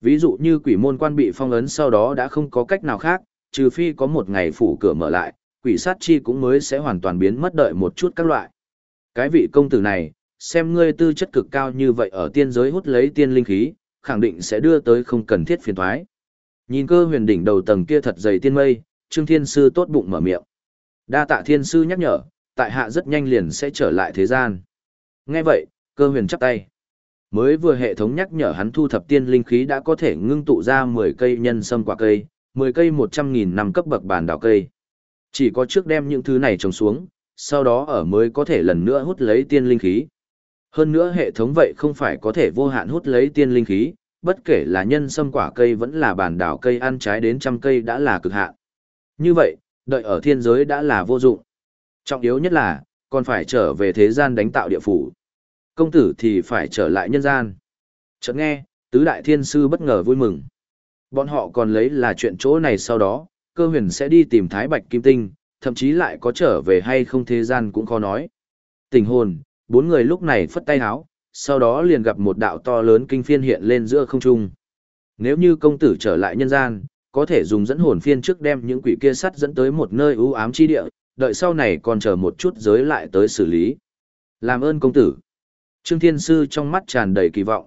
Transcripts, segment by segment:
Ví dụ như quỷ môn quan bị phong ấn sau đó đã không có cách nào khác, trừ phi có một ngày phủ cửa mở lại, quỷ sát chi cũng mới sẽ hoàn toàn biến mất đợi một chút các loại. Cái vị công tử này, xem ngươi tư chất cực cao như vậy ở tiên giới hút lấy tiên linh khí, khẳng định sẽ đưa tới không cần thiết phiền thoái. Nhìn cơ huyền đỉnh đầu tầng kia thật dày tiên mây, Trương Thiên Sư tốt bụng mở miệng. Đa tạ Thiên Sư nhắc nhở, tại hạ rất nhanh liền sẽ trở lại thế gian. Nghe vậy, cơ huyền chắp tay. Mới vừa hệ thống nhắc nhở hắn thu thập tiên linh khí đã có thể ngưng tụ ra 10 cây nhân sâm quả cây, 10 cây 100.000 năm cấp bậc bản đảo cây. Chỉ có trước đem những thứ này trồng xuống, sau đó ở mới có thể lần nữa hút lấy tiên linh khí. Hơn nữa hệ thống vậy không phải có thể vô hạn hút lấy tiên linh khí, bất kể là nhân sâm quả cây vẫn là bản đảo cây ăn trái đến trăm cây đã là cực hạn. Như vậy, đợi ở thiên giới đã là vô dụng. Trọng yếu nhất là, còn phải trở về thế gian đánh tạo địa phủ. Công tử thì phải trở lại nhân gian. Chợt nghe, tứ đại thiên sư bất ngờ vui mừng. Bọn họ còn lấy là chuyện chỗ này sau đó, cơ huyền sẽ đi tìm Thái Bạch Kim Tinh, thậm chí lại có trở về hay không thế gian cũng khó nói. Tình hồn, bốn người lúc này phất tay háo, sau đó liền gặp một đạo to lớn kinh phiên hiện lên giữa không trung. Nếu như công tử trở lại nhân gian, có thể dùng dẫn hồn phiên trước đem những quỷ kia sắt dẫn tới một nơi u ám chi địa, đợi sau này còn chờ một chút giới lại tới xử lý. Làm ơn công tử. Trương Thiên Sư trong mắt tràn đầy kỳ vọng.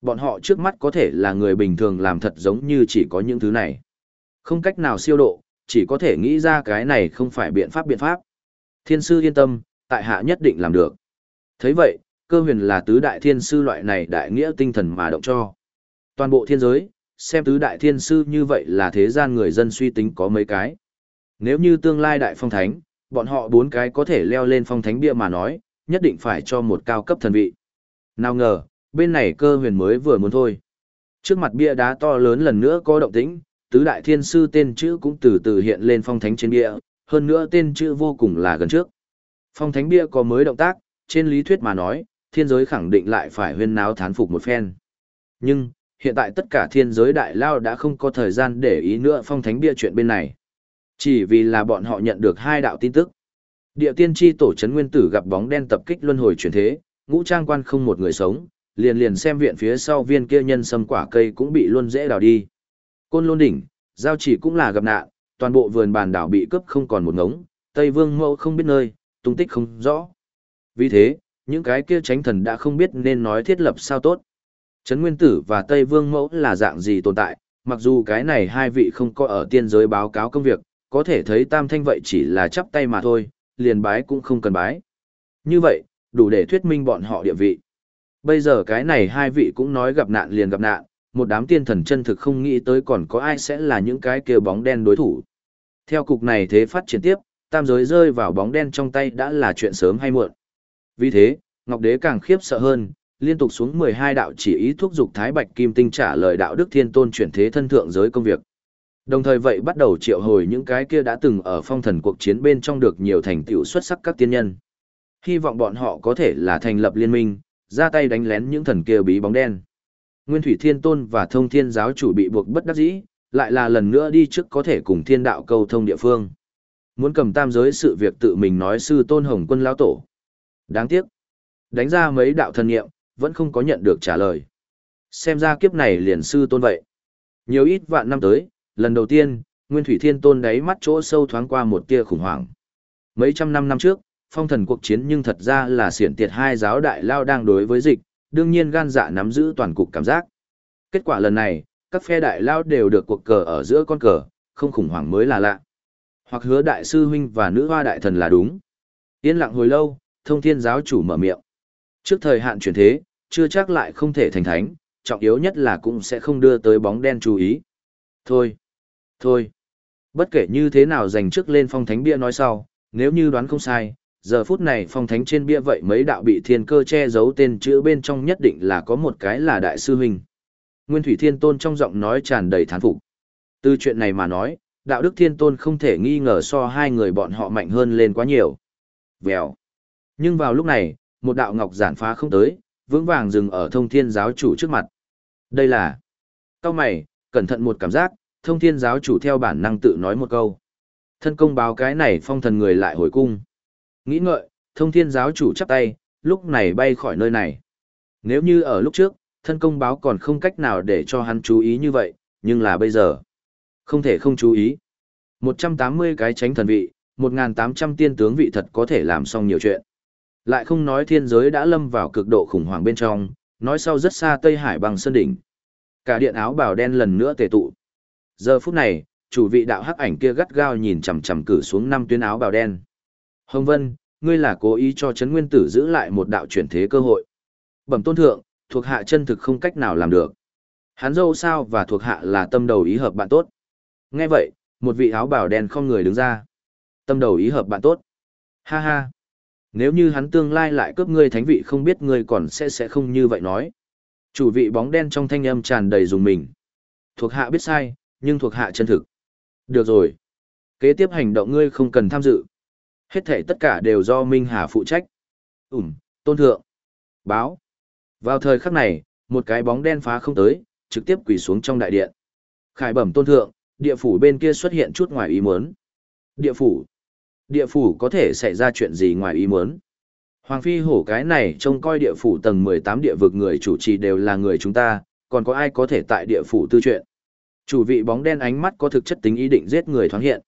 Bọn họ trước mắt có thể là người bình thường làm thật giống như chỉ có những thứ này. Không cách nào siêu độ, chỉ có thể nghĩ ra cái này không phải biện pháp biện pháp. Thiên Sư yên tâm, tại hạ nhất định làm được. thấy vậy, cơ huyền là tứ đại thiên sư loại này đại nghĩa tinh thần mà động cho. Toàn bộ thiên giới, xem tứ đại thiên sư như vậy là thế gian người dân suy tính có mấy cái. Nếu như tương lai đại phong thánh, bọn họ bốn cái có thể leo lên phong thánh bia mà nói, nhất định phải cho một cao cấp thần vị. Nào ngờ, bên này cơ huyền mới vừa muốn thôi. Trước mặt bia đá to lớn lần nữa có động tĩnh, tứ đại thiên sư tên chữ cũng từ từ hiện lên phong thánh trên bia, hơn nữa tên chữ vô cùng là gần trước. Phong thánh bia có mới động tác, trên lý thuyết mà nói, thiên giới khẳng định lại phải huyên náo thán phục một phen. Nhưng, hiện tại tất cả thiên giới đại lao đã không có thời gian để ý nữa phong thánh bia chuyện bên này. Chỉ vì là bọn họ nhận được hai đạo tin tức. Địa tiên tri tổ chấn nguyên tử gặp bóng đen tập kích luân hồi chuyển thế, ngũ trang quan không một người sống, liền liền xem viện phía sau viên kia nhân sâm quả cây cũng bị luân dễ đào đi. Côn lôn đỉnh, giao chỉ cũng là gặp nạn, toàn bộ vườn bàn đảo bị cướp không còn một ngống, Tây Vương mẫu không biết nơi, tung tích không rõ. Vì thế, những cái kia tránh thần đã không biết nên nói thiết lập sao tốt. Trấn Nguyên Tử và Tây Vương mẫu là dạng gì tồn tại, mặc dù cái này hai vị không có ở tiên giới báo cáo công việc, có thể thấy tam thanh vậy chỉ là chắp tay mà thôi, liền bái cũng không cần bái. Như vậy, đủ để thuyết minh bọn họ địa vị. Bây giờ cái này hai vị cũng nói gặp nạn liền gặp nạn, một đám tiên thần chân thực không nghĩ tới còn có ai sẽ là những cái kêu bóng đen đối thủ. Theo cục này thế phát triển tiếp, tam giới rơi vào bóng đen trong tay đã là chuyện sớm hay muộn. Vì thế, Ngọc Đế càng khiếp sợ hơn, liên tục xuống 12 đạo chỉ ý thúc dục Thái Bạch Kim Tinh trả lời đạo đức thiên tôn chuyển thế thân thượng giới công việc. Đồng thời vậy bắt đầu triệu hồi những cái kia đã từng ở phong thần cuộc chiến bên trong được nhiều thành tựu xuất sắc các tiên nhân. Hy vọng bọn họ có thể là thành lập liên minh, ra tay đánh lén những thần kia bí bóng đen. Nguyên Thủy Thiên Tôn và Thông Thiên giáo chủ bị buộc bất đắc dĩ, lại là lần nữa đi trước có thể cùng thiên đạo câu thông địa phương. Muốn cầm tam giới sự việc tự mình nói sư Tôn Hồng Quân lão tổ. Đáng tiếc, đánh ra mấy đạo thần niệm, vẫn không có nhận được trả lời. Xem ra kiếp này liền sư tôn vậy. Nhiều ít vạn năm tới, lần đầu tiên, Nguyên Thủy Thiên Tôn đáy mắt chỗ sâu thoáng qua một tia khủng hoảng. Mấy trăm năm năm trước, phong thần cuộc chiến nhưng thật ra là xiển tiệt hai giáo đại lao đang đối với dịch, đương nhiên gan dạ nắm giữ toàn cục cảm giác. Kết quả lần này, các phe đại lao đều được cuộc cờ ở giữa con cờ, không khủng hoảng mới là lạ. Hoặc hứa đại sư huynh và nữ hoa đại thần là đúng. Yên lặng hồi lâu, thông thiên giáo chủ mở miệng. Trước thời hạn chuyển thế, chưa chắc lại không thể thành thánh, trọng yếu nhất là cũng sẽ không đưa tới bóng đen chú ý. Thôi, thôi, bất kể như thế nào dành trước lên phong thánh bia nói sau, nếu như đoán không sai, giờ phút này phong thánh trên bia vậy mấy đạo bị thiên cơ che giấu tên chữ bên trong nhất định là có một cái là đại sư huynh. Nguyên Thủy Thiên Tôn trong giọng nói tràn đầy thán phục. Từ chuyện này mà nói, đạo đức thiên tôn không thể nghi ngờ so hai người bọn họ mạnh hơn lên quá nhiều. Vèo. Nhưng vào lúc này, một đạo ngọc giản phá không tới, vững vàng dừng ở thông thiên giáo chủ trước mặt. Đây là... Cao mày, cẩn thận một cảm giác, thông thiên giáo chủ theo bản năng tự nói một câu. Thân công báo cái này phong thần người lại hồi cung. Nghĩ ngợi, thông thiên giáo chủ chắp tay, lúc này bay khỏi nơi này. Nếu như ở lúc trước, thân công báo còn không cách nào để cho hắn chú ý như vậy, nhưng là bây giờ. Không thể không chú ý. 180 cái tránh thần vị, 1.800 tiên tướng vị thật có thể làm xong nhiều chuyện. Lại không nói thiên giới đã lâm vào cực độ khủng hoảng bên trong, nói sau rất xa Tây Hải bằng sơn đỉnh. Cả điện áo bào đen lần nữa tề tụ. Giờ phút này, chủ vị đạo hắc ảnh kia gắt gao nhìn chằm chằm cử xuống năm tuyến áo bào đen. Hồng Vân, ngươi là cố ý cho Trấn Nguyên Tử giữ lại một đạo chuyển thế cơ hội. Bẩm tôn thượng, thuộc hạ chân thực không cách nào làm được. Hắn dâu sao và thuộc hạ là tâm đầu ý hợp bạn tốt. Nghe vậy, một vị áo bào đen không người đứng ra. Tâm đầu ý hợp bạn tốt. Ha ha. Nếu như hắn tương lai lại cướp ngươi thánh vị không biết ngươi còn sẽ sẽ không như vậy nói. Chủ vị bóng đen trong thanh âm tràn đầy dùng mình. Thuộc hạ biết sai, nhưng thuộc hạ chân thực. Được rồi. Kế tiếp hành động ngươi không cần tham dự. Hết thể tất cả đều do Minh Hà phụ trách. Ừm, tôn thượng. Báo. Vào thời khắc này, một cái bóng đen phá không tới, trực tiếp quỳ xuống trong đại điện. Khải bẩm tôn thượng, địa phủ bên kia xuất hiện chút ngoài ý muốn. Địa phủ. Địa phủ có thể xảy ra chuyện gì ngoài ý muốn. Hoàng phi hổ cái này trông coi địa phủ tầng 18 địa vực người chủ trì đều là người chúng ta, còn có ai có thể tại địa phủ tư chuyện. Chủ vị bóng đen ánh mắt có thực chất tính ý định giết người thoáng hiện.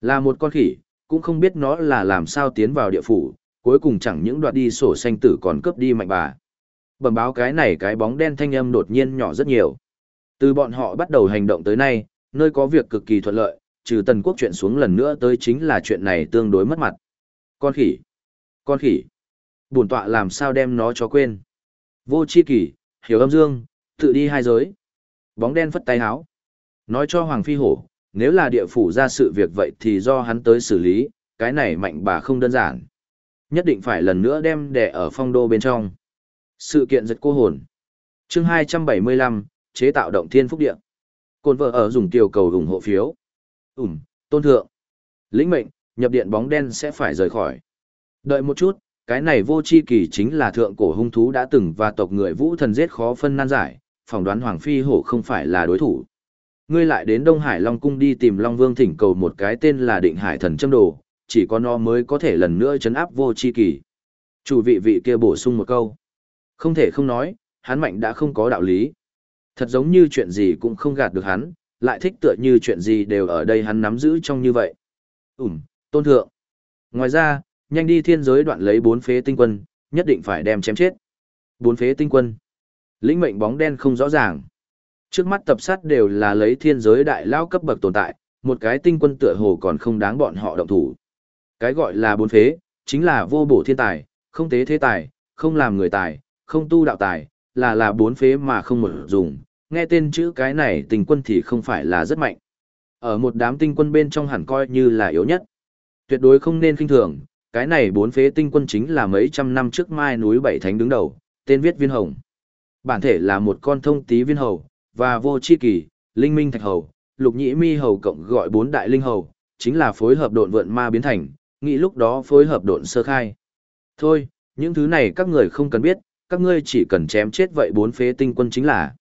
Là một con khỉ, cũng không biết nó là làm sao tiến vào địa phủ, cuối cùng chẳng những đoạt đi sổ xanh tử còn cướp đi mạnh bà. Bẩm báo cái này cái bóng đen thanh âm đột nhiên nhỏ rất nhiều. Từ bọn họ bắt đầu hành động tới nay, nơi có việc cực kỳ thuận lợi, trừ tần quốc chuyện xuống lần nữa tới chính là chuyện này tương đối mất mặt. Con khỉ! Con khỉ! Bổn tọa làm sao đem nó cho quên. Vô chi kỷ, hiểu âm dương, tự đi hai giới. Bóng đen phất tay háo. Nói cho Hoàng Phi Hổ, nếu là địa phủ ra sự việc vậy thì do hắn tới xử lý, cái này mạnh bà không đơn giản. Nhất định phải lần nữa đem đẻ ở phong đô bên trong. Sự kiện giật cô hồn. chương 275, chế tạo động thiên phúc địa. Côn vợ ở dùng tiểu cầu ủng hộ phiếu. Ừm, tôn thượng. Lĩnh mệnh, nhập điện bóng đen sẽ phải rời khỏi. Đợi một chút, cái này vô chi kỳ chính là thượng cổ hung thú đã từng và tộc người vũ thần giết khó phân nan giải, phỏng đoán Hoàng Phi Hổ không phải là đối thủ. Ngươi lại đến Đông Hải Long Cung đi tìm Long Vương thỉnh cầu một cái tên là Định Hải Thần Châm Đồ, chỉ có nó mới có thể lần nữa chấn áp vô chi kỳ. Chủ vị vị kia bổ sung một câu. Không thể không nói, hắn mạnh đã không có đạo lý. Thật giống như chuyện gì cũng không gạt được hắn, lại thích tựa như chuyện gì đều ở đây hắn nắm giữ trong như vậy. Ừm, tôn thượng. Ngoài ra, nhanh đi thiên giới đoạn lấy bốn phế tinh quân, nhất định phải đem chém chết. Bốn phế tinh quân. Lĩnh mệnh bóng đen không rõ ràng. Trước mắt tập sát đều là lấy thiên giới đại lao cấp bậc tồn tại, một cái tinh quân tựa hồ còn không đáng bọn họ động thủ. Cái gọi là bốn phế, chính là vô bổ thiên tài, không tế thế tài, không làm người tài, không tu đạo tài, là là bốn phế mà không một dùng, nghe tên chữ cái này tinh quân thì không phải là rất mạnh. Ở một đám tinh quân bên trong hẳn coi như là yếu nhất. Tuyệt đối không nên kinh thường, cái này bốn phế tinh quân chính là mấy trăm năm trước mai núi bảy thánh đứng đầu, tên viết viên hồng. Bản thể là một con thông tí viên hầu, và vô chi kỳ, linh minh thạch hầu, lục nhĩ mi hầu cộng gọi bốn đại linh hầu, chính là phối hợp độn vượn ma biến thành, nghĩ lúc đó phối hợp độn sơ khai. Thôi, những thứ này các người không cần biết, các ngươi chỉ cần chém chết vậy bốn phế tinh quân chính là.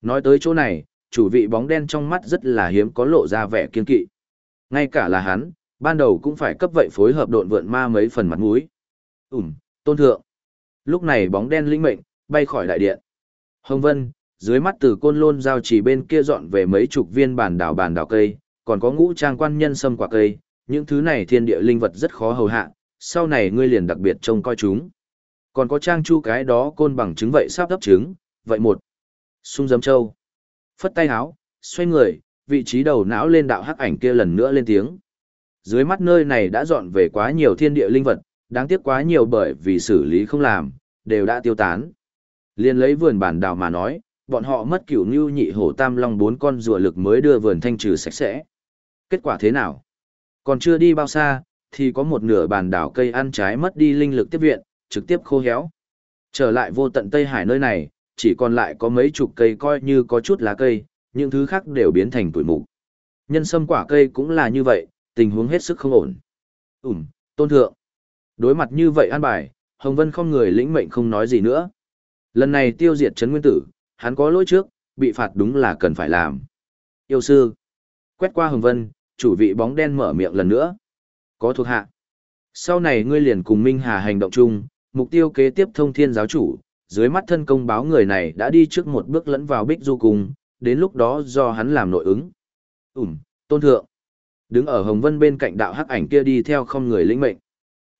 Nói tới chỗ này, chủ vị bóng đen trong mắt rất là hiếm có lộ ra vẻ kiên kỵ. Ngay cả là hắn, ban đầu cũng phải cấp vậy phối hợp độn vượn ma mấy phần mặt mũi. Ừm, tôn thượng. Lúc này bóng đen linh mệnh, bay khỏi đại điện. Hồng Vân, dưới mắt từ côn lôn giao chỉ bên kia dọn về mấy chục viên bản đảo bản đảo cây, còn có ngũ trang quan nhân sâm quả cây, những thứ này thiên địa linh vật rất khó hầu hạ, sau này ngươi liền đặc biệt trông coi chúng. Còn có trang chu cái đó côn bằng trứng vậy sắp đắp trứng, vậy một. Sung giấm châu. Phất tay áo, xoay người, vị trí đầu não lên đạo hắc ảnh kia lần nữa lên tiếng. Dưới mắt nơi này đã dọn về quá nhiều thiên địa linh vật, đáng tiếc quá nhiều bởi vì xử lý không làm, đều đã tiêu tán. Liên lấy vườn bản đào mà nói, bọn họ mất cửu như nhị hổ tam long bốn con rùa lực mới đưa vườn thanh trừ sạch sẽ. Kết quả thế nào? Còn chưa đi bao xa, thì có một nửa bàn đảo cây ăn trái mất đi linh lực tiếp viện, trực tiếp khô héo. Trở lại vô tận Tây Hải nơi này, chỉ còn lại có mấy chục cây coi như có chút lá cây, những thứ khác đều biến thành tuổi mục. Nhân sâm quả cây cũng là như vậy, tình huống hết sức không ổn. Ừm, tôn thượng. Đối mặt như vậy an bài, Hồng Vân không người lĩnh mệnh không nói gì nữa. Lần này tiêu diệt Trấn Nguyên Tử, hắn có lỗi trước, bị phạt đúng là cần phải làm. Yêu sư. Quét qua Hồng Vân, chủ vị bóng đen mở miệng lần nữa. Có thuộc hạ. Sau này ngươi liền cùng Minh Hà hành động chung, mục tiêu kế tiếp thông thiên giáo chủ, dưới mắt thân công báo người này đã đi trước một bước lẫn vào bích du cùng, đến lúc đó do hắn làm nội ứng. Ừm, tôn thượng. Đứng ở Hồng Vân bên cạnh đạo hắc ảnh kia đi theo không người lĩnh mệnh.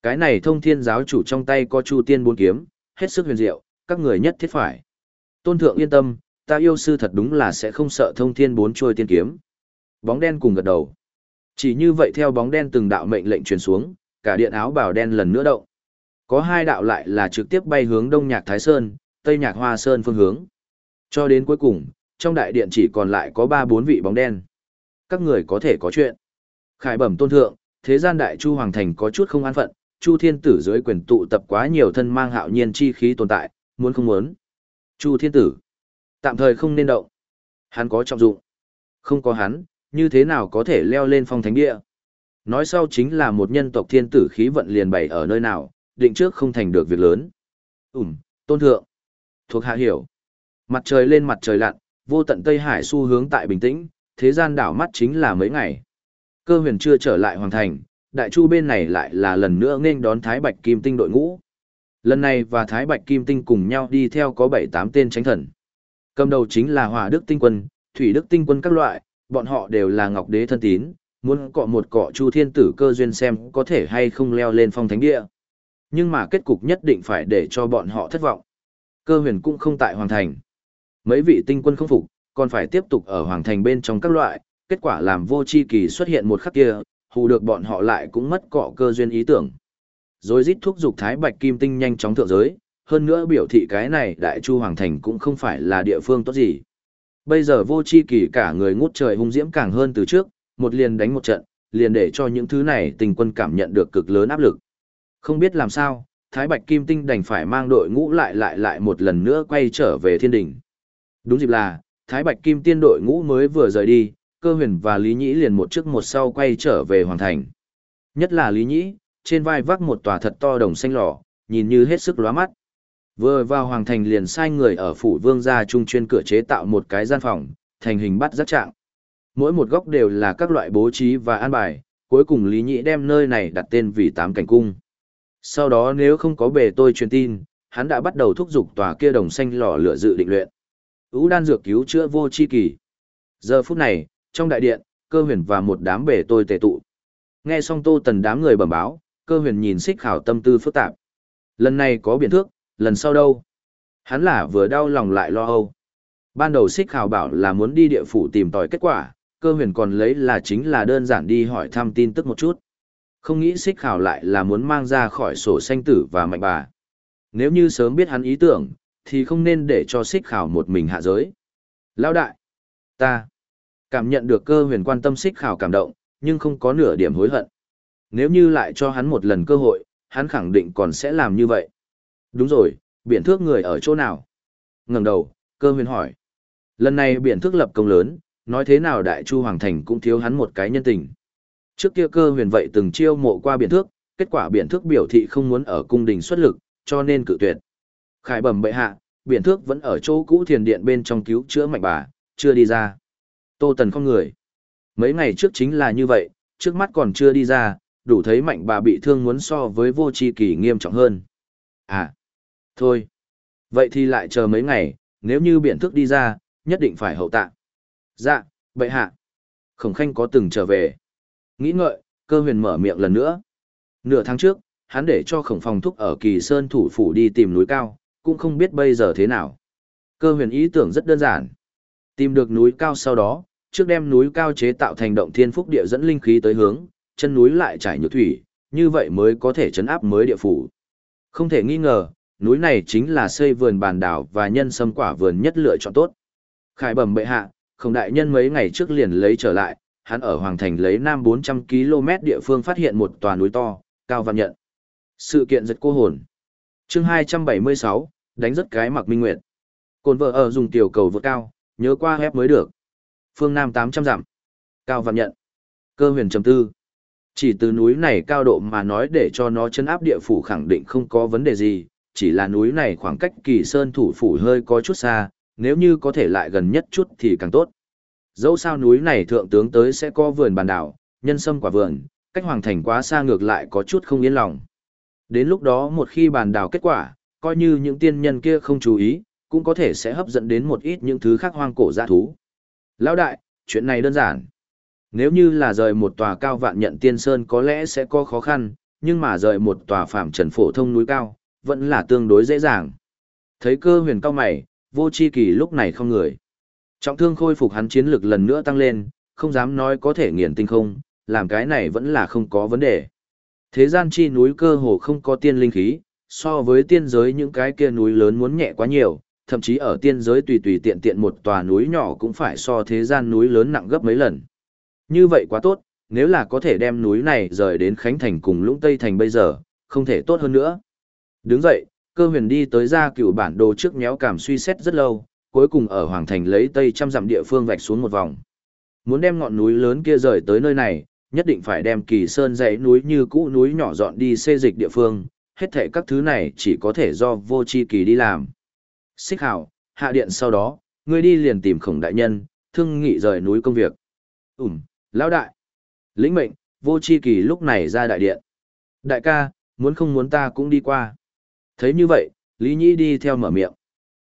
Cái này thông thiên giáo chủ trong tay có chu tiên bốn kiếm, hết sức huyền diệu, các người nhất thiết phải. Tôn thượng yên tâm, ta yêu sư thật đúng là sẽ không sợ thông thiên bốn trôi tiên kiếm. Bóng đen cùng gật đầu. Chỉ như vậy theo bóng đen từng đạo mệnh lệnh truyền xuống, cả điện áo bào đen lần nữa động. Có hai đạo lại là trực tiếp bay hướng Đông Nhạc Thái Sơn, Tây Nhạc Hoa Sơn phương hướng. Cho đến cuối cùng, trong đại điện chỉ còn lại có ba bốn vị bóng đen. Các người có thể có chuyện. Khải bẩm tôn thượng, thế gian đại chu hoàng thành có chút không an phận, chu thiên tử dưới quyền tụ tập quá nhiều thân mang hạo nhiên chi khí tồn tại, muốn không muốn. Chu thiên tử, tạm thời không nên động. Hắn có trọng dụng. Không có hắn, như thế nào có thể leo lên phong thánh địa. Nói sau chính là một nhân tộc thiên tử khí vận liền bày ở nơi nào, định trước không thành được việc lớn. Ừm, tôn thượng. Thuộc hạ hiểu. Mặt trời lên mặt trời lặn, vô tận Tây Hải xu hướng tại bình tĩnh, thế gian đảo mắt chính là mấy ngày. Cơ huyền chưa trở lại hoàn thành, đại chu bên này lại là lần nữa nên đón Thái Bạch Kim Tinh đội ngũ. Lần này và Thái Bạch Kim Tinh cùng nhau đi theo có 7-8 tên tránh thần. Cầm đầu chính là Hòa Đức Tinh Quân, Thủy Đức Tinh Quân các loại, bọn họ đều là Ngọc Đế thân tín, muốn cọ một cọ Chu Thiên Tử cơ duyên xem có thể hay không leo lên phong thánh địa. Nhưng mà kết cục nhất định phải để cho bọn họ thất vọng. Cơ huyền cũng không tại Hoàng Thành. Mấy vị tinh quân không phục, còn phải tiếp tục ở Hoàng Thành bên trong các loại, kết quả làm vô chi kỳ xuất hiện một khắc kia, hù được bọn họ lại cũng mất cọ cơ duyên ý tưởng. Rồi rít thúc giục Thái Bạch Kim Tinh nhanh chóng thượng giới, hơn nữa biểu thị cái này Đại Chu Hoàng Thành cũng không phải là địa phương tốt gì. Bây giờ vô chi kỳ cả người ngút trời hung diễm càng hơn từ trước, một liền đánh một trận, liền để cho những thứ này tình quân cảm nhận được cực lớn áp lực. Không biết làm sao, Thái Bạch Kim Tinh đành phải mang đội ngũ lại lại lại một lần nữa quay trở về thiên đình. Đúng dịp là, Thái Bạch Kim Tiên đội ngũ mới vừa rời đi, cơ huyền và Lý Nhĩ liền một trước một sau quay trở về Hoàng Thành. Nhất là Lý Nhĩ, trên vai vác một tòa thật to đồng xanh lò, nhìn như hết sức lóa mắt. Vừa vào Hoàng Thành liền sai người ở phủ vương gia trung chuyên cửa chế tạo một cái gian phòng, thành hình bắt rất trạng. Mỗi một góc đều là các loại bố trí và an bài, cuối cùng Lý Nhĩ đem nơi này đặt tên vì tám cảnh cung. Sau đó nếu không có bề tôi truyền tin, hắn đã bắt đầu thúc giục tòa kia đồng xanh lò lửa dự định luyện. Ú đan dược cứu chữa vô chi kỳ. Giờ phút này, trong đại điện, cơ huyền và một đám bề tôi tề tụ. Nghe xong tô tần đám người bẩm báo, cơ huyền nhìn xích khảo tâm tư phức tạp. Lần này có biển thước, lần sau đâu? Hắn là vừa đau lòng lại lo âu. Ban đầu xích khảo bảo là muốn đi địa phủ tìm tòi kết quả, cơ huyền còn lấy là chính là đơn giản đi hỏi thăm tin tức một chút. Không nghĩ xích khảo lại là muốn mang ra khỏi sổ sanh tử và mạnh bà. Nếu như sớm biết hắn ý tưởng, thì không nên để cho xích khảo một mình hạ giới. Lão đại, ta, cảm nhận được cơ huyền quan tâm xích khảo cảm động, nhưng không có nửa điểm hối hận. Nếu như lại cho hắn một lần cơ hội, hắn khẳng định còn sẽ làm như vậy. Đúng rồi, biển thước người ở chỗ nào? ngẩng đầu, cơ huyền hỏi. Lần này biển thước lập công lớn, nói thế nào đại chu hoàng thành cũng thiếu hắn một cái nhân tình. Trước kia cơ huyền vậy từng chiêu mộ qua biển thước, kết quả biển thước biểu thị không muốn ở cung đình xuất lực, cho nên cự tuyệt. Khải bẩm bệ hạ, biển thước vẫn ở chỗ cũ thiền điện bên trong cứu chữa mạnh bà, chưa đi ra. Tô Tần không người. Mấy ngày trước chính là như vậy, trước mắt còn chưa đi ra, đủ thấy mạnh bà bị thương muốn so với vô chi kỳ nghiêm trọng hơn. À, thôi. Vậy thì lại chờ mấy ngày, nếu như biện thức đi ra, nhất định phải hậu tạ. Dạ, bệ hạ. Khổng khanh có từng trở về. Nghĩ ngợi, cơ huyền mở miệng lần nữa. Nửa tháng trước, hắn để cho khổng phòng thúc ở kỳ sơn thủ phủ đi tìm núi cao, cũng không biết bây giờ thế nào. Cơ huyền ý tưởng rất đơn giản. Tìm được núi cao sau đó, trước đem núi cao chế tạo thành động thiên phúc địa dẫn linh khí tới hướng, chân núi lại trải nhược thủy, như vậy mới có thể chấn áp mới địa phủ. Không thể nghi ngờ, núi này chính là xây vườn bàn đảo và nhân sâm quả vườn nhất lựa chọn tốt. Khải bẩm bệ hạ, không đại nhân mấy ngày trước liền lấy trở lại, hắn ở Hoàng Thành lấy nam 400 km địa phương phát hiện một tòa núi to, cao văn nhận. Sự kiện giật cô hồn. chương 276, đánh rất cái mặc minh nguyệt. Cồn vợ ở dùng tiểu cầu vượt cao, nhớ qua hép mới được. Phương Nam 800 dặm. Cao văn nhận. Cơ huyền trầm tư. Chỉ từ núi này cao độ mà nói để cho nó chân áp địa phủ khẳng định không có vấn đề gì, chỉ là núi này khoảng cách kỳ sơn thủ phủ hơi có chút xa, nếu như có thể lại gần nhất chút thì càng tốt. Dẫu sao núi này thượng tướng tới sẽ có vườn bàn đảo, nhân sâm quả vườn, cách hoàng thành quá xa ngược lại có chút không yên lòng. Đến lúc đó một khi bàn đảo kết quả, coi như những tiên nhân kia không chú ý, cũng có thể sẽ hấp dẫn đến một ít những thứ khác hoang cổ dã thú. Lão đại, chuyện này đơn giản. Nếu như là rời một tòa cao vạn nhận tiên sơn có lẽ sẽ có khó khăn, nhưng mà rời một tòa phạm trần phổ thông núi cao, vẫn là tương đối dễ dàng. Thấy cơ huyền cao mày, vô chi kỳ lúc này không người. Trọng thương khôi phục hắn chiến lực lần nữa tăng lên, không dám nói có thể nghiền tinh không, làm cái này vẫn là không có vấn đề. Thế gian chi núi cơ hồ không có tiên linh khí, so với tiên giới những cái kia núi lớn muốn nhẹ quá nhiều, thậm chí ở tiên giới tùy tùy tiện tiện một tòa núi nhỏ cũng phải so thế gian núi lớn nặng gấp mấy lần. Như vậy quá tốt, nếu là có thể đem núi này rời đến Khánh Thành cùng Lũng Tây Thành bây giờ, không thể tốt hơn nữa. Đứng dậy, cơ huyền đi tới ra cựu bản đồ trước méo cảm suy xét rất lâu, cuối cùng ở Hoàng Thành lấy Tây trăm dặm địa phương vạch xuống một vòng. Muốn đem ngọn núi lớn kia rời tới nơi này, nhất định phải đem kỳ sơn dãy núi như cũ núi nhỏ dọn đi xê dịch địa phương, hết thảy các thứ này chỉ có thể do vô chi kỳ đi làm. Xích hảo, hạ điện sau đó, ngươi đi liền tìm khổng đại nhân, thương nghị rời núi công việc. Ừm, lão đại. Lĩnh mệnh, vô chi kỳ lúc này ra đại điện. Đại ca, muốn không muốn ta cũng đi qua. Thấy như vậy, Lý Nhĩ đi theo mở miệng.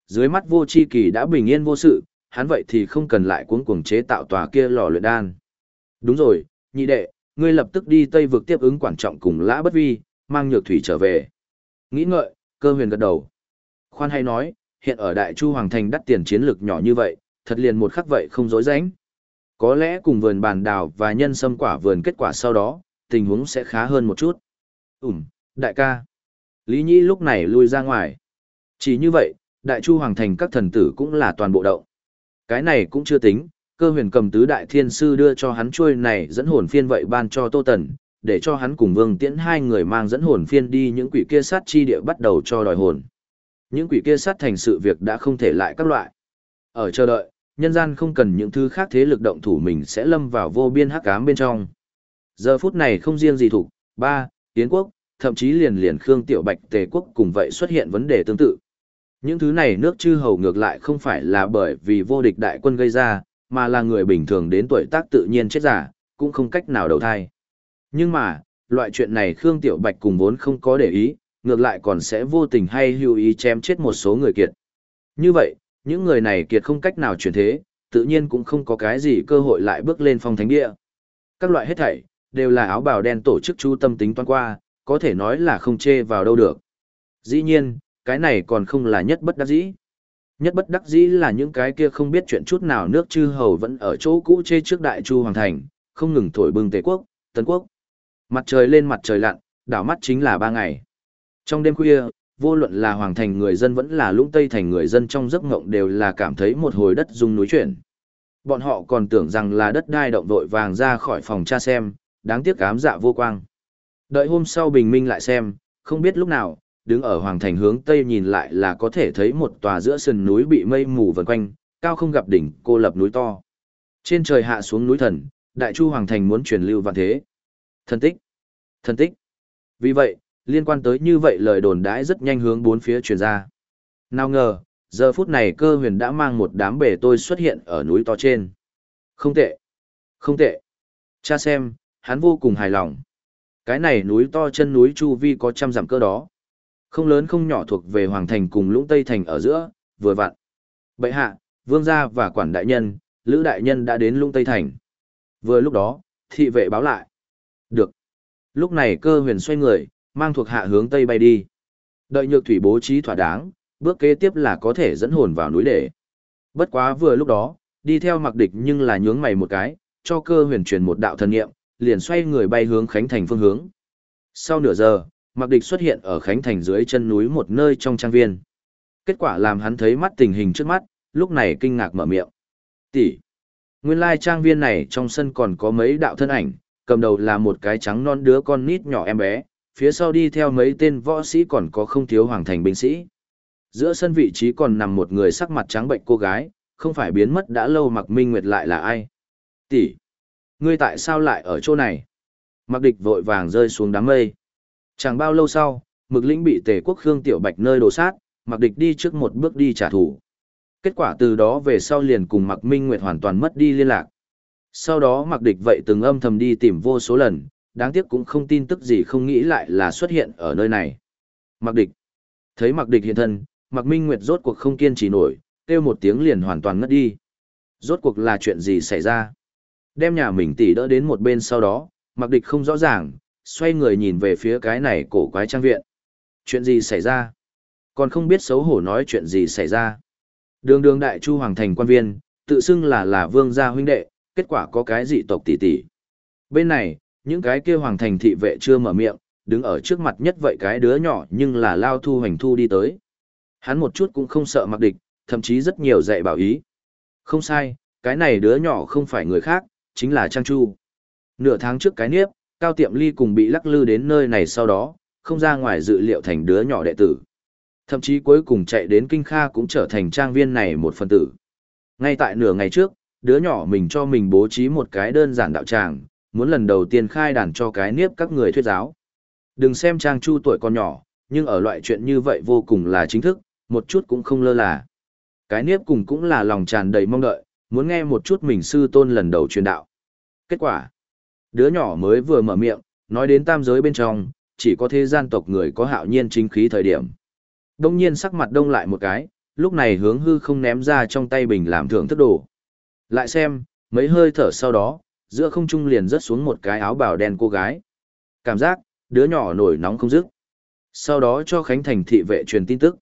Dưới mắt vô chi kỳ đã bình yên vô sự, hắn vậy thì không cần lại cuống cuồng chế tạo tòa kia lò luyện đan. Đúng rồi, nhị đệ, ngươi lập tức đi Tây vực tiếp ứng quan trọng cùng Lã Bất Vi, mang nhược thủy trở về. Nghĩ ngợi, cơ huyền gật đầu. Khoan hay nói, hiện ở Đại Chu Hoàng Thành đắt tiền chiến lược nhỏ như vậy, thật liền một khắc vậy không dối rãnh. Có lẽ cùng vườn bàn đào và nhân sâm quả vườn kết quả sau đó, tình huống sẽ khá hơn một chút. Ừm, đại ca. Lý Nhĩ lúc này lui ra ngoài. Chỉ như vậy, Đại Chu Hoàng Thành các thần tử cũng là toàn bộ động. Cái này cũng chưa tính, cơ huyền cầm tứ đại thiên sư đưa cho hắn chuôi này dẫn hồn phiên vậy ban cho Tô Tần, để cho hắn cùng Vương Tiễn hai người mang dẫn hồn phiên đi những quỷ kia sát chi địa bắt đầu cho đòi hồn. Những quỷ kia sát thành sự việc đã không thể lại các loại. Ở chờ đợi, nhân gian không cần những thứ khác thế lực động thủ mình sẽ lâm vào vô biên hắc ám bên trong. Giờ phút này không riêng gì thủ, ba, tiến quốc, thậm chí liền liền Khương Tiểu Bạch Tề quốc cùng vậy xuất hiện vấn đề tương tự. Những thứ này nước chư hầu ngược lại không phải là bởi vì vô địch đại quân gây ra, mà là người bình thường đến tuổi tác tự nhiên chết giả, cũng không cách nào đầu thai. Nhưng mà, loại chuyện này Khương Tiểu Bạch cùng vốn không có để ý, ngược lại còn sẽ vô tình hay hữu ý chém chết một số người kiệt. Như vậy, những người này kiệt không cách nào chuyển thế, tự nhiên cũng không có cái gì cơ hội lại bước lên phong thánh địa. Các loại hết thảy, đều là áo bào đen tổ chức chú tâm tính toán qua, có thể nói là không chê vào đâu được. Dĩ nhiên, cái này còn không là nhất bất đắc dĩ. Nhất bất đắc dĩ là những cái kia không biết chuyện chút nào nước chư hầu vẫn ở chỗ cũ chê trước đại chu hoàng thành, không ngừng thổi bừng tề quốc, tấn quốc. Mặt trời lên mặt trời lặn, đảo mắt chính là ba ngày. Trong đêm khuya, vô luận là hoàng thành người dân vẫn là lũng tây thành người dân trong giấc ngộng đều là cảm thấy một hồi đất rung núi chuyển. Bọn họ còn tưởng rằng là đất đai động vội vàng ra khỏi phòng cha xem, đáng tiếc ám dạ vô quang. Đợi hôm sau bình minh lại xem, không biết lúc nào, đứng ở hoàng thành hướng tây nhìn lại là có thể thấy một tòa giữa sườn núi bị mây mù vần quanh, cao không gặp đỉnh, cô lập núi to. Trên trời hạ xuống núi thần, đại chu hoàng thành muốn truyền lưu vạn thế. Thần tích, thần tích. Vì vậy, liên quan tới như vậy lời đồn đãi rất nhanh hướng bốn phía truyền ra. Nào ngờ, giờ phút này cơ huyền đã mang một đám bể tôi xuất hiện ở núi to trên. Không tệ, không tệ. Cha xem, hắn vô cùng hài lòng. Cái này núi to chân núi chu vi có trăm dặm cơ đó. Không lớn không nhỏ thuộc về Hoàng Thành cùng Lũng Tây Thành ở giữa, vừa vặn. Bệ hạ, vương gia và quản đại nhân, lữ đại nhân đã đến Lũng Tây Thành. Vừa lúc đó, thị vệ báo lại. Được. Lúc này cơ huyền xoay người, mang thuộc hạ hướng Tây bay đi. Đợi nhược thủy bố trí thỏa đáng, bước kế tiếp là có thể dẫn hồn vào núi để. Bất quá vừa lúc đó, đi theo mặc địch nhưng là nhướng mày một cái, cho cơ huyền truyền một đạo thần nghiệm, liền xoay người bay hướng Khánh Thành phương hướng. Sau nửa giờ, mặc địch xuất hiện ở Khánh Thành dưới chân núi một nơi trong trang viên. Kết quả làm hắn thấy mắt tình hình trước mắt, lúc này kinh ngạc mở miệng. Tỷ! Nguyên lai trang viên này trong sân còn có mấy đạo thân ảnh, cầm đầu là một cái trắng non đứa con nít nhỏ em bé, phía sau đi theo mấy tên võ sĩ còn có không thiếu hoàng thành binh sĩ. Giữa sân vị trí còn nằm một người sắc mặt trắng bệnh cô gái, không phải biến mất đã lâu mặc minh nguyệt lại là ai. Tỷ! Ngươi tại sao lại ở chỗ này? Mặc địch vội vàng rơi xuống đám mây. Chẳng bao lâu sau, mực lĩnh bị tề quốc khương tiểu bạch nơi đổ sát, mặc địch đi trước một bước đi trả thù. Kết quả từ đó về sau liền cùng mặc minh nguyệt hoàn toàn mất đi liên lạc. Sau đó mặc địch vậy từng âm thầm đi tìm vô số lần, đáng tiếc cũng không tin tức gì không nghĩ lại là xuất hiện ở nơi này. Mặc địch. Thấy mặc địch hiện thân, mặc minh nguyệt rốt cuộc không kiên trì nổi, kêu một tiếng liền hoàn toàn ngất đi. Rốt cuộc là chuyện gì xảy ra? Đem nhà mình tỷ đỡ đến một bên sau đó, mặc địch không rõ ràng, xoay người nhìn về phía cái này cổ quái trang viện. Chuyện gì xảy ra? Còn không biết xấu hổ nói chuyện gì xảy ra. Đường đường đại chu hoàng thành quan viên, tự xưng là là vương gia huynh đệ, kết quả có cái dị tộc tỷ tỷ. Bên này, những cái kia hoàng thành thị vệ chưa mở miệng, đứng ở trước mặt nhất vậy cái đứa nhỏ nhưng là lao thu hoành thu đi tới. Hắn một chút cũng không sợ mặc địch, thậm chí rất nhiều dạy bảo ý. Không sai, cái này đứa nhỏ không phải người khác, chính là Trang Chu. Nửa tháng trước cái niếp, Cao Tiệm Ly cùng bị lắc lư đến nơi này sau đó, không ra ngoài dự liệu thành đứa nhỏ đệ tử. Thậm chí cuối cùng chạy đến Kinh Kha cũng trở thành trang viên này một phần tử. Ngay tại nửa ngày trước, đứa nhỏ mình cho mình bố trí một cái đơn giản đạo tràng, muốn lần đầu tiên khai đàn cho cái niếp các người thuyết giáo. Đừng xem Trang Chu tuổi còn nhỏ, nhưng ở loại chuyện như vậy vô cùng là chính thức, một chút cũng không lơ là. Cái niếp cùng cũng là lòng tràn đầy mong đợi, muốn nghe một chút mình sư tôn lần đầu truyền đạo. Kết quả, đứa nhỏ mới vừa mở miệng, nói đến tam giới bên trong, chỉ có thế gian tộc người có hạo nhiên chính khí thời điểm. Đông nhiên sắc mặt đông lại một cái, lúc này hướng hư không ném ra trong tay bình làm thưởng thức đồ. Lại xem, mấy hơi thở sau đó, giữa không trung liền rớt xuống một cái áo bào đen cô gái. Cảm giác, đứa nhỏ nổi nóng không dứt. Sau đó cho Khánh Thành thị vệ truyền tin tức.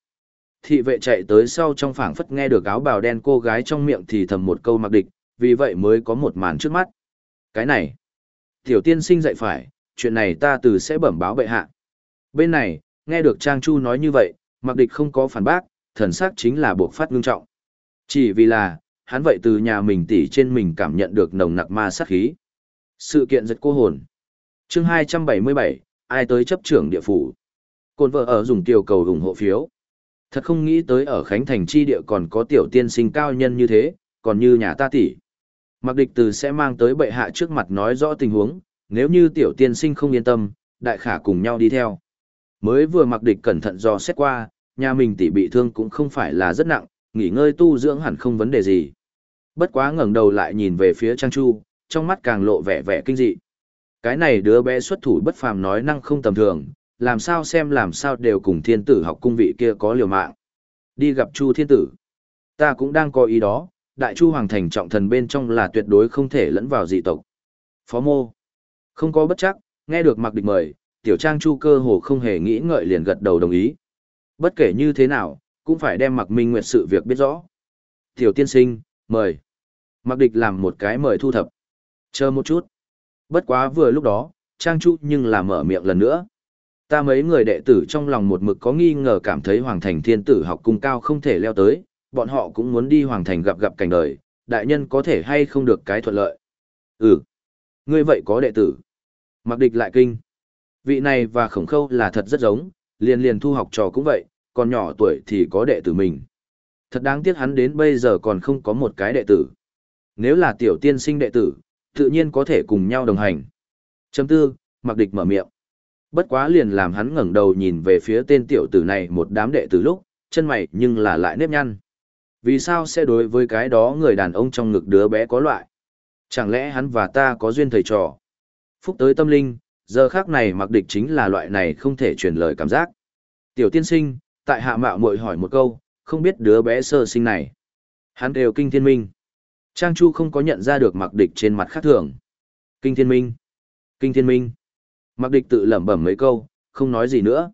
Thị vệ chạy tới sau trong phảng phất nghe được áo bào đen cô gái trong miệng thì thầm một câu mặc địch, vì vậy mới có một màn trước mắt. Cái này, tiểu tiên sinh dạy phải, chuyện này ta từ sẽ bẩm báo bệ hạ. Bên này, nghe được Trang Chu nói như vậy, mặc địch không có phản bác, thần sắc chính là buộc phát ngưng trọng. Chỉ vì là, hắn vậy từ nhà mình tỉ trên mình cảm nhận được nồng nặc ma sát khí. Sự kiện giật cô hồn. chương 277, ai tới chấp trưởng địa phủ. Côn vợ ở dùng tiểu cầu ủng hộ phiếu. Thật không nghĩ tới ở Khánh Thành chi địa còn có tiểu tiên sinh cao nhân như thế, còn như nhà ta tỷ. Mặc địch từ sẽ mang tới bệ hạ trước mặt nói rõ tình huống, nếu như tiểu tiên sinh không yên tâm, đại khả cùng nhau đi theo. Mới vừa mặc địch cẩn thận do xét qua, nhà mình tỷ bị thương cũng không phải là rất nặng, nghỉ ngơi tu dưỡng hẳn không vấn đề gì. Bất quá ngẩng đầu lại nhìn về phía Trang Chu, trong mắt càng lộ vẻ vẻ kinh dị. Cái này đứa bé xuất thủ bất phàm nói năng không tầm thường, làm sao xem làm sao đều cùng thiên tử học cung vị kia có liều mạng. Đi gặp Chu thiên tử. Ta cũng đang có ý đó, đại chu hoàng thành trọng thần bên trong là tuyệt đối không thể lẫn vào dị tộc. Phó mô. Không có bất chắc, nghe được mặc địch mời, tiểu trang chu cơ hồ không hề nghĩ ngợi liền gật đầu đồng ý. Bất kể như thế nào, cũng phải đem mặc minh nguyệt sự việc biết rõ. Tiểu tiên sinh, mời. Mặc địch làm một cái mời thu thập. Chờ một chút. Bất quá vừa lúc đó, trang chu nhưng là mở miệng lần nữa. Ta mấy người đệ tử trong lòng một mực có nghi ngờ cảm thấy Hoàng Thành Thiên Tử học cung cao không thể leo tới, bọn họ cũng muốn đi Hoàng Thành gặp gặp cảnh đời, đại nhân có thể hay không được cái thuận lợi. Ừ, ngươi vậy có đệ tử. Mặc địch lại kinh. Vị này và khổng khâu là thật rất giống, liền liền thu học trò cũng vậy, còn nhỏ tuổi thì có đệ tử mình. Thật đáng tiếc hắn đến bây giờ còn không có một cái đệ tử. Nếu là tiểu tiên sinh đệ tử, tự nhiên có thể cùng nhau đồng hành. Chấm tư, mặc địch mở miệng. Bất quá liền làm hắn ngẩng đầu nhìn về phía tên tiểu tử này một đám đệ tử lúc, chân mày nhưng là lại nếp nhăn. Vì sao sẽ đối với cái đó người đàn ông trong ngực đứa bé có loại? Chẳng lẽ hắn và ta có duyên thầy trò? Phúc tới tâm linh, giờ khác này mặc địch chính là loại này không thể truyền lời cảm giác. Tiểu tiên sinh, tại hạ mạo muội hỏi một câu, không biết đứa bé sơ sinh này. Hắn đều kinh thiên minh. Trang Chu không có nhận ra được mặc địch trên mặt khác thường. Kinh thiên minh. Kinh thiên minh. Mặc địch tự lẩm bẩm mấy câu, không nói gì nữa.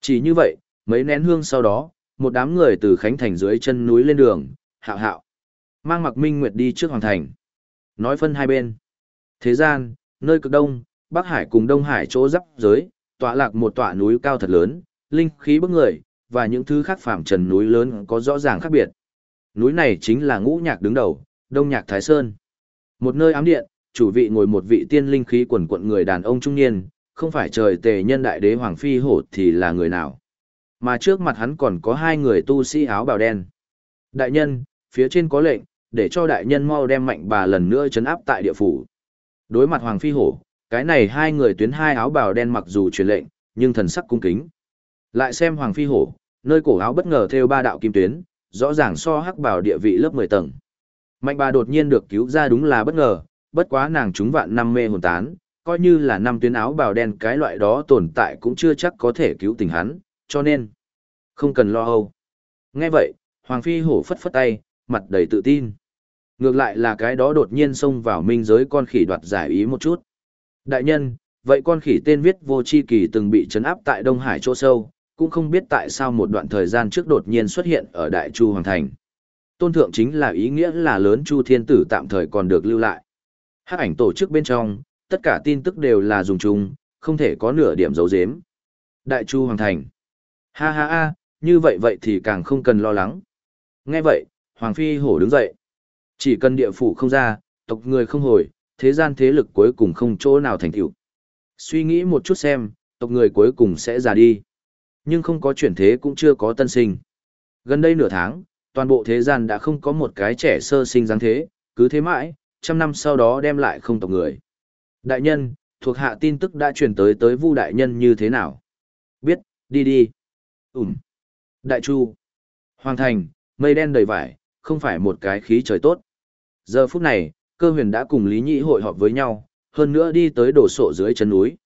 Chỉ như vậy, mấy nén hương sau đó, một đám người từ Khánh Thành dưới chân núi lên đường, hạo hạo. Mang mặc minh nguyệt đi trước Hoàng Thành. Nói phân hai bên. Thế gian, nơi cực đông, Bắc Hải cùng Đông Hải chỗ giáp giới, tọa lạc một tọa núi cao thật lớn, linh khí bức người, và những thứ khác phạm trần núi lớn có rõ ràng khác biệt. Núi này chính là ngũ nhạc đứng đầu, Đông Nhạc Thái Sơn. Một nơi ám điện, chủ vị ngồi một vị tiên linh khí quần quận người đàn ông trung niên, không phải trời tề nhân đại đế Hoàng Phi Hổ thì là người nào. Mà trước mặt hắn còn có hai người tu sĩ áo bào đen. Đại nhân, phía trên có lệnh, để cho đại nhân mau đem mạnh bà lần nữa chấn áp tại địa phủ. Đối mặt Hoàng Phi Hổ, cái này hai người tuyến hai áo bào đen mặc dù truyền lệnh, nhưng thần sắc cung kính. Lại xem Hoàng Phi Hổ, nơi cổ áo bất ngờ theo ba đạo kim tuyến, rõ ràng so hắc bào địa vị lớp 10 tầng. Mạnh bà đột nhiên được cứu ra đúng là bất ngờ, bất quá nàng chúng vạn năm mê hồn tán, coi như là năm tuyến áo bào đen cái loại đó tồn tại cũng chưa chắc có thể cứu tình hắn, cho nên Không cần lo âu. Nghe vậy, Hoàng Phi hổ phất phất tay, mặt đầy tự tin. Ngược lại là cái đó đột nhiên xông vào minh giới con khỉ đoạt giải ý một chút. Đại nhân, vậy con khỉ tên viết vô chi kỳ từng bị trấn áp tại Đông Hải chỗ sâu, cũng không biết tại sao một đoạn thời gian trước đột nhiên xuất hiện ở Đại Chu Hoàng Thành. Tôn thượng chính là ý nghĩa là lớn Chu Thiên Tử tạm thời còn được lưu lại. Hắc ảnh tổ chức bên trong, tất cả tin tức đều là dùng chung, không thể có nửa điểm giấu giếm. Đại Chu Hoàng Thành. Ha ha ha, như vậy vậy thì càng không cần lo lắng. Nghe vậy, Hoàng Phi hổ đứng dậy. Chỉ cần địa phủ không ra, tộc người không hồi, thế gian thế lực cuối cùng không chỗ nào thành tựu. Suy nghĩ một chút xem, tộc người cuối cùng sẽ già đi. Nhưng không có chuyển thế cũng chưa có tân sinh. Gần đây nửa tháng, toàn bộ thế gian đã không có một cái trẻ sơ sinh dáng thế, cứ thế mãi, trăm năm sau đó đem lại không tộc người. Đại nhân, thuộc hạ tin tức đã truyền tới tới Vu đại nhân như thế nào? Biết, đi đi. Ừm. Đại Chu. Hoàng thành, mây đen đầy vải, không phải một cái khí trời tốt. Giờ phút này, cơ huyền đã cùng Lý Nhĩ hội họp với nhau, hơn nữa đi tới đổ sộ dưới chân núi.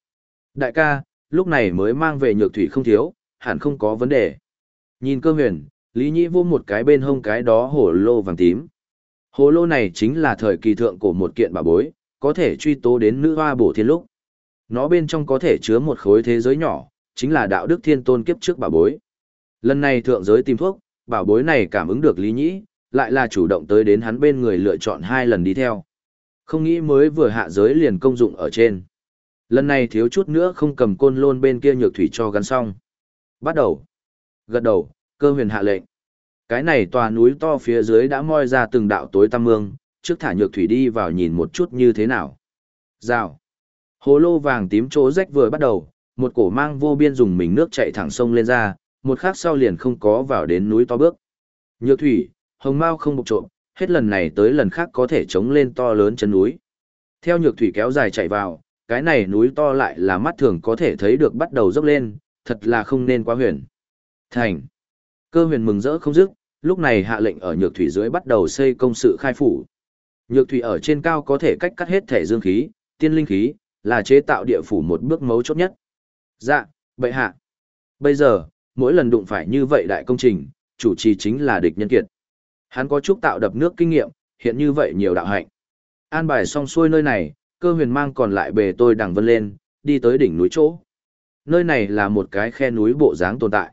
Đại ca, lúc này mới mang về nhược thủy không thiếu, hẳn không có vấn đề. Nhìn cơ huyền, Lý Nhĩ vô một cái bên hông cái đó hổ lô vàng tím. Hồ lô này chính là thời kỳ thượng của một kiện bảo bối, có thể truy tố đến nữ hoa bổ thiên lúc. Nó bên trong có thể chứa một khối thế giới nhỏ, chính là đạo đức thiên tôn kiếp trước bảo bối. Lần này thượng giới tìm thuốc, bảo bối này cảm ứng được Lý Nhĩ, lại là chủ động tới đến hắn bên người lựa chọn hai lần đi theo. Không nghĩ mới vừa hạ giới liền công dụng ở trên. Lần này thiếu chút nữa không cầm côn lôn bên kia nhược thủy cho gắn xong. Bắt đầu. Gật đầu, cơ huyền hạ lệnh. Cái này tòa núi to phía dưới đã moi ra từng đạo tối tăm mương, trước thả nhược thủy đi vào nhìn một chút như thế nào. Rào. Hồ lô vàng tím chỗ rách vừa bắt đầu, một cổ mang vô biên dùng mình nước chạy thẳng sông lên ra, một khắc sau liền không có vào đến núi to bước. Nhược thủy, hồng mao không bộc trộm, hết lần này tới lần khác có thể chống lên to lớn chân núi. Theo nhược thủy kéo dài chạy vào, cái này núi to lại là mắt thường có thể thấy được bắt đầu dốc lên, thật là không nên quá huyền. Thành. Cơ huyền mừng rỡ không dứt, lúc này hạ lệnh ở nhược thủy dưới bắt đầu xây công sự khai phủ. Nhược thủy ở trên cao có thể cách cắt hết thể dương khí, tiên linh khí, là chế tạo địa phủ một bước mấu chốt nhất. Dạ, bệ hạ. Bây giờ, mỗi lần đụng phải như vậy đại công trình, chủ trì chính là địch nhân kiệt. Hắn có chút tạo đập nước kinh nghiệm, hiện như vậy nhiều đạo hạnh. An bài xong xuôi nơi này, cơ huyền mang còn lại bề tôi đằng vân lên, đi tới đỉnh núi chỗ. Nơi này là một cái khe núi bộ dáng tồn tại.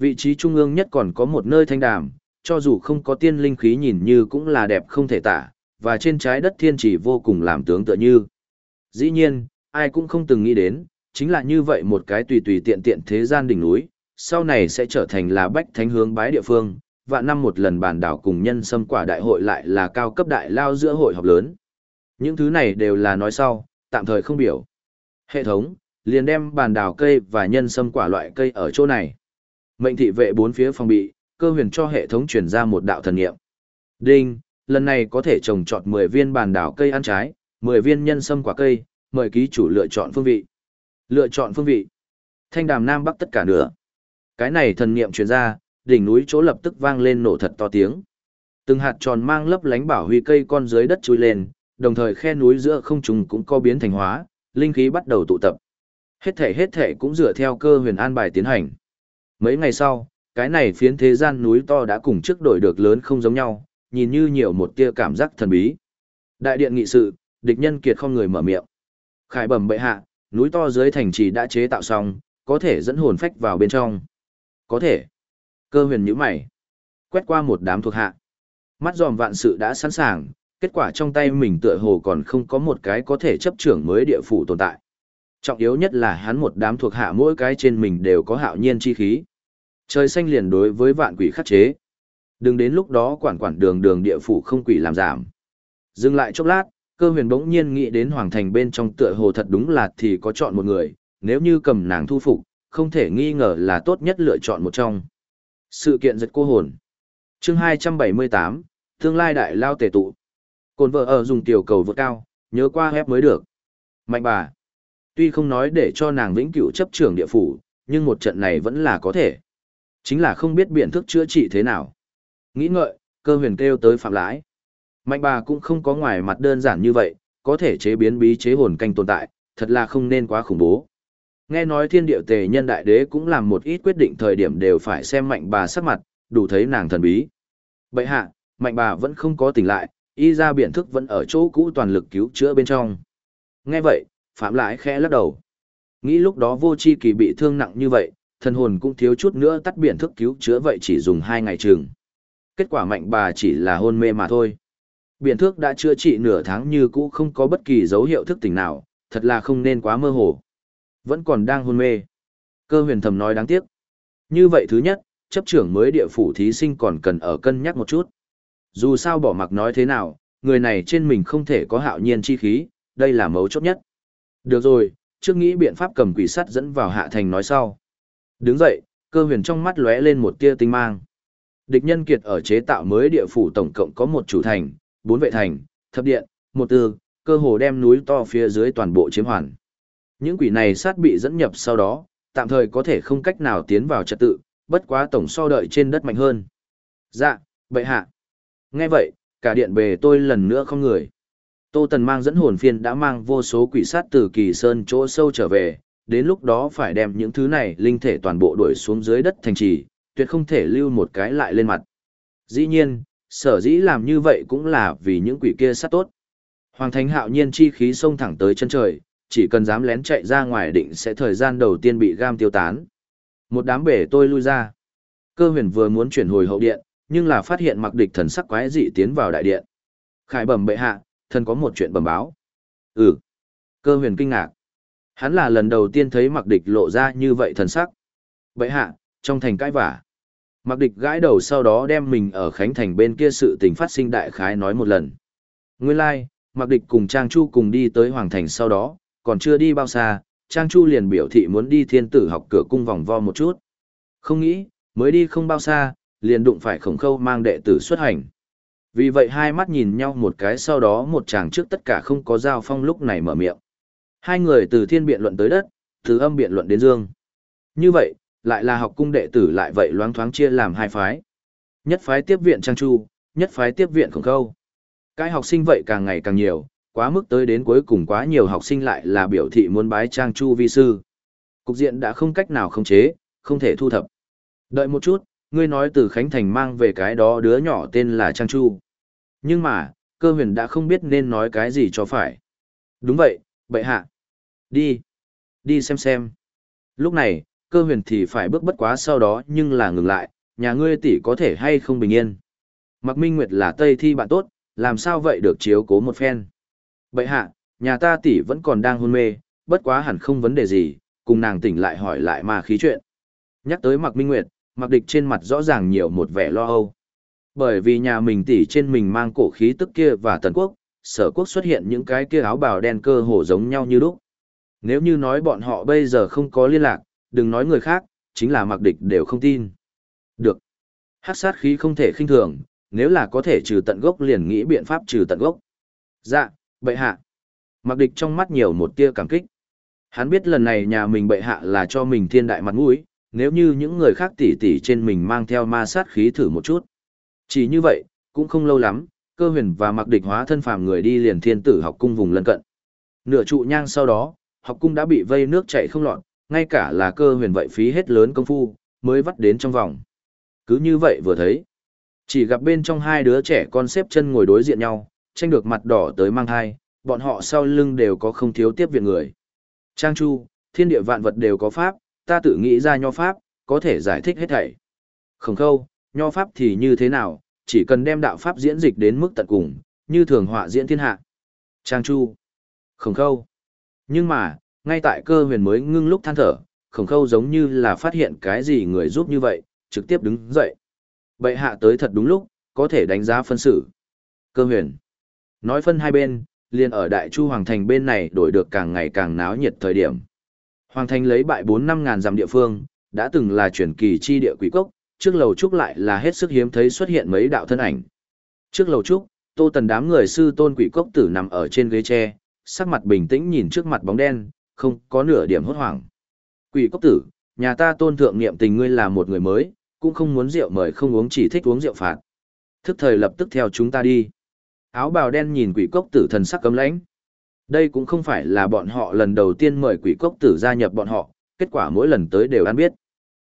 Vị trí trung ương nhất còn có một nơi thanh đàm, cho dù không có tiên linh khí nhìn như cũng là đẹp không thể tả, và trên trái đất thiên chỉ vô cùng làm tướng tựa như. Dĩ nhiên, ai cũng không từng nghĩ đến, chính là như vậy một cái tùy tùy tiện tiện thế gian đỉnh núi, sau này sẽ trở thành là bách thánh hướng bái địa phương, và năm một lần bàn đảo cùng nhân xâm quả đại hội lại là cao cấp đại lao giữa hội họp lớn. Những thứ này đều là nói sau, tạm thời không biểu. Hệ thống, liền đem bàn đảo cây và nhân xâm quả loại cây ở chỗ này. Mệnh thị vệ bốn phía phòng bị, cơ huyền cho hệ thống truyền ra một đạo thần niệm. Đinh, lần này có thể trồng trọt 10 viên bàn đảo cây ăn trái, 10 viên nhân sâm quả cây, mời ký chủ lựa chọn phương vị. Lựa chọn phương vị. Thanh đàm Nam Bắc tất cả nữa. Cái này thần niệm truyền ra, đỉnh núi chỗ lập tức vang lên nổ thật to tiếng. Từng hạt tròn mang lấp lánh bảo huy cây con dưới đất chui lên, đồng thời khe núi giữa không trùng cũng có biến thành hóa, linh khí bắt đầu tụ tập. Hết thể hết thể cũng dựa theo cơ huyền an bài tiến hành. Mấy ngày sau, cái này phiến thế gian núi to đã cùng trước đổi được lớn không giống nhau, nhìn như nhiều một tia cảm giác thần bí. Đại điện nghị sự, địch nhân kiệt không người mở miệng. Khải bẩm bệ hạ, núi to dưới thành trì đã chế tạo xong, có thể dẫn hồn phách vào bên trong. Có thể. Cơ huyền nhíu mày. Quét qua một đám thuộc hạ. Mắt dòm vạn sự đã sẵn sàng, kết quả trong tay mình tựa hồ còn không có một cái có thể chấp trưởng mới địa phủ tồn tại. Trọng yếu nhất là hắn một đám thuộc hạ mỗi cái trên mình đều có hạo nhiên chi khí. Trời xanh liền đối với vạn quỷ khắc chế. Đừng đến lúc đó quản quản đường đường địa phủ không quỷ làm giảm. Dừng lại chốc lát, cơ huyền bỗng nhiên nghĩ đến hoàng thành bên trong tựa hồ thật đúng là thì có chọn một người, nếu như cầm nàng thu phục, không thể nghi ngờ là tốt nhất lựa chọn một trong. Sự kiện giật cô hồn. Chương 278, tương lai đại lao tề tụ. Cồn vợ ở dùng tiểu cầu vượt cao, nhớ qua hép mới được. Mạnh bà. Tuy không nói để cho nàng vĩnh cửu chấp trưởng địa phủ, nhưng một trận này vẫn là có thể. Chính là không biết biện thức chữa trị thế nào. Nghĩ ngợi, cơ huyền kêu tới phạm lãi. Mạnh bà cũng không có ngoài mặt đơn giản như vậy, có thể chế biến bí chế hồn canh tồn tại, thật là không nên quá khủng bố. Nghe nói thiên điệu tề nhân đại đế cũng làm một ít quyết định thời điểm đều phải xem mạnh bà sắc mặt, đủ thấy nàng thần bí. Bậy hạ, mạnh bà vẫn không có tỉnh lại, y ra biện thức vẫn ở chỗ cũ toàn lực cứu chữa bên trong. Nghe vậy, Phạm lãi khẽ lắc đầu. Nghĩ lúc đó vô chi kỳ bị thương nặng như vậy, thần hồn cũng thiếu chút nữa tắt biển thức cứu chữa vậy chỉ dùng hai ngày chừng. Kết quả mạnh bà chỉ là hôn mê mà thôi. Biện thước đã chữa trị nửa tháng như cũ không có bất kỳ dấu hiệu thức tỉnh nào, thật là không nên quá mơ hồ. Vẫn còn đang hôn mê. Cơ huyền thầm nói đáng tiếc. Như vậy thứ nhất, chấp trưởng mới địa phủ thí sinh còn cần ở cân nhắc một chút. Dù sao bỏ mặc nói thế nào, người này trên mình không thể có hạo nhiên chi khí, đây là mấu chốt nhất. Được rồi, trước nghĩ biện pháp cầm quỷ sắt dẫn vào hạ thành nói sau. Đứng dậy, cơ huyền trong mắt lóe lên một tia tinh mang. Địch nhân kiệt ở chế tạo mới địa phủ tổng cộng có một chủ thành, bốn vệ thành, thập điện, một tư, cơ hồ đem núi to phía dưới toàn bộ chiếm hoàn. Những quỷ này sát bị dẫn nhập sau đó, tạm thời có thể không cách nào tiến vào trật tự, bất quá tổng so đợi trên đất mạnh hơn. Dạ, vậy hạ. Nghe vậy, cả điện bề tôi lần nữa không người. Tô Tần mang dẫn hồn phiên đã mang vô số quỷ sát từ kỳ sơn chỗ sâu trở về, đến lúc đó phải đem những thứ này linh thể toàn bộ đuổi xuống dưới đất thành trì, tuyệt không thể lưu một cái lại lên mặt. Dĩ nhiên, sở dĩ làm như vậy cũng là vì những quỷ kia sát tốt. Hoàng Thánh hạo nhiên chi khí xông thẳng tới chân trời, chỉ cần dám lén chạy ra ngoài định sẽ thời gian đầu tiên bị gam tiêu tán. Một đám bể tôi lui ra. Cơ huyền vừa muốn chuyển hồi hậu điện, nhưng là phát hiện mặc địch thần sắc quái dị tiến vào đại điện. Khải bẩm bệ hạ, thần có một chuyện bẩm báo. Ừ. Cơ huyền kinh ngạc. Hắn là lần đầu tiên thấy mặc địch lộ ra như vậy thần sắc. Bệ hạ, trong thành cãi vả. Mặc địch gãi đầu sau đó đem mình ở Khánh Thành bên kia sự tình phát sinh đại khái nói một lần. Nguyên lai, like, Mặc địch cùng Trang Chu cùng đi tới Hoàng Thành sau đó, còn chưa đi bao xa, Trang Chu liền biểu thị muốn đi thiên tử học cửa cung vòng vo một chút. Không nghĩ, mới đi không bao xa, liền đụng phải khổng khâu mang đệ tử xuất hành. Vì vậy hai mắt nhìn nhau một cái sau đó một chàng trước tất cả không có giao phong lúc này mở miệng. Hai người từ thiên biện luận tới đất, từ âm biện luận đến dương. Như vậy, lại là học cung đệ tử lại vậy loáng thoáng chia làm hai phái. Nhất phái tiếp viện Trang Chu, nhất phái tiếp viện khổng khâu. Cái học sinh vậy càng ngày càng nhiều, quá mức tới đến cuối cùng quá nhiều học sinh lại là biểu thị muốn bái Trang Chu vi sư. Cục diện đã không cách nào khống chế, không thể thu thập. Đợi một chút, ngươi nói từ Khánh Thành mang về cái đó đứa nhỏ tên là Trang Chu. Nhưng mà, cơ huyền đã không biết nên nói cái gì cho phải. Đúng vậy, bệ hạ. Đi. Đi xem xem. Lúc này, cơ huyền thì phải bước bất quá sau đó nhưng là ngừng lại, nhà ngươi tỷ có thể hay không bình yên. Mặc Minh Nguyệt là Tây thi bạn tốt, làm sao vậy được chiếu cố một phen. Bậy hạ, nhà ta tỷ vẫn còn đang hôn mê, bất quá hẳn không vấn đề gì, cùng nàng tỉnh lại hỏi lại mà khí chuyện. Nhắc tới Mạc Minh Nguyệt, Mạc Địch trên mặt rõ ràng nhiều một vẻ lo âu. Bởi vì nhà mình tỷ trên mình mang cổ khí tức kia và tần quốc, sở quốc xuất hiện những cái kia áo bào đen cơ hồ giống nhau như lúc. Nếu như nói bọn họ bây giờ không có liên lạc, đừng nói người khác, chính là Mặc Địch đều không tin. Được. Hát sát khí không thể khinh thường, nếu là có thể trừ tận gốc liền nghĩ biện pháp trừ tận gốc. Dạ, bệ hạ. Mặc địch trong mắt nhiều một tia cảm kích. Hắn biết lần này nhà mình bệ hạ là cho mình thiên đại mặt mũi, nếu như những người khác tỉ tỉ trên mình mang theo ma sát khí thử một chút. Chỉ như vậy, cũng không lâu lắm, cơ huyền và mặc địch hóa thân phàm người đi liền thiên tử học cung vùng lân cận. Nửa trụ nhang sau đó, học cung đã bị vây nước chảy không lọt, ngay cả là cơ huyền vậy phí hết lớn công phu, mới vắt đến trong vòng. Cứ như vậy vừa thấy, chỉ gặp bên trong hai đứa trẻ con xếp chân ngồi đối diện nhau, tranh được mặt đỏ tới mang thai, bọn họ sau lưng đều có không thiếu tiếp viện người. Trang Chu, thiên địa vạn vật đều có pháp, ta tự nghĩ ra nho pháp, có thể giải thích hết thảy. Khổng khâu, nho pháp thì như thế nào, chỉ cần đem đạo pháp diễn dịch đến mức tận cùng, như thường họa diễn thiên hạ. Trang Chu, khổng khâu. Nhưng mà, ngay tại cơ huyền mới ngưng lúc than thở, khổng khâu giống như là phát hiện cái gì người giúp như vậy, trực tiếp đứng dậy. Bệ hạ tới thật đúng lúc, có thể đánh giá phân xử. Cơ huyền. Nói phân hai bên, liền ở Đại Chu Hoàng Thành bên này đổi được càng ngày càng náo nhiệt thời điểm. Hoàng Thành lấy bại bốn năm ngàn dặm địa phương, đã từng là chuyển kỳ chi địa quỷ cốc, trước lầu trúc lại là hết sức hiếm thấy xuất hiện mấy đạo thân ảnh. Trước lầu trúc, tô tần đám người sư tôn quỷ cốc tử nằm ở trên ghế tre, sắc mặt bình tĩnh nhìn trước mặt bóng đen, không có nửa điểm hốt hoảng. Quỷ cốc tử, nhà ta tôn thượng niệm tình ngươi là một người mới, cũng không muốn rượu mời không uống chỉ thích uống rượu phạt. Thức thời lập tức theo chúng ta đi. Áo bào đen nhìn quỷ cốc tử thần sắc cấm lãnh. Đây cũng không phải là bọn họ lần đầu tiên mời quỷ cốc tử gia nhập bọn họ, kết quả mỗi lần tới đều ăn biết.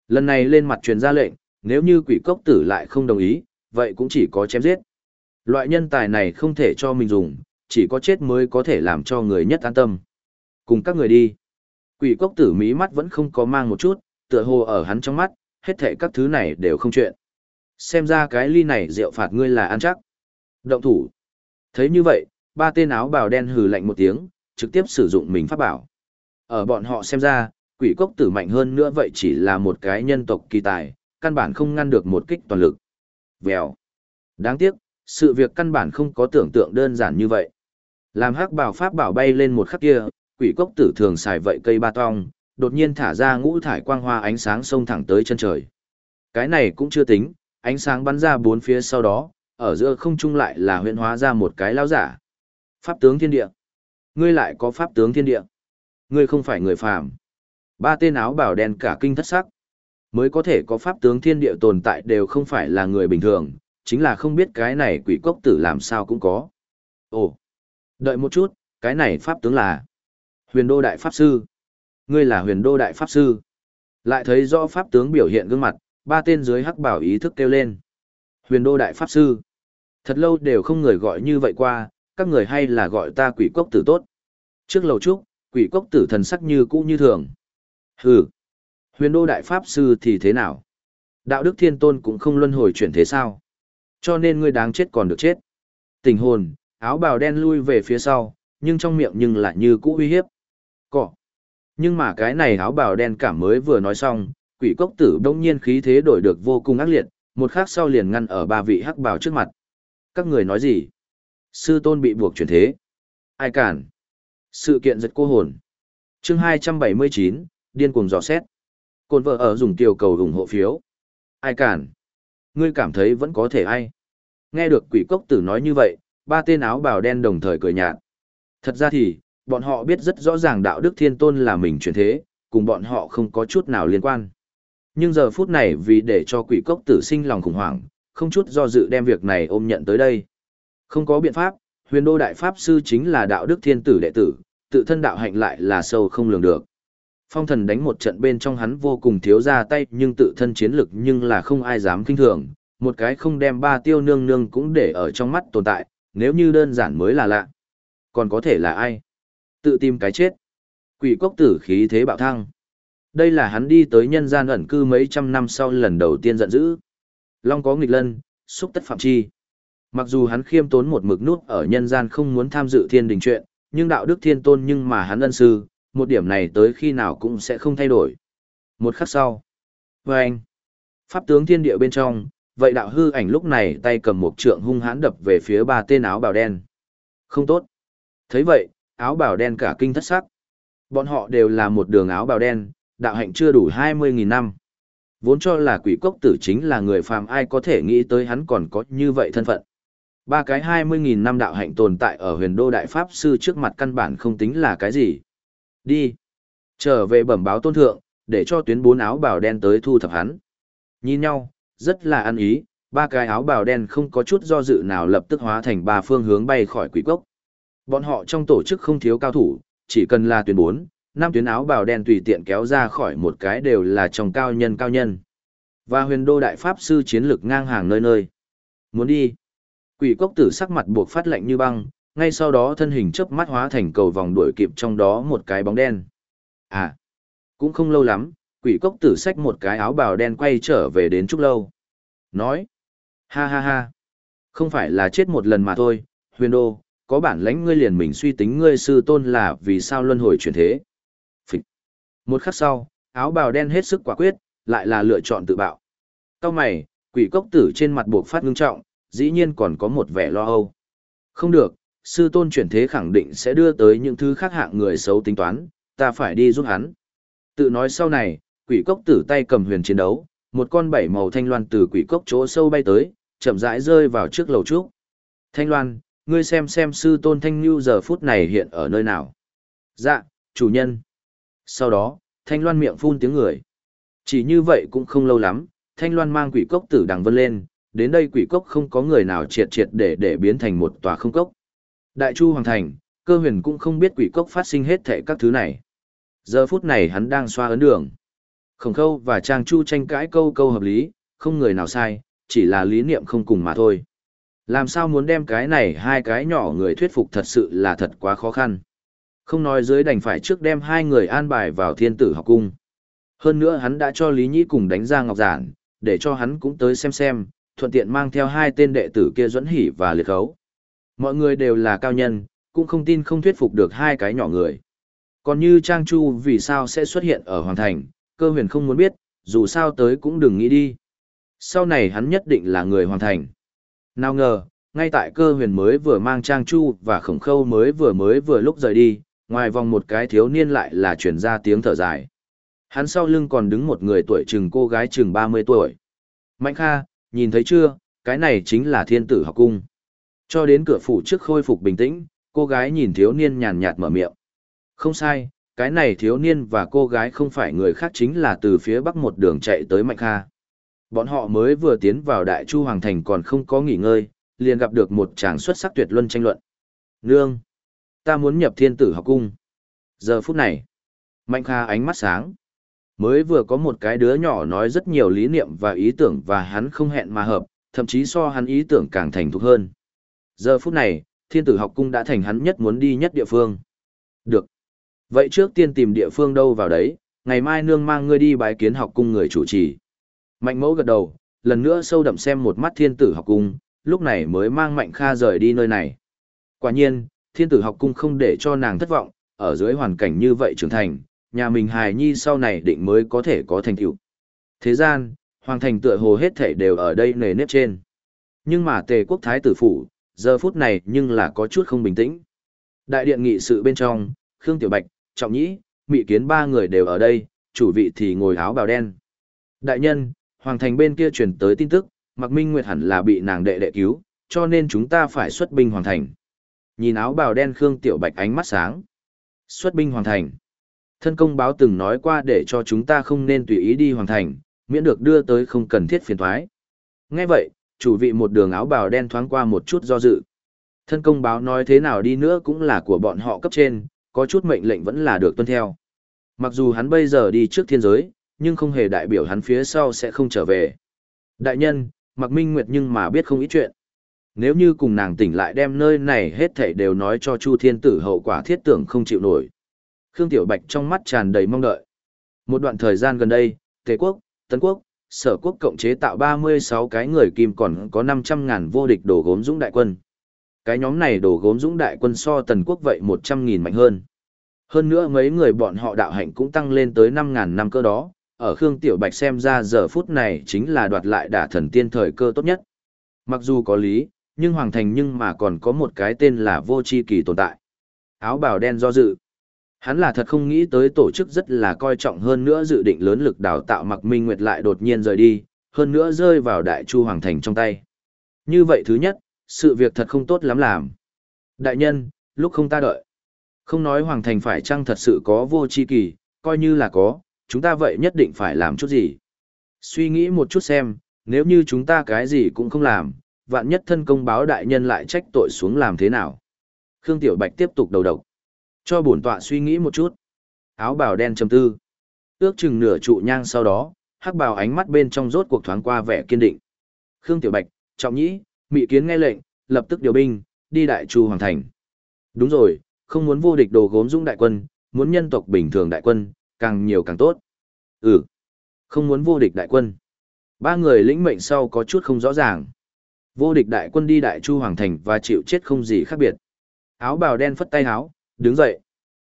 Lần này lên mặt truyền ra lệnh, nếu như quỷ cốc tử lại không đồng ý, vậy cũng chỉ có chém giết. Loại nhân tài này không thể cho mình dùng, chỉ có chết mới có thể làm cho người nhất an tâm. Cùng các người đi. Quỷ cốc tử mí mắt vẫn không có mang một chút, tựa hồ ở hắn trong mắt, hết thảy các thứ này đều không chuyện. Xem ra cái ly này rượu phạt ngươi là ăn chắc. Động thủ. Thấy như vậy, ba tên áo bào đen hừ lạnh một tiếng, trực tiếp sử dụng mình pháp bảo. Ở bọn họ xem ra, quỷ cốc tử mạnh hơn nữa vậy chỉ là một cái nhân tộc kỳ tài, căn bản không ngăn được một kích toàn lực. Vèo. Đáng tiếc, sự việc căn bản không có tưởng tượng đơn giản như vậy. Làm hắc bảo pháp bảo bay lên một khắc kia, quỷ cốc tử thường xài vậy cây ba tong, đột nhiên thả ra ngũ thải quang hoa ánh sáng xông thẳng tới chân trời. Cái này cũng chưa tính, ánh sáng bắn ra bốn phía sau đó, ở giữa không trung lại là huyện hóa ra một cái lao giả. Pháp tướng thiên địa. Ngươi lại có pháp tướng thiên địa. Ngươi không phải người phàm. Ba tên áo bảo đen cả kinh thất sắc. Mới có thể có pháp tướng thiên địa tồn tại đều không phải là người bình thường, chính là không biết cái này quỷ cốc tử làm sao cũng có. Ồ, đợi một chút, cái này pháp tướng là huyền đô đại pháp sư. Ngươi là huyền đô đại pháp sư. Lại thấy rõ pháp tướng biểu hiện gương mặt, ba tên dưới hắc bảo ý thức kêu lên. Huyền đô đại pháp sư. Thật lâu đều không người gọi như vậy qua, các người hay là gọi ta quỷ cốc tử tốt. Trước lầu trúc, quỷ cốc tử thần sắc như cũ như thường. Hừ, huyền đô đại pháp sư thì thế nào? Đạo đức thiên tôn cũng không luân hồi chuyển thế sao? Cho nên ngươi đáng chết còn được chết. Tình hồn, áo bào đen lui về phía sau, nhưng trong miệng nhưng lại như cũ uy hiếp. Cỏ. Nhưng mà cái này áo bào đen cảm mới vừa nói xong, quỷ cốc tử đông nhiên khí thế đổi được vô cùng ác liệt, một khắc sau liền ngăn ở ba vị hắc bào trước mặt. Các người nói gì? Sư tôn bị buộc chuyển thế. Ai cản? Sự kiện giật cô hồn. chương 279, điên cuồng dò xét. Côn vợ ở dùng tiểu cầu ủng hộ phiếu. Ai cản? Ngươi cảm thấy vẫn có thể ai? Nghe được quỷ cốc tử nói như vậy, ba tên áo bào đen đồng thời cười nhạt. Thật ra thì, bọn họ biết rất rõ ràng đạo đức thiên tôn là mình chuyển thế, cùng bọn họ không có chút nào liên quan. Nhưng giờ phút này vì để cho quỷ cốc tử sinh lòng khủng hoảng, không chút do dự đem việc này ôm nhận tới đây. Không có biện pháp, huyền đô đại pháp sư chính là đạo đức thiên tử đệ tử, tự thân đạo hạnh lại là sâu không lường được. Phong thần đánh một trận bên trong hắn vô cùng thiếu ra tay nhưng tự thân chiến lực nhưng là không ai dám kinh thường, một cái không đem ba tiêu nương nương cũng để ở trong mắt tồn tại, nếu như đơn giản mới là lạ. Còn có thể là ai? Tự tìm cái chết. Quỷ cốc tử khí thế bạo thăng. Đây là hắn đi tới nhân gian ẩn cư mấy trăm năm sau lần đầu tiên giận dữ. Long có nghịch lân, xúc tất phạm chi. Mặc dù hắn khiêm tốn một mực nút ở nhân gian không muốn tham dự thiên đình chuyện, nhưng đạo đức thiên tôn nhưng mà hắn ân sư, một điểm này tới khi nào cũng sẽ không thay đổi. Một khắc sau. Và anh. Pháp tướng thiên địa bên trong, vậy đạo hư ảnh lúc này tay cầm một trượng hung hãn đập về phía ba tên áo bào đen. Không tốt. thấy vậy, áo bào đen cả kinh thất sắc. Bọn họ đều là một đường áo bào đen, đạo hạnh chưa đủ 20.000 năm. Vốn cho là quỷ cốc tử chính là người phàm ai có thể nghĩ tới hắn còn có như vậy thân phận. Ba cái 20.000 năm đạo hạnh tồn tại ở huyền đô đại pháp sư trước mặt căn bản không tính là cái gì. Đi. Trở về bẩm báo tôn thượng, để cho tuyến bốn áo bào đen tới thu thập hắn. Nhìn nhau, rất là ăn ý, ba cái áo bào đen không có chút do dự nào lập tức hóa thành ba phương hướng bay khỏi quỷ cốc. Bọn họ trong tổ chức không thiếu cao thủ, chỉ cần là tuyến bốn, năm tuyến áo bào đen tùy tiện kéo ra khỏi một cái đều là trong cao nhân cao nhân. Và huyền đô đại pháp sư chiến lực ngang hàng nơi nơi. Muốn đi. Quỷ cốc tử sắc mặt buộc phát lạnh như băng, ngay sau đó thân hình chớp mắt hóa thành cầu vòng đuổi kịp trong đó một cái bóng đen. À, cũng không lâu lắm, quỷ cốc tử xách một cái áo bào đen quay trở về đến trúc lâu. Nói, ha ha ha, không phải là chết một lần mà thôi, huyền đô, có bản lãnh ngươi liền mình suy tính ngươi sư tôn là vì sao luân hồi chuyển thế. Phịch. Một khắc sau, áo bào đen hết sức quả quyết, lại là lựa chọn tự bạo. Cao mày, quỷ cốc tử trên mặt buộc phát ngưng trọng, dĩ nhiên còn có một vẻ lo âu. Không được, sư tôn chuyển thế khẳng định sẽ đưa tới những thứ khác hạng người xấu tính toán, ta phải đi giúp hắn. Tự nói sau này, quỷ cốc tử tay cầm huyền chiến đấu, một con bảy màu thanh loan từ quỷ cốc chỗ sâu bay tới, chậm rãi rơi vào trước lầu trúc. Thanh loan, ngươi xem xem sư tôn thanh lưu giờ phút này hiện ở nơi nào. Dạ, chủ nhân. Sau đó, thanh loan miệng phun tiếng người. Chỉ như vậy cũng không lâu lắm, thanh loan mang quỷ cốc tử đằng vân lên, đến đây quỷ cốc không có người nào triệt triệt để để biến thành một tòa không cốc. Đại Chu Hoàng Thành, cơ huyền cũng không biết quỷ cốc phát sinh hết thể các thứ này. Giờ phút này hắn đang xoa ấn đường. Khổng khâu và Trang Chu tranh cãi câu câu hợp lý, không người nào sai, chỉ là lý niệm không cùng mà thôi. Làm sao muốn đem cái này hai cái nhỏ người thuyết phục thật sự là thật quá khó khăn. Không nói dưới đành phải trước đem hai người an bài vào thiên tử học cung. Hơn nữa hắn đã cho Lý Nhĩ cùng đánh ra ngọc giản, để cho hắn cũng tới xem xem, thuận tiện mang theo hai tên đệ tử kia dẫn hỉ và liệt khấu. Mọi người đều là cao nhân, cũng không tin không thuyết phục được hai cái nhỏ người. Còn như Trang Chu vì sao sẽ xuất hiện ở Hoàng Thành, cơ huyền không muốn biết, dù sao tới cũng đừng nghĩ đi. Sau này hắn nhất định là người hoàn Thành. Nào ngờ, ngay tại cơ huyền mới vừa mang Trang Chu và khổng khâu mới vừa mới vừa lúc rời đi, ngoài vòng một cái thiếu niên lại là chuyển ra tiếng thở dài. Hắn sau lưng còn đứng một người tuổi chừng cô gái chừng 30 tuổi. Mạnh Kha, nhìn thấy chưa, cái này chính là thiên tử học cung. Cho đến cửa phủ trước khôi phục bình tĩnh, cô gái nhìn thiếu niên nhàn nhạt mở miệng. Không sai, cái này thiếu niên và cô gái không phải người khác chính là từ phía bắc một đường chạy tới Mạnh Kha. Bọn họ mới vừa tiến vào Đại Chu Hoàng Thành còn không có nghỉ ngơi, liền gặp được một chàng xuất sắc tuyệt luân tranh luận. Nương! Ta muốn nhập thiên tử học cung. Giờ phút này, Mạnh Kha ánh mắt sáng. Mới vừa có một cái đứa nhỏ nói rất nhiều lý niệm và ý tưởng và hắn không hẹn mà hợp, thậm chí so hắn ý tưởng càng thành thục hơn. Giờ phút này, thiên tử học cung đã thành hắn nhất muốn đi nhất địa phương. Được. Vậy trước tiên tìm địa phương đâu vào đấy, ngày mai nương mang ngươi đi bái kiến học cung người chủ trì. Mạnh mẫu gật đầu, lần nữa sâu đậm xem một mắt thiên tử học cung, lúc này mới mang Mạnh Kha rời đi nơi này. Quả nhiên, thiên tử học cung không để cho nàng thất vọng, ở dưới hoàn cảnh như vậy trưởng thành, nhà mình hài nhi sau này định mới có thể có thành tựu. Thế gian, hoàng thành tựa hồ hết thể đều ở đây nề nếp trên. Nhưng mà tề quốc thái tử phủ, giờ phút này nhưng là có chút không bình tĩnh. Đại điện nghị sự bên trong, Khương Tiểu Bạch, Trọng Nhĩ, Mị Kiến ba người đều ở đây, chủ vị thì ngồi áo bào đen. Đại nhân, hoàng thành bên kia truyền tới tin tức, Mạc Minh Nguyệt hẳn là bị nàng đệ đệ cứu, cho nên chúng ta phải xuất binh hoàng thành. Nhìn áo bào đen Khương Tiểu Bạch ánh mắt sáng. Xuất binh hoàng thành. Thân công báo từng nói qua để cho chúng ta không nên tùy ý đi hoàng thành, miễn được đưa tới không cần thiết phiền thoái. Nghe vậy, chủ vị một đường áo bào đen thoáng qua một chút do dự. Thân công báo nói thế nào đi nữa cũng là của bọn họ cấp trên, có chút mệnh lệnh vẫn là được tuân theo. Mặc dù hắn bây giờ đi trước thiên giới, nhưng không hề đại biểu hắn phía sau sẽ không trở về. Đại nhân, Mạc Minh Nguyệt nhưng mà biết không ít chuyện. Nếu như cùng nàng tỉnh lại đem nơi này hết thảy đều nói cho Chu Thiên Tử hậu quả thiết tưởng không chịu nổi. Khương Tiểu Bạch trong mắt tràn đầy mong đợi. Một đoạn thời gian gần đây, Tề Quốc, Tấn Quốc, Sở Quốc cộng chế tạo 36 cái người kim còn có 500 ngàn vô địch đồ gốm dũng đại quân. Cái nhóm này đổ gốm dũng đại quân so Tần Quốc vậy 100 nghìn mạnh hơn. Hơn nữa mấy người bọn họ đạo hạnh cũng tăng lên tới 5 ngàn năm cơ đó, ở Khương Tiểu Bạch xem ra giờ phút này chính là đoạt lại đả thần tiên thời cơ tốt nhất. Mặc dù có lý, nhưng Hoàng Thành nhưng mà còn có một cái tên là vô chi kỳ tồn tại. Áo bào đen do dự. Hắn là thật không nghĩ tới tổ chức rất là coi trọng hơn nữa dự định lớn lực đào tạo Mặc Minh Nguyệt lại đột nhiên rời đi, hơn nữa rơi vào Đại Chu Hoàng Thành trong tay. Như vậy thứ nhất, sự việc thật không tốt lắm làm. Đại nhân, lúc không ta đợi. Không nói Hoàng Thành phải chăng thật sự có vô chi kỳ, coi như là có, chúng ta vậy nhất định phải làm chút gì. Suy nghĩ một chút xem, nếu như chúng ta cái gì cũng không làm, vạn nhất thân công báo đại nhân lại trách tội xuống làm thế nào. Khương Tiểu Bạch tiếp tục đầu độc. Cho bổn tọa suy nghĩ một chút. Áo bào đen trầm tư. Ước chừng nửa trụ nhang sau đó, hắc bào ánh mắt bên trong rốt cuộc thoáng qua vẻ kiên định. Khương Tiểu Bạch, Trọng Nhĩ, Mị Kiến nghe lệnh, lập tức điều binh, đi đại chu hoàng thành. Đúng rồi, không muốn vô địch đồ gốm dũng đại quân, muốn nhân tộc bình thường đại quân, càng nhiều càng tốt. Ừ, không muốn vô địch đại quân. Ba người lĩnh mệnh sau có chút không rõ ràng. Vô địch đại quân đi đại chu hoàng thành và chịu chết không gì khác biệt. Áo bào đen phất tay áo, đứng dậy.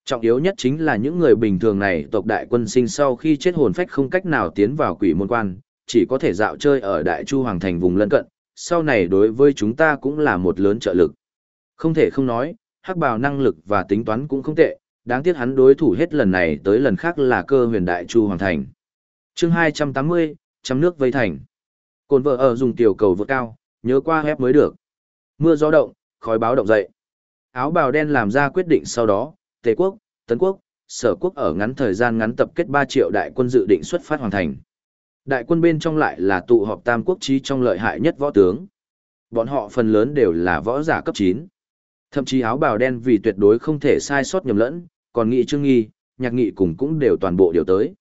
Trọng yếu nhất chính là những người bình thường này tộc đại quân sinh sau khi chết hồn phách không cách nào tiến vào quỷ môn quan, chỉ có thể dạo chơi ở đại chu hoàng thành vùng lân cận, sau này đối với chúng ta cũng là một lớn trợ lực. Không thể không nói, hắc bào năng lực và tính toán cũng không tệ, đáng tiếc hắn đối thủ hết lần này tới lần khác là cơ huyền đại chu hoàng thành. chương 280, trăm nước vây thành. Cồn vợ ở dùng tiểu cầu vượt cao, nhớ qua hép mới được. Mưa gió động, khói báo động dậy. Áo bào đen làm ra quyết định sau đó, Tề quốc, Tấn quốc, Sở quốc ở ngắn thời gian ngắn tập kết 3 triệu đại quân dự định xuất phát hoàn thành. Đại quân bên trong lại là tụ họp tam quốc trí trong lợi hại nhất võ tướng. Bọn họ phần lớn đều là võ giả cấp 9. Thậm chí áo bào đen vì tuyệt đối không thể sai sót nhầm lẫn, còn nghị Trương Nghi, nhạc nghị cùng cũng đều toàn bộ điều tới.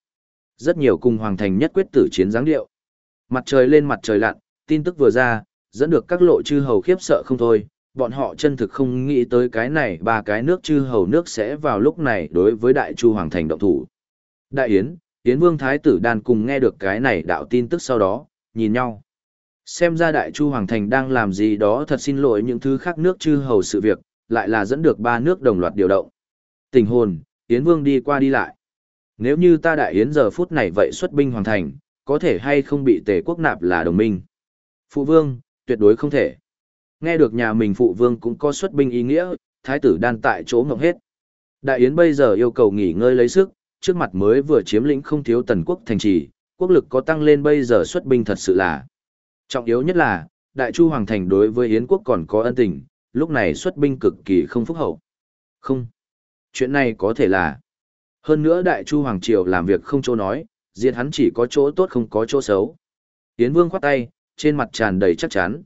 Rất nhiều cùng hoàng thành nhất quyết tử chiến dáng điệu. Mặt trời lên mặt trời lặn, tin tức vừa ra, dẫn được các lộ chư hầu khiếp sợ không thôi, bọn họ chân thực không nghĩ tới cái này ba cái nước chư hầu nước sẽ vào lúc này đối với đại chu hoàng thành động thủ. Đại Yến, Yến Vương Thái tử đàn cùng nghe được cái này đạo tin tức sau đó, nhìn nhau. Xem ra đại chu hoàng thành đang làm gì đó thật xin lỗi những thứ khác nước chư hầu sự việc, lại là dẫn được ba nước đồng loạt điều động. Tình hồn, Yến Vương đi qua đi lại. Nếu như ta đại Yến giờ phút này vậy xuất binh hoàng thành, có thể hay không bị tề quốc nạp là đồng minh. Phụ Vương, tuyệt đối không thể. Nghe được nhà mình Phụ Vương cũng có xuất binh ý nghĩa, Thái tử đan tại chỗ ngọc hết. Đại Yến bây giờ yêu cầu nghỉ ngơi lấy sức, trước mặt mới vừa chiếm lĩnh không thiếu tần quốc thành trì, quốc lực có tăng lên bây giờ xuất binh thật sự là. Trọng yếu nhất là, Đại Chu Hoàng Thành đối với Yến quốc còn có ân tình, lúc này xuất binh cực kỳ không phúc hậu. Không. Chuyện này có thể là. Hơn nữa Đại Chu Hoàng Triều làm việc không chỗ nói, diệt hắn chỉ có chỗ tốt không có chỗ xấu. Yến Vương khoát tay, trên mặt tràn đầy chắc chắn.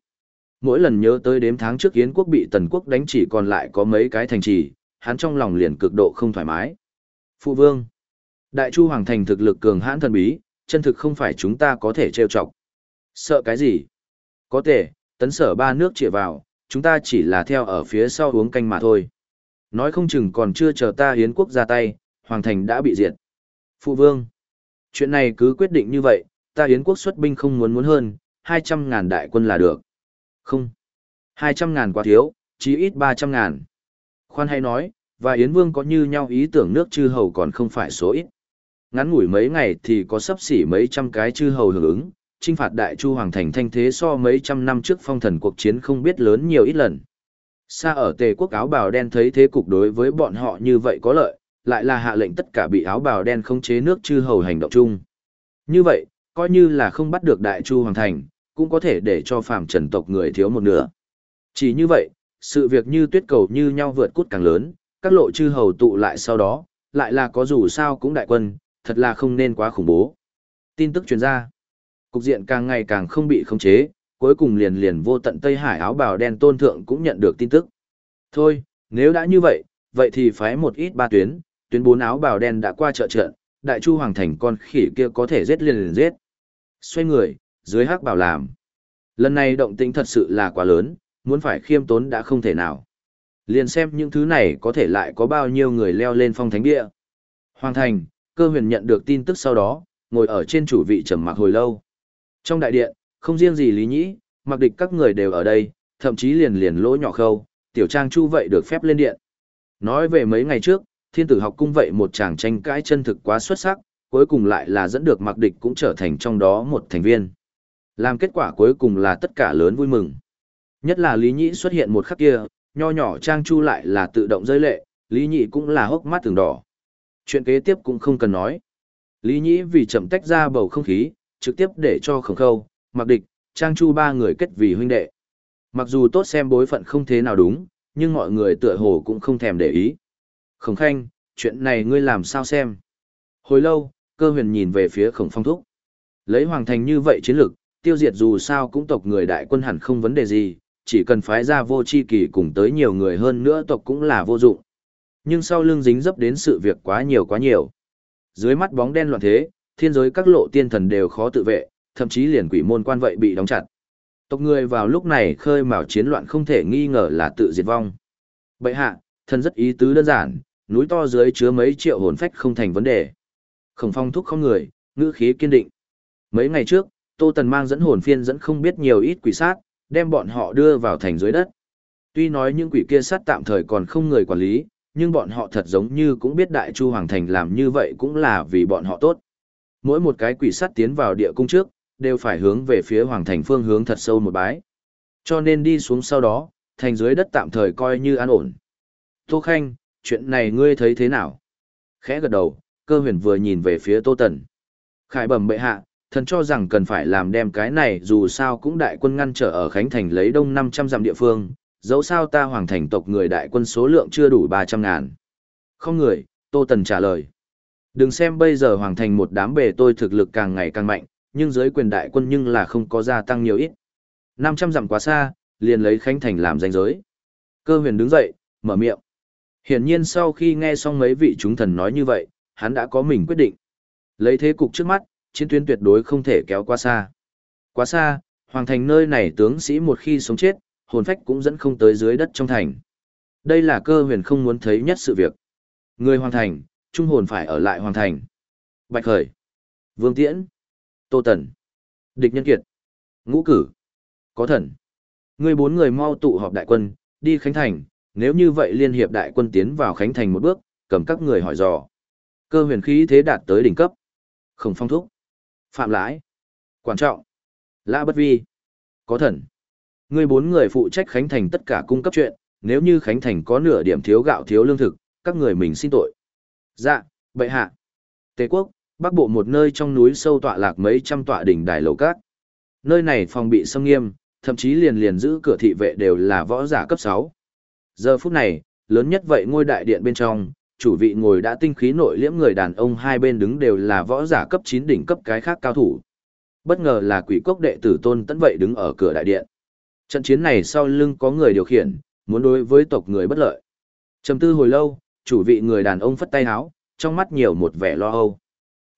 Mỗi lần nhớ tới đếm tháng trước Yến quốc bị Tần quốc đánh chỉ còn lại có mấy cái thành trì, hắn trong lòng liền cực độ không thoải mái. Phụ Vương. Đại Chu Hoàng Thành thực lực cường hãn thần bí, chân thực không phải chúng ta có thể trêu chọc. Sợ cái gì? Có thể, tấn sở ba nước chĩa vào, chúng ta chỉ là theo ở phía sau uống canh mà thôi. Nói không chừng còn chưa chờ ta hiến quốc ra tay, Hoàng Thành đã bị diệt. Phụ vương, chuyện này cứ quyết định như vậy, ta hiến quốc xuất binh không muốn muốn hơn, 200 ngàn đại quân là được. Không, 200 ngàn quá thiếu, chí ít 300 ngàn. Khoan hay nói, và Yến Vương có như nhau ý tưởng nước chư hầu còn không phải số ít. Ngắn ngủi mấy ngày thì có sắp xỉ mấy trăm cái chư hầu hưởng ứng, trinh phạt đại chu hoàng thành thanh thế so mấy trăm năm trước phong thần cuộc chiến không biết lớn nhiều ít lần. Xa ở tề quốc áo bào đen thấy thế cục đối với bọn họ như vậy có lợi, lại là hạ lệnh tất cả bị áo bào đen không chế nước chư hầu hành động chung. Như vậy, coi như là không bắt được đại chu hoàng thành, cũng có thể để cho phàm trần tộc người thiếu một nửa. Chỉ như vậy, sự việc như tuyết cầu như nhau vượt cút càng lớn, các lộ chư hầu tụ lại sau đó, lại là có dù sao cũng đại quân, thật là không nên quá khủng bố. Tin tức truyền ra, cục diện càng ngày càng không bị khống chế, cuối cùng liền liền vô tận Tây Hải áo bào đen tôn thượng cũng nhận được tin tức. Thôi, nếu đã như vậy, vậy thì phái một ít ba tuyến, tuyến bốn áo bào đen đã qua trợ trận, đại chu hoàng thành con khỉ kia có thể giết liền liền giết. Xoay người, dưới hắc bảo làm. Lần này động tĩnh thật sự là quá lớn, muốn phải khiêm tốn đã không thể nào. Liền xem những thứ này có thể lại có bao nhiêu người leo lên phong thánh địa. Hoàng thành, cơ huyền nhận được tin tức sau đó, ngồi ở trên chủ vị trầm mặc hồi lâu. Trong đại điện, không riêng gì Lý Nhĩ, mặc địch các người đều ở đây, thậm chí liền liền lỗ nhỏ khâu, tiểu trang chu vậy được phép lên điện. Nói về mấy ngày trước, thiên tử học cung vậy một chàng tranh cãi chân thực quá xuất sắc, cuối cùng lại là dẫn được mặc địch cũng trở thành trong đó một thành viên. Làm kết quả cuối cùng là tất cả lớn vui mừng. Nhất là Lý Nhĩ xuất hiện một khắc kia, nho nhỏ trang chu lại là tự động rơi lệ, Lý Nhĩ cũng là hốc mắt từng đỏ. Chuyện kế tiếp cũng không cần nói. Lý Nhĩ vì chậm tách ra bầu không khí, trực tiếp để cho khổng khâu, mặc địch, trang chu ba người kết vì huynh đệ. Mặc dù tốt xem bối phận không thế nào đúng, nhưng mọi người tựa hồ cũng không thèm để ý. Khổng khanh, chuyện này ngươi làm sao xem? Hồi lâu, cơ huyền nhìn về phía khổng phong thúc. Lấy hoàng thành như vậy chiến lược, tiêu diệt dù sao cũng tộc người đại quân hẳn không vấn đề gì, chỉ cần phái ra vô chi kỳ cùng tới nhiều người hơn nữa tộc cũng là vô dụng. Nhưng sau lưng dính dấp đến sự việc quá nhiều quá nhiều. Dưới mắt bóng đen loạn thế, thiên giới các lộ tiên thần đều khó tự vệ, thậm chí liền quỷ môn quan vậy bị đóng chặt. Tộc người vào lúc này khơi mào chiến loạn không thể nghi ngờ là tự diệt vong. Bệ hạ, thần rất ý tứ đơn giản, núi to dưới chứa mấy triệu hồn phách không thành vấn đề. Khổng phong thúc không người, ngữ khí kiên định. Mấy ngày trước, Tô Tần mang dẫn hồn phiên dẫn không biết nhiều ít quỷ sát, đem bọn họ đưa vào thành dưới đất. Tuy nói những quỷ kia sát tạm thời còn không người quản lý, nhưng bọn họ thật giống như cũng biết Đại Chu Hoàng Thành làm như vậy cũng là vì bọn họ tốt. Mỗi một cái quỷ sắt tiến vào địa cung trước, đều phải hướng về phía Hoàng Thành phương hướng thật sâu một bái. Cho nên đi xuống sau đó, thành dưới đất tạm thời coi như an ổn. Tô Khanh, chuyện này ngươi thấy thế nào? Khẽ gật đầu, cơ huyền vừa nhìn về phía Tô Tần. Khải bẩm bệ hạ, thần cho rằng cần phải làm đem cái này dù sao cũng đại quân ngăn trở ở Khánh Thành lấy đông 500 dặm địa phương, dẫu sao ta hoàng thành tộc người đại quân số lượng chưa đủ 300 ngàn. Không người, Tô Tần trả lời. Đừng xem bây giờ hoàng thành một đám bề tôi thực lực càng ngày càng mạnh, nhưng dưới quyền đại quân nhưng là không có gia tăng nhiều ít. 500 dặm quá xa, liền lấy Khánh Thành làm danh giới. Cơ huyền đứng dậy, mở miệng. Hiển nhiên sau khi nghe xong mấy vị chúng thần nói như vậy, hắn đã có mình quyết định. Lấy thế cục trước mắt, chiến tuyến tuyệt đối không thể kéo quá xa. Quá xa, hoàng thành nơi này tướng sĩ một khi sống chết, hồn phách cũng dẫn không tới dưới đất trong thành. Đây là cơ huyền không muốn thấy nhất sự việc. Người hoàng thành, trung hồn phải ở lại hoàng thành. Bạch Khởi, Vương Tiễn, Tô Tần, Địch Nhân Kiệt, Ngũ Cử, Có Thần. Người bốn người mau tụ họp đại quân, đi Khánh Thành, nếu như vậy liên hiệp đại quân tiến vào Khánh Thành một bước, cầm các người hỏi dò. Cơ huyền khí thế đạt tới đỉnh cấp. Khổng phong thúc. Phạm lãi. Quan trọng. Lã bất vi. Có thần. Người bốn người phụ trách Khánh Thành tất cả cung cấp chuyện, nếu như Khánh Thành có nửa điểm thiếu gạo thiếu lương thực, các người mình xin tội. Dạ, bệ hạ. Tề quốc, bắc bộ một nơi trong núi sâu tọa lạc mấy trăm tọa đỉnh đài lầu cát. Nơi này phòng bị xâm nghiêm, thậm chí liền liền giữ cửa thị vệ đều là võ giả cấp 6. Giờ phút này, lớn nhất vậy ngôi đại điện bên trong, chủ vị ngồi đã tinh khí nội liễm người đàn ông hai bên đứng đều là võ giả cấp 9 đỉnh cấp cái khác cao thủ. Bất ngờ là quỷ cốc đệ tử tôn tấn vậy đứng ở cửa đại điện. Trận chiến này sau lưng có người điều khiển, muốn đối với tộc người bất lợi. Trầm tư hồi lâu, chủ vị người đàn ông phất tay háo, trong mắt nhiều một vẻ lo âu.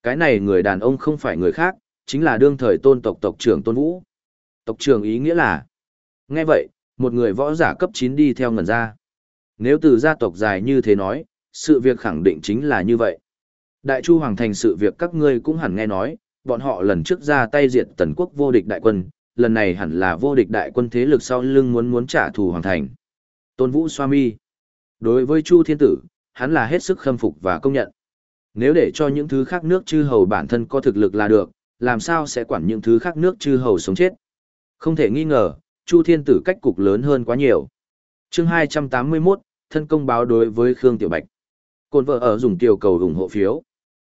Cái này người đàn ông không phải người khác, chính là đương thời tôn tộc tộc trưởng tôn vũ. Tộc trưởng ý nghĩa là, nghe vậy, một người võ giả cấp 9 đi theo ngần ra. Nếu từ gia tộc dài như thế nói, sự việc khẳng định chính là như vậy. Đại Chu Hoàng thành sự việc các ngươi cũng hẳn nghe nói, bọn họ lần trước ra tay diệt tần quốc vô địch đại quân, lần này hẳn là vô địch đại quân thế lực sau lưng muốn muốn trả thù Hoàng thành. Tôn Vũ xoa mi Đối với Chu Thiên Tử, hắn là hết sức khâm phục và công nhận. Nếu để cho những thứ khác nước chư hầu bản thân có thực lực là được, làm sao sẽ quản những thứ khác nước chư hầu sống chết. Không thể nghi ngờ, Chu Thiên Tử cách cục lớn hơn quá nhiều. chương 281, thân công báo đối với Khương Tiểu Bạch. Côn vợ ở dùng tiểu cầu ủng hộ phiếu.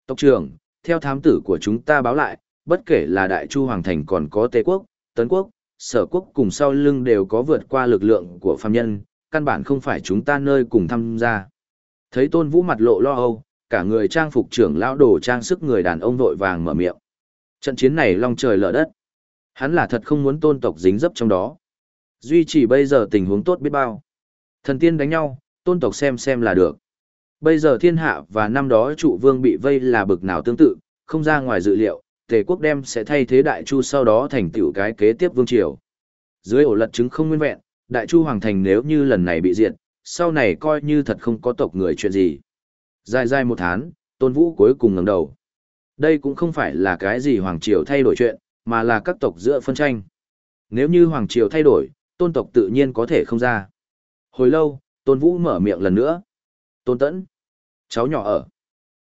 Tộc trưởng, theo thám tử của chúng ta báo lại, bất kể là Đại Chu Hoàng Thành còn có Tây Quốc, Tấn Quốc, Sở Quốc cùng sau lưng đều có vượt qua lực lượng của phàm nhân, căn bản không phải chúng ta nơi cùng tham gia. Thấy Tôn Vũ mặt lộ lo âu, cả người trang phục trưởng lão đồ trang sức người đàn ông vội vàng mở miệng. Trận chiến này long trời lở đất. Hắn là thật không muốn tôn tộc dính dấp trong đó. Duy chỉ bây giờ tình huống tốt biết bao. Thần tiên đánh nhau, tôn tộc xem xem là được. Bây giờ thiên hạ và năm đó trụ vương bị vây là bực nào tương tự, không ra ngoài dự liệu, tề quốc đem sẽ thay thế đại chu sau đó thành tựu cái kế tiếp vương triều. Dưới ổ lật chứng không nguyên vẹn, đại chu hoàng thành nếu như lần này bị diệt, sau này coi như thật không có tộc người chuyện gì. Dài dài một tháng, tôn vũ cuối cùng ngẩng đầu. Đây cũng không phải là cái gì hoàng triều thay đổi chuyện, mà là các tộc giữa phân tranh. Nếu như hoàng triều thay đổi, tôn tộc tự nhiên có thể không ra. Hồi lâu, tôn vũ mở miệng lần nữa. Tôn tẫn, cháu nhỏ ở.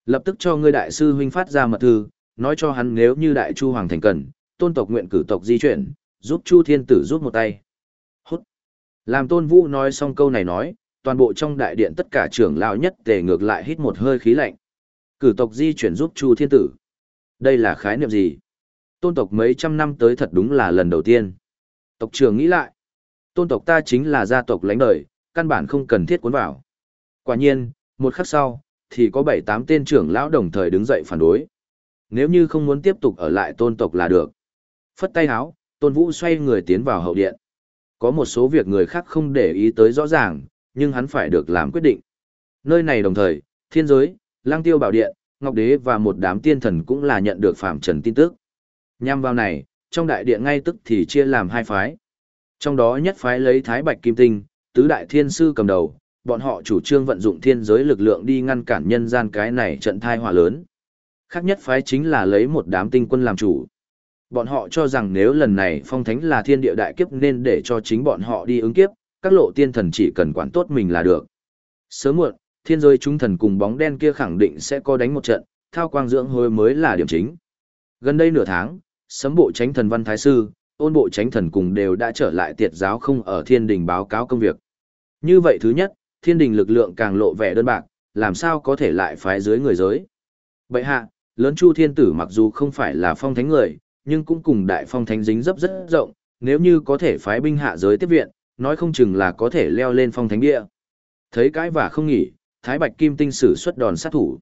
Lập tức cho ngươi đại sư huynh phát ra mật thư, nói cho hắn nếu như đại chu hoàng thành cần, tôn tộc nguyện cử tộc di chuyển, giúp chu thiên tử giúp một tay. Hút. Làm tôn vũ nói xong câu này nói, toàn bộ trong đại điện tất cả trưởng lão nhất tề ngược lại hít một hơi khí lạnh. Cử tộc di chuyển giúp chu thiên tử. Đây là khái niệm gì? Tôn tộc mấy trăm năm tới thật đúng là lần đầu tiên. Tộc trưởng nghĩ lại. Tôn tộc ta chính là gia tộc lãnh đời, căn bản không cần thiết cuốn vào. Quả nhiên, một khắc sau, thì có bảy tám tên trưởng lão đồng thời đứng dậy phản đối. Nếu như không muốn tiếp tục ở lại tôn tộc là được. Phất tay háo, tôn vũ xoay người tiến vào hậu điện. Có một số việc người khác không để ý tới rõ ràng, nhưng hắn phải được làm quyết định. Nơi này đồng thời, thiên giới, lang tiêu bảo điện, ngọc đế và một đám tiên thần cũng là nhận được phạm trần tin tức. Nhằm vào này, trong đại điện ngay tức thì chia làm hai phái. Trong đó nhất phái lấy Thái Bạch Kim Tinh, tứ đại thiên sư cầm đầu, bọn họ chủ trương vận dụng thiên giới lực lượng đi ngăn cản nhân gian cái này trận thai hỏa lớn. Khác nhất phái chính là lấy một đám tinh quân làm chủ. Bọn họ cho rằng nếu lần này phong thánh là thiên địa đại kiếp nên để cho chính bọn họ đi ứng kiếp, các lộ tiên thần chỉ cần quản tốt mình là được. Sớm muộn, thiên giới chúng thần cùng bóng đen kia khẳng định sẽ có đánh một trận, thao quang dưỡng hồi mới là điểm chính. Gần đây nửa tháng, sấm bộ tránh thần văn thái sư, ôn bộ tránh thần cùng đều đã trở lại tiệt giáo không ở thiên đình báo cáo công việc. Như vậy thứ nhất, thiên đình lực lượng càng lộ vẻ đơn bạc, làm sao có thể lại phái dưới người giới. Bậy hạ, lớn chu thiên tử mặc dù không phải là phong thánh người, nhưng cũng cùng đại phong thánh dính dấp rất rộng, nếu như có thể phái binh hạ giới tiếp viện, nói không chừng là có thể leo lên phong thánh địa. Thấy cái và không nghỉ, Thái Bạch Kim Tinh sử xuất đòn sát thủ.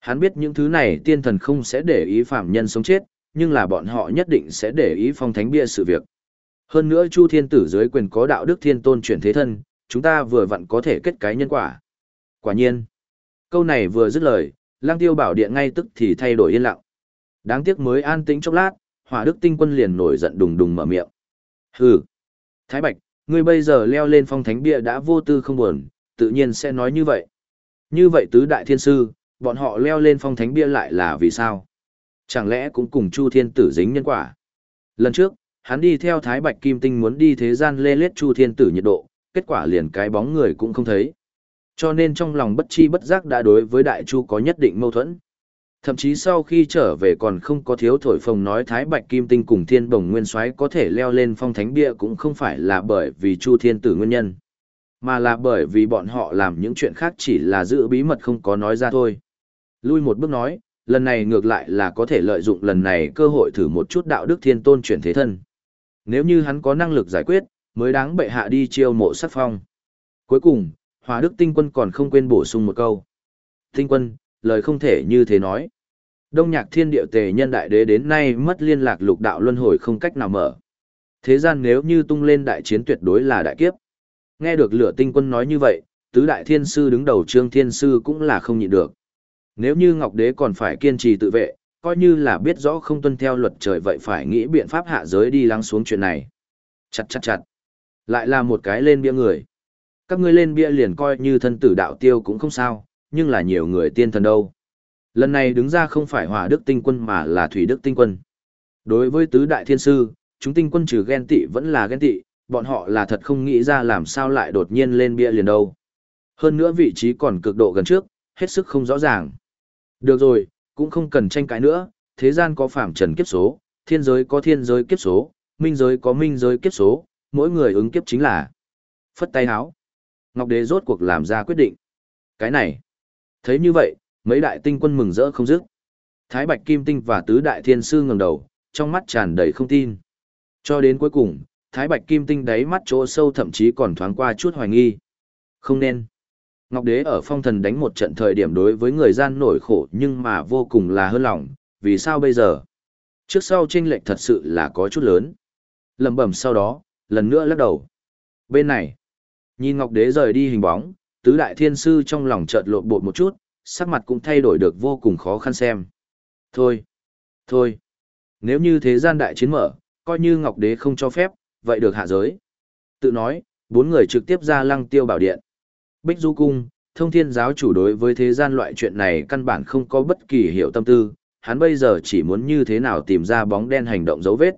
Hắn biết những thứ này tiên thần không sẽ để ý phạm nhân sống chết, nhưng là bọn họ nhất định sẽ để ý phong thánh bia sự việc. Hơn nữa Chu Thiên Tử dưới quyền có đạo đức thiên tôn chuyển thế thân, chúng ta vừa vặn có thể kết cái nhân quả. Quả nhiên, câu này vừa dứt lời, Lang tiêu bảo điện ngay tức thì thay đổi yên lặng. Đáng tiếc mới an tĩnh chốc lát, hỏa đức tinh quân liền nổi giận đùng đùng mở miệng. Hừ! Thái Bạch, ngươi bây giờ leo lên phong thánh bia đã vô tư không buồn, tự nhiên sẽ nói như vậy. Như vậy tứ đại thiên sư, bọn họ leo lên phong thánh bia lại là vì sao? Chẳng lẽ cũng cùng Chu Thiên Tử dính nhân quả? Lần trước, hắn đi theo Thái Bạch Kim Tinh muốn đi thế gian lê lết Chu Thiên Tử nhiệt độ, kết quả liền cái bóng người cũng không thấy. Cho nên trong lòng bất chi bất giác đã đối với Đại Chu có nhất định mâu thuẫn. Thậm chí sau khi trở về còn không có thiếu thổi phồng nói Thái Bạch Kim Tinh cùng Thiên Bồng Nguyên Soái có thể leo lên phong thánh bia cũng không phải là bởi vì Chu Thiên Tử nguyên nhân, mà là bởi vì bọn họ làm những chuyện khác chỉ là giữ bí mật không có nói ra thôi. Lui một bước nói, lần này ngược lại là có thể lợi dụng lần này cơ hội thử một chút đạo đức thiên tôn chuyển thế thân. Nếu như hắn có năng lực giải quyết, mới đáng bệ hạ đi chiêu mộ sắc phong. Cuối cùng, Hòa Đức Tinh Quân còn không quên bổ sung một câu. Tinh Quân, lời không thể như thế nói. Đông nhạc thiên điệu tề nhân đại đế đến nay mất liên lạc lục đạo luân hồi không cách nào mở. Thế gian nếu như tung lên đại chiến tuyệt đối là đại kiếp. Nghe được lửa tinh quân nói như vậy, tứ đại thiên sư đứng đầu trương thiên sư cũng là không nhịn được. Nếu như Ngọc Đế còn phải kiên trì tự vệ, coi như là biết rõ không tuân theo luật trời vậy phải nghĩ biện pháp hạ giới đi lắng xuống chuyện này. Chặt chặt chặt. Lại là một cái lên bia người. Các ngươi lên bia liền coi như thân tử đạo tiêu cũng không sao, nhưng là nhiều người tiên thần đâu. Lần này đứng ra không phải hỏa đức tinh quân mà là thủy đức tinh quân. Đối với tứ đại thiên sư, chúng tinh quân trừ ghen tị vẫn là ghen tị, bọn họ là thật không nghĩ ra làm sao lại đột nhiên lên bia liền đâu. Hơn nữa vị trí còn cực độ gần trước, hết sức không rõ ràng. Được rồi, cũng không cần tranh cãi nữa, thế gian có phạm trần kiếp số, thiên giới có thiên giới kiếp số, minh giới có minh giới kiếp số, mỗi người ứng kiếp chính là phất tay háo. Ngọc Đế rốt cuộc làm ra quyết định. Cái này, thấy như vậy, mấy đại tinh quân mừng rỡ không dứt. Thái Bạch Kim Tinh và tứ đại thiên sư ngẩng đầu, trong mắt tràn đầy không tin. Cho đến cuối cùng, Thái Bạch Kim Tinh đáy mắt chỗ sâu thậm chí còn thoáng qua chút hoài nghi. Không nên. Ngọc Đế ở phong thần đánh một trận thời điểm đối với người gian nổi khổ nhưng mà vô cùng là hơn lòng, vì sao bây giờ? Trước sau tranh lệch thật sự là có chút lớn. Lầm bẩm sau đó, lần nữa lắc đầu. Bên này, nhìn Ngọc Đế rời đi hình bóng, tứ đại thiên sư trong lòng chợt lộn bột một chút, sắc mặt cũng thay đổi được vô cùng khó khăn xem. Thôi, thôi, nếu như thế gian đại chiến mở, coi như Ngọc Đế không cho phép, vậy được hạ giới. Tự nói, bốn người trực tiếp ra lăng tiêu bảo điện. Bích Du Cung, thông thiên giáo chủ đối với thế gian loại chuyện này căn bản không có bất kỳ hiểu tâm tư, hắn bây giờ chỉ muốn như thế nào tìm ra bóng đen hành động dấu vết.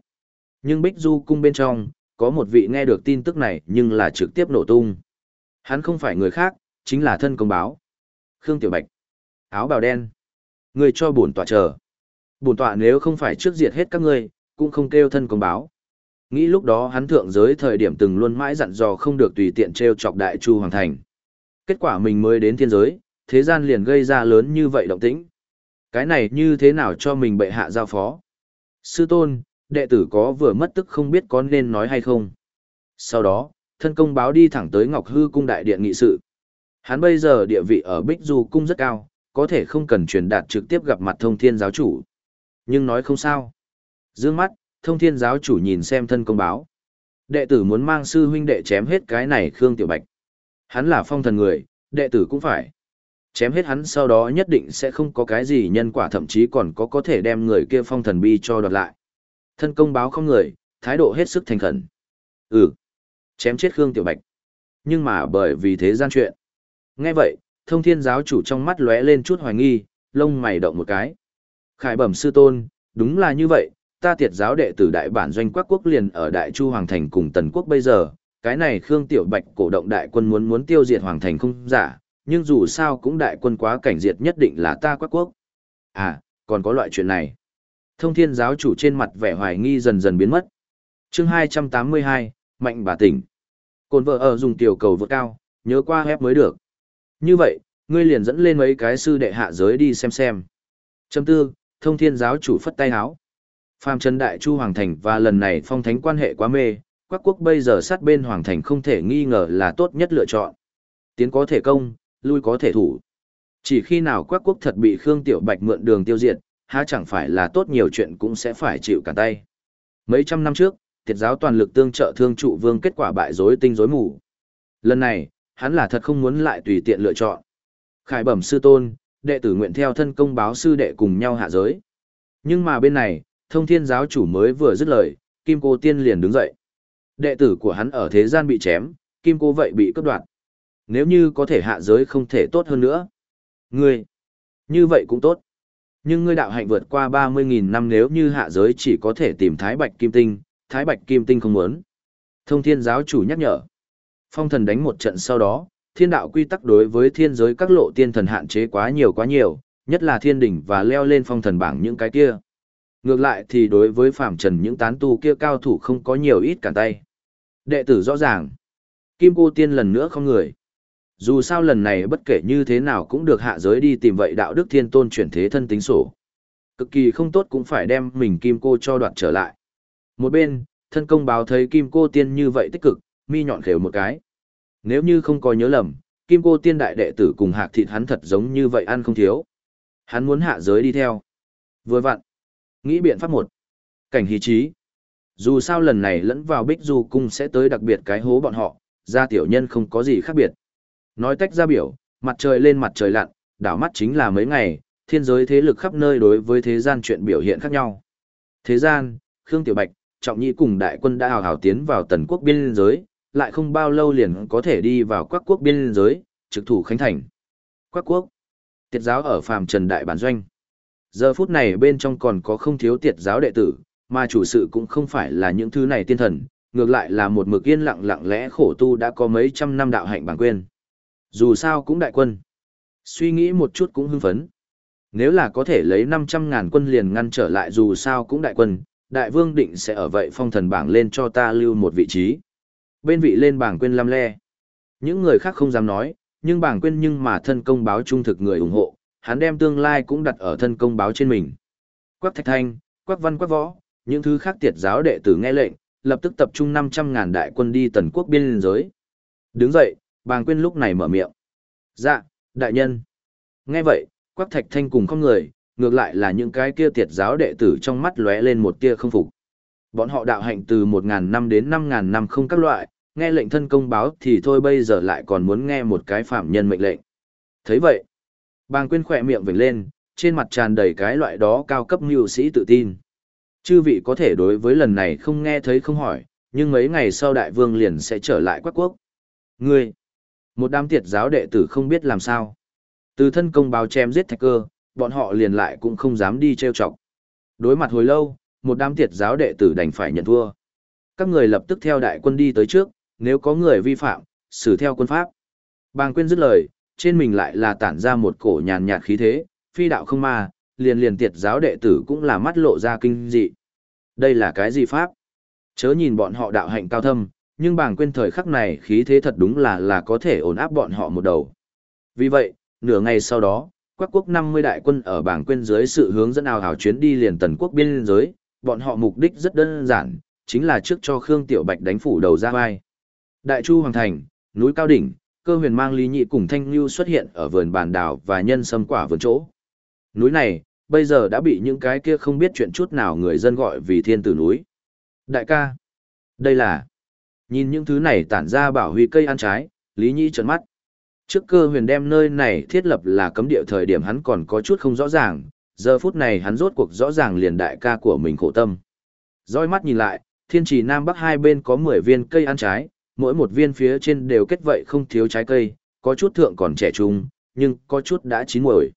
Nhưng Bích Du Cung bên trong, có một vị nghe được tin tức này nhưng là trực tiếp nổ tung. Hắn không phải người khác, chính là thân công báo. Khương Tiểu Bạch. Áo bào đen. Người cho bổn tọa chờ. Bổn tọa nếu không phải trước diệt hết các ngươi, cũng không kêu thân công báo. Nghĩ lúc đó hắn thượng giới thời điểm từng luôn mãi dặn dò không được tùy tiện treo chọc đại chu hoàng thành. Kết quả mình mới đến thiên giới, thế gian liền gây ra lớn như vậy động tĩnh. Cái này như thế nào cho mình bệ hạ giao phó? Sư tôn, đệ tử có vừa mất tức không biết có nên nói hay không. Sau đó, thân công báo đi thẳng tới Ngọc Hư cung đại điện nghị sự. Hắn bây giờ địa vị ở Bích Du cung rất cao, có thể không cần truyền đạt trực tiếp gặp mặt thông thiên giáo chủ. Nhưng nói không sao. Dương mắt, thông thiên giáo chủ nhìn xem thân công báo. Đệ tử muốn mang sư huynh đệ chém hết cái này Khương Tiểu Bạch. Hắn là phong thần người, đệ tử cũng phải. Chém hết hắn sau đó nhất định sẽ không có cái gì nhân quả thậm chí còn có có thể đem người kia phong thần bi cho đoạt lại. Thân công báo không người, thái độ hết sức thành khẩn. Ừ, chém chết Khương Tiểu Bạch. Nhưng mà bởi vì thế gian chuyện. Nghe vậy, thông thiên giáo chủ trong mắt lóe lên chút hoài nghi, lông mày động một cái. Khải bẩm sư tôn, đúng là như vậy, ta tiệt giáo đệ tử đại bản doanh quắc quốc liền ở Đại Chu Hoàng Thành cùng Tần Quốc bây giờ, cái này Khương Tiểu Bạch cổ động đại quân muốn muốn tiêu diệt Hoàng Thành không giả, nhưng dù sao cũng đại quân quá cảnh diệt nhất định là ta quắc quốc. À, còn có loại chuyện này. Thông thiên giáo chủ trên mặt vẻ hoài nghi dần dần biến mất. chương 282, Mạnh bà tỉnh. Cồn vợ ở dùng tiểu cầu vượt cao, nhớ qua hép mới được. Như vậy, ngươi liền dẫn lên mấy cái sư đệ hạ giới đi xem xem. Châm tư, thông thiên giáo chủ phất tay háo. Phàm Trần Đại Chu Hoàng Thành và lần này phong thánh quan hệ quá mê, quắc quốc bây giờ sát bên Hoàng Thành không thể nghi ngờ là tốt nhất lựa chọn. Tiến có thể công, lui có thể thủ. Chỉ khi nào quắc quốc thật bị Khương Tiểu Bạch mượn đường tiêu diệt, há chẳng phải là tốt nhiều chuyện cũng sẽ phải chịu cả tay. Mấy trăm năm trước, tiệt giáo toàn lực tương trợ thương trụ vương kết quả bại rối tinh rối mù. Lần này, hắn là thật không muốn lại tùy tiện lựa chọn. Khải bẩm sư tôn, đệ tử nguyện theo thân công báo sư đệ cùng nhau hạ giới. Nhưng mà bên này, thông thiên giáo chủ mới vừa dứt lời, Kim Cô Tiên liền đứng dậy. Đệ tử của hắn ở thế gian bị chém, Kim Cô vậy bị cướp đoạt. Nếu như có thể hạ giới không thể tốt hơn nữa. Ngươi, như vậy cũng tốt. Nhưng ngươi đạo hạnh vượt qua 30.000 năm nếu như hạ giới chỉ có thể tìm Thái Bạch Kim Tinh, Thái Bạch Kim Tinh không muốn. Thông thiên giáo chủ nhắc nhở. Phong thần đánh một trận sau đó, thiên đạo quy tắc đối với thiên giới các lộ tiên thần hạn chế quá nhiều quá nhiều, nhất là thiên đỉnh và leo lên phong thần bảng những cái kia. Ngược lại thì đối với phạm trần những tán tu kia cao thủ không có nhiều ít cản tay. Đệ tử rõ ràng. Kim cô tiên lần nữa không người. Dù sao lần này bất kể như thế nào cũng được hạ giới đi tìm vậy đạo đức thiên tôn chuyển thế thân tính sổ. Cực kỳ không tốt cũng phải đem mình kim cô cho đoạt trở lại. Một bên, thân công báo thấy kim cô tiên như vậy tích cực, mi nhọn khều một cái. Nếu như không có nhớ lầm, kim cô tiên đại đệ tử cùng hạc thịt hắn thật giống như vậy ăn không thiếu. Hắn muốn hạ giới đi theo. Vừa vặn. Nghĩ biện pháp một. Cảnh hí trí. Dù sao lần này lẫn vào bích du cung sẽ tới đặc biệt cái hố bọn họ, ra tiểu nhân không có gì khác biệt. Nói tách ra biểu, mặt trời lên mặt trời lặn, đảo mắt chính là mấy ngày, thiên giới thế lực khắp nơi đối với thế gian chuyện biểu hiện khác nhau. Thế gian, Khương Tiểu Bạch, Trọng Nhĩ cùng đại quân đã hào hào tiến vào tần quốc biên giới, lại không bao lâu liền có thể đi vào quắc quốc biên giới, trực thủ khánh thành. Quắc quốc, tiệt giáo ở phàm trần đại bản doanh. Giờ phút này bên trong còn có không thiếu tiệt giáo đệ tử, mà chủ sự cũng không phải là những thứ này tiên thần, ngược lại là một mực yên lặng lặng lẽ khổ tu đã có mấy trăm năm đạo hạnh bản quyền. Dù sao cũng đại quân. Suy nghĩ một chút cũng hưng phấn. Nếu là có thể lấy 500 ngàn quân liền ngăn trở lại dù sao cũng đại quân, đại vương định sẽ ở vậy phong thần bảng lên cho ta lưu một vị trí. Bên vị lên bảng quên lam le. Những người khác không dám nói, nhưng bảng quên nhưng mà thân công báo trung thực người ủng hộ, hắn đem tương lai cũng đặt ở thân công báo trên mình. Quắc thạch thanh, quắc văn quắc võ, những thứ khác tiệt giáo đệ tử nghe lệnh, lập tức tập trung 500 ngàn đại quân đi tần quốc biên giới. Đứng dậy, bàng quyên lúc này mở miệng. Dạ, đại nhân. Nghe vậy, quắc thạch thanh cùng không người, ngược lại là những cái kia tiệt giáo đệ tử trong mắt lóe lên một tia không phục. Bọn họ đạo hạnh từ một ngàn năm đến năm ngàn năm không các loại, nghe lệnh thân công báo thì thôi bây giờ lại còn muốn nghe một cái phạm nhân mệnh lệnh. thấy vậy, bàng quyên khỏe miệng vểnh lên, trên mặt tràn đầy cái loại đó cao cấp mưu sĩ tự tin. Chư vị có thể đối với lần này không nghe thấy không hỏi, nhưng mấy ngày sau đại vương liền sẽ trở lại quắc quốc. Ngươi, một đám tiệt giáo đệ tử không biết làm sao. Từ thân công báo chém giết thạch cơ, bọn họ liền lại cũng không dám đi trêu chọc. Đối mặt hồi lâu, một đám tiệt giáo đệ tử đành phải nhận thua. Các người lập tức theo đại quân đi tới trước, nếu có người vi phạm, xử theo quân pháp. Bàng quyên dứt lời, trên mình lại là tản ra một cổ nhàn nhạt khí thế, phi đạo không ma, liền liền tiệt giáo đệ tử cũng là mắt lộ ra kinh dị. Đây là cái gì pháp? Chớ nhìn bọn họ đạo hạnh cao thâm, nhưng bàng quên thời khắc này khí thế thật đúng là là có thể ổn áp bọn họ một đầu. Vì vậy, nửa ngày sau đó, quắc quốc 50 đại quân ở bảng quên dưới sự hướng dẫn ào hào chuyến đi liền tần quốc biên giới, bọn họ mục đích rất đơn giản, chính là trước cho Khương Tiểu Bạch đánh phủ đầu ra vai. Đại Chu Hoàng Thành, núi Cao Đỉnh, cơ huyền mang Lý Nhị cùng Thanh Lưu xuất hiện ở vườn bàn đảo và nhân sâm quả vườn chỗ. Núi này, bây giờ đã bị những cái kia không biết chuyện chút nào người dân gọi vì thiên tử núi. Đại ca, đây là... Nhìn những thứ này tản ra bảo huy cây ăn trái, Lý Nhĩ trợn mắt. Trước cơ huyền đem nơi này thiết lập là cấm địa thời điểm hắn còn có chút không rõ ràng, giờ phút này hắn rốt cuộc rõ ràng liền đại ca của mình khổ tâm. Rõi mắt nhìn lại, thiên trì nam bắc hai bên có 10 viên cây ăn trái, mỗi một viên phía trên đều kết vậy không thiếu trái cây, có chút thượng còn trẻ trung, nhưng có chút đã chín muồi.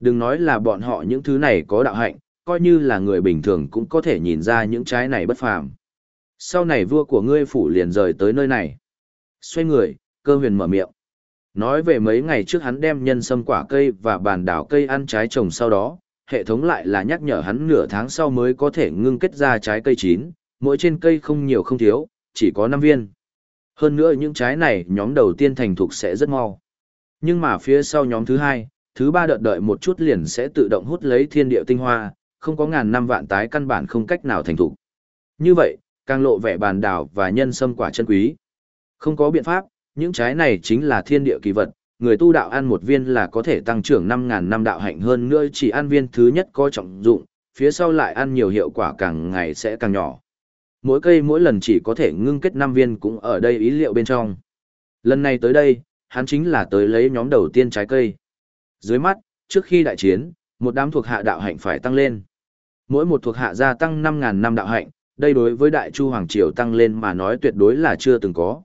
Đừng nói là bọn họ những thứ này có đạo hạnh, coi như là người bình thường cũng có thể nhìn ra những trái này bất phàm. Sau này vua của ngươi phủ liền rời tới nơi này. Xoay người, cơ huyền mở miệng. Nói về mấy ngày trước hắn đem nhân sâm quả cây và bàn đảo cây ăn trái trồng sau đó, hệ thống lại là nhắc nhở hắn nửa tháng sau mới có thể ngưng kết ra trái cây chín, mỗi trên cây không nhiều không thiếu, chỉ có 5 viên. Hơn nữa những trái này nhóm đầu tiên thành thục sẽ rất mau. Nhưng mà phía sau nhóm thứ hai, thứ ba đợt đợi một chút liền sẽ tự động hút lấy thiên địa tinh hoa, không có ngàn năm vạn tái căn bản không cách nào thành thục. Như vậy, càng lộ vẻ bàn đảo và nhân sâm quả chân quý. Không có biện pháp, những trái này chính là thiên địa kỳ vật, người tu đạo ăn một viên là có thể tăng trưởng 5.000 năm đạo hạnh hơn nữa chỉ ăn viên thứ nhất có trọng dụng, phía sau lại ăn nhiều hiệu quả càng ngày sẽ càng nhỏ. Mỗi cây mỗi lần chỉ có thể ngưng kết 5 viên cũng ở đây ý liệu bên trong. Lần này tới đây, hắn chính là tới lấy nhóm đầu tiên trái cây. Dưới mắt, trước khi đại chiến, một đám thuộc hạ đạo hạnh phải tăng lên. Mỗi một thuộc hạ gia tăng 5.000 năm đạo hạnh, đây đối với Đại Chu Hoàng Triều tăng lên mà nói tuyệt đối là chưa từng có.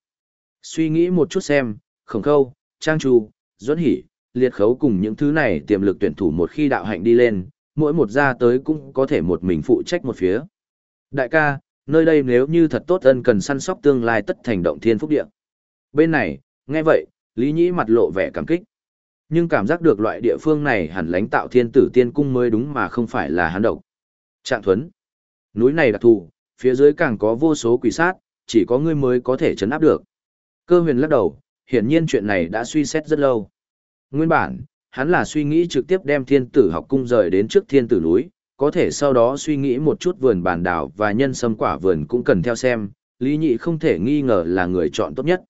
Suy nghĩ một chút xem, khổng khâu, trang chu, duẫn hỉ, liệt khấu cùng những thứ này tiềm lực tuyển thủ một khi đạo hạnh đi lên, mỗi một gia tới cũng có thể một mình phụ trách một phía. Đại ca, nơi đây nếu như thật tốt ân cần săn sóc tương lai tất thành động thiên phúc địa. Bên này, nghe vậy, Lý Nhĩ mặt lộ vẻ cảm kích. Nhưng cảm giác được loại địa phương này hẳn lãnh tạo thiên tử tiên cung mới đúng mà không phải là hắn độc. Trạng thuấn. Núi này đặc thù, phía dưới càng có vô số quỷ sát, chỉ có ngươi mới có thể chấn áp được. Cơ huyền lắc đầu, hiển nhiên chuyện này đã suy xét rất lâu. Nguyên bản, hắn là suy nghĩ trực tiếp đem thiên tử học cung rời đến trước thiên tử núi, có thể sau đó suy nghĩ một chút vườn bản đảo và nhân sâm quả vườn cũng cần theo xem, Lý Nhị không thể nghi ngờ là người chọn tốt nhất.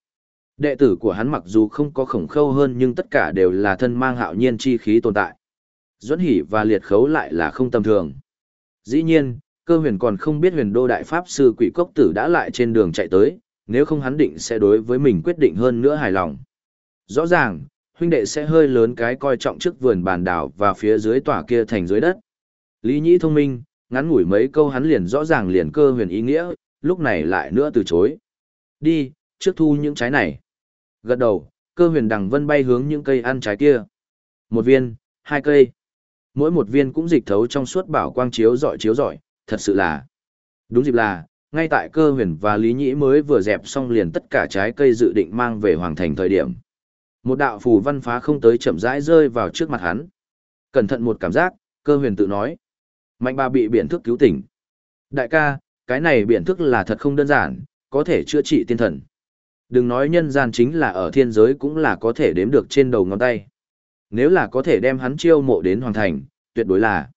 Đệ tử của hắn mặc dù không có khổng khâu hơn nhưng tất cả đều là thân mang hạo nhiên chi khí tồn tại. Duẫn hỉ và liệt khấu lại là không tầm thường. Dĩ nhiên, cơ huyền còn không biết huyền đô đại pháp sư quỷ cốc tử đã lại trên đường chạy tới, nếu không hắn định sẽ đối với mình quyết định hơn nữa hài lòng. Rõ ràng, huynh đệ sẽ hơi lớn cái coi trọng trước vườn bàn đảo và phía dưới tòa kia thành dưới đất. Lý Nhĩ thông minh, ngắn ngủi mấy câu hắn liền rõ ràng liền cơ huyền ý nghĩa, lúc này lại nữa từ chối. Đi, trước thu những trái này. Gật đầu, cơ huyền đằng vân bay hướng những cây ăn trái kia. Một viên, hai cây. Mỗi một viên cũng dịch thấu trong suốt bảo quang chiếu giỏi chiếu giỏi, thật sự là. Đúng dịp là, ngay tại cơ huyền và Lý Nhĩ mới vừa dẹp xong liền tất cả trái cây dự định mang về hoàng thành thời điểm. Một đạo phù văn phá không tới chậm rãi rơi vào trước mặt hắn. Cẩn thận một cảm giác, cơ huyền tự nói. Mạnh bà bị biển thức cứu tỉnh. Đại ca, cái này biển thức là thật không đơn giản, có thể chữa trị tiên thần. Đừng nói nhân gian chính là ở thiên giới cũng là có thể đếm được trên đầu ngón tay. Nếu là có thể đem hắn chiêu mộ đến hoàng thành, tuyệt đối là.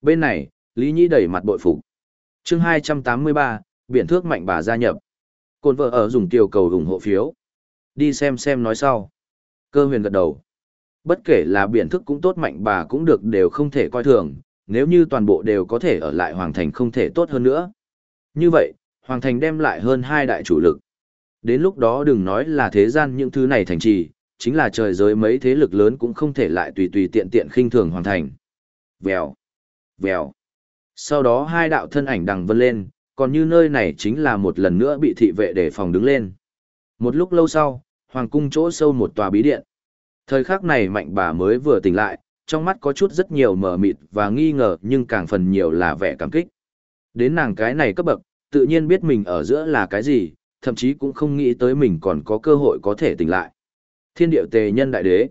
Bên này, Lý Nhĩ đẩy mặt bội phục. chương 283, biển thước mạnh bà gia nhập. Côn vợ ở dùng tiểu cầu ủng hộ phiếu. Đi xem xem nói sau. Cơ huyền gật đầu. Bất kể là biển thức cũng tốt mạnh bà cũng được đều không thể coi thường, nếu như toàn bộ đều có thể ở lại Hoàng Thành không thể tốt hơn nữa. Như vậy, Hoàng Thành đem lại hơn hai đại chủ lực. Đến lúc đó đừng nói là thế gian những thứ này thành trì, chính là trời giới mấy thế lực lớn cũng không thể lại tùy tùy tiện tiện khinh thường Hoàng Thành. Vèo, vèo. Sau đó hai đạo thân ảnh đằng vân lên, còn như nơi này chính là một lần nữa bị thị vệ để phòng đứng lên. Một lúc lâu sau, hoàng cung chỗ sâu một tòa bí điện. Thời khắc này mạnh bà mới vừa tỉnh lại, trong mắt có chút rất nhiều mờ mịt và nghi ngờ nhưng càng phần nhiều là vẻ cảm kích. Đến nàng cái này cấp bậc, tự nhiên biết mình ở giữa là cái gì, thậm chí cũng không nghĩ tới mình còn có cơ hội có thể tỉnh lại. Thiên điệu tề nhân đại đế.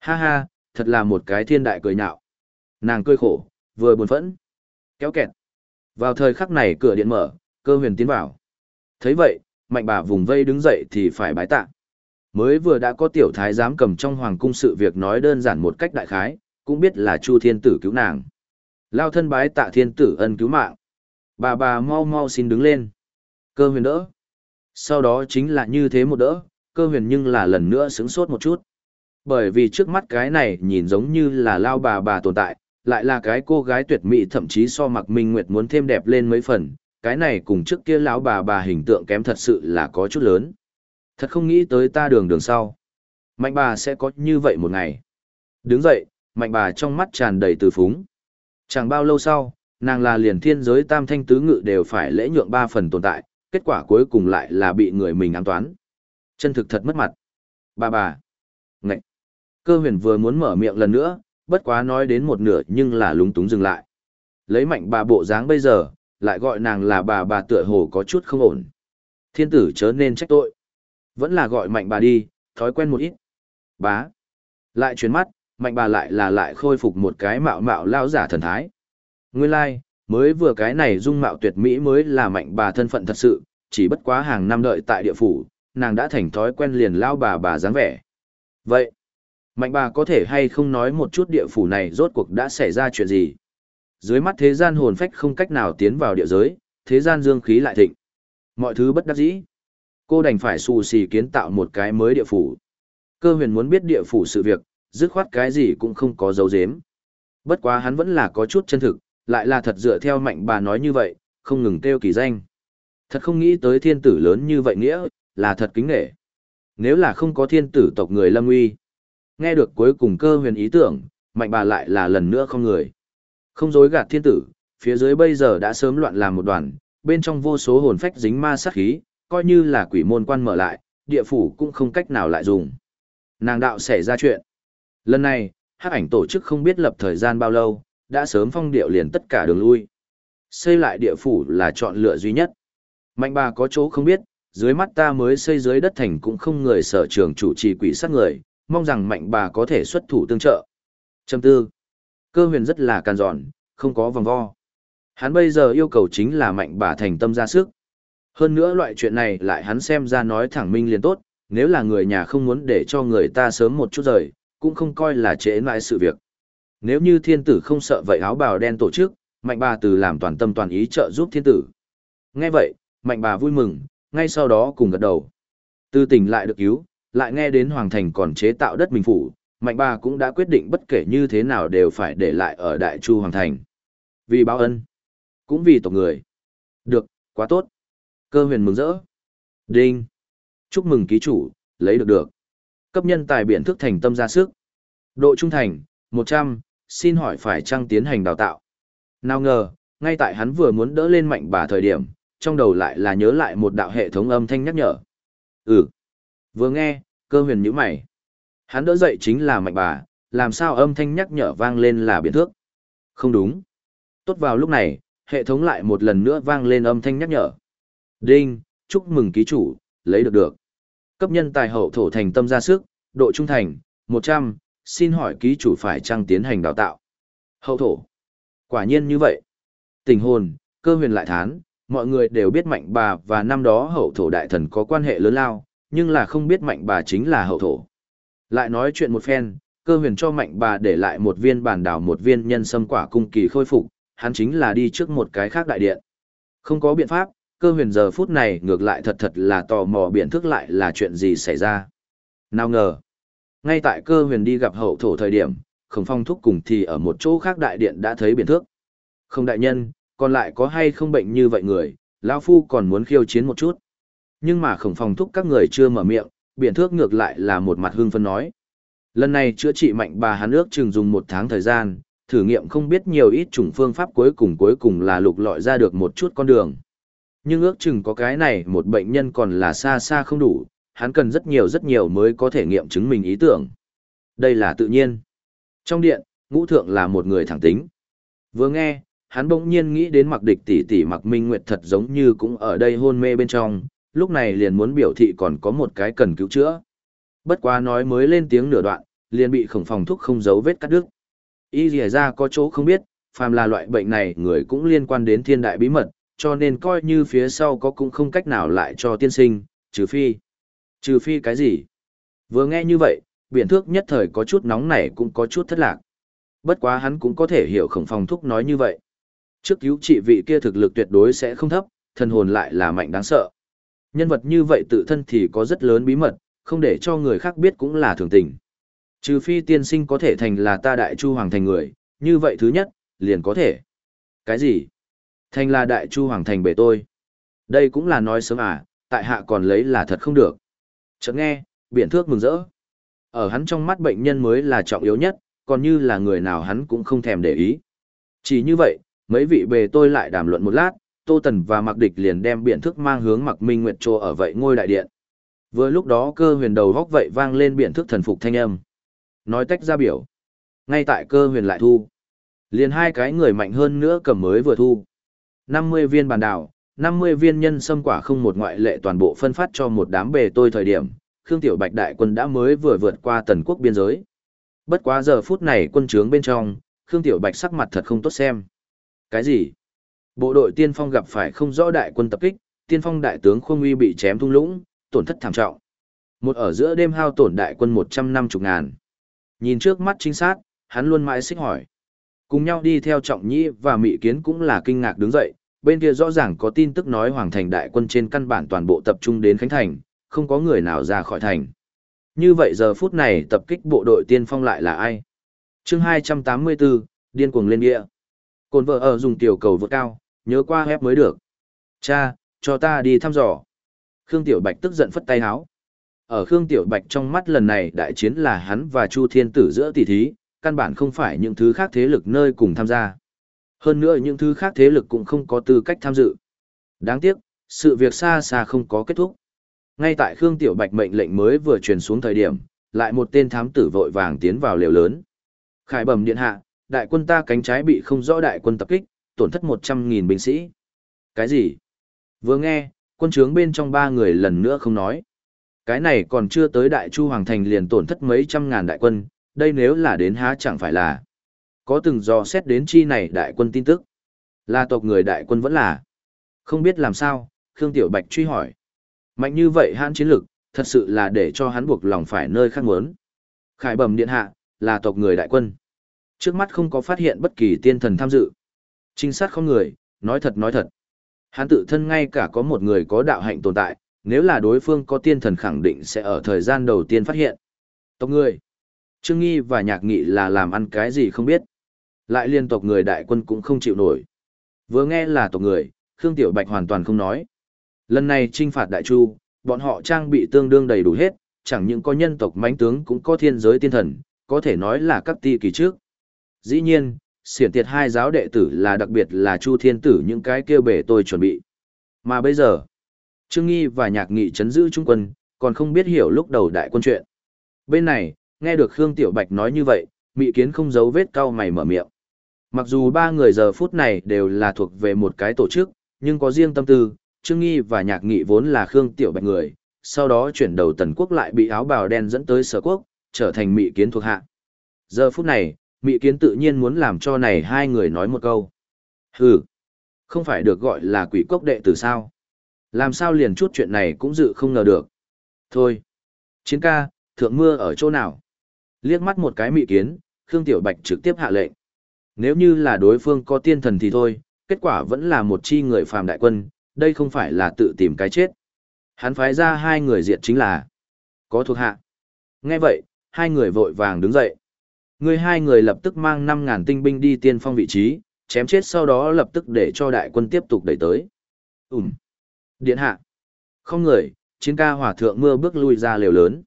Ha ha, thật là một cái thiên đại cười nhạo. Nàng cười khổ, vừa buồn phẫn. Kéo kẹt. Vào thời khắc này cửa điện mở, cơ huyền tiến vào. thấy vậy, mạnh bà vùng vây đứng dậy thì phải bái tạ. Mới vừa đã có tiểu thái giám cầm trong hoàng cung sự việc nói đơn giản một cách đại khái, cũng biết là Chu Thiên Tử cứu nàng. Lao thân bái tạ Thiên Tử ân cứu mạng. Bà bà mau mau xin đứng lên. Cơ huyền đỡ. Sau đó chính là như thế một đỡ, cơ huyền nhưng là lần nữa sướng sốt một chút. Bởi vì trước mắt cái này nhìn giống như là lao bà bà tồn tại, lại là cái cô gái tuyệt mỹ thậm chí so mặc minh nguyệt muốn thêm đẹp lên mấy phần, cái này cùng trước kia lão bà bà hình tượng kém thật sự là có chút lớn. Thật không nghĩ tới ta đường đường sau. Mạnh bà sẽ có như vậy một ngày. Đứng dậy, mạnh bà trong mắt tràn đầy từ phúng. Chẳng bao lâu sau, nàng là liền thiên giới tam thanh tứ ngự đều phải lễ nhượng ba phần tồn tại, kết quả cuối cùng lại là bị người mình ám toán. Chân thực thật mất mặt. Bà bà. Ngậy. Cơ huyền vừa muốn mở miệng lần nữa, bất quá nói đến một nửa nhưng là lúng túng dừng lại. Lấy mạnh bà bộ dáng bây giờ, lại gọi nàng là bà bà tựa hồ có chút không ổn. Thiên tử chớ nên trách tội. Vẫn là gọi mạnh bà đi, thói quen một ít. Bá. Lại chuyển mắt, mạnh bà lại là lại khôi phục một cái mạo mạo lao giả thần thái. Nguyên lai, like, mới vừa cái này dung mạo tuyệt mỹ mới là mạnh bà thân phận thật sự, chỉ bất quá hàng năm đợi tại địa phủ, nàng đã thành thói quen liền lao bà bà dáng vẻ. Vậy, mạnh bà có thể hay không nói một chút địa phủ này rốt cuộc đã xảy ra chuyện gì? Dưới mắt thế gian hồn phách không cách nào tiến vào địa giới, thế gian dương khí lại thịnh. Mọi thứ bất đắc dĩ. Cô đành phải xù xì kiến tạo một cái mới địa phủ. Cơ huyền muốn biết địa phủ sự việc, dứt khoát cái gì cũng không có dấu dếm. Bất quá hắn vẫn là có chút chân thực, lại là thật dựa theo mạnh bà nói như vậy, không ngừng kêu kỳ danh. Thật không nghĩ tới thiên tử lớn như vậy nghĩa, là thật kính nghệ. Nếu là không có thiên tử tộc người lâm uy. Nghe được cuối cùng cơ huyền ý tưởng, mạnh bà lại là lần nữa không người. Không dối gạt thiên tử, phía dưới bây giờ đã sớm loạn làm một đoàn, bên trong vô số hồn phách dính ma sát khí, coi như là quỷ môn quan mở lại, địa phủ cũng không cách nào lại dùng. Nàng đạo xảy ra chuyện. Lần này, hắc ảnh tổ chức không biết lập thời gian bao lâu, đã sớm phong điệu liền tất cả đường lui. Xây lại địa phủ là chọn lựa duy nhất. Mạnh bà có chỗ không biết, dưới mắt ta mới xây dưới đất thành cũng không người sở trường chủ trì quỷ sát người, mong rằng mạnh bà có thể xuất thủ tương trợ. Châm tư. Cơ huyền rất là càn giòn, không có vòng vo. Hắn bây giờ yêu cầu chính là mạnh bà thành tâm ra sức. Hơn nữa loại chuyện này lại hắn xem ra nói thẳng minh liền tốt, nếu là người nhà không muốn để cho người ta sớm một chút rời, cũng không coi là trễ lại sự việc. Nếu như thiên tử không sợ vậy áo bào đen tổ chức, mạnh bà từ làm toàn tâm toàn ý trợ giúp thiên tử. Nghe vậy, mạnh bà vui mừng, ngay sau đó cùng gật đầu. Từ tỉnh lại được cứu, lại nghe đến hoàng thành còn chế tạo đất mình phủ, mạnh bà cũng đã quyết định bất kể như thế nào đều phải để lại ở đại chu hoàng thành. Vì báo ân, cũng vì tộc người. Được, quá tốt. Cơ huyền mừng rỡ. Đinh. Chúc mừng ký chủ, lấy được được. Cấp nhân tài biện thức thành tâm ra sức. Độ trung thành, 100, xin hỏi phải chăng tiến hành đào tạo. Nào ngờ, ngay tại hắn vừa muốn đỡ lên mạnh bà thời điểm, trong đầu lại là nhớ lại một đạo hệ thống âm thanh nhắc nhở. Ừ. Vừa nghe, cơ huyền nhíu mày. Hắn đỡ dậy chính là mạnh bà, làm sao âm thanh nhắc nhở vang lên là biến thước. Không đúng. Tốt vào lúc này, hệ thống lại một lần nữa vang lên âm thanh nhắc nhở. Đinh, chúc mừng ký chủ, lấy được được. Cấp nhân tài hậu thổ thành tâm ra sức, độ trung thành, 100, xin hỏi ký chủ phải trang tiến hành đào tạo. Hậu thổ. Quả nhiên như vậy. Tình hồn, cơ huyền lại thán, mọi người đều biết mạnh bà và năm đó hậu thổ đại thần có quan hệ lớn lao, nhưng là không biết mạnh bà chính là hậu thổ. Lại nói chuyện một phen, cơ huyền cho mạnh bà để lại một viên bản đảo một viên nhân sâm quả cung kỳ khôi phục, hắn chính là đi trước một cái khác đại điện. Không có biện pháp, cơ huyền giờ phút này ngược lại thật thật là tò mò biện thức lại là chuyện gì xảy ra. Nào ngờ, ngay tại cơ huyền đi gặp hậu thổ thời điểm, khổng phong thúc cùng thì ở một chỗ khác đại điện đã thấy biện thước. Không đại nhân, còn lại có hay không bệnh như vậy người, lão Phu còn muốn khiêu chiến một chút. Nhưng mà khổng phong thúc các người chưa mở miệng, biện thước ngược lại là một mặt hưng phân nói. Lần này chữa trị mạnh bà hắn ước chừng dùng một tháng thời gian, thử nghiệm không biết nhiều ít chủng phương pháp cuối cùng cuối cùng là lục lọi ra được một chút con đường. Nhưng ước chừng có cái này một bệnh nhân còn là xa xa không đủ, hắn cần rất nhiều rất nhiều mới có thể nghiệm chứng mình ý tưởng. Đây là tự nhiên. Trong điện, ngũ thượng là một người thẳng tính. Vừa nghe, hắn bỗng nhiên nghĩ đến mặc địch tỷ tỷ mặc minh nguyệt thật giống như cũng ở đây hôn mê bên trong, lúc này liền muốn biểu thị còn có một cái cần cứu chữa. Bất quá nói mới lên tiếng nửa đoạn, liền bị khổng phòng thuốc không giấu vết cắt đứt. Y dìa ra có chỗ không biết, phàm là loại bệnh này người cũng liên quan đến thiên đại bí mật, cho nên coi như phía sau có cũng không cách nào lại cho tiên sinh, trừ phi. Trừ phi cái gì? Vừa nghe như vậy, biện thước nhất thời có chút nóng nảy cũng có chút thất lạc. Bất quá hắn cũng có thể hiểu khổng phòng thúc nói như vậy. Trước cứu trị vị kia thực lực tuyệt đối sẽ không thấp, thần hồn lại là mạnh đáng sợ. Nhân vật như vậy tự thân thì có rất lớn bí mật, không để cho người khác biết cũng là thường tình. Trừ phi tiên sinh có thể thành là ta đại chu hoàng thành người, như vậy thứ nhất, liền có thể. Cái gì? Thành là đại chu hoàng thành bể tôi. Đây cũng là nói sớm à, tại hạ còn lấy là thật không được. Chợt nghe, biển thước mừng rỡ. Ở hắn trong mắt bệnh nhân mới là trọng yếu nhất, còn như là người nào hắn cũng không thèm để ý. Chỉ như vậy, mấy vị bề tôi lại đàm luận một lát, Tô Tần và Mạc Địch liền đem biện thức mang hướng Mạc Minh Nguyệt Trô ở vậy ngôi đại điện. Vừa lúc đó cơ huyền đầu góc vậy vang lên biện thức thần phục thanh âm. Nói tách ra biểu. Ngay tại cơ huyền lại thu. Liền hai cái người mạnh hơn nữa cầm mới vừa thu. 50 viên bàn đảo, 50 viên nhân sâm quả không một ngoại lệ toàn bộ phân phát cho một đám bề tôi thời điểm, Khương Tiểu Bạch đại quân đã mới vừa vượt qua tần quốc biên giới. Bất quá giờ phút này quân trướng bên trong, Khương Tiểu Bạch sắc mặt thật không tốt xem. Cái gì? Bộ đội tiên phong gặp phải không rõ đại quân tập kích, tiên phong đại tướng Khuông Uy bị chém thung lũng, tổn thất thảm trọng. Một ở giữa đêm hao tổn đại quân 150 ngàn. Nhìn trước mắt chính xác, hắn luôn mãi xích hỏi. Cùng nhau đi theo trọng nhĩ và mị kiến cũng là kinh ngạc đứng dậy, bên kia rõ ràng có tin tức nói hoàng thành đại quân trên căn bản toàn bộ tập trung đến Khánh Thành, không có người nào ra khỏi thành. Như vậy giờ phút này tập kích bộ đội tiên phong lại là ai? chương 284, điên cuồng lên địa. Cồn vợ ở dùng tiểu cầu vượt cao, nhớ qua hép mới được. Cha, cho ta đi thăm dò. Khương Tiểu Bạch tức giận phất tay háo. Ở Khương Tiểu Bạch trong mắt lần này đại chiến là hắn và Chu Thiên Tử giữa tỷ thí, căn bản không phải những thứ khác thế lực nơi cùng tham gia. Hơn nữa những thứ khác thế lực cũng không có tư cách tham dự. Đáng tiếc, sự việc xa xa không có kết thúc. Ngay tại Khương Tiểu Bạch mệnh lệnh mới vừa truyền xuống thời điểm, lại một tên thám tử vội vàng tiến vào lều lớn. Khải bẩm điện hạ, đại quân ta cánh trái bị không rõ đại quân tập kích, tổn thất 100.000 binh sĩ. Cái gì? Vừa nghe, quân trướng bên trong ba người lần nữa không nói. Cái này còn chưa tới đại chu hoàng thành liền tổn thất mấy trăm ngàn đại quân, đây nếu là đến há chẳng phải là. Có từng dò xét đến chi này đại quân tin tức. Là tộc người đại quân vẫn là. Không biết làm sao, Khương Tiểu Bạch truy hỏi. Mạnh như vậy hãn chiến lực, thật sự là để cho hắn buộc lòng phải nơi khác muốn. Khải bẩm điện hạ, là tộc người đại quân. Trước mắt không có phát hiện bất kỳ tiên thần tham dự. Trinh sát không người, nói thật nói thật. Hắn tự thân ngay cả có một người có đạo hạnh tồn tại, nếu là đối phương có tiên thần khẳng định sẽ ở thời gian đầu tiên phát hiện. Tộc người. Trương Nghi và Nhạc Nghị là làm ăn cái gì không biết. Lại liên tộc người đại quân cũng không chịu nổi. Vừa nghe là tộc người, Khương Tiểu Bạch hoàn toàn không nói. Lần này trinh phạt Đại Chu, bọn họ trang bị tương đương đầy đủ hết, chẳng những có nhân tộc mãnh tướng cũng có thiên giới tiên thần, có thể nói là các ti kỳ trước. Dĩ nhiên, xiển tiệt hai giáo đệ tử là đặc biệt là Chu Thiên Tử những cái kêu bể tôi chuẩn bị. Mà bây giờ, Trương Nghi và Nhạc Nghị chấn giữ trung quân, còn không biết hiểu lúc đầu đại quân chuyện. Bên này, nghe được Khương Tiểu Bạch nói như vậy, Mị Kiến không giấu vết cau mày mở miệng. Mặc dù ba người giờ phút này đều là thuộc về một cái tổ chức, nhưng có riêng tâm tư, Trương Nghi và Nhạc Nghị vốn là Khương Tiểu Bạch người, sau đó chuyển đầu Tần Quốc lại bị áo bào đen dẫn tới Sở Quốc, trở thành Mị Kiến thuộc hạ. Giờ phút này, Mị Kiến tự nhiên muốn làm cho này hai người nói một câu. Hừ, không phải được gọi là quỷ cốc đệ tử sao? Làm sao liền chút chuyện này cũng dự không ngờ được. Thôi, chiến ca, thượng mưa ở chỗ nào? Liếc mắt một cái Mị Kiến, Khương Tiểu Bạch trực tiếp hạ lệnh. Nếu như là đối phương có tiên thần thì thôi, kết quả vẫn là một chi người phàm đại quân, đây không phải là tự tìm cái chết. Hắn phái ra hai người diệt chính là có thuộc hạ. Nghe vậy, hai người vội vàng đứng dậy. Người hai người lập tức mang 5.000 tinh binh đi tiên phong vị trí, chém chết sau đó lập tức để cho đại quân tiếp tục đẩy tới. Ừm. Điện hạ. Không người, chiến ca hỏa thượng mưa bước lui ra liều lớn.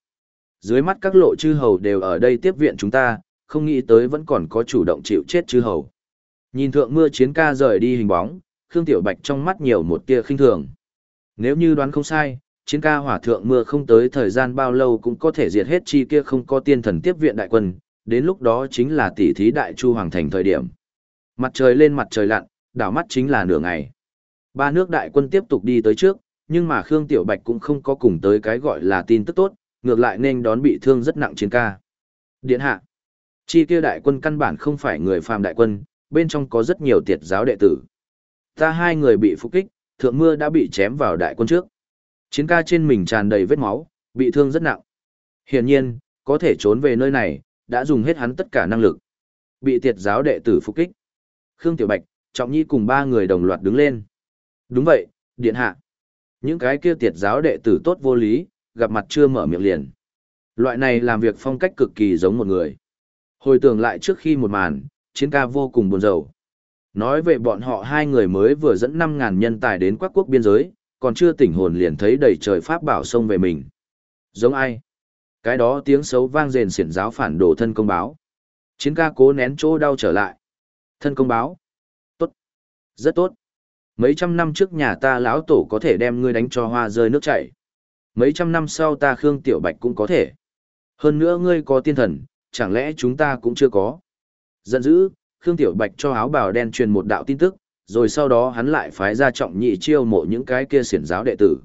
Dưới mắt các lộ chư hầu đều ở đây tiếp viện chúng ta, không nghĩ tới vẫn còn có chủ động chịu chết chư hầu. Nhìn thượng mưa chiến ca rời đi hình bóng, Khương Tiểu Bạch trong mắt nhiều một tia khinh thường. Nếu như đoán không sai, chiến ca hỏa thượng mưa không tới thời gian bao lâu cũng có thể diệt hết chi kia không có tiên thần tiếp viện đại quân, đến lúc đó chính là tỷ thí đại chu hoàng thành thời điểm. Mặt trời lên mặt trời lặn, đảo mắt chính là nửa ngày. Ba nước đại quân tiếp tục đi tới trước, nhưng mà Khương Tiểu Bạch cũng không có cùng tới cái gọi là tin tức tốt, ngược lại nên đón bị thương rất nặng chiến ca. Điện hạ, chi kia đại quân căn bản không phải người phàm đại quân, bên trong có rất nhiều tiệt giáo đệ tử. Ta hai người bị phục kích, thượng mưa đã bị chém vào đại quân trước. Chiến ca trên mình tràn đầy vết máu, bị thương rất nặng. Hiển nhiên, có thể trốn về nơi này, đã dùng hết hắn tất cả năng lực. Bị tiệt giáo đệ tử phục kích. Khương Tiểu Bạch, Trọng Nhi cùng ba người đồng loạt đứng lên. Đúng vậy, điện hạ. Những cái kia tiệt giáo đệ tử tốt vô lý, gặp mặt chưa mở miệng liền. Loại này làm việc phong cách cực kỳ giống một người. Hồi tưởng lại trước khi một màn, chiến ca vô cùng buồn rầu. Nói về bọn họ hai người mới vừa dẫn 5.000 nhân tài đến quắc quốc biên giới, còn chưa tỉnh hồn liền thấy đầy trời pháp bảo xông về mình. Giống ai? Cái đó tiếng xấu vang rền xiển giáo phản đồ thân công báo. Chiến ca cố nén chỗ đau trở lại. Thân công báo. Tốt. Rất tốt. Mấy trăm năm trước nhà ta lão tổ có thể đem ngươi đánh cho hoa rơi nước chảy. Mấy trăm năm sau ta Khương Tiểu Bạch cũng có thể. Hơn nữa ngươi có tiên thần, chẳng lẽ chúng ta cũng chưa có. Giận dữ, Khương Tiểu Bạch cho áo bào đen truyền một đạo tin tức, rồi sau đó hắn lại phái ra trọng nhị chiêu mộ những cái kia xiển giáo đệ tử.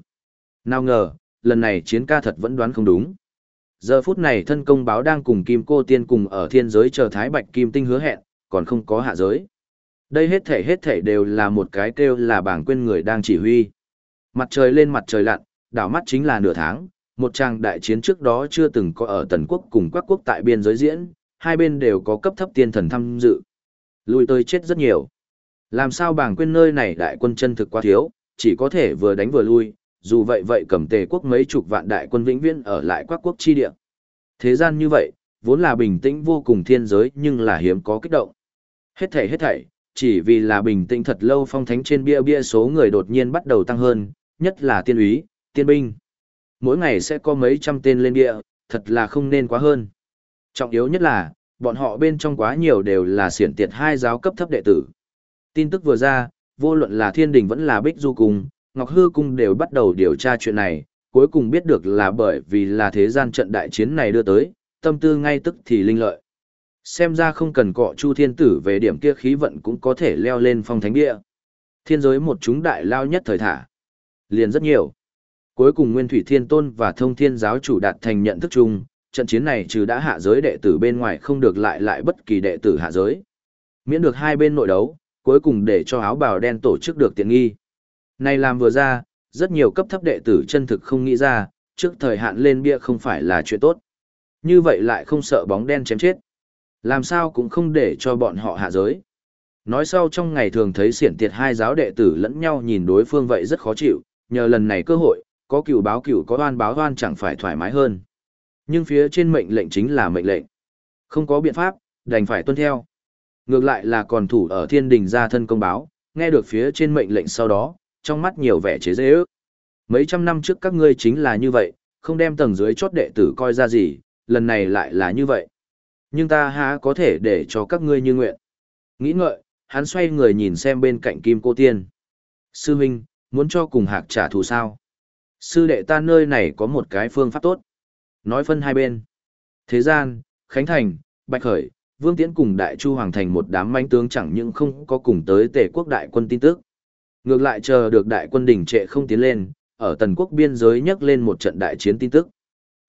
Nào ngờ, lần này chiến ca thật vẫn đoán không đúng. Giờ phút này thân công báo đang cùng Kim Cô Tiên cùng ở thiên giới chờ Thái Bạch Kim Tinh hứa hẹn, còn không có hạ giới. Đây hết thể hết thể đều là một cái kêu là bảng quên người đang chỉ huy. Mặt trời lên mặt trời lặn, đảo mắt chính là nửa tháng, một trang đại chiến trước đó chưa từng có ở Tần Quốc cùng các quốc tại biên giới diễn, hai bên đều có cấp thấp tiên thần tham dự. Lùi tới chết rất nhiều. Làm sao bảng quên nơi này đại quân chân thực quá thiếu, chỉ có thể vừa đánh vừa lui, dù vậy vậy cầm tề quốc mấy chục vạn đại quân vĩnh viễn ở lại các quốc chi địa. Thế gian như vậy, vốn là bình tĩnh vô cùng thiên giới nhưng là hiếm có kích động. Hết thảy hết thảy, chỉ vì là bình tĩnh thật lâu phong thánh trên bia bia số người đột nhiên bắt đầu tăng hơn, nhất là tiên úy, tiên binh. Mỗi ngày sẽ có mấy trăm tên lên bia, thật là không nên quá hơn. Trọng yếu nhất là, bọn họ bên trong quá nhiều đều là siển tiệt hai giáo cấp thấp đệ tử. Tin tức vừa ra, vô luận là thiên đình vẫn là bích du cùng Ngọc Hư cung đều bắt đầu điều tra chuyện này, cuối cùng biết được là bởi vì là thế gian trận đại chiến này đưa tới, tâm tư ngay tức thì linh lợi. Xem ra không cần cọ Chu Thiên Tử về điểm kia khí vận cũng có thể leo lên phong thánh địa. Thiên giới một chúng đại lao nhất thời thả. Liền rất nhiều. Cuối cùng Nguyên Thủy Thiên Tôn và Thông Thiên giáo chủ đạt thành nhận thức chung, trận chiến này trừ đã hạ giới đệ tử bên ngoài không được lại lại bất kỳ đệ tử hạ giới. Miễn được hai bên nội đấu, cuối cùng để cho áo bào đen tổ chức được tiện nghi. Này làm vừa ra, rất nhiều cấp thấp đệ tử chân thực không nghĩ ra, trước thời hạn lên bia không phải là chuyện tốt. Như vậy lại không sợ bóng đen chém chết. Làm sao cũng không để cho bọn họ hạ giới. Nói sau trong ngày thường thấy siển tiệt hai giáo đệ tử lẫn nhau nhìn đối phương vậy rất khó chịu, nhờ lần này cơ hội, có cựu báo cựu có oan báo oan chẳng phải thoải mái hơn. Nhưng phía trên mệnh lệnh chính là mệnh lệnh. Không có biện pháp, đành phải tuân theo. Ngược lại là còn thủ ở thiên đình ra thân công báo, nghe được phía trên mệnh lệnh sau đó, trong mắt nhiều vẻ chế dễ ước. Mấy trăm năm trước các ngươi chính là như vậy, không đem tầng dưới chốt đệ tử coi ra gì, lần này lại là như vậy. Nhưng ta há có thể để cho các ngươi như nguyện. Nghĩ ngợi, hắn xoay người nhìn xem bên cạnh kim cô tiên. Sư huynh, muốn cho cùng hạc trả thù sao? Sư đệ ta nơi này có một cái phương pháp tốt. Nói phân hai bên. Thế gian, Khánh Thành, Bạch Khởi, Vương Tiễn cùng Đại Chu Hoàng Thành một đám manh tướng chẳng những không có cùng tới tề quốc đại quân tin tức. Ngược lại chờ được đại quân đỉnh trệ không tiến lên, ở tần quốc biên giới nhắc lên một trận đại chiến tin tức.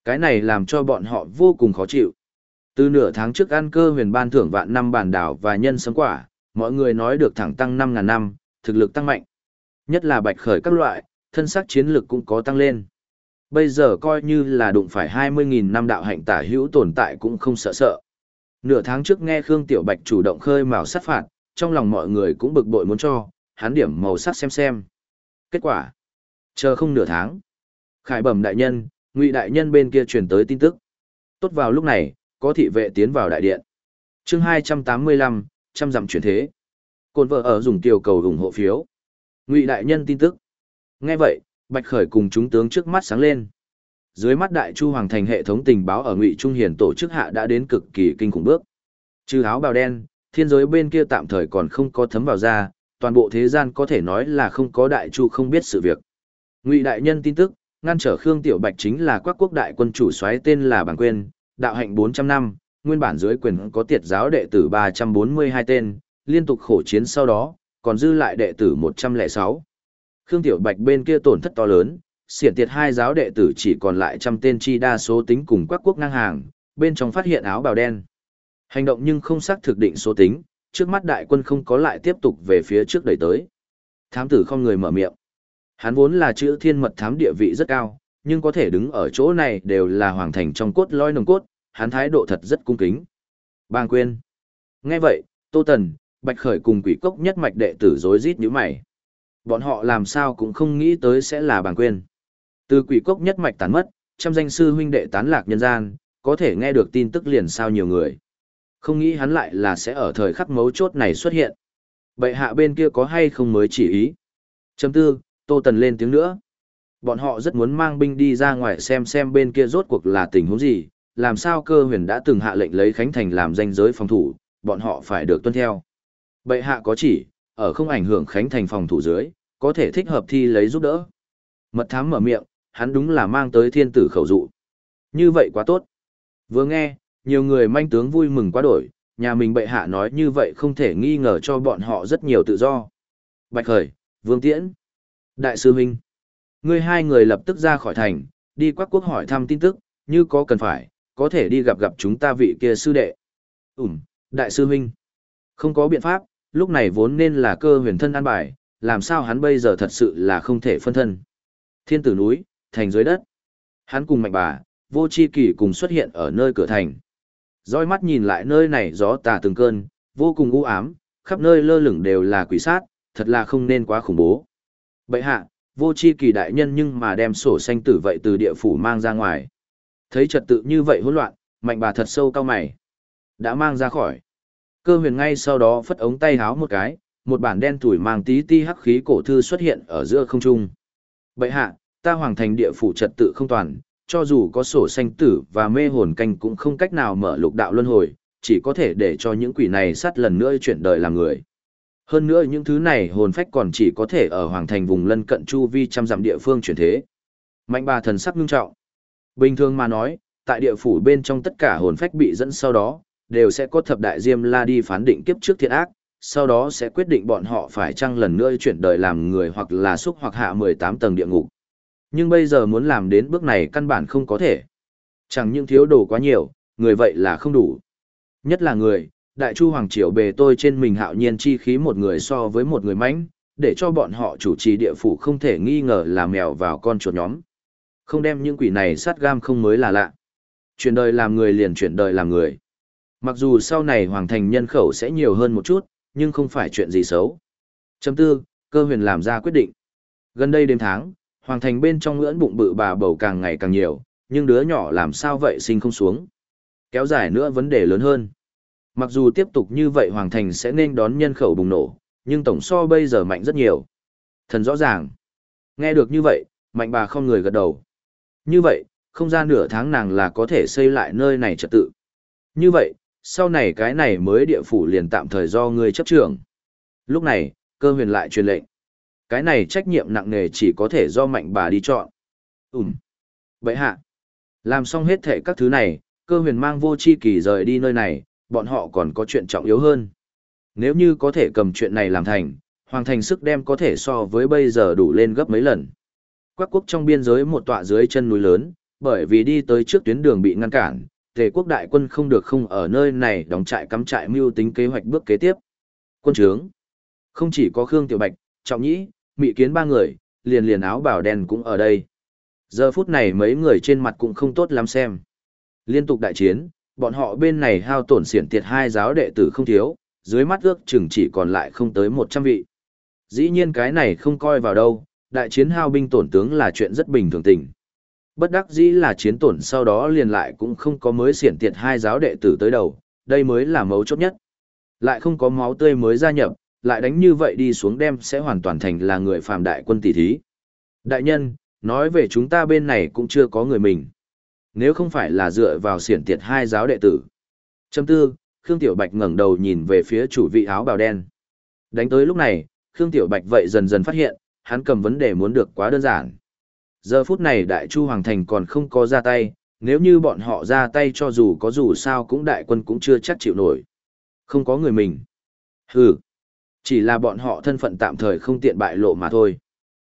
Cái này làm cho bọn họ vô cùng khó chịu. Từ nửa tháng trước ăn cơ huyền ban thưởng vạn năm bản đảo và nhân sấm quả, mọi người nói được thẳng tăng 5.000 năm, thực lực tăng mạnh. Nhất là bạch khởi các loại, thân sắc chiến lực cũng có tăng lên. Bây giờ coi như là đụng phải 20.000 năm đạo hạnh tả hữu tồn tại cũng không sợ sợ. Nửa tháng trước nghe Khương Tiểu Bạch chủ động khơi mào sát phạt, trong lòng mọi người cũng bực bội muốn cho, hắn điểm màu sắc xem xem. Kết quả, chờ không nửa tháng. Khải bẩm đại nhân, ngụy đại nhân bên kia truyền tới tin tức. Tốt vào lúc này, có thị vệ tiến vào đại điện. chương 285, trăm dặm chuyển thế. Côn vợ ở dùng tiểu cầu ủng hộ phiếu. Ngụy đại nhân tin tức. Nghe vậy, Bạch Khởi cùng chúng tướng trước mắt sáng lên. Dưới mắt Đại Chu Hoàng thành hệ thống tình báo ở Ngụy Trung Hiền tổ chức hạ đã đến cực kỳ kinh khủng bước. Trừ áo bào đen, thiên giới bên kia tạm thời còn không có thấm vào ra, toàn bộ thế gian có thể nói là không có Đại Chu không biết sự việc. Ngụy đại nhân tin tức, ngăn trở Khương Tiểu Bạch chính là quắc quốc đại quân chủ soái tên là Bàng Quyên, đạo hạnh 400 năm, nguyên bản dưới quyền có tiệt giáo đệ tử 342 tên, liên tục khổ chiến sau đó, còn dư lại đệ tử 106. Khương Tiểu Bạch bên kia tổn thất to lớn, xiển tiệt hai giáo đệ tử chỉ còn lại trăm tên chi đa số tính cùng quắc quốc ngang hàng, bên trong phát hiện áo bào đen. Hành động nhưng không xác thực định số tính, trước mắt đại quân không có lại tiếp tục về phía trước đẩy tới. Thám tử không người mở miệng. Hắn vốn là chữ thiên mật thám địa vị rất cao, nhưng có thể đứng ở chỗ này đều là hoàng thành trong cốt lõi nồng cốt, hắn thái độ thật rất cung kính. Bang quên. Nghe vậy, Tô Tần, Bạch Khởi cùng quỷ cốc nhất mạch đệ tử rối rít như mày. Bọn họ làm sao cũng không nghĩ tới sẽ là bàng quên. Từ quỷ cốc nhất mạch tán mất, trăm danh sư huynh đệ tán lạc nhân gian, có thể nghe được tin tức liền sao nhiều người. Không nghĩ hắn lại là sẽ ở thời khắc mấu chốt này xuất hiện. Bệ hạ bên kia có hay không mới chỉ ý. Chấm tư, Tô Tần lên tiếng nữa. Bọn họ rất muốn mang binh đi ra ngoài xem xem bên kia rốt cuộc là tình huống gì, làm sao cơ huyền đã từng hạ lệnh lấy Khánh Thành làm danh giới phòng thủ, bọn họ phải được tuân theo. Bệ hạ có chỉ, ở không ảnh hưởng Khánh Thành phòng thủ dưới, có thể thích hợp thi lấy giúp đỡ. Mật thám mở miệng, hắn đúng là mang tới thiên tử khẩu dụ. Như vậy quá tốt. Vừa nghe, nhiều người manh tướng vui mừng quá đổi, nhà mình bệ hạ nói như vậy không thể nghi ngờ cho bọn họ rất nhiều tự do. Bạch Khởi, Vương Tiễn, Đại sư Minh. Ngươi hai người lập tức ra khỏi thành, đi quắc quốc hỏi thăm tin tức, như có cần phải, có thể đi gặp gặp chúng ta vị kia sư đệ. Ừm, Đại sư Minh. Không có biện pháp, lúc này vốn nên là cơ huyền thân an bài, làm sao hắn bây giờ thật sự là không thể phân thân. Thiên tử núi, thành dưới đất. Hắn cùng mạnh bà, vô chi kỳ cùng xuất hiện ở nơi cửa thành roi mắt nhìn lại nơi này gió tà từng cơn, vô cùng u ám, khắp nơi lơ lửng đều là quỷ sát, thật là không nên quá khủng bố. Bậy hạ, vô chi kỳ đại nhân nhưng mà đem sổ xanh tử vậy từ địa phủ mang ra ngoài. Thấy trật tự như vậy hỗn loạn, mạnh bà thật sâu cao mày. Đã mang ra khỏi. Cơ huyền ngay sau đó phất ống tay háo một cái, một bản đen tuổi mang tí ti hắc khí cổ thư xuất hiện ở giữa không trung. Bậy hạ, ta hoàng thành địa phủ trật tự không toàn, cho dù có sổ sanh tử và mê hồn canh cũng không cách nào mở lục đạo luân hồi, chỉ có thể để cho những quỷ này sát lần nữa chuyển đời làm người. Hơn nữa những thứ này hồn phách còn chỉ có thể ở hoàng thành vùng lân cận chu vi trăm dặm địa phương chuyển thế. Mạnh bà thần sắc nghiêm trọng. Bình thường mà nói, tại địa phủ bên trong tất cả hồn phách bị dẫn sau đó, đều sẽ có thập đại diêm la đi phán định kiếp trước thiện ác, sau đó sẽ quyết định bọn họ phải chăng lần nữa chuyển đời làm người hoặc là xúc hoặc hạ 18 tầng địa ngục. Nhưng bây giờ muốn làm đến bước này căn bản không có thể. Chẳng những thiếu đồ quá nhiều, người vậy là không đủ. Nhất là người, đại chu hoàng triều bề tôi trên mình hạo nhiên chi khí một người so với một người mãnh, để cho bọn họ chủ trì địa phủ không thể nghi ngờ là mèo vào con chuột nhóm. Không đem những quỷ này sát gam không mới là lạ. Chuyển đời làm người liền chuyển đời làm người. Mặc dù sau này hoàng thành nhân khẩu sẽ nhiều hơn một chút, nhưng không phải chuyện gì xấu. Chấm tư, cơ huyền làm ra quyết định. Gần đây đêm tháng, hoàng thành bên trong ngưỡng bụng bự bà bầu càng ngày càng nhiều, nhưng đứa nhỏ làm sao vậy sinh không xuống. Kéo dài nữa vấn đề lớn hơn. Mặc dù tiếp tục như vậy hoàng thành sẽ nên đón nhân khẩu bùng nổ, nhưng tổng so bây giờ mạnh rất nhiều. Thần rõ ràng. Nghe được như vậy, mạnh bà không người gật đầu. Như vậy, không ra nửa tháng nàng là có thể xây lại nơi này trật tự. Như vậy, sau này cái này mới địa phủ liền tạm thời do ngươi chấp trưởng. Lúc này, cơ huyền lại truyền lệnh. Cái này trách nhiệm nặng nề chỉ có thể do mạnh bà đi chọn. Ừm. Vậy hạ. Làm xong hết thể các thứ này, cơ huyền mang vô chi kỳ rời đi nơi này, bọn họ còn có chuyện trọng yếu hơn. Nếu như có thể cầm chuyện này làm thành, hoàng thành sức đem có thể so với bây giờ đủ lên gấp mấy lần. Quắc quốc trong biên giới một tọa dưới chân núi lớn, bởi vì đi tới trước tuyến đường bị ngăn cản, tề quốc đại quân không được không ở nơi này đóng trại cắm trại mưu tính kế hoạch bước kế tiếp. Quân trướng. Không chỉ có Khương Tiểu Bạch, Trọng Nhĩ, Mị Kiến ba người, liền liền áo bảo đen cũng ở đây. Giờ phút này mấy người trên mặt cũng không tốt lắm xem. Liên tục đại chiến, bọn họ bên này hao tổn xiển tiệt hai giáo đệ tử không thiếu, dưới mắt ước chừng chỉ còn lại không tới 100 vị. Dĩ nhiên cái này không coi vào đâu, đại chiến hao binh tổn tướng là chuyện rất bình thường tình. Bất đắc dĩ là chiến tổn sau đó liền lại cũng không có mới xiển tiệt hai giáo đệ tử tới đầu, đây mới là mấu chốt nhất. Lại không có máu tươi mới gia nhập, lại đánh như vậy đi xuống đem sẽ hoàn toàn thành là người phàm đại quân tỷ thí. Đại nhân, nói về chúng ta bên này cũng chưa có người mình. Nếu không phải là dựa vào siển tiệt hai giáo đệ tử. Châm tư, Khương Tiểu Bạch ngẩng đầu nhìn về phía chủ vị áo bào đen. Đánh tới lúc này, Khương Tiểu Bạch vậy dần dần phát hiện, hắn cầm vấn đề muốn được quá đơn giản. Giờ phút này Đại Chu Hoàng Thành còn không có ra tay, nếu như bọn họ ra tay cho dù có dù sao cũng đại quân cũng chưa chắc chịu nổi. Không có người mình. Hừ. Chỉ là bọn họ thân phận tạm thời không tiện bại lộ mà thôi.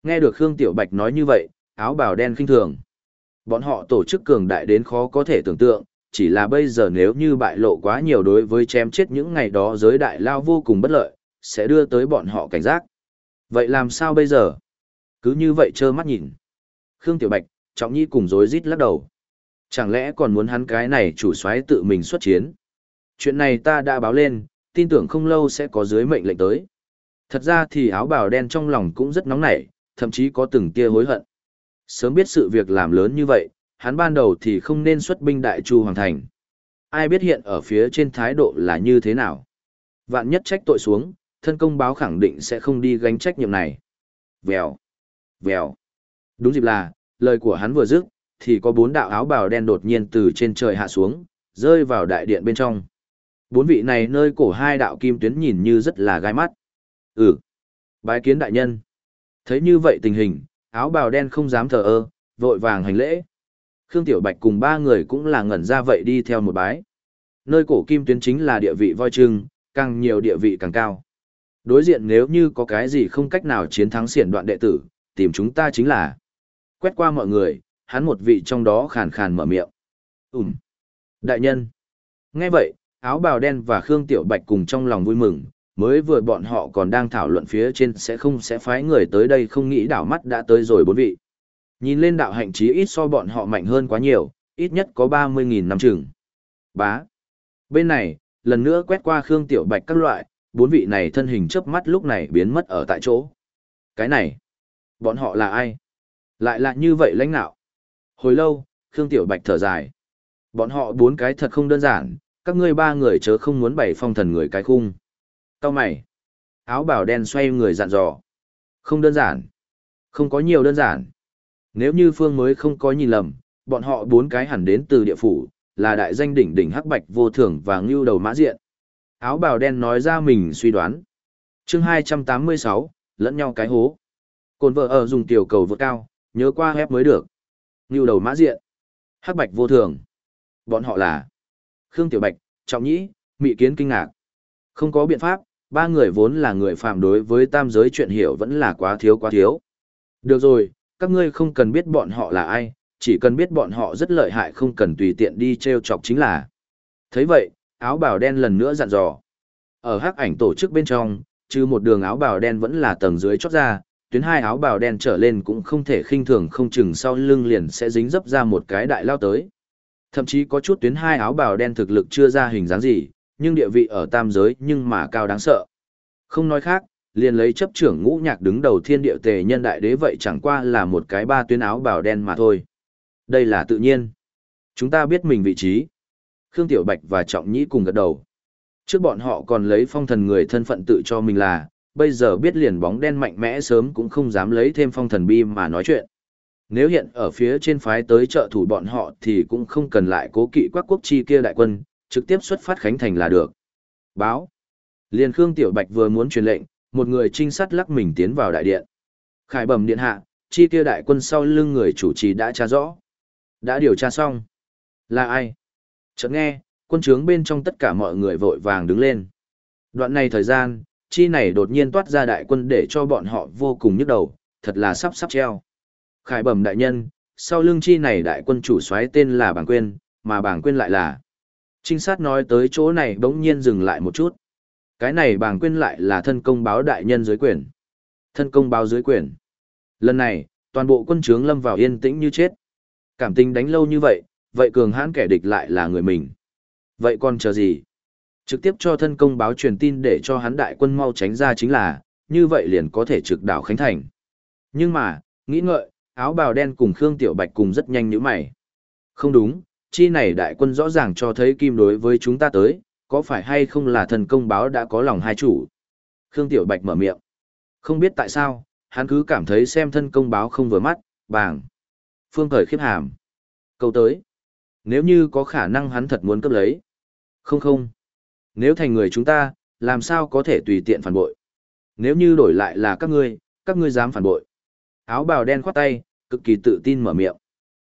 Nghe được Khương Tiểu Bạch nói như vậy, áo bào đen khinh thường. Bọn họ tổ chức cường đại đến khó có thể tưởng tượng, chỉ là bây giờ nếu như bại lộ quá nhiều đối với chém chết những ngày đó giới đại lao vô cùng bất lợi, sẽ đưa tới bọn họ cảnh giác. Vậy làm sao bây giờ? Cứ như vậy trơ mắt nhìn. Khương Tiểu Bạch, Trọng Nhi cùng rối rít lắc đầu. Chẳng lẽ còn muốn hắn cái này chủ soái tự mình xuất chiến? Chuyện này ta đã báo lên, tin tưởng không lâu sẽ có dưới mệnh lệnh tới. Thật ra thì áo bào đen trong lòng cũng rất nóng nảy, thậm chí có từng tia hối hận. Sớm biết sự việc làm lớn như vậy, hắn ban đầu thì không nên xuất binh đại chu hoàng thành. Ai biết hiện ở phía trên thái độ là như thế nào. Vạn nhất trách tội xuống, thân công báo khẳng định sẽ không đi gánh trách nhiệm này. Vèo, vèo. Đúng dịp là, lời của hắn vừa dứt, thì có bốn đạo áo bào đen đột nhiên từ trên trời hạ xuống, rơi vào đại điện bên trong. Bốn vị này nơi cổ hai đạo kim tuyến nhìn như rất là gai mắt. Ừ. Bái kiến đại nhân. Thấy như vậy tình hình, áo bào đen không dám thờ ơ, vội vàng hành lễ. Khương Tiểu Bạch cùng ba người cũng là ngẩn ra vậy đi theo một bái. Nơi cổ kim tuyến chính là địa vị voi trưng, càng nhiều địa vị càng cao. Đối diện nếu như có cái gì không cách nào chiến thắng xiển đoạn đệ tử, tìm chúng ta chính là. Quét qua mọi người, hắn một vị trong đó khàn khàn mở miệng. Ừm. Đại nhân. Nghe vậy, áo bào đen và Khương Tiểu Bạch cùng trong lòng vui mừng, mới vừa bọn họ còn đang thảo luận phía trên sẽ không sẽ phái người tới đây không nghĩ đảo mắt đã tới rồi bốn vị. Nhìn lên đạo hạnh chí ít so bọn họ mạnh hơn quá nhiều, ít nhất có 30.000 năm chừng. Bá. Bên này, lần nữa quét qua Khương Tiểu Bạch các loại, bốn vị này thân hình chớp mắt lúc này biến mất ở tại chỗ. Cái này, bọn họ là ai? Lại là như vậy lãnh nạo. Hồi lâu, Khương Tiểu Bạch thở dài. Bọn họ bốn cái thật không đơn giản, các ngươi ba người chớ không muốn bày phong thần người cái khung. Cao mày. Áo bào đen xoay người dặn dò. Không đơn giản. Không có nhiều đơn giản. Nếu như Phương mới không có nhìn lầm, bọn họ bốn cái hẳn đến từ địa phủ, là đại danh đỉnh đỉnh hắc bạch vô thường và ngưu đầu mã diện. Áo bào đen nói ra mình suy đoán. chương 286, lẫn nhau cái hố. Cồn vợ ở dùng tiểu cầu vượt cao, nhớ qua hép mới được. Ngưu đầu mã diện. Hắc bạch vô thường. Bọn họ là Khương Tiểu Bạch, Trọng Nhĩ, Mị Kiến kinh ngạc. Không có biện pháp, ba người vốn là người phàm đối với tam giới chuyện hiểu vẫn là quá thiếu quá thiếu. Được rồi, các ngươi không cần biết bọn họ là ai, chỉ cần biết bọn họ rất lợi hại không cần tùy tiện đi treo chọc chính là. thấy vậy, áo bào đen lần nữa dặn dò. Ở hắc ảnh tổ chức bên trong, trừ một đường áo bào đen vẫn là tầng dưới chót ra, tuyến hai áo bào đen trở lên cũng không thể khinh thường không chừng sau lưng liền sẽ dính dấp ra một cái đại lao tới. Thậm chí có chút tuyến hai áo bào đen thực lực chưa ra hình dáng gì, nhưng địa vị ở tam giới nhưng mà cao đáng sợ. Không nói khác, liền lấy chấp trưởng ngũ nhạc đứng đầu thiên địa tề nhân đại đế vậy chẳng qua là một cái ba tuyến áo bào đen mà thôi. Đây là tự nhiên. Chúng ta biết mình vị trí. Khương Tiểu Bạch và Trọng Nhĩ cùng gật đầu. Trước bọn họ còn lấy phong thần người thân phận tự cho mình là, bây giờ biết liền bóng đen mạnh mẽ sớm cũng không dám lấy thêm phong thần bi mà nói chuyện. Nếu hiện ở phía trên phái tới trợ thủ bọn họ thì cũng không cần lại cố kỵ quắc quốc chi kia đại quân, trực tiếp xuất phát khánh thành là được. Báo. liên Khương Tiểu Bạch vừa muốn truyền lệnh, một người trinh sát lắc mình tiến vào đại điện. Khải bẩm điện hạ, chi kia đại quân sau lưng người chủ trì đã tra rõ. Đã điều tra xong. Là ai? Chợt nghe, quân trướng bên trong tất cả mọi người vội vàng đứng lên. Đoạn này thời gian, chi này đột nhiên toát ra đại quân để cho bọn họ vô cùng nhức đầu, thật là sắp sắp treo. Khải bẩm đại nhân, sau lưng chi này đại quân chủ soái tên là Bàng Quyên, mà Bàng Quyên lại là. Trinh sát nói tới chỗ này bỗng nhiên dừng lại một chút. Cái này Bàng Quyên lại là thân công báo đại nhân dưới quyền. Thân công báo dưới quyền. Lần này, toàn bộ quân trướng lâm vào yên tĩnh như chết. Cảm tình đánh lâu như vậy, vậy cường hãn kẻ địch lại là người mình. Vậy còn chờ gì? Trực tiếp cho thân công báo truyền tin để cho hắn đại quân mau tránh ra chính là, như vậy liền có thể trực đảo Khánh Thành. Nhưng mà, nghĩ ngợi, áo bào đen cùng Khương Tiểu Bạch cùng rất nhanh như mày. Không đúng, chi này đại quân rõ ràng cho thấy kim đối với chúng ta tới, có phải hay không là thần công báo đã có lòng hai chủ? Khương Tiểu Bạch mở miệng. Không biết tại sao, hắn cứ cảm thấy xem thân công báo không vừa mắt, bàng. Phương thời khiếp hàm. Câu tới. Nếu như có khả năng hắn thật muốn cấp lấy. Không không. Nếu thành người chúng ta, làm sao có thể tùy tiện phản bội. Nếu như đổi lại là các ngươi, các ngươi dám phản bội. Áo bào đen khoát tay, cực kỳ tự tin mở miệng.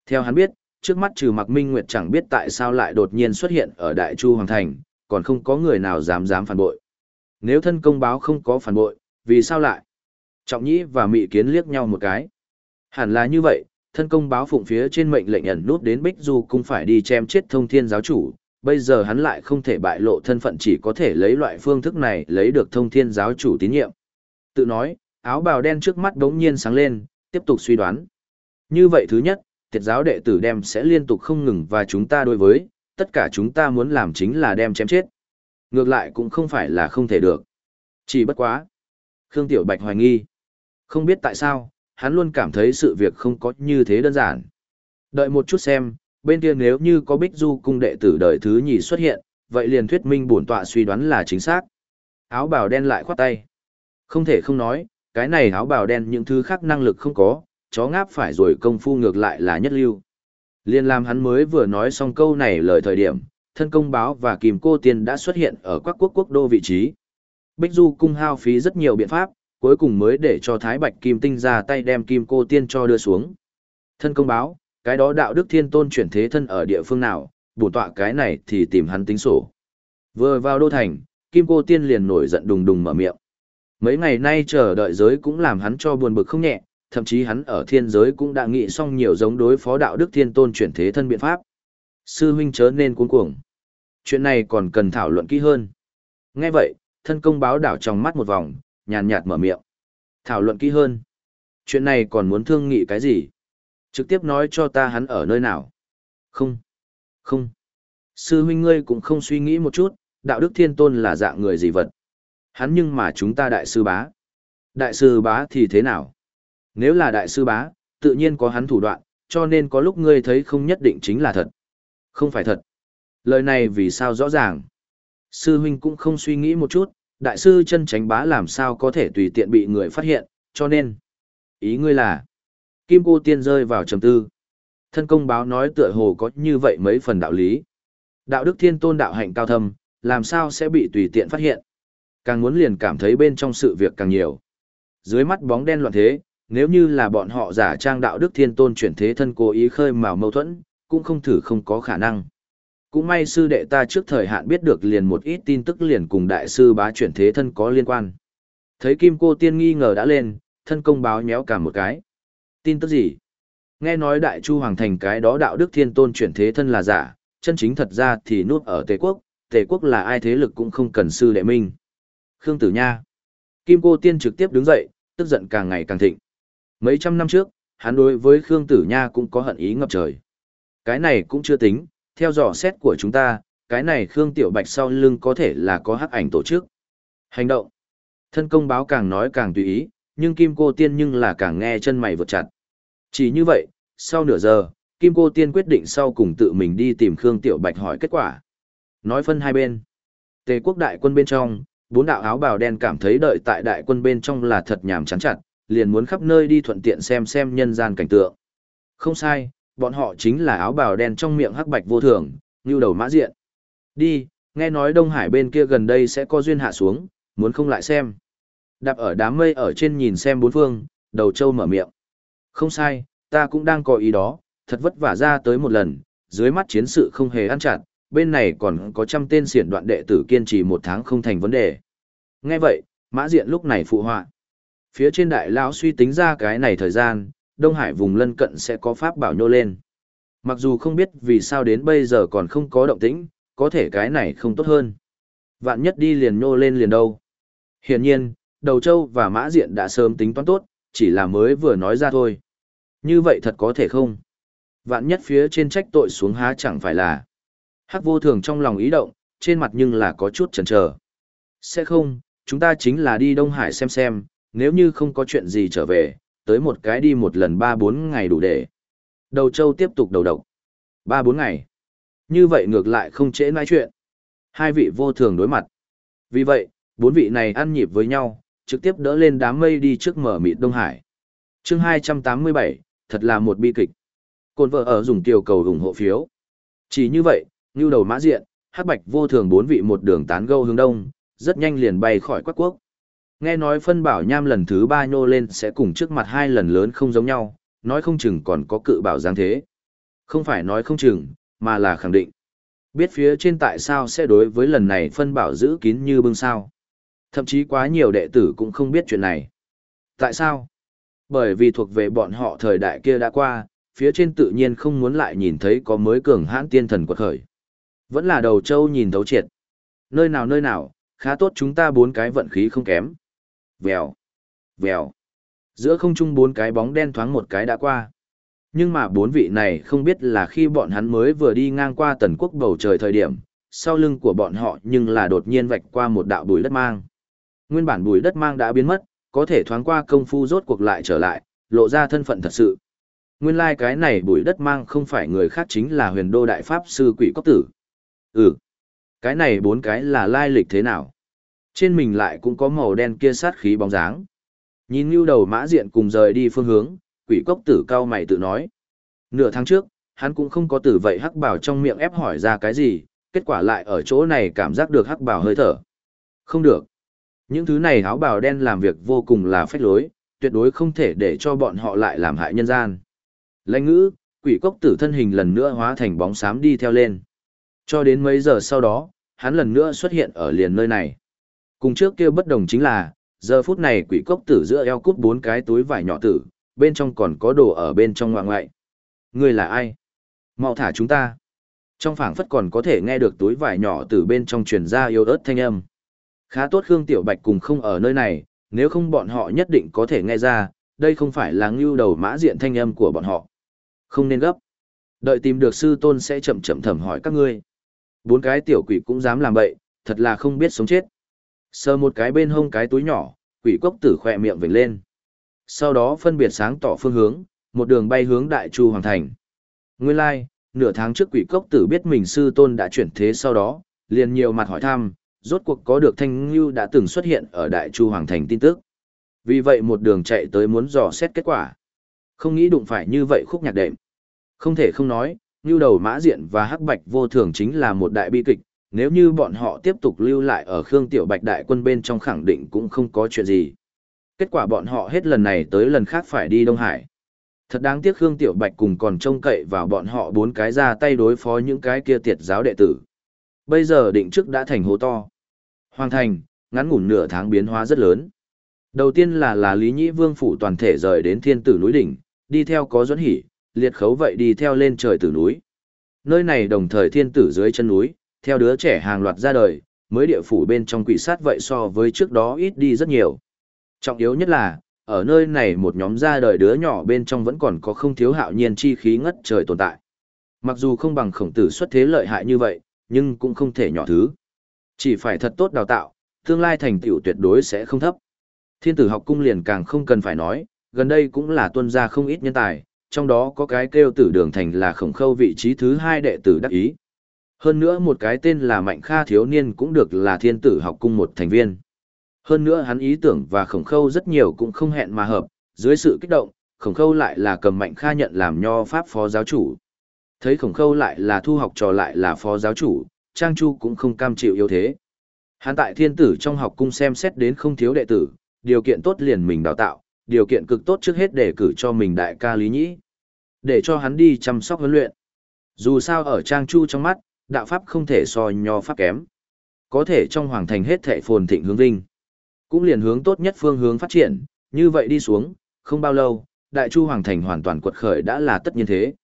Theo hắn biết, trước mắt trừ Mạc Minh Nguyệt chẳng biết tại sao lại đột nhiên xuất hiện ở Đại Chu Hoàng Thành, còn không có người nào dám dám phản bội. Nếu thân công báo không có phản bội, vì sao lại? Trọng Nhĩ và Mị Kiến liếc nhau một cái. Hẳn là như vậy, thân công báo phụng phía trên mệnh lệnh ẩn nút đến Bích Du cũng phải đi chém chết thông thiên giáo chủ, bây giờ hắn lại không thể bại lộ thân phận chỉ có thể lấy loại phương thức này lấy được thông thiên giáo chủ tín nhiệm. Tự nói, áo bào đen trước mắt đống nhiên sáng lên, tiếp tục suy đoán. Như vậy thứ nhất, tiệt giáo đệ tử đem sẽ liên tục không ngừng và chúng ta đối với, tất cả chúng ta muốn làm chính là đem chém chết. Ngược lại cũng không phải là không thể được. Chỉ bất quá. Khương Tiểu Bạch hoài nghi. Không biết tại sao, hắn luôn cảm thấy sự việc không có như thế đơn giản. Đợi một chút xem, bên kia nếu như có Bích Du cung đệ tử đời thứ nhì xuất hiện, vậy liền thuyết minh bổn tọa suy đoán là chính xác. Áo bào đen lại khoát tay. Không thể không nói, cái này áo bào đen những thứ khác năng lực không có, chó ngáp phải rồi công phu ngược lại là nhất lưu. Liên làm hắn mới vừa nói xong câu này lời thời điểm, thân công báo và kìm cô tiên đã xuất hiện ở các quốc quốc đô vị trí. Bích Du cung hao phí rất nhiều biện pháp, cuối cùng mới để cho Thái Bạch Kim Tinh ra tay đem kim cô tiên cho đưa xuống. Thân công báo, cái đó đạo đức thiên tôn chuyển thế thân ở địa phương nào, bổ tọa cái này thì tìm hắn tính sổ. Vừa vào đô thành, kim cô tiên liền nổi giận đùng đùng mở miệng. Mấy ngày nay chờ đợi giới cũng làm hắn cho buồn bực không nhẹ, thậm chí hắn ở thiên giới cũng đã nghĩ xong nhiều giống đối phó đạo đức thiên tôn chuyển thế thân biện pháp. Sư huynh chớ nên cuống cuồng. Chuyện này còn cần thảo luận kỹ hơn. Nghe vậy, thân công báo đảo trong mắt một vòng, nhàn nhạt mở miệng. Thảo luận kỹ hơn. Chuyện này còn muốn thương nghị cái gì? Trực tiếp nói cho ta hắn ở nơi nào? Không. Không. Sư huynh ngươi cũng không suy nghĩ một chút, đạo đức thiên tôn là dạng người gì vật. Hắn nhưng mà chúng ta đại sư bá. Đại sư bá thì thế nào? Nếu là đại sư bá, tự nhiên có hắn thủ đoạn, cho nên có lúc ngươi thấy không nhất định chính là thật. Không phải thật. Lời này vì sao rõ ràng? Sư huynh cũng không suy nghĩ một chút, đại sư chân tránh bá làm sao có thể tùy tiện bị người phát hiện, cho nên. Ý ngươi là, Kim cô tiên rơi vào trầm tư. Thân công báo nói tựa hồ có như vậy mấy phần đạo lý. Đạo đức thiên tôn đạo hạnh cao thâm, làm sao sẽ bị tùy tiện phát hiện. Càng muốn liền cảm thấy bên trong sự việc càng nhiều. Dưới mắt bóng đen loạn thế, nếu như là bọn họ giả trang đạo đức thiên tôn chuyển thế thân cố ý khơi mào mâu thuẫn, cũng không thử không có khả năng. Cũng may sư đệ ta trước thời hạn biết được liền một ít tin tức liền cùng đại sư bá chuyển thế thân có liên quan. Thấy kim cô tiên nghi ngờ đã lên, thân công báo nhéo cả một cái. Tin tức gì? Nghe nói đại chu hoàng thành cái đó đạo đức thiên tôn chuyển thế thân là giả, chân chính thật ra thì nuốt ở Tề quốc, Tề quốc là ai thế lực cũng không cần sư đệ minh. Khương Tử Nha. Kim cô tiên trực tiếp đứng dậy, tức giận càng ngày càng thịnh. Mấy trăm năm trước, hắn đối với Khương Tử Nha cũng có hận ý ngập trời. Cái này cũng chưa tính, theo dò xét của chúng ta, cái này Khương Tiểu Bạch sau lưng có thể là có hắc ảnh tổ chức. Hành động. Thân công báo càng nói càng tùy ý, nhưng Kim Cô Tiên nhưng là càng nghe chân mày vượt chặt. Chỉ như vậy, sau nửa giờ, Kim Cô Tiên quyết định sau cùng tự mình đi tìm Khương Tiểu Bạch hỏi kết quả. Nói phân hai bên. Tề quốc đại quân bên trong, bốn đạo áo bào đen cảm thấy đợi tại đại quân bên trong là thật nhàm chán chặt, liền muốn khắp nơi đi thuận tiện xem xem nhân gian cảnh tượng. Không sai, bọn họ chính là áo bào đen trong miệng hắc bạch vô thường, như đầu mã diện. Đi, nghe nói Đông Hải bên kia gần đây sẽ có duyên hạ xuống, muốn không lại xem. Đạp ở đám mây ở trên nhìn xem bốn phương, đầu châu mở miệng. Không sai, ta cũng đang có ý đó, thật vất vả ra tới một lần, dưới mắt chiến sự không hề ăn chặt, bên này còn có trăm tên xiển đoạn đệ tử kiên trì một tháng không thành vấn đề. Nghe vậy, mã diện lúc này phụ họa. Phía trên đại lão suy tính ra cái này thời gian, Đông Hải vùng lân cận sẽ có pháp bảo nhô lên. Mặc dù không biết vì sao đến bây giờ còn không có động tĩnh, có thể cái này không tốt hơn. Vạn nhất đi liền nhô lên liền đâu. Hiển nhiên, Đầu Châu và Mã Diện đã sớm tính toán tốt, chỉ là mới vừa nói ra thôi. Như vậy thật có thể không? Vạn nhất phía trên trách tội xuống há chẳng phải là. Hắc vô thường trong lòng ý động, trên mặt nhưng là có chút chần chờ. Sẽ không, chúng ta chính là đi Đông Hải xem xem, nếu như không có chuyện gì trở về, tới một cái đi một lần ba bốn ngày đủ để. Đầu châu tiếp tục đầu độc. ba bốn ngày. Như vậy ngược lại không trễ nói chuyện. Hai vị vô thường đối mặt. Vì vậy, bốn vị này ăn nhịp với nhau, trực tiếp đỡ lên đám mây đi trước mở mịt Đông Hải. chương hai trăm tám mươi bảy thật là một bi kịch. Côn vợ ở dùng tiểu cầu ủng hộ phiếu. Chỉ như vậy, như đầu mã diện, hắc bạch vô thường bốn vị một đường tán gâu hướng đông, rất nhanh liền bay khỏi quắc quốc. Nghe nói phân bảo nham lần thứ ba nhô lên sẽ cùng trước mặt hai lần lớn không giống nhau, nói không chừng còn có cự bảo giáng thế. Không phải nói không chừng, mà là khẳng định. Biết phía trên tại sao sẽ đối với lần này phân bảo giữ kín như bưng sao. Thậm chí quá nhiều đệ tử cũng không biết chuyện này. Tại sao? Bởi vì thuộc về bọn họ thời đại kia đã qua, phía trên tự nhiên không muốn lại nhìn thấy có mới cường hãn tiên thần quật khởi. Vẫn là đầu châu nhìn thấu triệt. Nơi nào nơi nào, khá tốt chúng ta bốn cái vận khí không kém. Vèo, vèo. Giữa không trung bốn cái bóng đen thoáng một cái đã qua. Nhưng mà bốn vị này không biết là khi bọn hắn mới vừa đi ngang qua tần quốc bầu trời thời điểm, sau lưng của bọn họ nhưng là đột nhiên vạch qua một đạo bùi đất mang. Nguyên bản bùi đất mang đã biến mất, có thể thoáng qua công phu rốt cuộc lại trở lại, lộ ra thân phận thật sự. Nguyên lai like cái này bùi đất mang không phải người khác chính là huyền đô đại pháp sư quỷ cốc tử. Ừ, cái này bốn cái là lai lịch thế nào? Trên mình lại cũng có màu đen kia sát khí bóng dáng. Nhìn như đầu mã diện cùng rời đi phương hướng, quỷ cốc tử cao mày tự nói. Nửa tháng trước, hắn cũng không có tử vậy hắc bảo trong miệng ép hỏi ra cái gì, kết quả lại ở chỗ này cảm giác được hắc bảo hơi thở. Không được. Những thứ này áo bảo đen làm việc vô cùng là phách lối, tuyệt đối không thể để cho bọn họ lại làm hại nhân gian. Lãnh ngữ, quỷ cốc tử thân hình lần nữa hóa thành bóng xám đi theo lên. Cho đến mấy giờ sau đó, hắn lần nữa xuất hiện ở liền nơi này. Cùng trước kia bất đồng chính là, giờ phút này quỷ cốc tử giữa eo cút bốn cái túi vải nhỏ tử, bên trong còn có đồ ở bên trong ngoại ngoại. Người là ai? mau thả chúng ta. Trong phảng phất còn có thể nghe được túi vải nhỏ từ bên trong truyền ra yêu ớt thanh âm. Khá tốt Khương Tiểu Bạch cùng không ở nơi này, nếu không bọn họ nhất định có thể nghe ra, đây không phải là ngưu đầu mã diện thanh âm của bọn họ. Không nên gấp. Đợi tìm được sư tôn sẽ chậm chậm thẩm hỏi các ngươi. Bốn cái tiểu quỷ cũng dám làm bậy, thật là không biết sống chết. Sờ một cái bên hông cái túi nhỏ, quỷ cốc tử khỏe miệng vểnh lên. Sau đó phân biệt sáng tỏ phương hướng, một đường bay hướng đại chu hoàng thành. Nguyên lai, like, nửa tháng trước quỷ cốc tử biết mình sư tôn đã chuyển thế sau đó, liền nhiều mặt hỏi thăm, rốt cuộc có được thanh ngưu đã từng xuất hiện ở đại chu hoàng thành tin tức. Vì vậy một đường chạy tới muốn dò xét kết quả. Không nghĩ đụng phải như vậy khúc nhạc đệm. Không thể không nói, Ngưu đầu mã diện và hắc bạch vô thường chính là một đại bi kịch, nếu như bọn họ tiếp tục lưu lại ở Khương Tiểu Bạch đại quân bên trong khẳng định cũng không có chuyện gì. Kết quả bọn họ hết lần này tới lần khác phải đi Đông Hải. Thật đáng tiếc Khương Tiểu Bạch cùng còn trông cậy vào bọn họ bốn cái ra tay đối phó những cái kia tiệt giáo đệ tử. Bây giờ định trước đã thành hố to. Hoàng thành, ngắn ngủn nửa tháng biến hóa rất lớn. Đầu tiên là là Lý Nhĩ Vương phủ toàn thể rời đến thiên tử núi đỉnh, đi theo có dẫn hỉ, liệt khấu vậy đi theo lên trời tử núi. Nơi này đồng thời thiên tử dưới chân núi, theo đứa trẻ hàng loạt ra đời, mới địa phủ bên trong quỷ sát vậy so với trước đó ít đi rất nhiều. Trọng yếu nhất là, ở nơi này một nhóm ra đời đứa nhỏ bên trong vẫn còn có không thiếu hạo nhiên chi khí ngất trời tồn tại. Mặc dù không bằng khổng tử xuất thế lợi hại như vậy, nhưng cũng không thể nhỏ thứ. Chỉ phải thật tốt đào tạo, tương lai thành tựu tuyệt đối sẽ không thấp. Thiên tử học cung liền càng không cần phải nói, gần đây cũng là tuân ra không ít nhân tài, trong đó có cái kêu tử đường thành là khổng khâu vị trí thứ hai đệ tử đắc ý. Hơn nữa một cái tên là Mạnh Kha thiếu niên cũng được là thiên tử học cung một thành viên. Hơn nữa hắn ý tưởng và khổng khâu rất nhiều cũng không hẹn mà hợp, dưới sự kích động, khổng khâu lại là cầm Mạnh Kha nhận làm nho pháp phó giáo chủ. Thấy khổng khâu lại là thu học trò lại là phó giáo chủ, Trang Chu cũng không cam chịu yếu thế. Hắn tại thiên tử trong học cung xem xét đến không thiếu đệ tử, điều kiện tốt liền mình đào tạo, điều kiện cực tốt trước hết để cử cho mình đại ca Lý Nhĩ. Để cho hắn đi chăm sóc huấn luyện. Dù sao ở Trang Chu trong mắt, đạo pháp không thể so nho pháp kém. Có thể trong hoàng thành hết thệ phồn thịnh hướng vinh. Cũng liền hướng tốt nhất phương hướng phát triển, như vậy đi xuống, không bao lâu, đại chu hoàng thành hoàn toàn quật khởi đã là tất nhiên thế.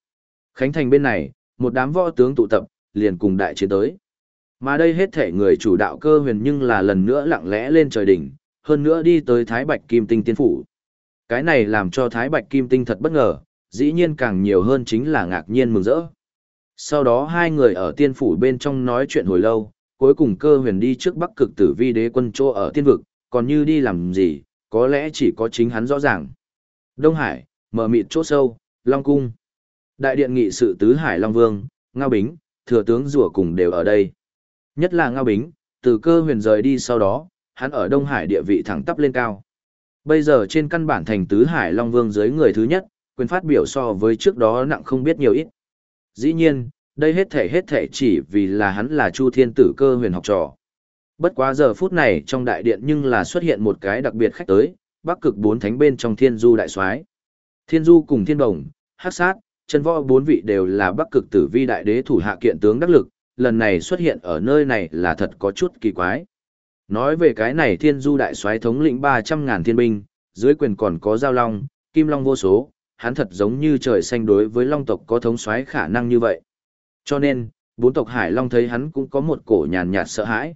Khánh thành bên này, một đám võ tướng tụ tập, liền cùng đại chiến tới. Mà đây hết thể người chủ đạo cơ huyền nhưng là lần nữa lặng lẽ lên trời đỉnh, hơn nữa đi tới Thái Bạch Kim Tinh Tiên Phủ. Cái này làm cho Thái Bạch Kim Tinh thật bất ngờ, dĩ nhiên càng nhiều hơn chính là ngạc nhiên mừng rỡ. Sau đó hai người ở tiên phủ bên trong nói chuyện hồi lâu, cuối cùng cơ huyền đi trước bắc cực tử vi đế quân chỗ ở tiên vực, còn như đi làm gì, có lẽ chỉ có chính hắn rõ ràng. Đông Hải, mở mịt chỗ sâu, Long Cung. Đại điện nghị sự tứ Hải Long Vương, Ngao Bính, thừa tướng rùa cùng đều ở đây. Nhất là Ngao Bính, từ cơ huyền rời đi sau đó, hắn ở Đông Hải địa vị thẳng tắp lên cao. Bây giờ trên căn bản thành tứ Hải Long Vương dưới người thứ nhất, quyền phát biểu so với trước đó nặng không biết nhiều ít. Dĩ nhiên, đây hết thể hết thể chỉ vì là hắn là Chu Thiên Tử cơ huyền học trò. Bất quá giờ phút này trong đại điện nhưng là xuất hiện một cái đặc biệt khách tới, bắc cực bốn thánh bên trong thiên du đại soái Thiên du cùng thiên đồng, hắc sát, chân võ bốn vị đều là bắc cực tử vi đại đế thủ hạ kiện tướng đắc lực, lần này xuất hiện ở nơi này là thật có chút kỳ quái. Nói về cái này thiên du đại soái thống lĩnh 300 ngàn thiên binh, dưới quyền còn có giao long, kim long vô số, hắn thật giống như trời xanh đối với long tộc có thống soái khả năng như vậy. Cho nên, bốn tộc Hải Long thấy hắn cũng có một cổ nhàn nhạt sợ hãi.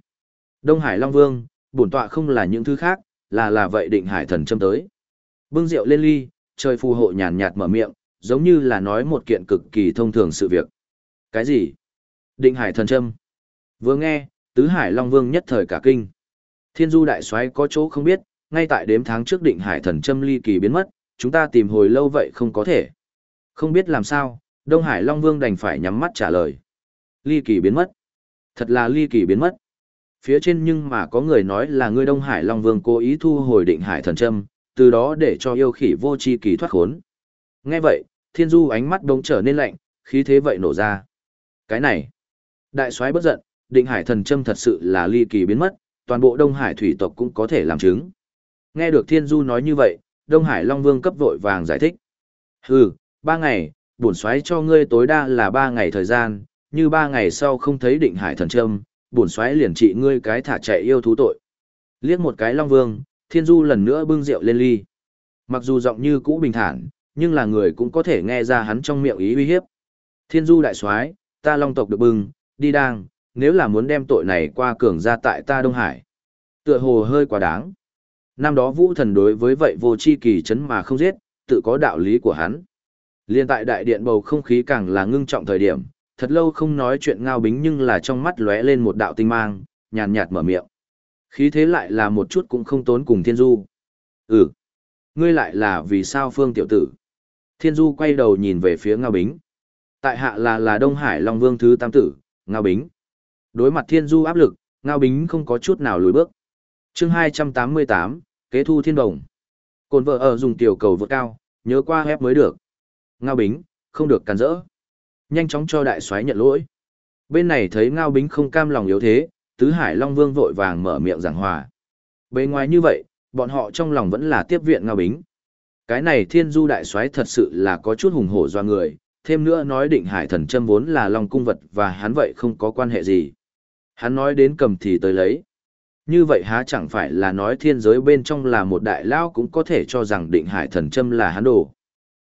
Đông Hải Long Vương, bổn tọa không là những thứ khác, là là vậy định hải thần châm tới. Bưng rượu lên ly, trời phù hộ nhàn nhạt mở miệng, giống như là nói một kiện cực kỳ thông thường sự việc. Cái gì? Định hải thần châm. Vừa nghe, tứ hải Long Vương nhất thời cả kinh. Thiên du đại soái có chỗ không biết, ngay tại đếm tháng trước định hải thần châm ly kỳ biến mất, chúng ta tìm hồi lâu vậy không có thể. Không biết làm sao, Đông Hải Long Vương đành phải nhắm mắt trả lời. Ly kỳ biến mất. Thật là ly kỳ biến mất. Phía trên nhưng mà có người nói là người Đông Hải Long Vương cố ý thu hồi định hải thần châm, từ đó để cho yêu khỉ vô chi kỳ thoát khốn. Nghe vậy, thiên du ánh mắt đông trở nên lạnh, khí thế vậy nổ ra. Cái này, đại soái bất giận, định hải thần châm thật sự là ly kỳ biến mất, toàn bộ Đông Hải thủy tộc cũng có thể làm chứng. Nghe được thiên du nói như vậy, Đông Hải Long Vương cấp vội vàng giải thích. Hừ, ba ngày, bổn xoáy cho ngươi tối đa là ba ngày thời gian, như ba ngày sau không thấy định hải thần trâm, bổn xoáy liền trị ngươi cái thả chạy yêu thú tội. Liếc một cái Long Vương, Thiên Du lần nữa bưng rượu lên ly. Mặc dù giọng như cũ bình thản, nhưng là người cũng có thể nghe ra hắn trong miệng ý uy hiếp. Thiên Du đại soái, ta Long tộc được bưng, đi đang, nếu là muốn đem tội này qua cường ra tại ta Đông Hải. Tựa hồ hơi quá đáng. Năm đó Vũ Thần đối với vậy vô chi kỳ chấn mà không giết, tự có đạo lý của hắn. Liên tại đại điện bầu không khí càng là ngưng trọng thời điểm, thật lâu không nói chuyện ngao bính nhưng là trong mắt lóe lên một đạo tinh mang, nhàn nhạt mở miệng. Khí thế lại là một chút cũng không tốn cùng thiên du. Ừ, ngươi lại là vì sao phương tiểu tử? Thiên du quay đầu nhìn về phía ngao bính. Tại hạ là là Đông Hải Long Vương thứ tam tử, ngao bính. Đối mặt thiên du áp lực, ngao bính không có chút nào lùi bước. chương 288, kế thu thiên đồng. Cồn vợ ở dùng tiểu cầu vượt cao, nhớ qua hép mới được. Ngao Bính, không được cản rỡ. Nhanh chóng cho đại soái nhận lỗi. Bên này thấy Ngao Bính không cam lòng yếu thế, Tứ Hải Long Vương vội vàng mở miệng giảng hòa. Bề ngoài như vậy, bọn họ trong lòng vẫn là tiếp viện Ngao Bính. Cái này Thiên Du đại soái thật sự là có chút hùng hổ do người, thêm nữa nói Định Hải thần châm vốn là Long cung vật và hắn vậy không có quan hệ gì. Hắn nói đến cầm thì tới lấy. Như vậy há chẳng phải là nói thiên giới bên trong là một đại lao cũng có thể cho rằng định hải thần châm là hắn đồ.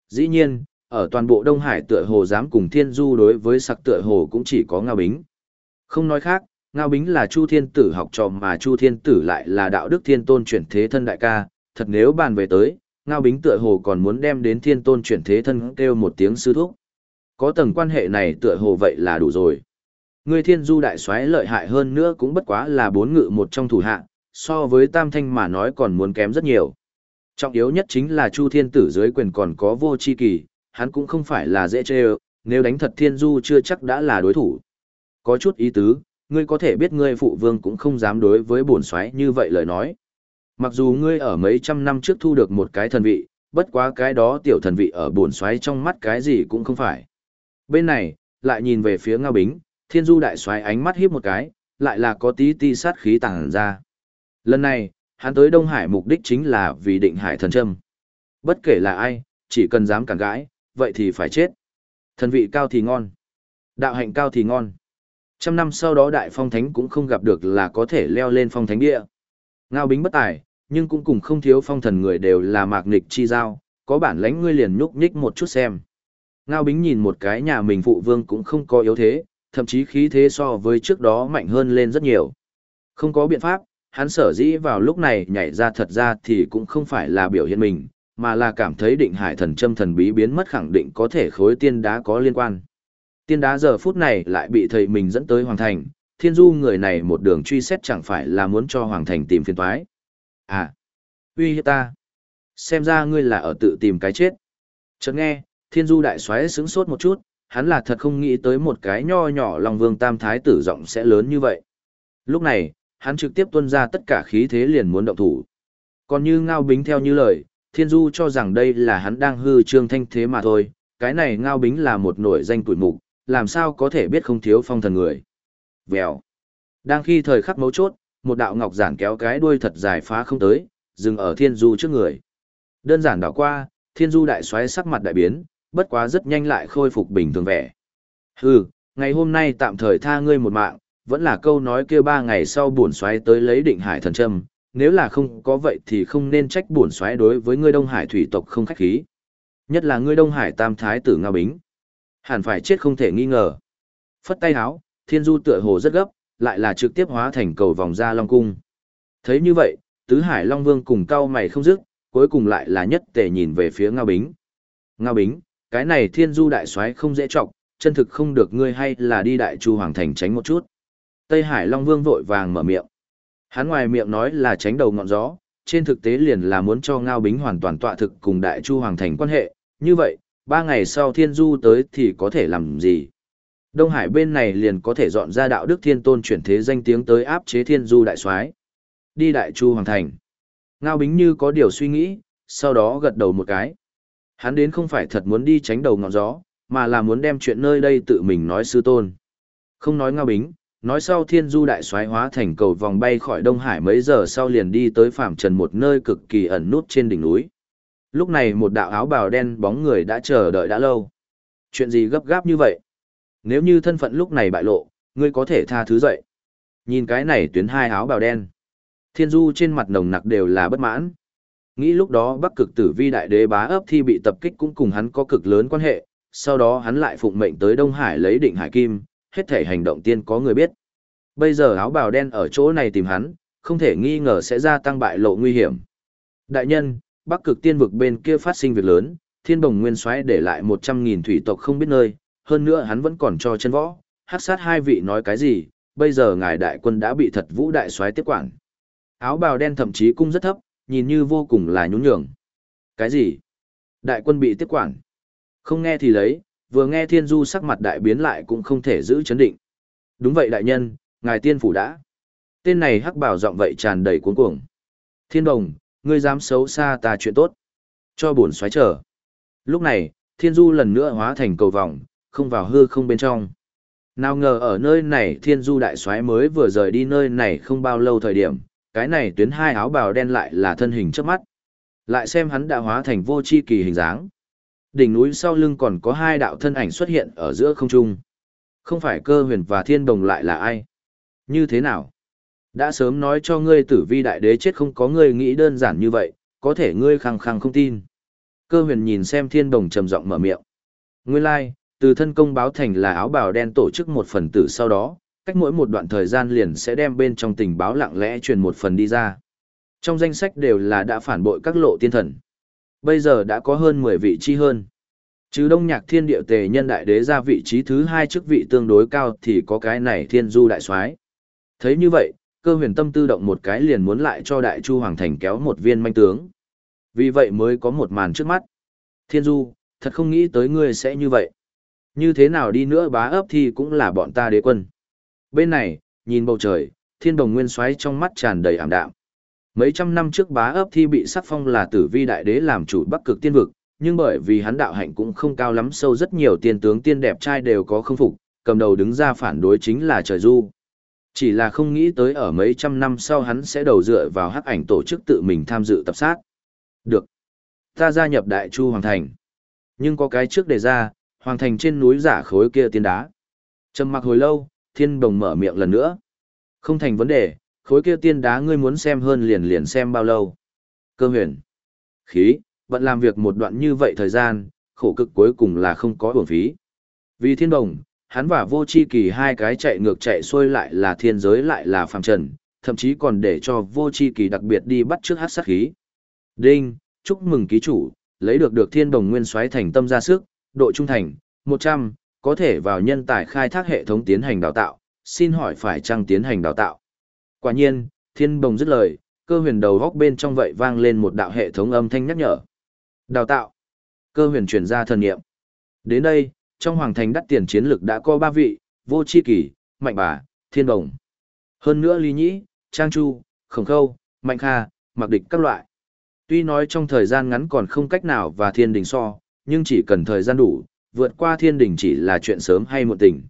Dĩ nhiên, ở toàn bộ Đông Hải tựa hồ dám cùng thiên du đối với sặc tựa hồ cũng chỉ có Ngao Bính. Không nói khác, Ngao Bính là Chu Thiên Tử học trò mà Chu Thiên Tử lại là đạo đức thiên tôn chuyển thế thân đại ca, thật nếu bàn về tới, Ngao Bính tựa hồ còn muốn đem đến thiên tôn chuyển thế thân kêu một tiếng sư thúc. Có tầng quan hệ này tựa hồ vậy là đủ rồi. Ngươi thiên du đại soái lợi hại hơn nữa cũng bất quá là bốn ngự một trong thủ hạ, so với tam thanh mà nói còn muốn kém rất nhiều. Trọng yếu nhất chính là Chu Thiên Tử dưới quyền còn có vô chi kỳ, hắn cũng không phải là dễ chê nếu đánh thật thiên du chưa chắc đã là đối thủ. Có chút ý tứ, ngươi có thể biết ngươi phụ vương cũng không dám đối với bổn soái như vậy lời nói. Mặc dù ngươi ở mấy trăm năm trước thu được một cái thần vị, bất quá cái đó tiểu thần vị ở bổn xoáy trong mắt cái gì cũng không phải. Bên này, lại nhìn về phía Ngao Bính, thiên du đại soái ánh mắt hiếp một cái, lại là có tí ti sát khí tàng ra. Lần này, hắn tới Đông Hải mục đích chính là vì định hải thần châm. Bất kể là ai, chỉ cần dám cản gãi, vậy thì phải chết. Thần vị cao thì ngon. Đạo hạnh cao thì ngon. Trăm năm sau đó đại phong thánh cũng không gặp được là có thể leo lên phong thánh địa. Ngao bính bất tài, nhưng cũng cùng không thiếu phong thần người đều là mạc nịch chi giao, có bản lãnh ngươi liền nhúc nhích một chút xem. Ngao bính nhìn một cái nhà mình phụ vương cũng không có yếu thế, thậm chí khí thế so với trước đó mạnh hơn lên rất nhiều. Không có biện pháp, hắn sở dĩ vào lúc này nhảy ra thật ra thì cũng không phải là biểu hiện mình, mà là cảm thấy định hải thần châm thần bí biến mất khẳng định có thể khối tiên đá có liên quan. Tiên đá giờ phút này lại bị thầy mình dẫn tới Hoàng Thành, thiên du người này một đường truy xét chẳng phải là muốn cho Hoàng Thành tìm phiền toái. À, uy hiếp ta. Xem ra ngươi là ở tự tìm cái chết. Chợt nghe, thiên du đại xoáy sững sốt một chút, hắn là thật không nghĩ tới một cái nho nhỏ Long Vương Tam Thái tử giọng sẽ lớn như vậy. Lúc này, hắn trực tiếp tuân ra tất cả khí thế liền muốn động thủ. Còn như Ngao Bính theo như lời, Thiên Du cho rằng đây là hắn đang hư trương thanh thế mà thôi, cái này Ngao Bính là một nổi danh tuổi mục, làm sao có thể biết không thiếu phong thần người. Vèo. Đang khi thời khắc mấu chốt, một đạo ngọc giản kéo cái đuôi thật dài phá không tới, dừng ở Thiên Du trước người. Đơn giản đảo qua, Thiên Du đại xoáy sắc mặt đại biến, bất quá rất nhanh lại khôi phục bình thường vẻ. Hừ, ngày hôm nay tạm thời tha ngươi một mạng, vẫn là câu nói kia ba ngày sau buồn xoáy tới lấy định hải thần châm, nếu là không có vậy thì không nên trách buồn xoáy đối với ngươi Đông Hải thủy tộc không khách khí. Nhất là ngươi Đông Hải tam thái tử Ngao Bính. Hẳn phải chết không thể nghi ngờ. Phất tay háo, thiên du tựa hồ rất gấp, lại là trực tiếp hóa thành cầu vòng ra Long Cung. Thấy như vậy, Tứ Hải Long Vương cùng cao mày không dứt, cuối cùng lại là nhất tề nhìn về phía Ngao Bính. Ngao Bính, cái này thiên du đại soái không dễ trọng, chân thực không được ngươi hay là đi đại chu hoàng thành tránh một chút. Tây Hải Long Vương vội vàng mở miệng. Hắn ngoài miệng nói là tránh đầu ngọn gió, trên thực tế liền là muốn cho Ngao Bính hoàn toàn tọa thực cùng đại chu hoàng thành quan hệ, như vậy, ba ngày sau thiên du tới thì có thể làm gì? Đông Hải bên này liền có thể dọn ra đạo đức thiên tôn chuyển thế danh tiếng tới áp chế thiên du đại soái Đi đại chu hoàng thành. Ngao Bính như có điều suy nghĩ, sau đó gật đầu một cái. Hắn đến không phải thật muốn đi tránh đầu ngọn gió, mà là muốn đem chuyện nơi đây tự mình nói sư tôn. Không nói ngao bính, nói sau thiên du đại xoáy hóa thành cầu vòng bay khỏi Đông Hải mấy giờ sau liền đi tới phạm trần một nơi cực kỳ ẩn nút trên đỉnh núi. Lúc này một đạo áo bào đen bóng người đã chờ đợi đã lâu. Chuyện gì gấp gáp như vậy? Nếu như thân phận lúc này bại lộ, ngươi có thể tha thứ dậy. Nhìn cái này tuyến hai áo bào đen. Thiên du trên mặt nồng nặc đều là bất mãn. Nghĩ lúc đó Bắc Cực Tử Vi đại đế bá ấp thi bị tập kích cũng cùng hắn có cực lớn quan hệ, sau đó hắn lại phụng mệnh tới Đông Hải lấy định hải kim, hết thể hành động tiên có người biết. Bây giờ áo bào đen ở chỗ này tìm hắn, không thể nghi ngờ sẽ gia tăng bại lộ nguy hiểm. Đại nhân, Bắc Cực tiên vực bên kia phát sinh việc lớn, Thiên Bồng Nguyên Soái để lại một trăm nghìn thủy tộc không biết nơi, hơn nữa hắn vẫn còn cho chân võ, hắc sát hai vị nói cái gì, bây giờ ngài đại quân đã bị thật vũ đại soái tiếp quản. Áo bào đen thậm chí cung rất thấp, nhìn như vô cùng là nhún nhường. Cái gì? Đại quân bị tiếp quản. Không nghe thì lấy, vừa nghe thiên du sắc mặt đại biến lại cũng không thể giữ chấn định. Đúng vậy đại nhân, ngài tiên phủ đã. Tên này hắc bảo giọng vậy tràn đầy cuốn cuồng. Thiên đồng, ngươi dám xấu xa ta chuyện tốt. Cho bổn xoáy trở. Lúc này, thiên du lần nữa hóa thành cầu vòng, không vào hư không bên trong. Nào ngờ ở nơi này thiên du đại soái mới vừa rời đi nơi này không bao lâu thời điểm, cái này tuyến hai áo bào đen lại là thân hình trước mắt. Lại xem hắn đã hóa thành vô chi kỳ hình dáng. Đỉnh núi sau lưng còn có hai đạo thân ảnh xuất hiện ở giữa không trung. Không phải cơ huyền và thiên đồng lại là ai? Như thế nào? Đã sớm nói cho ngươi tử vi đại đế chết không có ngươi nghĩ đơn giản như vậy, có thể ngươi khăng khăng không tin. Cơ huyền nhìn xem thiên đồng trầm giọng mở miệng. Nguyên lai, like, từ thân công báo thành là áo bào đen tổ chức một phần tử sau đó, cách mỗi một đoạn thời gian liền sẽ đem bên trong tình báo lặng lẽ truyền một phần đi ra. Trong danh sách đều là đã phản bội các lộ tiên thần. Bây giờ đã có hơn 10 vị trí hơn. Chứ đông nhạc thiên điệu tề nhân đại đế ra vị trí thứ hai chức vị tương đối cao thì có cái này thiên du đại soái Thấy như vậy, cơ huyền tâm tư động một cái liền muốn lại cho đại chu hoàng thành kéo một viên manh tướng. Vì vậy mới có một màn trước mắt. Thiên du, thật không nghĩ tới ngươi sẽ như vậy. Như thế nào đi nữa bá ấp thì cũng là bọn ta đế quân. Bên này, nhìn bầu trời, thiên đồng nguyên xoáy trong mắt tràn đầy ảm đạm. Mấy trăm năm trước bá ấp thi bị sắc phong là tử vi đại đế làm chủ bắc cực tiên vực, nhưng bởi vì hắn đạo hạnh cũng không cao lắm sâu rất nhiều tiên tướng tiên đẹp trai đều có không phục, cầm đầu đứng ra phản đối chính là trời du. Chỉ là không nghĩ tới ở mấy trăm năm sau hắn sẽ đầu dựa vào hắc ảnh tổ chức tự mình tham dự tập sát. Được. Ta gia nhập đại chu hoàng thành. Nhưng có cái trước đề ra, hoàng thành trên núi giả khối kia tiên đá. Trầm mặc hồi lâu, thiên bồng mở miệng lần nữa. Không thành vấn đề, khối kia tiên đá ngươi muốn xem hơn liền liền xem bao lâu. Cơ huyền. Khí, vẫn làm việc một đoạn như vậy thời gian, khổ cực cuối cùng là không có uổng phí. Vì thiên đồng, hắn và vô chi kỳ hai cái chạy ngược chạy xuôi lại là thiên giới lại là phàm trần, thậm chí còn để cho vô chi kỳ đặc biệt đi bắt trước hát sát khí. Đinh, chúc mừng ký chủ, lấy được được thiên đồng nguyên xoáy thành tâm ra sức, độ trung thành, 100, có thể vào nhân tài khai thác hệ thống tiến hành đào tạo, xin hỏi phải chăng tiến hành đào tạo. Quả nhiên, thiên bồng dứt lời, cơ huyền đầu góc bên trong vậy vang lên một đạo hệ thống âm thanh nhắc nhở. Đào tạo. Cơ huyền chuyển ra thần niệm. Đến đây, trong hoàng thành đắt tiền chiến lực đã có ba vị, vô chi kỷ, mạnh bà, thiên đồng. Hơn nữa Lý Nhĩ, Trang Chu, Khổng Khâu, Mạnh Kha, mặc địch các loại. Tuy nói trong thời gian ngắn còn không cách nào và thiên đình so, nhưng chỉ cần thời gian đủ, vượt qua thiên đình chỉ là chuyện sớm hay muộn tình.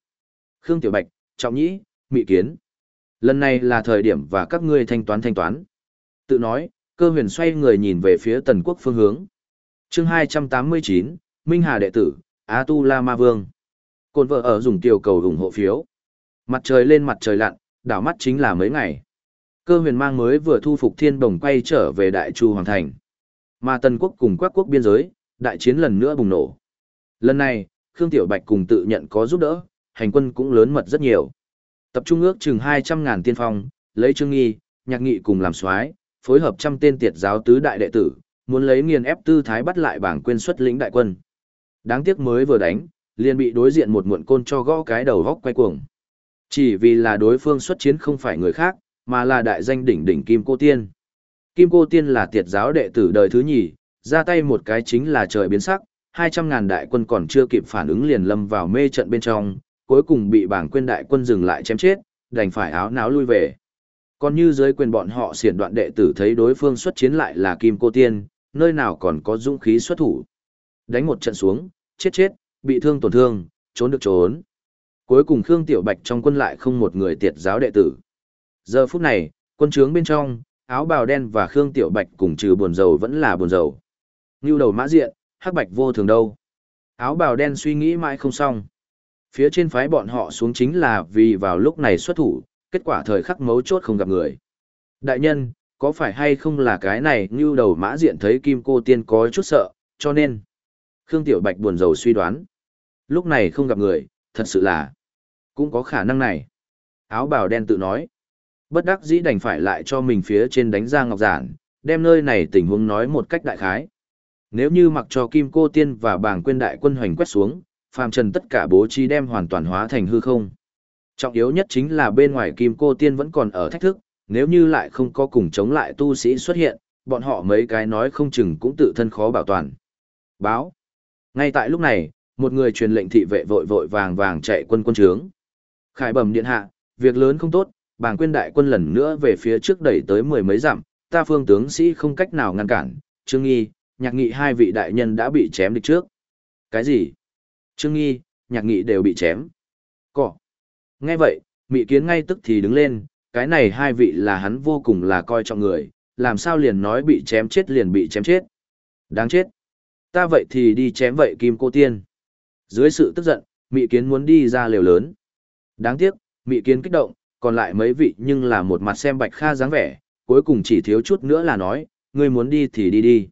Khương Tiểu Bạch, Trọng Nhĩ, Mị Kiến. Lần này là thời điểm và các ngươi thanh toán thanh toán. Tự nói, cơ huyền xoay người nhìn về phía tần quốc phương hướng. chương 289, Minh Hà đệ tử, Á Tu La Ma Vương. Côn vợ ở dùng tiểu cầu ủng hộ phiếu. Mặt trời lên mặt trời lặn, đảo mắt chính là mấy ngày. Cơ huyền mang mới vừa thu phục thiên đồng quay trở về Đại Chu Hoàng Thành. Mà Tần quốc cùng các quốc biên giới, đại chiến lần nữa bùng nổ. Lần này, Khương Tiểu Bạch cùng tự nhận có giúp đỡ, hành quân cũng lớn mật rất nhiều. Tập trung ước chừng 200.000 tiên phong, lấy Trương Nghi, Nhạc Nghị cùng làm soái, phối hợp trăm tên tiệt giáo tứ đại đệ tử, muốn lấy nghiền ép tư thái bắt lại bảng quên xuất lĩnh đại quân. Đáng tiếc mới vừa đánh, liền bị đối diện một muộn côn cho gõ cái đầu góc quay cuồng. Chỉ vì là đối phương xuất chiến không phải người khác, mà là đại danh đỉnh đỉnh Kim Cô Tiên. Kim Cô Tiên là tiệt giáo đệ tử đời thứ nhì, ra tay một cái chính là trời biến sắc, 200.000 đại quân còn chưa kịp phản ứng liền lâm vào mê trận bên trong, cuối cùng bị bảng quên đại quân dừng lại chém chết, đành phải áo náo lui về. Còn như dưới quyền bọn họ xiển đoạn đệ tử thấy đối phương xuất chiến lại là Kim Cô Tiên, nơi nào còn có dũng khí xuất thủ. Đánh một trận xuống, chết chết, bị thương tổn thương, trốn được trốn. Cuối cùng Khương Tiểu Bạch trong quân lại không một người tiệt giáo đệ tử. Giờ phút này, quân trướng bên trong, áo bào đen và Khương Tiểu Bạch cùng trừ buồn dầu vẫn là buồn dầu. Như đầu mã diện, hắc bạch vô thường đâu. Áo bào đen suy nghĩ mãi không xong. Phía trên phái bọn họ xuống chính là vì vào lúc này xuất thủ, kết quả thời khắc mấu chốt không gặp người. Đại nhân, có phải hay không là cái này như đầu mã diện thấy kim cô tiên có chút sợ, cho nên. Khương Tiểu Bạch buồn rầu suy đoán. Lúc này không gặp người, thật sự là. Cũng có khả năng này. Áo bào đen tự nói. Bất đắc dĩ đành phải lại cho mình phía trên đánh ra ngọc giản, đem nơi này tình huống nói một cách đại khái. Nếu như mặc cho Kim Cô Tiên và bảng quên đại quân hoành quét xuống, phàm trần tất cả bố trí đem hoàn toàn hóa thành hư không. Trọng yếu nhất chính là bên ngoài Kim Cô Tiên vẫn còn ở thách thức, nếu như lại không có cùng chống lại tu sĩ xuất hiện, bọn họ mấy cái nói không chừng cũng tự thân khó bảo toàn. Báo. Ngay tại lúc này, một người truyền lệnh thị vệ vội vội vàng vàng chạy quân quân trướng. Khải bẩm điện hạ, việc lớn không tốt, bàng quyên đại quân lần nữa về phía trước đẩy tới mười mấy dặm, ta phương tướng sĩ không cách nào ngăn cản, Trương Nghi, nhạc nghị hai vị đại nhân đã bị chém địch trước. Cái gì? Trương Nghi, nhạc nghị đều bị chém. Cỏ. Nghe vậy, Mị Kiến ngay tức thì đứng lên, cái này hai vị là hắn vô cùng là coi trọng người, làm sao liền nói bị chém chết liền bị chém chết. Đáng chết. Ta vậy thì đi chém vậy Kim Cô Tiên. Dưới sự tức giận, Mị Kiến muốn đi ra liều lớn. Đáng tiếc, Mị Kiến kích động, còn lại mấy vị nhưng là một mặt xem Bạch Kha dáng vẻ, cuối cùng chỉ thiếu chút nữa là nói, ngươi muốn đi thì đi đi.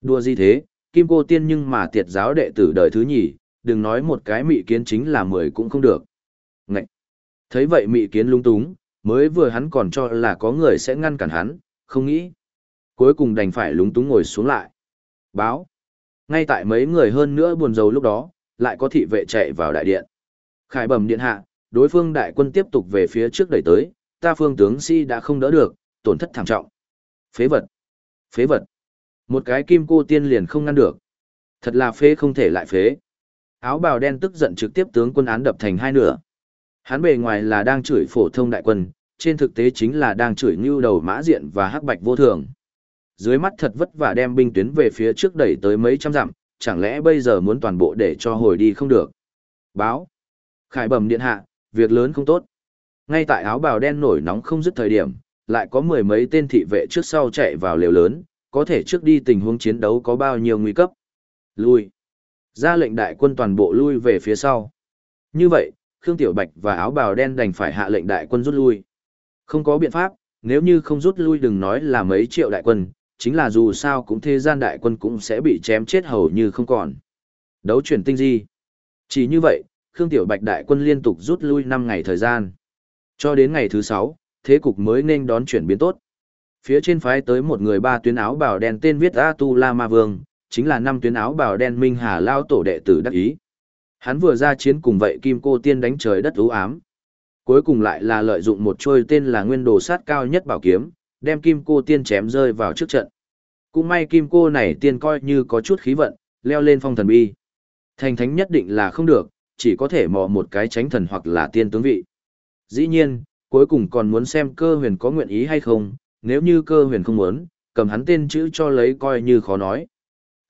Đùa gì thế, Kim Cô Tiên nhưng mà tiệt giáo đệ tử đời thứ nhì, đừng nói một cái Mị Kiến chính là mười cũng không được. Ngậy! Thấy vậy Mị Kiến lung túng, mới vừa hắn còn cho là có người sẽ ngăn cản hắn, không nghĩ. Cuối cùng đành phải lúng túng ngồi xuống lại. Báo! Ngay tại mấy người hơn nữa buồn rầu lúc đó, lại có thị vệ chạy vào đại điện. Khải bẩm điện hạ, đối phương đại quân tiếp tục về phía trước đẩy tới, ta phương tướng si đã không đỡ được, tổn thất thảm trọng. Phế vật! Phế vật! Một cái kim cô tiên liền không ngăn được. Thật là phế không thể lại phế. Áo bào đen tức giận trực tiếp tướng quân án đập thành hai nửa. Hắn bề ngoài là đang chửi phổ thông đại quân, trên thực tế chính là đang chửi ngưu đầu mã diện và hắc bạch vô thường. Dưới mắt thật vất vả đem binh tuyến về phía trước đẩy tới mấy trăm dặm, chẳng lẽ bây giờ muốn toàn bộ để cho hồi đi không được. Báo. Khải bẩm điện hạ, việc lớn không tốt. Ngay tại áo bào đen nổi nóng không dứt thời điểm, lại có mười mấy tên thị vệ trước sau chạy vào lều lớn, có thể trước đi tình huống chiến đấu có bao nhiêu nguy cấp. Lui. Ra lệnh đại quân toàn bộ lui về phía sau. Như vậy, Khương Tiểu Bạch và áo bào đen đành phải hạ lệnh đại quân rút lui. Không có biện pháp, nếu như không rút lui đừng nói là mấy triệu đại quân, chính là dù sao cũng thế gian đại quân cũng sẽ bị chém chết hầu như không còn. Đấu chuyển tinh di. Chỉ như vậy, Khương Tiểu Bạch đại quân liên tục rút lui 5 ngày thời gian. Cho đến ngày thứ 6, thế cục mới nên đón chuyển biến tốt. Phía trên phái tới một người ba tuyến áo bảo đen tên viết A Tu La Ma Vương, chính là năm tuyến áo bảo đen Minh Hà Lao tổ đệ tử đắc ý. Hắn vừa ra chiến cùng vậy Kim Cô Tiên đánh trời đất ú ám. Cuối cùng lại là lợi dụng một trôi tên là nguyên đồ sát cao nhất bảo kiếm, đem Kim Cô Tiên chém rơi vào trước trận. Cũng may Kim Cô này tiên coi như có chút khí vận, leo lên phong thần bi. Thành thánh nhất định là không được, chỉ có thể mò một cái tránh thần hoặc là tiên tướng vị. Dĩ nhiên, cuối cùng còn muốn xem cơ huyền có nguyện ý hay không, nếu như cơ huyền không muốn, cầm hắn tên chữ cho lấy coi như khó nói.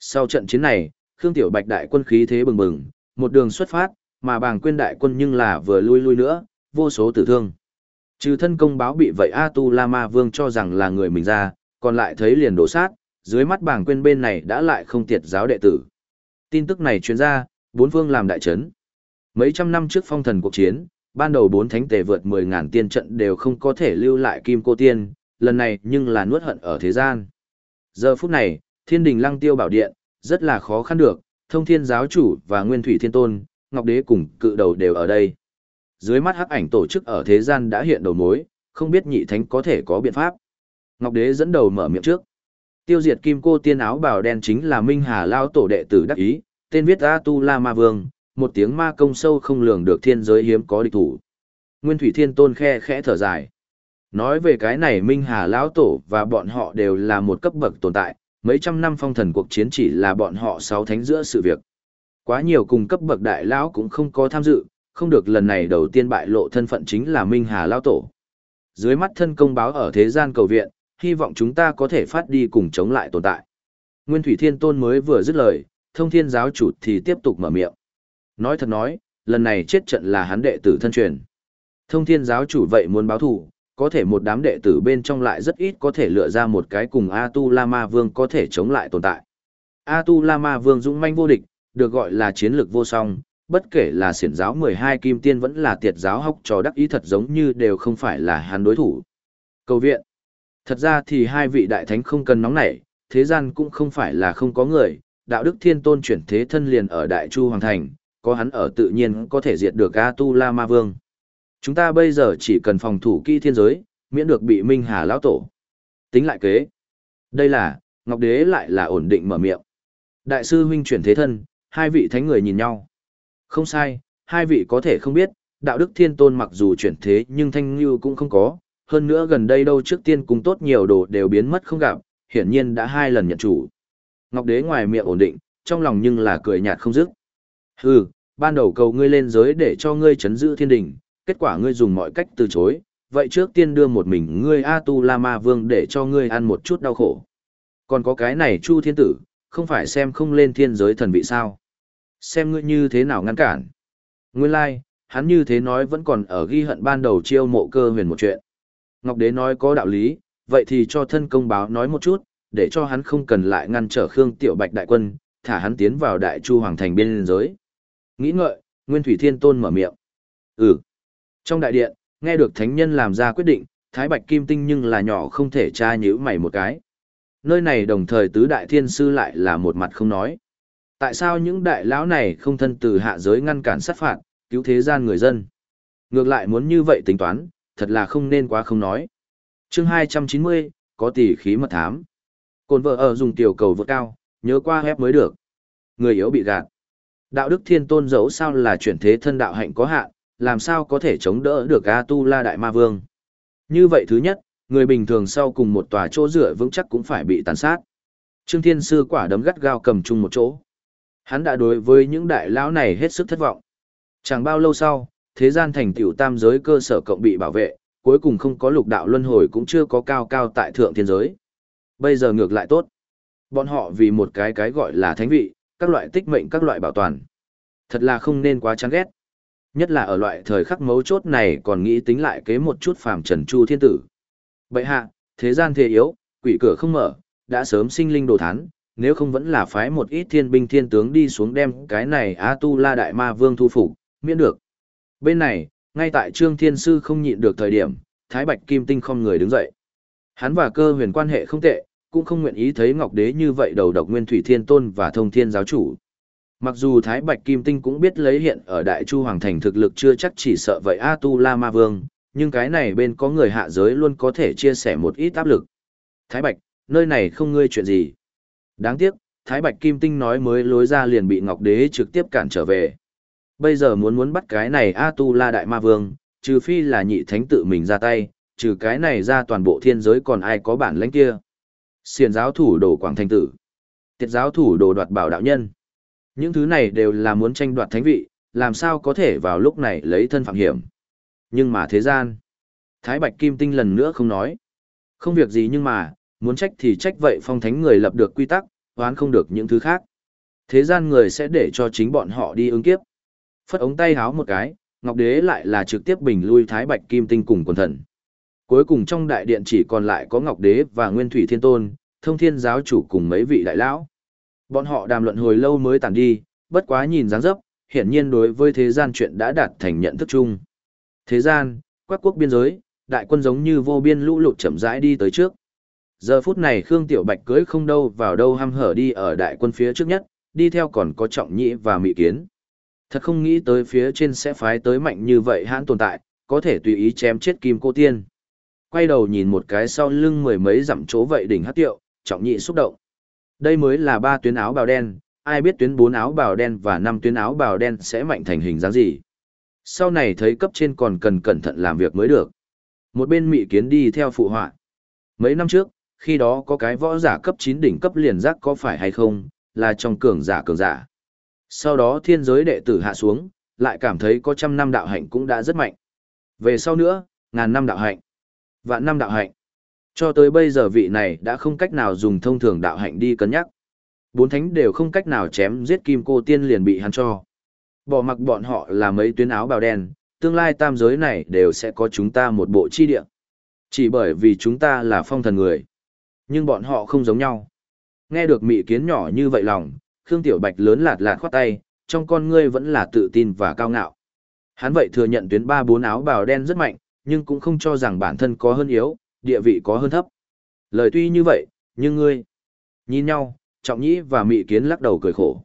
Sau trận chiến này, Khương Tiểu Bạch đại quân khí thế bừng bừng, một đường xuất phát, mà bàng quên đại quân nhưng là vừa lui lui nữa, vô số tử thương. Trừ thân công báo bị vậy A Tu La Ma Vương cho rằng là người mình ra, còn lại thấy liền đổ sát, dưới mắt bàng quên bên này đã lại không tiệt giáo đệ tử. Tin tức này truyền ra, bốn vương làm đại chấn. Mấy trăm năm trước phong thần cuộc chiến, ban đầu bốn thánh tề vượt 10.000 tiên trận đều không có thể lưu lại kim cô tiên, lần này nhưng là nuốt hận ở thế gian. Giờ phút này, thiên đình lăng tiêu bảo điện, rất là khó khăn được, thông thiên giáo chủ và nguyên thủy thiên tôn, ngọc đế cùng cự đầu đều ở đây. Dưới mắt hắc ảnh tổ chức ở thế gian đã hiện đầu mối, không biết nhị thánh có thể có biện pháp. Ngọc đế dẫn đầu mở miệng trước. Tiêu diệt kim cô tiên áo bào đen chính là Minh Hà Lao tổ đệ tử đắc ý, tên viết A Tu La Ma Vương, một tiếng ma công sâu không lường được thiên giới hiếm có địch thủ. Nguyên Thủy Thiên Tôn khe khẽ thở dài. Nói về cái này Minh Hà Lão Tổ và bọn họ đều là một cấp bậc tồn tại, mấy trăm năm phong thần cuộc chiến chỉ là bọn họ sáu thánh giữa sự việc. Quá nhiều cùng cấp bậc đại lão cũng không có tham dự, không được lần này đầu tiên bại lộ thân phận chính là Minh Hà Lão Tổ. Dưới mắt thân công báo ở thế gian cầu viện, hy vọng chúng ta có thể phát đi cùng chống lại tồn tại. Nguyên Thủy Thiên Tôn mới vừa dứt lời, thông thiên giáo chủ thì tiếp tục mở miệng. Nói thật nói, lần này chết trận là hắn đệ tử thân truyền. Thông thiên giáo chủ vậy muốn báo thù, có thể một đám đệ tử bên trong lại rất ít có thể lựa ra một cái cùng A Tu La Ma Vương có thể chống lại tồn tại. A Tu La Ma Vương dũng manh vô địch, được gọi là chiến lược vô song, bất kể là xiển giáo 12 kim tiên vẫn là tiệt giáo học trò đắc ý thật giống như đều không phải là hắn đối thủ. Cầu viện. Thật ra thì hai vị đại thánh không cần nóng nảy, thế gian cũng không phải là không có người, đạo đức thiên tôn chuyển thế thân liền ở Đại Chu Hoàng Thành, có hắn ở tự nhiên có thể diệt được A Tu La Ma Vương. Chúng ta bây giờ chỉ cần phòng thủ kỹ thiên giới, miễn được bị Minh Hà lão tổ. Tính lại kế. Đây là, Ngọc Đế lại là ổn định mở miệng. Đại sư huynh chuyển thế thân, hai vị thánh người nhìn nhau. Không sai, hai vị có thể không biết, đạo đức thiên tôn mặc dù chuyển thế nhưng thanh như cũng không có. Hơn nữa gần đây đâu trước tiên cùng tốt nhiều đồ đều biến mất không gặp, hiển nhiên đã hai lần nhận chủ. Ngọc Đế ngoài miệng ổn định, trong lòng nhưng là cười nhạt không dứt. Hừ, ban đầu cầu ngươi lên giới để cho ngươi chấn giữ thiên đình, kết quả ngươi dùng mọi cách từ chối, vậy trước tiên đưa một mình ngươi A Tu La Ma Vương để cho ngươi ăn một chút đau khổ. Còn có cái này Chu Thiên Tử, không phải xem không lên thiên giới thần vị sao. Xem ngươi như thế nào ngăn cản. Nguyên lai, like, hắn như thế nói vẫn còn ở ghi hận ban đầu chiêu mộ cơ huyền một chuyện. Ngọc Đế nói có đạo lý, vậy thì cho thân công báo nói một chút, để cho hắn không cần lại ngăn trở Khương Tiểu Bạch đại quân, thả hắn tiến vào đại chu hoàng thành biên giới. Nghĩ ngợi, Nguyên Thủy Thiên Tôn mở miệng. Ừ. Trong đại điện, nghe được thánh nhân làm ra quyết định, Thái Bạch Kim Tinh nhưng là nhỏ không thể tra nhữ mày một cái. Nơi này đồng thời tứ đại thiên sư lại là một mặt không nói. Tại sao những đại lão này không thân từ hạ giới ngăn cản sát phạt, cứu thế gian người dân? Ngược lại muốn như vậy tính toán, thật là không nên quá không nói. chương 290, có tỷ khí mật thám. Cồn vợ ở dùng tiểu cầu vượt cao, nhớ qua hép mới được. Người yếu bị gạt. Đạo đức thiên tôn dẫu sao là chuyển thế thân đạo hạnh có hạn, làm sao có thể chống đỡ được A Tu La Đại Ma Vương. Như vậy thứ nhất, người bình thường sau cùng một tòa chỗ dựa vững chắc cũng phải bị tàn sát. Trương Thiên Sư quả đấm gắt gao cầm chung một chỗ. Hắn đã đối với những đại lão này hết sức thất vọng. Chẳng bao lâu sau, thế gian thành tiểu tam giới cơ sở cộng bị bảo vệ, cuối cùng không có lục đạo luân hồi cũng chưa có cao cao tại thượng thiên giới. Bây giờ ngược lại tốt. Bọn họ vì một cái cái gọi là thánh vị, các loại tích mệnh các loại bảo toàn. Thật là không nên quá chán ghét. Nhất là ở loại thời khắc mấu chốt này còn nghĩ tính lại kế một chút phàm trần chu thiên tử. Bậy hạ, thế gian thế yếu, quỷ cửa không mở, đã sớm sinh linh đồ thán, nếu không vẫn là phái một ít thiên binh thiên tướng đi xuống đem cái này A Tu La Đại Ma Vương thu phục, miễn được. Bên này, ngay tại Trương Thiên Sư không nhịn được thời điểm, Thái Bạch Kim Tinh không người đứng dậy. Hắn và cơ huyền quan hệ không tệ, cũng không nguyện ý thấy Ngọc Đế như vậy đầu độc Nguyên Thủy Thiên Tôn và Thông Thiên Giáo Chủ. Mặc dù Thái Bạch Kim Tinh cũng biết lấy hiện ở Đại Chu Hoàng Thành thực lực chưa chắc chỉ sợ vậy A Tu La Ma Vương, nhưng cái này bên có người hạ giới luôn có thể chia sẻ một ít áp lực. Thái Bạch, nơi này không ngươi chuyện gì. Đáng tiếc, Thái Bạch Kim Tinh nói mới lối ra liền bị Ngọc Đế trực tiếp cản trở về. Bây giờ muốn muốn bắt cái này A Tu La Đại Ma Vương, trừ phi là nhị thánh tự mình ra tay, trừ cái này ra toàn bộ thiên giới còn ai có bản lãnh kia. Xiền giáo thủ đồ Quảng Thanh Tử, tiết giáo thủ đồ đoạt bảo đạo nhân. Những thứ này đều là muốn tranh đoạt thánh vị, làm sao có thể vào lúc này lấy thân phạm hiểm. Nhưng mà thế gian, Thái Bạch Kim Tinh lần nữa không nói. Không việc gì nhưng mà, muốn trách thì trách vậy phong thánh người lập được quy tắc, oán không được những thứ khác. Thế gian người sẽ để cho chính bọn họ đi ứng kiếp. Phất ống tay háo một cái, Ngọc Đế lại là trực tiếp bình lui Thái Bạch Kim Tinh cùng quần thần. Cuối cùng trong đại điện chỉ còn lại có Ngọc Đế và Nguyên Thủy Thiên Tôn, Thông Thiên Giáo Chủ cùng mấy vị đại lão. Bọn họ đàm luận hồi lâu mới tản đi, bất quá nhìn dáng dấp, hiển nhiên đối với thế gian chuyện đã đạt thành nhận thức chung. Thế gian, quắc quốc biên giới, đại quân giống như vô biên lũ lụt chậm rãi đi tới trước. Giờ phút này Khương Tiểu Bạch cưới không đâu vào đâu ham hở đi ở đại quân phía trước nhất, đi theo còn có trọng nhĩ và mị kiến. Thật không nghĩ tới phía trên sẽ phái tới mạnh như vậy hãn tồn tại, có thể tùy ý chém chết kim cô tiên. Quay đầu nhìn một cái sau lưng mười mấy dặm chỗ vậy đỉnh hát tiệu, trọng nhị xúc động. Đây mới là ba tuyến áo bào đen, ai biết tuyến bốn áo bào đen và năm tuyến áo bào đen sẽ mạnh thành hình dáng gì. Sau này thấy cấp trên còn cần cẩn thận làm việc mới được. Một bên mị kiến đi theo phụ họa. Mấy năm trước, khi đó có cái võ giả cấp 9 đỉnh cấp liền giác có phải hay không, là trong cường giả cường giả. Sau đó thiên giới đệ tử hạ xuống, lại cảm thấy có trăm năm đạo hạnh cũng đã rất mạnh. Về sau nữa, ngàn năm đạo hạnh, vạn năm đạo hạnh. Cho tới bây giờ vị này đã không cách nào dùng thông thường đạo hạnh đi cân nhắc. Bốn thánh đều không cách nào chém giết kim cô tiên liền bị hắn cho. Bỏ mặc bọn họ là mấy tuyến áo bào đen, tương lai tam giới này đều sẽ có chúng ta một bộ chi địa. Chỉ bởi vì chúng ta là phong thần người. Nhưng bọn họ không giống nhau. Nghe được mị kiến nhỏ như vậy lòng, Khương Tiểu Bạch lớn lạt lạt khoát tay, trong con ngươi vẫn là tự tin và cao ngạo. Hắn vậy thừa nhận tuyến ba bốn áo bào đen rất mạnh, nhưng cũng không cho rằng bản thân có hơn yếu, địa vị có hơn thấp. Lời tuy như vậy, nhưng ngươi... Nhìn nhau, Trọng Nhĩ và Mị Kiến lắc đầu cười khổ.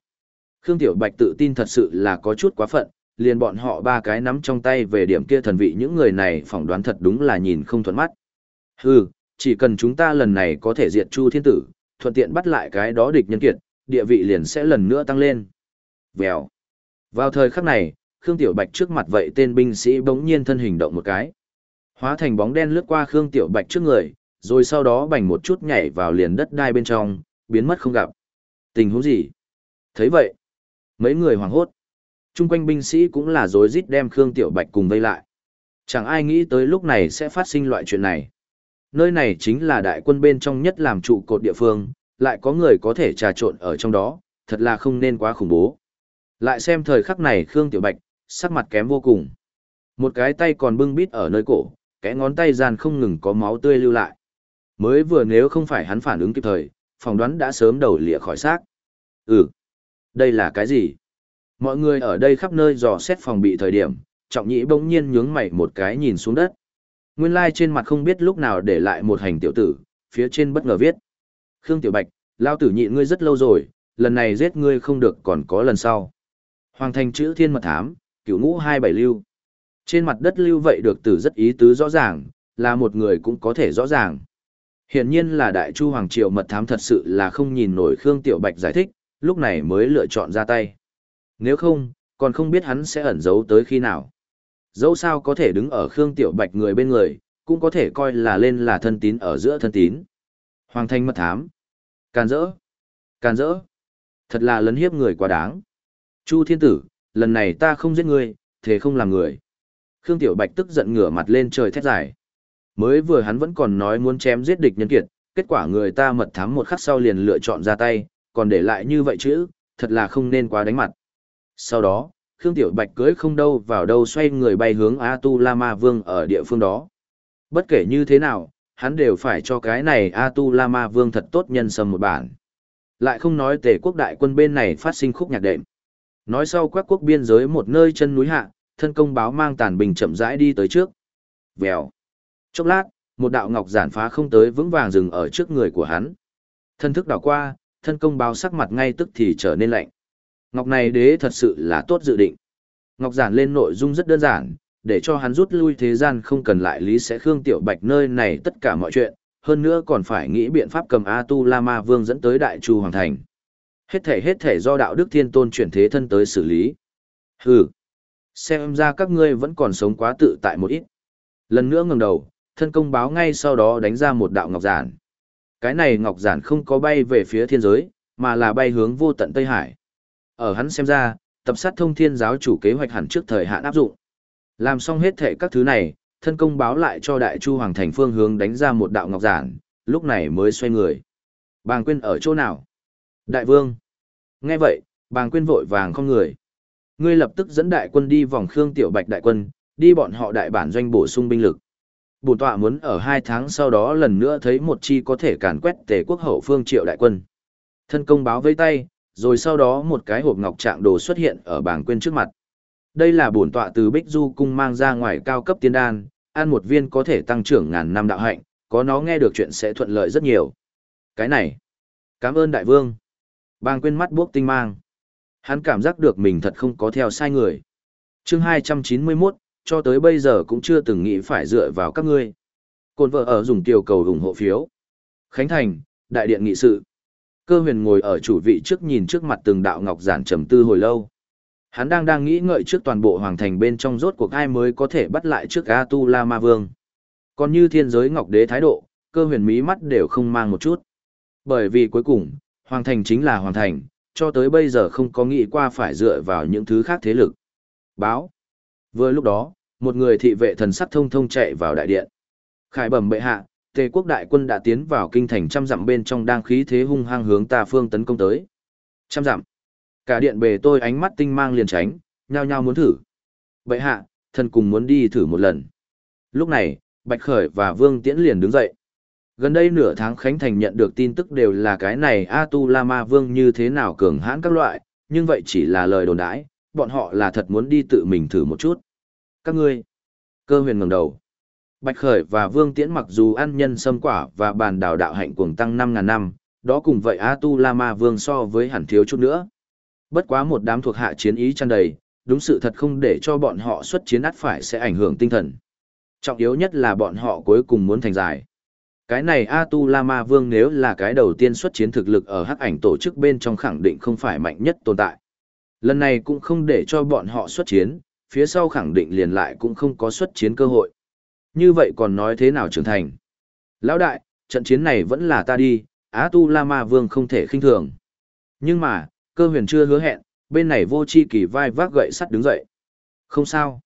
Khương Tiểu Bạch tự tin thật sự là có chút quá phận, liền bọn họ ba cái nắm trong tay về điểm kia thần vị những người này phỏng đoán thật đúng là nhìn không thuận mắt. Hừ, chỉ cần chúng ta lần này có thể diệt Chu Thiên Tử, thuận tiện bắt lại cái đó địch nhân kiệt, địa vị liền sẽ lần nữa tăng lên. Vèo. Vào thời khắc này, Khương Tiểu Bạch trước mặt vậy tên binh sĩ bỗng nhiên thân hình động một cái. Hóa thành bóng đen lướt qua Khương Tiểu Bạch trước người, rồi sau đó bành một chút nhảy vào liền đất đai bên trong, biến mất không gặp. Tình huống gì? thấy vậy, mấy người hoảng hốt. Trung quanh binh sĩ cũng là rối rít đem Khương Tiểu Bạch cùng vây lại. Chẳng ai nghĩ tới lúc này sẽ phát sinh loại chuyện này. Nơi này chính là đại quân bên trong nhất làm trụ cột địa phương, lại có người có thể trà trộn ở trong đó, thật là không nên quá khủng bố. Lại xem thời khắc này Khương Tiểu Bạch, sắc mặt kém vô cùng. Một cái tay còn bưng bít ở nơi cổ, cái ngón tay gian không ngừng có máu tươi lưu lại. Mới vừa nếu không phải hắn phản ứng kịp thời, phỏng đoán đã sớm đầu lịa khỏi xác. Ừ, đây là cái gì? Mọi người ở đây khắp nơi dò xét phòng bị thời điểm, trọng nhĩ bỗng nhiên nhướng mày một cái nhìn xuống đất. Nguyên lai trên mặt không biết lúc nào để lại một hành tiểu tử, phía trên bất ngờ viết. Khương Tiểu Bạch, lao tử nhịn ngươi rất lâu rồi, lần này giết ngươi không được còn có lần sau. Hoàng thành chữ thiên mật thám, cửu ngũ hai bảy lưu. Trên mặt đất lưu vậy được từ rất ý tứ rõ ràng, là một người cũng có thể rõ ràng. Hiển nhiên là đại chu hoàng triều mật thám thật sự là không nhìn nổi Khương Tiểu Bạch giải thích, lúc này mới lựa chọn ra tay. Nếu không, còn không biết hắn sẽ ẩn giấu tới khi nào. Dẫu sao có thể đứng ở Khương Tiểu Bạch người bên người, cũng có thể coi là lên là thân tín ở giữa thân tín. Hoàng thanh mật thám. Càn rỡ. Càn rỡ. Thật là lấn hiếp người quá đáng. Chu thiên tử, lần này ta không giết ngươi, thế không làm người. Khương Tiểu Bạch tức giận ngửa mặt lên trời thét dài. Mới vừa hắn vẫn còn nói muốn chém giết địch nhân kiệt, kết quả người ta mật thám một khắc sau liền lựa chọn ra tay, còn để lại như vậy chứ, thật là không nên quá đánh mặt. Sau đó, Khương Tiểu Bạch cưới không đâu vào đâu xoay người bay hướng A Tu La Ma Vương ở địa phương đó. Bất kể như thế nào, hắn đều phải cho cái này A Tu La Ma Vương thật tốt nhân sâm một bản. Lại không nói tề quốc đại quân bên này phát sinh khúc nhạc đệm. Nói sau quét quốc biên giới một nơi chân núi hạ, thân công báo mang tàn bình chậm rãi đi tới trước. Vèo. Chốc lát, một đạo ngọc giản phá không tới vững vàng dừng ở trước người của hắn. Thân thức đảo qua, thân công báo sắc mặt ngay tức thì trở nên lạnh. Ngọc này đế thật sự là tốt dự định. Ngọc giản lên nội dung rất đơn giản, để cho hắn rút lui thế gian không cần lại lý sẽ Khương Tiểu Bạch nơi này tất cả mọi chuyện, hơn nữa còn phải nghĩ biện pháp cầm A Tu La Ma Vương dẫn tới Đại Chu Hoàng Thành. Hết thể hết thể do đạo đức thiên tôn chuyển thế thân tới xử lý. Hừ, xem ra các ngươi vẫn còn sống quá tự tại một ít. Lần nữa ngẩng đầu, thân công báo ngay sau đó đánh ra một đạo ngọc giản. Cái này ngọc giản không có bay về phía thiên giới, mà là bay hướng vô tận Tây Hải. Ở hắn xem ra, tập sát thông thiên giáo chủ kế hoạch hẳn trước thời hạn áp dụng. Làm xong hết thể các thứ này, thân công báo lại cho đại chu hoàng thành phương hướng đánh ra một đạo ngọc giản, lúc này mới xoay người. Bàng quyên ở chỗ nào? Đại vương. Nghe vậy, bàng quyên vội vàng không người. Ngươi lập tức dẫn đại quân đi vòng Khương Tiểu Bạch đại quân, đi bọn họ đại bản doanh bổ sung binh lực. Bổn tọa muốn ở hai tháng sau đó lần nữa thấy một chi có thể càn quét tề quốc hậu phương triệu đại quân. Thân công báo với tay, rồi sau đó một cái hộp ngọc trạng đồ xuất hiện ở bảng quên trước mặt. Đây là bổn tọa từ Bích Du cung mang ra ngoài cao cấp tiên đan, ăn một viên có thể tăng trưởng ngàn năm đạo hạnh, có nó nghe được chuyện sẽ thuận lợi rất nhiều. Cái này, cảm ơn đại vương. Bang quên mắt buốc tinh mang. Hắn cảm giác được mình thật không có theo sai người. chương 291, cho tới bây giờ cũng chưa từng nghĩ phải dựa vào các ngươi. Côn vợ ở dùng tiểu cầu ủng hộ phiếu. Khánh Thành, Đại điện nghị sự. Cơ huyền ngồi ở chủ vị trước nhìn trước mặt từng đạo ngọc giản trầm tư hồi lâu. Hắn đang đang nghĩ ngợi trước toàn bộ hoàng thành bên trong rốt cuộc ai mới có thể bắt lại trước A Tu La Ma Vương. Còn như thiên giới ngọc đế thái độ, cơ huyền mí mắt đều không mang một chút. Bởi vì cuối cùng, hoàng thành chính là hoàng thành, cho tới bây giờ không có nghĩ qua phải dựa vào những thứ khác thế lực. Báo. Vừa lúc đó, một người thị vệ thần sắc thông thông chạy vào đại điện. Khải bẩm bệ hạ, Tề quốc đại quân đã tiến vào kinh thành trăm dặm bên trong đang khí thế hung hăng hướng ta phương tấn công tới. Trăm dặm. Cả điện bề tôi ánh mắt tinh mang liền tránh, nhao nhao muốn thử. Bệ hạ, thần cùng muốn đi thử một lần. Lúc này, Bạch Khởi và Vương Tiễn liền đứng dậy. Gần đây nửa tháng Khánh Thành nhận được tin tức đều là cái này A Tu La Ma Vương như thế nào cường hãn các loại, nhưng vậy chỉ là lời đồn đãi, bọn họ là thật muốn đi tự mình thử một chút. Các ngươi. Cơ huyền ngẩng đầu. Bạch Khởi và Vương Tiễn mặc dù ăn nhân sâm quả và bàn đào đạo hạnh cuồng tăng 5.000 năm, đó cùng vậy A Tu La Ma Vương so với hẳn thiếu chút nữa. Bất quá một đám thuộc hạ chiến ý tràn đầy, đúng sự thật không để cho bọn họ xuất chiến át phải sẽ ảnh hưởng tinh thần. Trọng yếu nhất là bọn họ cuối cùng muốn thành giải. Cái này A Tu La Ma Vương nếu là cái đầu tiên xuất chiến thực lực ở hắc ảnh tổ chức bên trong khẳng định không phải mạnh nhất tồn tại. Lần này cũng không để cho bọn họ xuất chiến, phía sau khẳng định liền lại cũng không có xuất chiến cơ hội. Như vậy còn nói thế nào trưởng thành? Lão đại, trận chiến này vẫn là ta đi, Á Tu La Ma Vương không thể khinh thường. Nhưng mà, cơ huyền chưa hứa hẹn, bên này vô chi kỳ vai vác gậy sắt đứng dậy. Không sao.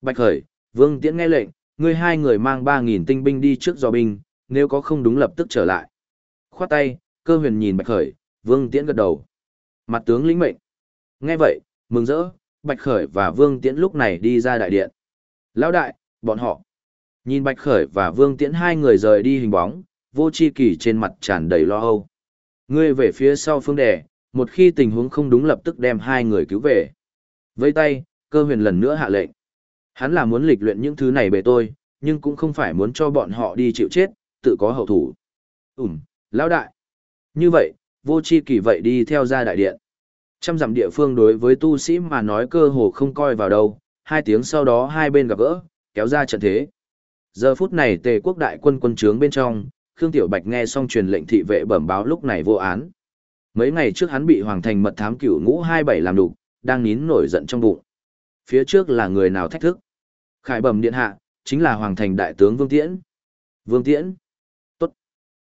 Bạch Khởi, Vương Tiễn nghe lệnh, ngươi hai người mang 3.000 tinh binh đi trước dò binh, nếu có không đúng lập tức trở lại. Khoát tay, cơ huyền nhìn Bạch Khởi, Vương Tiễn gật đầu. Mặt tướng lĩnh mệnh. Nghe vậy, mừng rỡ, Bạch Khởi và Vương Tiễn lúc này đi ra đại điện. Lão đại, bọn họ. Nhìn Bạch Khởi và Vương Tiễn hai người rời đi hình bóng, vô chi kỳ trên mặt tràn đầy lo âu. Ngươi về phía sau phương đẻ, một khi tình huống không đúng lập tức đem hai người cứu về. Vây tay, cơ huyền lần nữa hạ lệnh. Hắn là muốn lịch luyện những thứ này bề tôi, nhưng cũng không phải muốn cho bọn họ đi chịu chết, tự có hậu thủ. Ừm, lão đại. Như vậy, vô chi kỳ vậy đi theo ra đại điện. Trăm dặm địa phương đối với tu sĩ mà nói cơ hồ không coi vào đâu, hai tiếng sau đó hai bên gặp gỡ, kéo ra trận thế. Giờ phút này tề quốc đại quân quân trướng bên trong, Khương Tiểu Bạch nghe xong truyền lệnh thị vệ bẩm báo lúc này vô án. Mấy ngày trước hắn bị Hoàng Thành mật thám cửu ngũ 27 làm đục, đang nín nổi giận trong bụng. Phía trước là người nào thách thức? Khải bẩm điện hạ, chính là Hoàng Thành đại tướng Vương Tiễn. Vương Tiễn?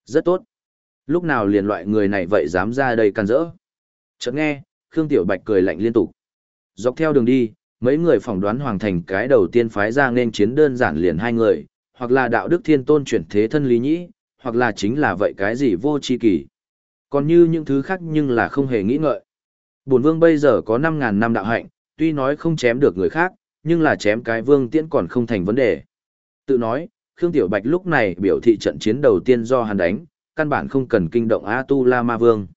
Rất tốt. Lúc nào liền loại người này vậy dám ra đây can rỡ? Chợt nghe, Khương Tiểu Bạch cười lạnh liên tục. Dọc theo đường đi, mấy người phỏng đoán Hoàng Thành cái đầu tiên phái ra nên chiến đơn giản liền hai người, hoặc là đạo đức thiên tôn chuyển thế thân lý nhĩ, hoặc là chính là vậy cái gì vô tri kỳ. Còn như những thứ khác nhưng là không hề nghĩ ngợi. Bổn vương bây giờ có 5.000 năm đạo hạnh, tuy nói không chém được người khác, nhưng là chém cái vương tiễn còn không thành vấn đề. Tự nói, Khương Tiểu Bạch lúc này biểu thị trận chiến đầu tiên do hắn đánh, căn bản không cần kinh động A Tu La Ma Vương.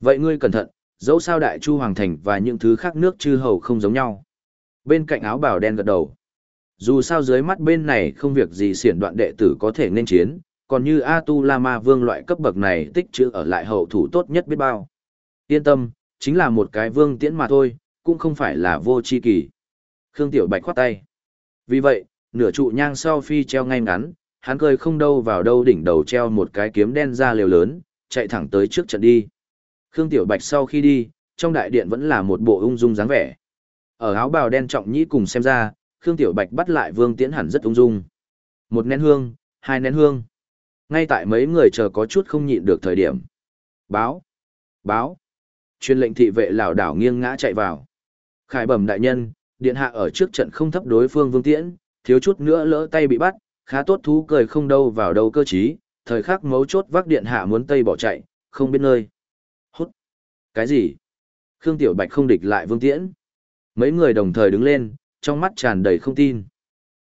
Vậy ngươi cẩn thận, dẫu sao Đại Chu Hoàng Thành và những thứ khác nước chư hầu không giống nhau. Bên cạnh áo bào đen gật đầu. Dù sao dưới mắt bên này không việc gì xiển đoạn đệ tử có thể nên chiến, còn như A Tu La Ma Vương loại cấp bậc này tích trữ ở lại hậu thủ tốt nhất biết bao. Yên tâm, chính là một cái vương tiễn mà thôi, cũng không phải là vô chi kỳ. Khương Tiểu Bạch khoát tay. Vì vậy, nửa trụ nhang sau phi treo ngay ngắn, hắn cười không đâu vào đâu đỉnh đầu treo một cái kiếm đen ra liều lớn, chạy thẳng tới trước trận đi. Khương Tiểu Bạch sau khi đi, trong đại điện vẫn là một bộ ung dung dáng vẻ. Ở áo bào đen trọng nhĩ cùng xem ra, Khương Tiểu Bạch bắt lại Vương Tiễn hẳn rất ung dung. Một nén hương, hai nén hương. Ngay tại mấy người chờ có chút không nhịn được thời điểm. Báo! Báo! Chuyên lệnh thị vệ lảo đảo nghiêng ngã chạy vào. Khải bẩm đại nhân, điện hạ ở trước trận không thấp đối phương Vương Tiễn, thiếu chút nữa lỡ tay bị bắt, khá tốt thú cười không đâu vào đâu cơ trí thời khắc mấu chốt vác điện hạ muốn tây bỏ chạy, không biết nơi. Hút! Cái gì? Khương Tiểu Bạch không địch lại Vương Tiễn. Mấy người đồng thời đứng lên, trong mắt tràn đầy không tin.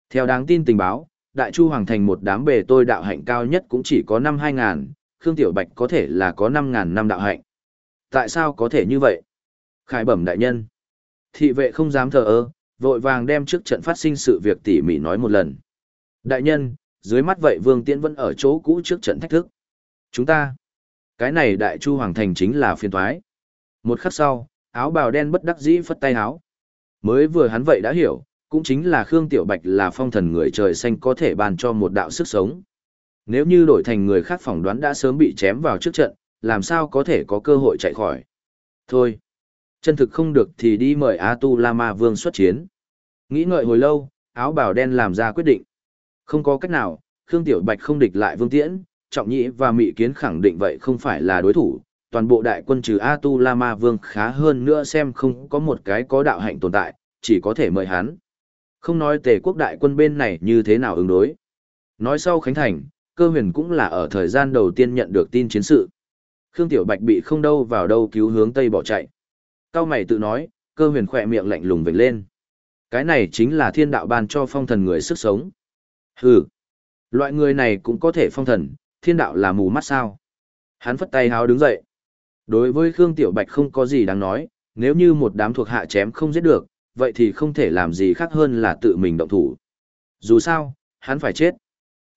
Theo đáng tin tình báo, Đại Chu Hoàng Thành một đám bề tôi đạo hạnh cao nhất cũng chỉ có năm 2000, Khương Tiểu Bạch có thể là có 5000 năm đạo hạnh. Tại sao có thể như vậy? Khải bẩm đại nhân. Thị vệ không dám thờ ơ, vội vàng đem trước trận phát sinh sự việc tỉ mỉ nói một lần. Đại nhân, dưới mắt vậy Vương Tiễn vẫn ở chỗ cũ trước trận thách thức. Chúng ta, cái này Đại Chu Hoàng Thành chính là phiên thoái. Một khắc sau, áo bào đen bất đắc dĩ phất tay áo. Mới vừa hắn vậy đã hiểu, cũng chính là Khương Tiểu Bạch là phong thần người trời xanh có thể ban cho một đạo sức sống. Nếu như đổi thành người khác phỏng đoán đã sớm bị chém vào trước trận, làm sao có thể có cơ hội chạy khỏi. Thôi, chân thực không được thì đi mời Á Tu La Ma Vương xuất chiến. Nghĩ ngợi hồi lâu, áo bào đen làm ra quyết định. Không có cách nào, Khương Tiểu Bạch không địch lại Vương Tiễn, Trọng Nhĩ và Mị Kiến khẳng định vậy không phải là đối thủ. Toàn bộ đại quân trừ A Tu La Ma Vương khá hơn nữa xem không có một cái có đạo hạnh tồn tại, chỉ có thể mời hắn. Không nói tề quốc đại quân bên này như thế nào ứng đối. Nói sau Khánh Thành, cơ huyền cũng là ở thời gian đầu tiên nhận được tin chiến sự. Khương Tiểu Bạch bị không đâu vào đâu cứu hướng Tây bỏ chạy. Cao mày tự nói, cơ huyền khỏe miệng lạnh lùng vểnh lên. Cái này chính là thiên đạo ban cho phong thần người sức sống. Hừ, loại người này cũng có thể phong thần, thiên đạo là mù mắt sao. Hắn phất tay háo đứng dậy. Đối với Khương Tiểu Bạch không có gì đáng nói, nếu như một đám thuộc hạ chém không giết được, vậy thì không thể làm gì khác hơn là tự mình động thủ. Dù sao, hắn phải chết.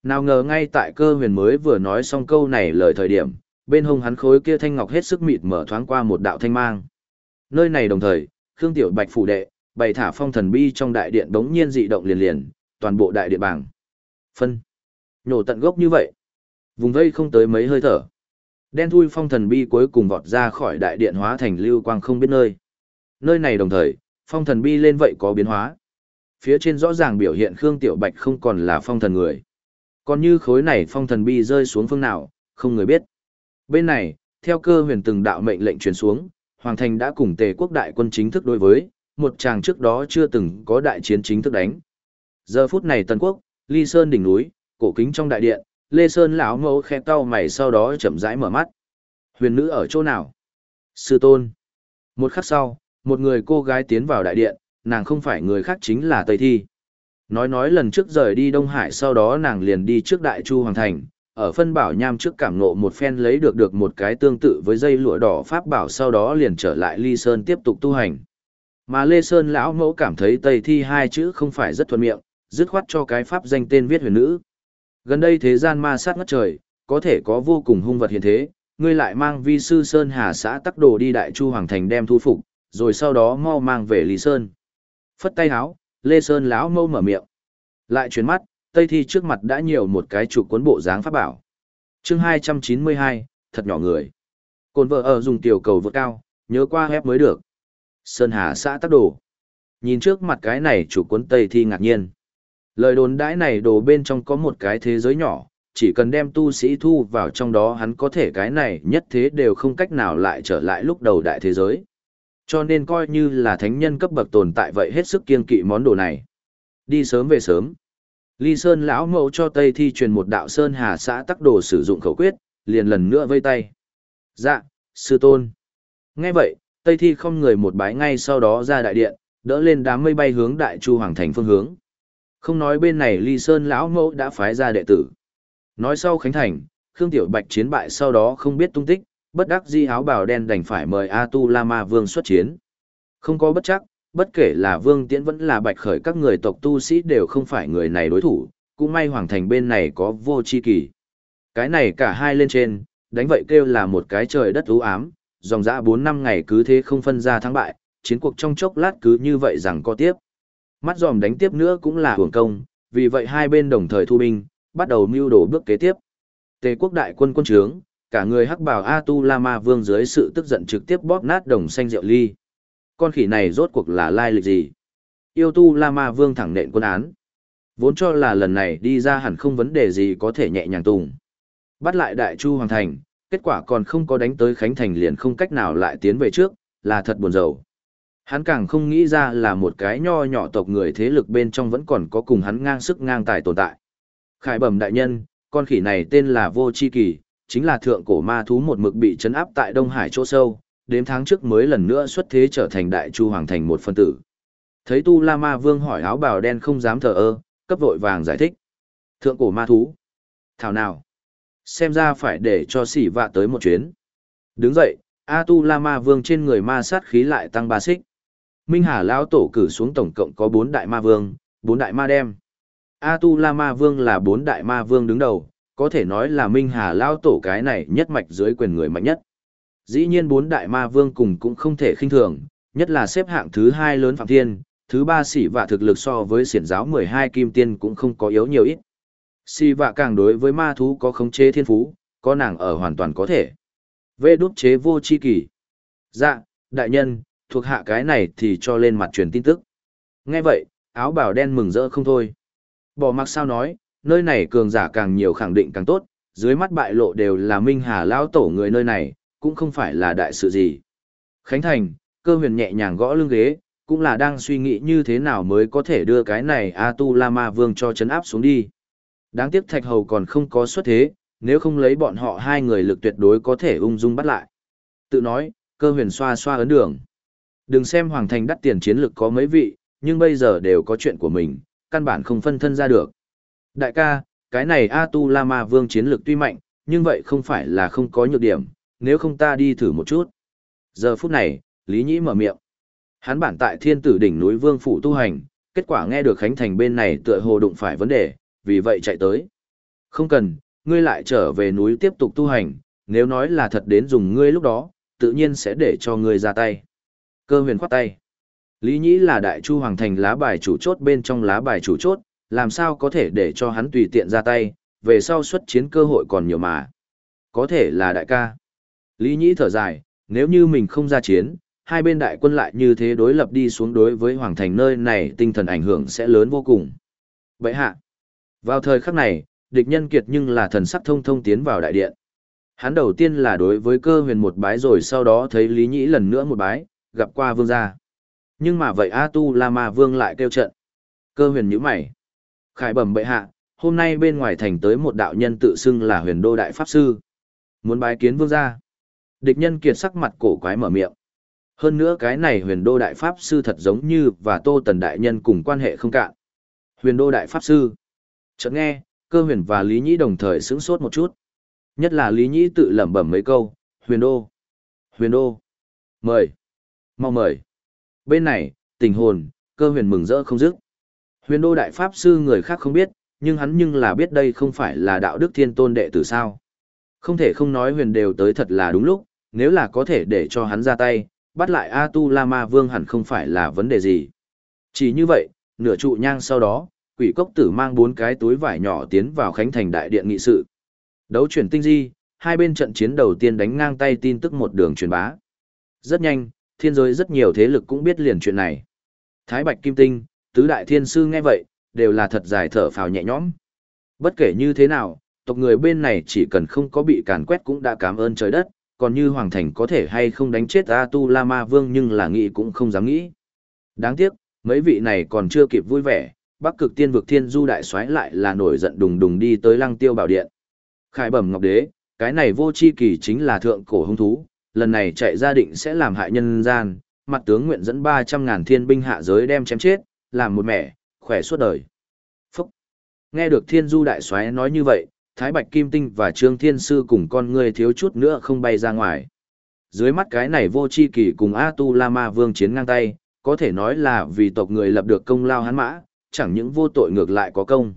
Nào ngờ ngay tại cơ huyền mới vừa nói xong câu này lời thời điểm, bên hông hắn khối kia thanh ngọc hết sức mịt mở thoáng qua một đạo thanh mang. Nơi này đồng thời, Khương Tiểu Bạch phủ đệ, bày thả phong thần bi trong đại điện bỗng nhiên dị động liền liền, toàn bộ đại điện bảng. Phân. Nhổ tận gốc như vậy. Vùng vây không tới mấy hơi thở. Đen thui phong thần bi cuối cùng vọt ra khỏi đại điện hóa thành lưu quang không biết nơi. Nơi này đồng thời, phong thần bi lên vậy có biến hóa. Phía trên rõ ràng biểu hiện Khương Tiểu Bạch không còn là phong thần người. Còn như khối này phong thần bi rơi xuống phương nào, không người biết. Bên này, theo cơ huyền từng đạo mệnh lệnh truyền xuống, Hoàng Thành đã cùng tề quốc đại quân chính thức đối với, một chàng trước đó chưa từng có đại chiến chính thức đánh. Giờ phút này Tân Quốc, Ly Sơn đỉnh núi, cổ kính trong đại điện, Lê Sơn lão mẫu khẽ cau mày sau đó chậm rãi mở mắt. Huyền nữ ở chỗ nào? Sư tôn. Một khắc sau, một người cô gái tiến vào đại điện, nàng không phải người khác chính là Tây Thi. Nói nói lần trước rời đi Đông Hải sau đó nàng liền đi trước Đại Chu Hoàng Thành, ở phân bảo nham trước cảm ngộ một phen lấy được được một cái tương tự với dây lụa đỏ pháp bảo sau đó liền trở lại Ly Sơn tiếp tục tu hành. Mà Lê Sơn lão mẫu cảm thấy Tây Thi hai chữ không phải rất thuận miệng, dứt khoát cho cái pháp danh tên viết huyền nữ. Gần đây thế gian ma sát ngất trời, có thể có vô cùng hung vật hiện thế, ngươi lại mang vi sư Sơn Hà xã tắc đồ đi Đại Chu Hoàng Thành đem thu phục, rồi sau đó mau mang về Lý Sơn. Phất tay háo, Lê Sơn lão mẫu mở miệng. Lại chuyển mắt, Tây Thi trước mặt đã nhiều một cái trụ cuốn bộ dáng pháp bảo. chương 292, thật nhỏ người. Cồn vợ ở dùng tiểu cầu vượt cao, nhớ qua hép mới được. Sơn Hà xã tắc đồ. Nhìn trước mặt cái này chủ cuốn Tây Thi ngạc nhiên. Lời đồn đãi này đồ bên trong có một cái thế giới nhỏ, chỉ cần đem tu sĩ thu vào trong đó hắn có thể cái này nhất thế đều không cách nào lại trở lại lúc đầu đại thế giới. Cho nên coi như là thánh nhân cấp bậc tồn tại vậy hết sức kiên kỵ món đồ này. Đi sớm về sớm. Ly Sơn lão mẫu cho Tây Thi truyền một đạo Sơn Hà xã tắc đồ sử dụng khẩu quyết, liền lần nữa vây tay. Dạ, sư tôn. Nghe vậy, Tây Thi không người một bái ngay sau đó ra đại điện, đỡ lên đám mây bay hướng đại chu hoàng thành phương hướng. Không nói bên này Ly Sơn lão mẫu đã phái ra đệ tử. Nói sau khánh thành, Khương Tiểu Bạch chiến bại sau đó không biết tung tích, bất đắc di áo bào đen đành phải mời A Tu La Ma Vương xuất chiến. Không có bất chắc, bất kể là Vương Tiễn vẫn là Bạch Khởi các người tộc tu sĩ đều không phải người này đối thủ, cũng may Hoàng Thành bên này có vô chi kỳ. Cái này cả hai lên trên, đánh vậy kêu là một cái trời đất u ám, dòng dã 4 năm ngày cứ thế không phân ra thắng bại, chiến cuộc trong chốc lát cứ như vậy rằng có tiếp. Mắt dòm đánh tiếp nữa cũng là hưởng công, vì vậy hai bên đồng thời thu binh, bắt đầu mưu đồ bước kế tiếp. Tề quốc đại quân quân trướng, cả người hắc bảo A Tu La Ma Vương dưới sự tức giận trực tiếp bóp nát đồng xanh rượu ly. Con khỉ này rốt cuộc là lai lịch gì? Yêu Tu La Ma Vương thẳng nện quân án. Vốn cho là lần này đi ra hẳn không vấn đề gì có thể nhẹ nhàng tùng. Bắt lại Đại Chu Hoàng Thành, kết quả còn không có đánh tới Khánh Thành liền không cách nào lại tiến về trước, là thật buồn rầu. Hắn càng không nghĩ ra là một cái nho nhỏ tộc người thế lực bên trong vẫn còn có cùng hắn ngang sức ngang tài tồn tại. Khải bẩm đại nhân, con khỉ này tên là Vô Chi Kỳ, chính là thượng cổ ma thú một mực bị chấn áp tại Đông Hải chỗ sâu, đến tháng trước mới lần nữa xuất thế trở thành đại chu hoàng thành một phân tử. Thấy Tu La Ma Vương hỏi áo bào đen không dám thờ ơ, cấp vội vàng giải thích. Thượng cổ ma thú. Thảo nào? Xem ra phải để cho sỉ vạ tới một chuyến. Đứng dậy, A Tu La Ma Vương trên người ma sát khí lại tăng ba xích. Minh Hà lão tổ cử xuống tổng cộng có bốn đại ma vương, bốn đại ma đem. A Tu La Ma Vương là bốn đại ma vương đứng đầu, có thể nói là Minh Hà Lao Tổ cái này nhất mạch dưới quyền người mạnh nhất. Dĩ nhiên bốn đại ma vương cùng cũng không thể khinh thường, nhất là xếp hạng thứ hai lớn Phạm Thiên, thứ ba xỉ vạ thực lực so với siển giáo 12 kim tiên cũng không có yếu nhiều ít. Xỉ vạ càng đối với ma thú có khống chế thiên phú, có nàng ở hoàn toàn có thể. Vê đúc chế vô chi kỳ. Dạ, đại nhân, thuộc hạ cái này thì cho lên mặt truyền tin tức. Nghe vậy, áo bào đen mừng rỡ không thôi. Bỏ mặc sao nói, nơi này cường giả càng nhiều khẳng định càng tốt, dưới mắt bại lộ đều là Minh Hà lão tổ người nơi này, cũng không phải là đại sự gì. Khánh Thành, cơ huyền nhẹ nhàng gõ lưng ghế, cũng là đang suy nghĩ như thế nào mới có thể đưa cái này A Tu La Ma Vương cho chấn áp xuống đi. Đáng tiếc Thạch Hầu còn không có xuất thế, nếu không lấy bọn họ hai người lực tuyệt đối có thể ung dung bắt lại. Tự nói, cơ huyền xoa xoa ấn đường. Đừng xem Hoàng Thành đắt tiền chiến lực có mấy vị, nhưng bây giờ đều có chuyện của mình, căn bản không phân thân ra được. Đại ca, cái này A Tu La Ma Vương chiến lược tuy mạnh, nhưng vậy không phải là không có nhược điểm, nếu không ta đi thử một chút. Giờ phút này, Lý Nhĩ mở miệng. Hắn bản tại thiên tử đỉnh núi Vương Phủ tu hành, kết quả nghe được Khánh Thành bên này tựa hồ đụng phải vấn đề, vì vậy chạy tới. Không cần, ngươi lại trở về núi tiếp tục tu hành, nếu nói là thật đến dùng ngươi lúc đó, tự nhiên sẽ để cho ngươi ra tay. Cơ huyền khoát tay. Lý Nhĩ là đại chu hoàng thành lá bài chủ chốt bên trong lá bài chủ chốt, làm sao có thể để cho hắn tùy tiện ra tay, về sau xuất chiến cơ hội còn nhiều mà. Có thể là đại ca. Lý Nhĩ thở dài, nếu như mình không ra chiến, hai bên đại quân lại như thế đối lập đi xuống đối với hoàng thành nơi này tinh thần ảnh hưởng sẽ lớn vô cùng. Vậy hạ, vào thời khắc này, địch nhân kiệt nhưng là thần sắc thông thông tiến vào đại điện. Hắn đầu tiên là đối với cơ huyền một bái rồi sau đó thấy Lý Nhĩ lần nữa một bái, gặp qua vương gia. Nhưng mà vậy A Tu La Ma Vương lại kêu trận. Cơ huyền nhíu mày. Khải bẩm bệ hạ, hôm nay bên ngoài thành tới một đạo nhân tự xưng là huyền đô đại pháp sư. Muốn bái kiến vương gia. Địch nhân kiệt sắc mặt cổ quái mở miệng. Hơn nữa cái này huyền đô đại pháp sư thật giống như và tô tần đại nhân cùng quan hệ không cạn. Huyền đô đại pháp sư. Chợt nghe, cơ huyền và Lý Nhĩ đồng thời sững sốt một chút. Nhất là Lý Nhĩ tự lẩm bẩm mấy câu, huyền đô, huyền đô, mời, mau mời. Bên này, tình hồn, cơ huyền mừng rỡ không dứt. Huyền đô đại pháp sư người khác không biết, nhưng hắn nhưng là biết đây không phải là đạo đức thiên tôn đệ tử sao. Không thể không nói huyền đều tới thật là đúng lúc, nếu là có thể để cho hắn ra tay, bắt lại A Tu La Ma Vương hẳn không phải là vấn đề gì. Chỉ như vậy, nửa trụ nhang sau đó, quỷ cốc tử mang bốn cái túi vải nhỏ tiến vào khánh thành đại điện nghị sự. Đấu chuyển tinh di, hai bên trận chiến đầu tiên đánh ngang tay tin tức một đường truyền bá. Rất nhanh, thiên giới rất nhiều thế lực cũng biết liền chuyện này. Thái Bạch Kim Tinh, tứ đại thiên sư nghe vậy, đều là thật dài thở phào nhẹ nhõm. Bất kể như thế nào, tộc người bên này chỉ cần không có bị càn quét cũng đã cảm ơn trời đất, còn như Hoàng Thành có thể hay không đánh chết A Tu La Ma Vương nhưng là nghĩ cũng không dám nghĩ. Đáng tiếc, mấy vị này còn chưa kịp vui vẻ, Bắc Cực Tiên vực Thiên Du đại soái lại là nổi giận đùng đùng đi tới Lăng Tiêu Bảo Điện. Khải bẩm Ngọc Đế, cái này vô chi kỳ chính là thượng cổ hung thú, lần này chạy ra định sẽ làm hại nhân gian, mặt tướng nguyện dẫn 300.000 thiên binh hạ giới đem chém chết, làm một mẻ, khỏe suốt đời. Phúc! Nghe được Thiên Du đại soái nói như vậy, Thái Bạch Kim Tinh và Trương Thiên Sư cùng con người thiếu chút nữa không bay ra ngoài. Dưới mắt cái này vô chi kỳ cùng A Tu La Ma Vương chiến ngang tay, có thể nói là vì tộc người lập được công lao hắn mã, chẳng những vô tội ngược lại có công.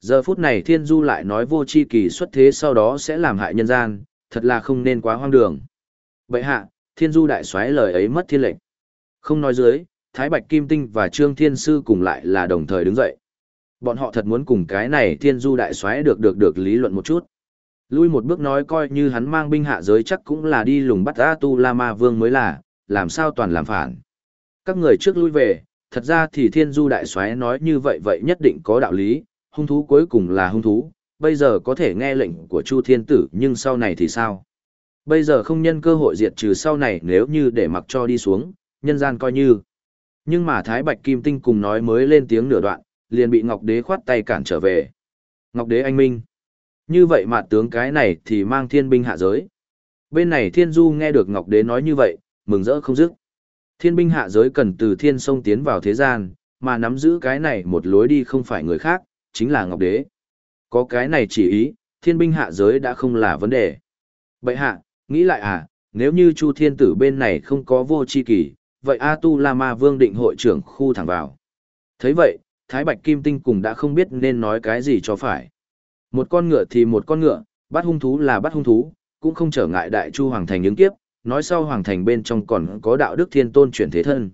Giờ phút này Thiên Du lại nói vô chi kỳ xuất thế sau đó sẽ làm hại nhân gian, thật là không nên quá hoang đường. Vậy hạ, Thiên Du đại xoáy lời ấy mất thiên lệnh. Không nói dưới, Thái Bạch Kim Tinh và Trương Thiên Sư cùng lại là đồng thời đứng dậy. Bọn họ thật muốn cùng cái này Thiên Du đại xoáy được được được lý luận một chút. Lui một bước nói coi như hắn mang binh hạ giới chắc cũng là đi lùng bắt A Tu La Ma Vương mới là, làm sao toàn làm phản. Các người trước lui về, thật ra thì thiên du đại soái nói như vậy vậy nhất định có đạo lý, hung thú cuối cùng là hung thú, bây giờ có thể nghe lệnh của Chu Thiên Tử nhưng sau này thì sao? Bây giờ không nhân cơ hội diệt trừ sau này nếu như để mặc cho đi xuống, nhân gian coi như. Nhưng mà Thái Bạch Kim Tinh cùng nói mới lên tiếng nửa đoạn, liền bị Ngọc Đế khoát tay cản trở về. Ngọc Đế anh minh. Như vậy mà tướng cái này thì mang thiên binh hạ giới. Bên này Thiên Du nghe được Ngọc Đế nói như vậy, mừng rỡ không dứt. Thiên binh hạ giới cần từ thiên sông tiến vào thế gian, mà nắm giữ cái này một lối đi không phải người khác, chính là Ngọc Đế. Có cái này chỉ ý, thiên binh hạ giới đã không là vấn đề. Bậy hạ, nghĩ lại à, nếu như Chu Thiên Tử bên này không có vô chi kỳ, vậy A Tu La Ma Vương định hội trưởng khu thẳng vào. thấy vậy, Thái Bạch Kim Tinh cùng đã không biết nên nói cái gì cho phải. Một con ngựa thì một con ngựa, bắt hung thú là bắt hung thú, cũng không trở ngại đại chu hoàng thành ứng kiếp, nói sau hoàng thành bên trong còn có đạo đức thiên tôn chuyển thế thân.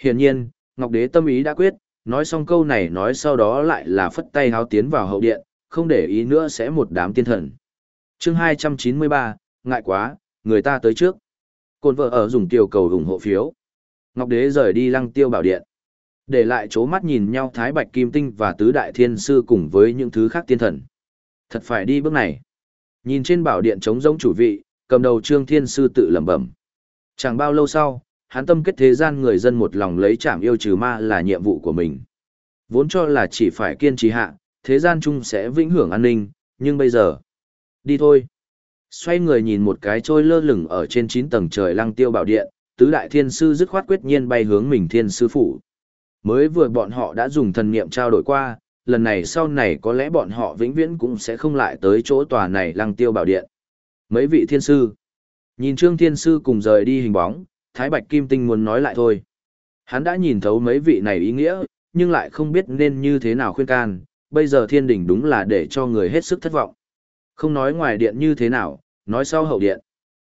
Hiển nhiên, Ngọc Đế tâm ý đã quyết, nói xong câu này nói sau đó lại là phất tay háo tiến vào hậu điện, không để ý nữa sẽ một đám tiên thần. chương 293, ngại quá, người ta tới trước. Côn vợ ở dùng tiêu cầu ủng hộ phiếu. Ngọc Đế rời đi lăng tiêu bảo điện. Để lại chố mắt nhìn nhau Thái Bạch Kim Tinh và Tứ Đại Thiên Sư cùng với những thứ khác tiên thần. Thật phải đi bước này. Nhìn trên bảo điện trống giống chủ vị, cầm đầu Trương Thiên Sư tự lẩm bẩm. Chẳng bao lâu sau, hắn tâm kết thế gian người dân một lòng lấy trảm yêu trừ ma là nhiệm vụ của mình. Vốn cho là chỉ phải kiên trì hạ, thế gian chung sẽ vĩnh hưởng an ninh, nhưng bây giờ... Đi thôi. Xoay người nhìn một cái trôi lơ lửng ở trên 9 tầng trời lăng tiêu bảo điện, tứ đại thiên sư dứt khoát quyết nhiên bay hướng mình thiên sư phủ. Mới vừa bọn họ đã dùng thần niệm trao đổi qua, lần này sau này có lẽ bọn họ vĩnh viễn cũng sẽ không lại tới chỗ tòa này lăng tiêu bảo điện. Mấy vị thiên sư. Nhìn Trương Thiên Sư cùng rời đi hình bóng, Thái Bạch Kim Tinh muốn nói lại thôi. Hắn đã nhìn thấu mấy vị này ý nghĩa, nhưng lại không biết nên như thế nào khuyên can, bây giờ thiên đỉnh đúng là để cho người hết sức thất vọng. Không nói ngoài điện như thế nào, nói sau hậu điện.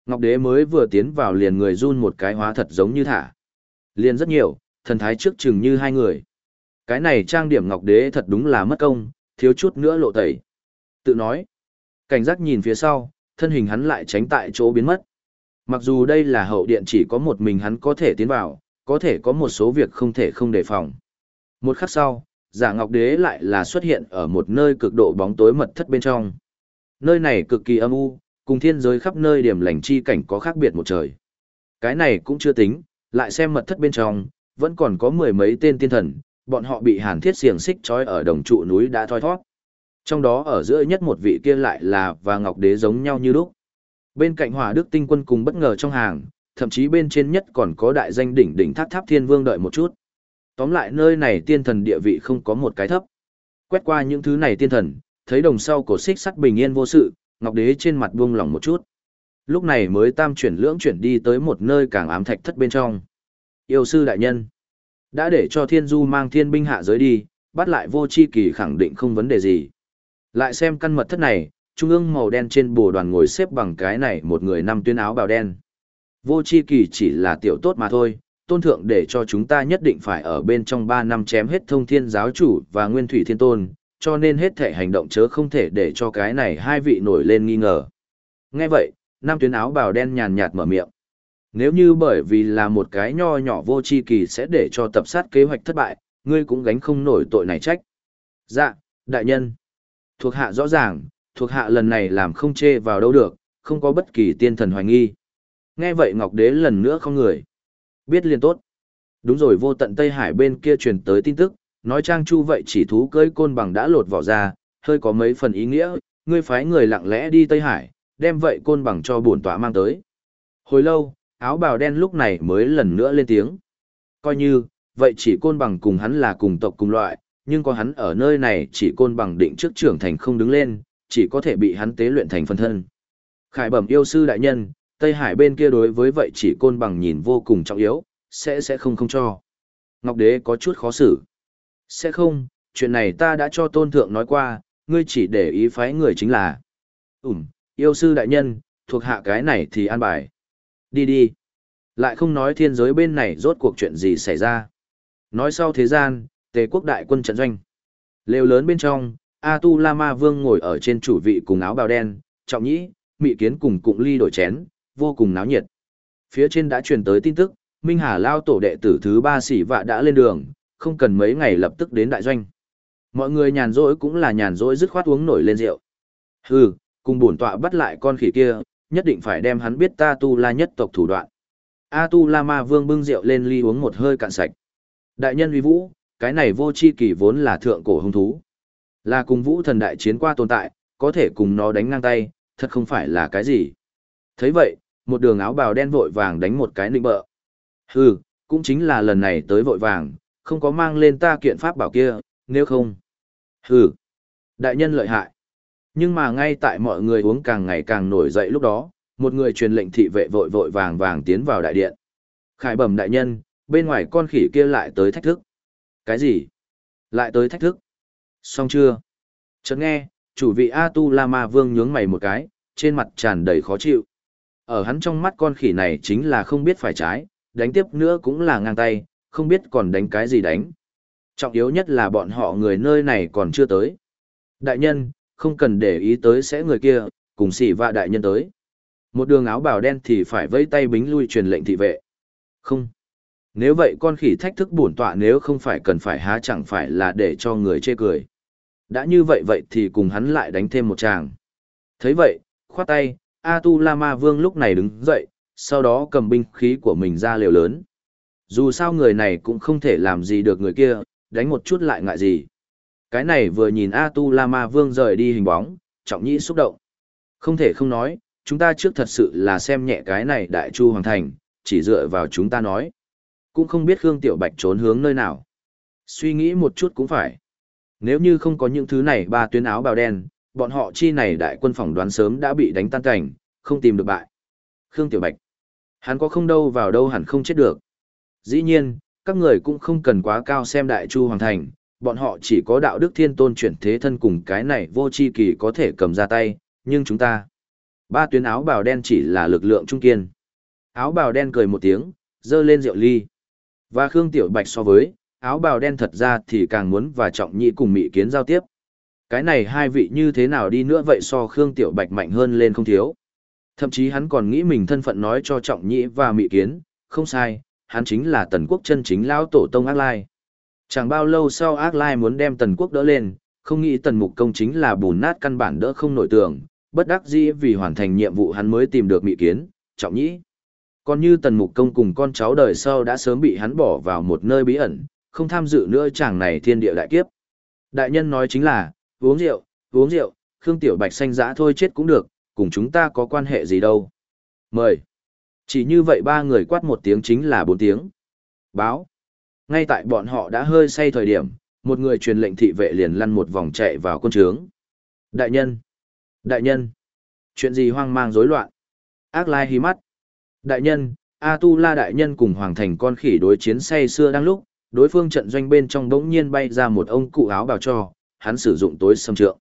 Ngọc Đế mới vừa tiến vào liền người run một cái hóa thật giống như thả. Liền rất nhiều, thần thái trước chừng như hai người. Cái này trang điểm Ngọc Đế thật đúng là mất công, thiếu chút nữa lộ tẩy. Tự nói. Cảnh giác nhìn phía sau, thân hình hắn lại tránh tại chỗ biến mất. Mặc dù đây là hậu điện chỉ có một mình hắn có thể tiến vào, có thể có một số việc không thể không đề phòng. Một khắc sau, giả ngọc đế lại là xuất hiện ở một nơi cực độ bóng tối mật thất bên trong. Nơi này cực kỳ âm u, cùng thiên giới khắp nơi điểm lành chi cảnh có khác biệt một trời. Cái này cũng chưa tính, lại xem mật thất bên trong, vẫn còn có mười mấy tên tiên thần, bọn họ bị hàn thiết xiềng xích trói ở đồng trụ núi đã thoi thoát. Trong đó ở giữa nhất một vị kia lại là và Ngọc Đế giống nhau như lúc. Bên cạnh Hỏa Đức Tinh Quân cùng bất ngờ trong hàng, thậm chí bên trên nhất còn có đại danh đỉnh đỉnh tháp tháp thiên vương đợi một chút. Tóm lại nơi này tiên thần địa vị không có một cái thấp. Quét qua những thứ này tiên thần, thấy đồng sau cổ xích sắt bình yên vô sự, Ngọc Đế trên mặt buông lỏng một chút. Lúc này mới tam chuyển lưỡng chuyển đi tới một nơi càng ám thạch thất bên trong. Yêu sư đại nhân, đã để cho thiên du mang thiên binh hạ giới đi, bắt lại vô chi kỳ khẳng định không vấn đề gì. Lại xem căn mật thất này, trung ương màu đen trên bồ đoàn ngồi xếp bằng cái này một người năm tuyến áo bào đen. Vô chi kỳ chỉ là tiểu tốt mà thôi, tôn thượng để cho chúng ta nhất định phải ở bên trong 3 năm chém hết thông thiên giáo chủ và nguyên thủy thiên tôn, cho nên hết thể hành động chớ không thể để cho cái này hai vị nổi lên nghi ngờ. Nghe vậy, năm tuyến áo bào đen nhàn nhạt mở miệng. Nếu như bởi vì là một cái nho nhỏ vô tri kỳ sẽ để cho tập sát kế hoạch thất bại, ngươi cũng gánh không nổi tội này trách. Dạ, đại nhân. Thuộc hạ rõ ràng, thuộc hạ lần này làm không chê vào đâu được, không có bất kỳ tiên thần hoài nghi. Nghe vậy Ngọc Đế lần nữa không người. Biết liền tốt. Đúng rồi vô tận Tây Hải bên kia truyền tới tin tức, nói Trang Chu vậy chỉ thú cưỡi côn bằng đã lột vỏ ra, hơi có mấy phần ý nghĩa, ngươi phái người lặng lẽ đi Tây Hải, đem vậy côn bằng cho bổn tọa mang tới. Hồi lâu, áo bào đen lúc này mới lần nữa lên tiếng. Coi như, vậy chỉ côn bằng cùng hắn là cùng tộc cùng loại, nhưng có hắn ở nơi này chỉ côn bằng định trước trưởng thành không đứng lên, chỉ có thể bị hắn tế luyện thành phân thân. Khải bẩm yêu sư đại nhân, Tây Hải bên kia đối với vậy chỉ côn bằng nhìn vô cùng trọng yếu, sẽ sẽ không không cho. Ngọc Đế có chút khó xử. Sẽ không, chuyện này ta đã cho tôn thượng nói qua, ngươi chỉ để ý phái người chính là. Ừm, yêu sư đại nhân, thuộc hạ cái này thì an bài. Đi đi. Lại không nói thiên giới bên này rốt cuộc chuyện gì xảy ra. Nói sau thế gian, tề quốc đại quân trận doanh. Lều lớn bên trong, A Tu La Ma Vương ngồi ở trên chủ vị cùng áo bào đen, trọng nhĩ, mị kiến cùng cụng ly đổi chén, vô cùng náo nhiệt. Phía trên đã truyền tới tin tức, Minh Hà Lao tổ đệ tử thứ ba sĩ vạ đã lên đường, không cần mấy ngày lập tức đến đại doanh. Mọi người nhàn rỗi cũng là nhàn rỗi dứt khoát uống nổi lên rượu. Hừ, cùng bổn tọa bắt lại con khỉ kia, nhất định phải đem hắn biết ta tu la nhất tộc thủ đoạn. A tu la ma vương bưng rượu lên ly uống một hơi cạn sạch. Đại nhân uy vũ, cái này vô chi kỳ vốn là thượng cổ hung thú. Là cùng vũ thần đại chiến qua tồn tại, có thể cùng nó đánh ngang tay, thật không phải là cái gì. thấy vậy, một đường áo bào đen vội vàng đánh một cái nịnh bợ. Hừ, cũng chính là lần này tới vội vàng, không có mang lên ta kiện pháp bảo kia, nếu không. Hừ, đại nhân lợi hại. Nhưng mà ngay tại mọi người uống càng ngày càng nổi dậy lúc đó, một người truyền lệnh thị vệ vội vội vàng vàng tiến vào đại điện. Khải bẩm đại nhân, bên ngoài con khỉ kia lại tới thách thức. Cái gì? Lại tới thách thức? Xong chưa? Chợt nghe, chủ vị A Tu La Ma Vương nhướng mày một cái, trên mặt tràn đầy khó chịu. Ở hắn trong mắt con khỉ này chính là không biết phải trái, đánh tiếp nữa cũng là ngang tay, không biết còn đánh cái gì đánh. Trọng yếu nhất là bọn họ người nơi này còn chưa tới. Đại nhân, không cần để ý tới sẽ người kia, cùng xỉ vạ đại nhân tới. Một đường áo bào đen thì phải vẫy tay bính lui truyền lệnh thị vệ. Không. Nếu vậy con khỉ thách thức bổn tọa nếu không phải cần phải há chẳng phải là để cho người chê cười. Đã như vậy vậy thì cùng hắn lại đánh thêm một tràng. thấy vậy, khoát tay, A Tu La Ma Vương lúc này đứng dậy, sau đó cầm binh khí của mình ra liều lớn. Dù sao người này cũng không thể làm gì được người kia, đánh một chút lại ngại gì. Cái này vừa nhìn A Tu La Ma Vương rời đi hình bóng, trọng nhĩ xúc động. Không thể không nói, chúng ta trước thật sự là xem nhẹ cái này đại chu hoàng thành, chỉ dựa vào chúng ta nói. Cũng không biết Khương Tiểu Bạch trốn hướng nơi nào. Suy nghĩ một chút cũng phải. Nếu như không có những thứ này ba tuyến áo bào đen, bọn họ chi này đại quân phỏng đoán sớm đã bị đánh tan cảnh, không tìm được bại. Khương Tiểu Bạch. Hắn có không đâu vào đâu hẳn không chết được. Dĩ nhiên, các người cũng không cần quá cao xem đại chu hoàng thành, bọn họ chỉ có đạo đức thiên tôn chuyển thế thân cùng cái này vô chi kỳ có thể cầm ra tay, nhưng chúng ta. Ba tuyến áo bào đen chỉ là lực lượng trung kiên. Áo bào đen cười một tiếng, dơ lên rượu ly. Và Khương Tiểu Bạch so với, áo bào đen thật ra thì càng muốn và trọng nhị cùng mị kiến giao tiếp. Cái này hai vị như thế nào đi nữa vậy so Khương Tiểu Bạch mạnh hơn lên không thiếu. Thậm chí hắn còn nghĩ mình thân phận nói cho trọng nhị và mị kiến, không sai, hắn chính là tần quốc chân chính lão tổ tông ác lai. Chẳng bao lâu sau ác lai muốn đem tần quốc đỡ lên, không nghĩ tần mục công chính là bùn nát căn bản đỡ không nổi tường, bất đắc dĩ vì hoàn thành nhiệm vụ hắn mới tìm được mị kiến, trọng nhĩ. Còn như tần mục công cùng con cháu đời sau đã sớm bị hắn bỏ vào một nơi bí ẩn, không tham dự nữa chàng này thiên địa đại kiếp. Đại nhân nói chính là, uống rượu, uống rượu, Khương Tiểu Bạch xanh dã thôi chết cũng được, cùng chúng ta có quan hệ gì đâu. Mời. Chỉ như vậy ba người quát một tiếng chính là bốn tiếng. Báo. Ngay tại bọn họ đã hơi say thời điểm, một người truyền lệnh thị vệ liền lăn một vòng chạy vào quân trướng. Đại nhân! Đại nhân! Chuyện gì hoang mang rối loạn? Ác lai hí mắt. Đại nhân, A Tu La đại nhân cùng hoàng thành con khỉ đối chiến say xưa đang lúc, đối phương trận doanh bên trong đống nhiên bay ra một ông cụ áo bào cho, hắn sử dụng tối xâm trượng.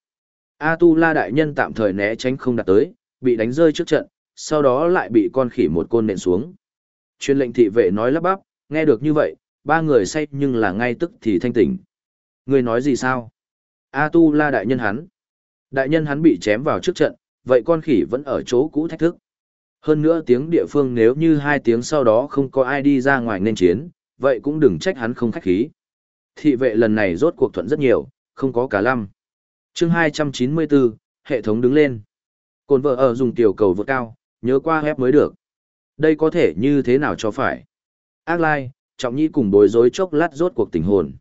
A Tu La đại nhân tạm thời né tránh không đạt tới, bị đánh rơi trước trận, sau đó lại bị con khỉ một côn nện xuống. Chuyên lệnh thị vệ nói lắp bắp, nghe được như vậy, ba người say nhưng là ngay tức thì thanh tỉnh. Người nói gì sao? A Tu La đại nhân hắn. Đại nhân hắn bị chém vào trước trận, vậy con khỉ vẫn ở chỗ cũ thách thức. Hơn nữa tiếng địa phương nếu như hai tiếng sau đó không có ai đi ra ngoài nên chiến, vậy cũng đừng trách hắn không khách khí. Thị vệ lần này rốt cuộc thuận rất nhiều, không có cả lăm. chương 294, hệ thống đứng lên. Cồn vợ ở dùng tiểu cầu vượt cao, nhớ qua hép mới được. Đây có thể như thế nào cho phải. Ác lai, trọng nhi cùng bối rối chốc lát rốt cuộc tình hồn.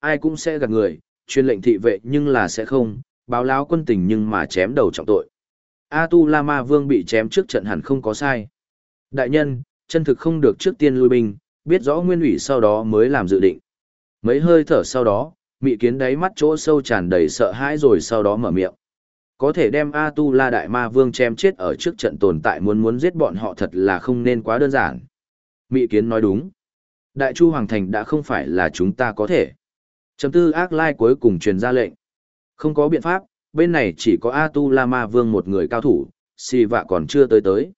Ai cũng sẽ gạt người, chuyên lệnh thị vệ nhưng là sẽ không, báo láo quân tình nhưng mà chém đầu trọng tội. A Tu La Ma Vương bị chém trước trận hẳn không có sai. Đại nhân, chân thực không được trước tiên lui binh, biết rõ nguyên ủy sau đó mới làm dự định. Mấy hơi thở sau đó, mị kiến đáy mắt chỗ sâu tràn đầy sợ hãi rồi sau đó mở miệng. Có thể đem A Tu La Đại Ma Vương chém chết ở trước trận tồn tại muốn muốn giết bọn họ thật là không nên quá đơn giản. Mị kiến nói đúng. Đại Chu Hoàng Thành đã không phải là chúng ta có thể. Chấm tư ác lai cuối cùng truyền ra lệnh. Không có biện pháp, bên này chỉ có A Tu La Ma Vương một người cao thủ, xì vạ còn chưa tới tới.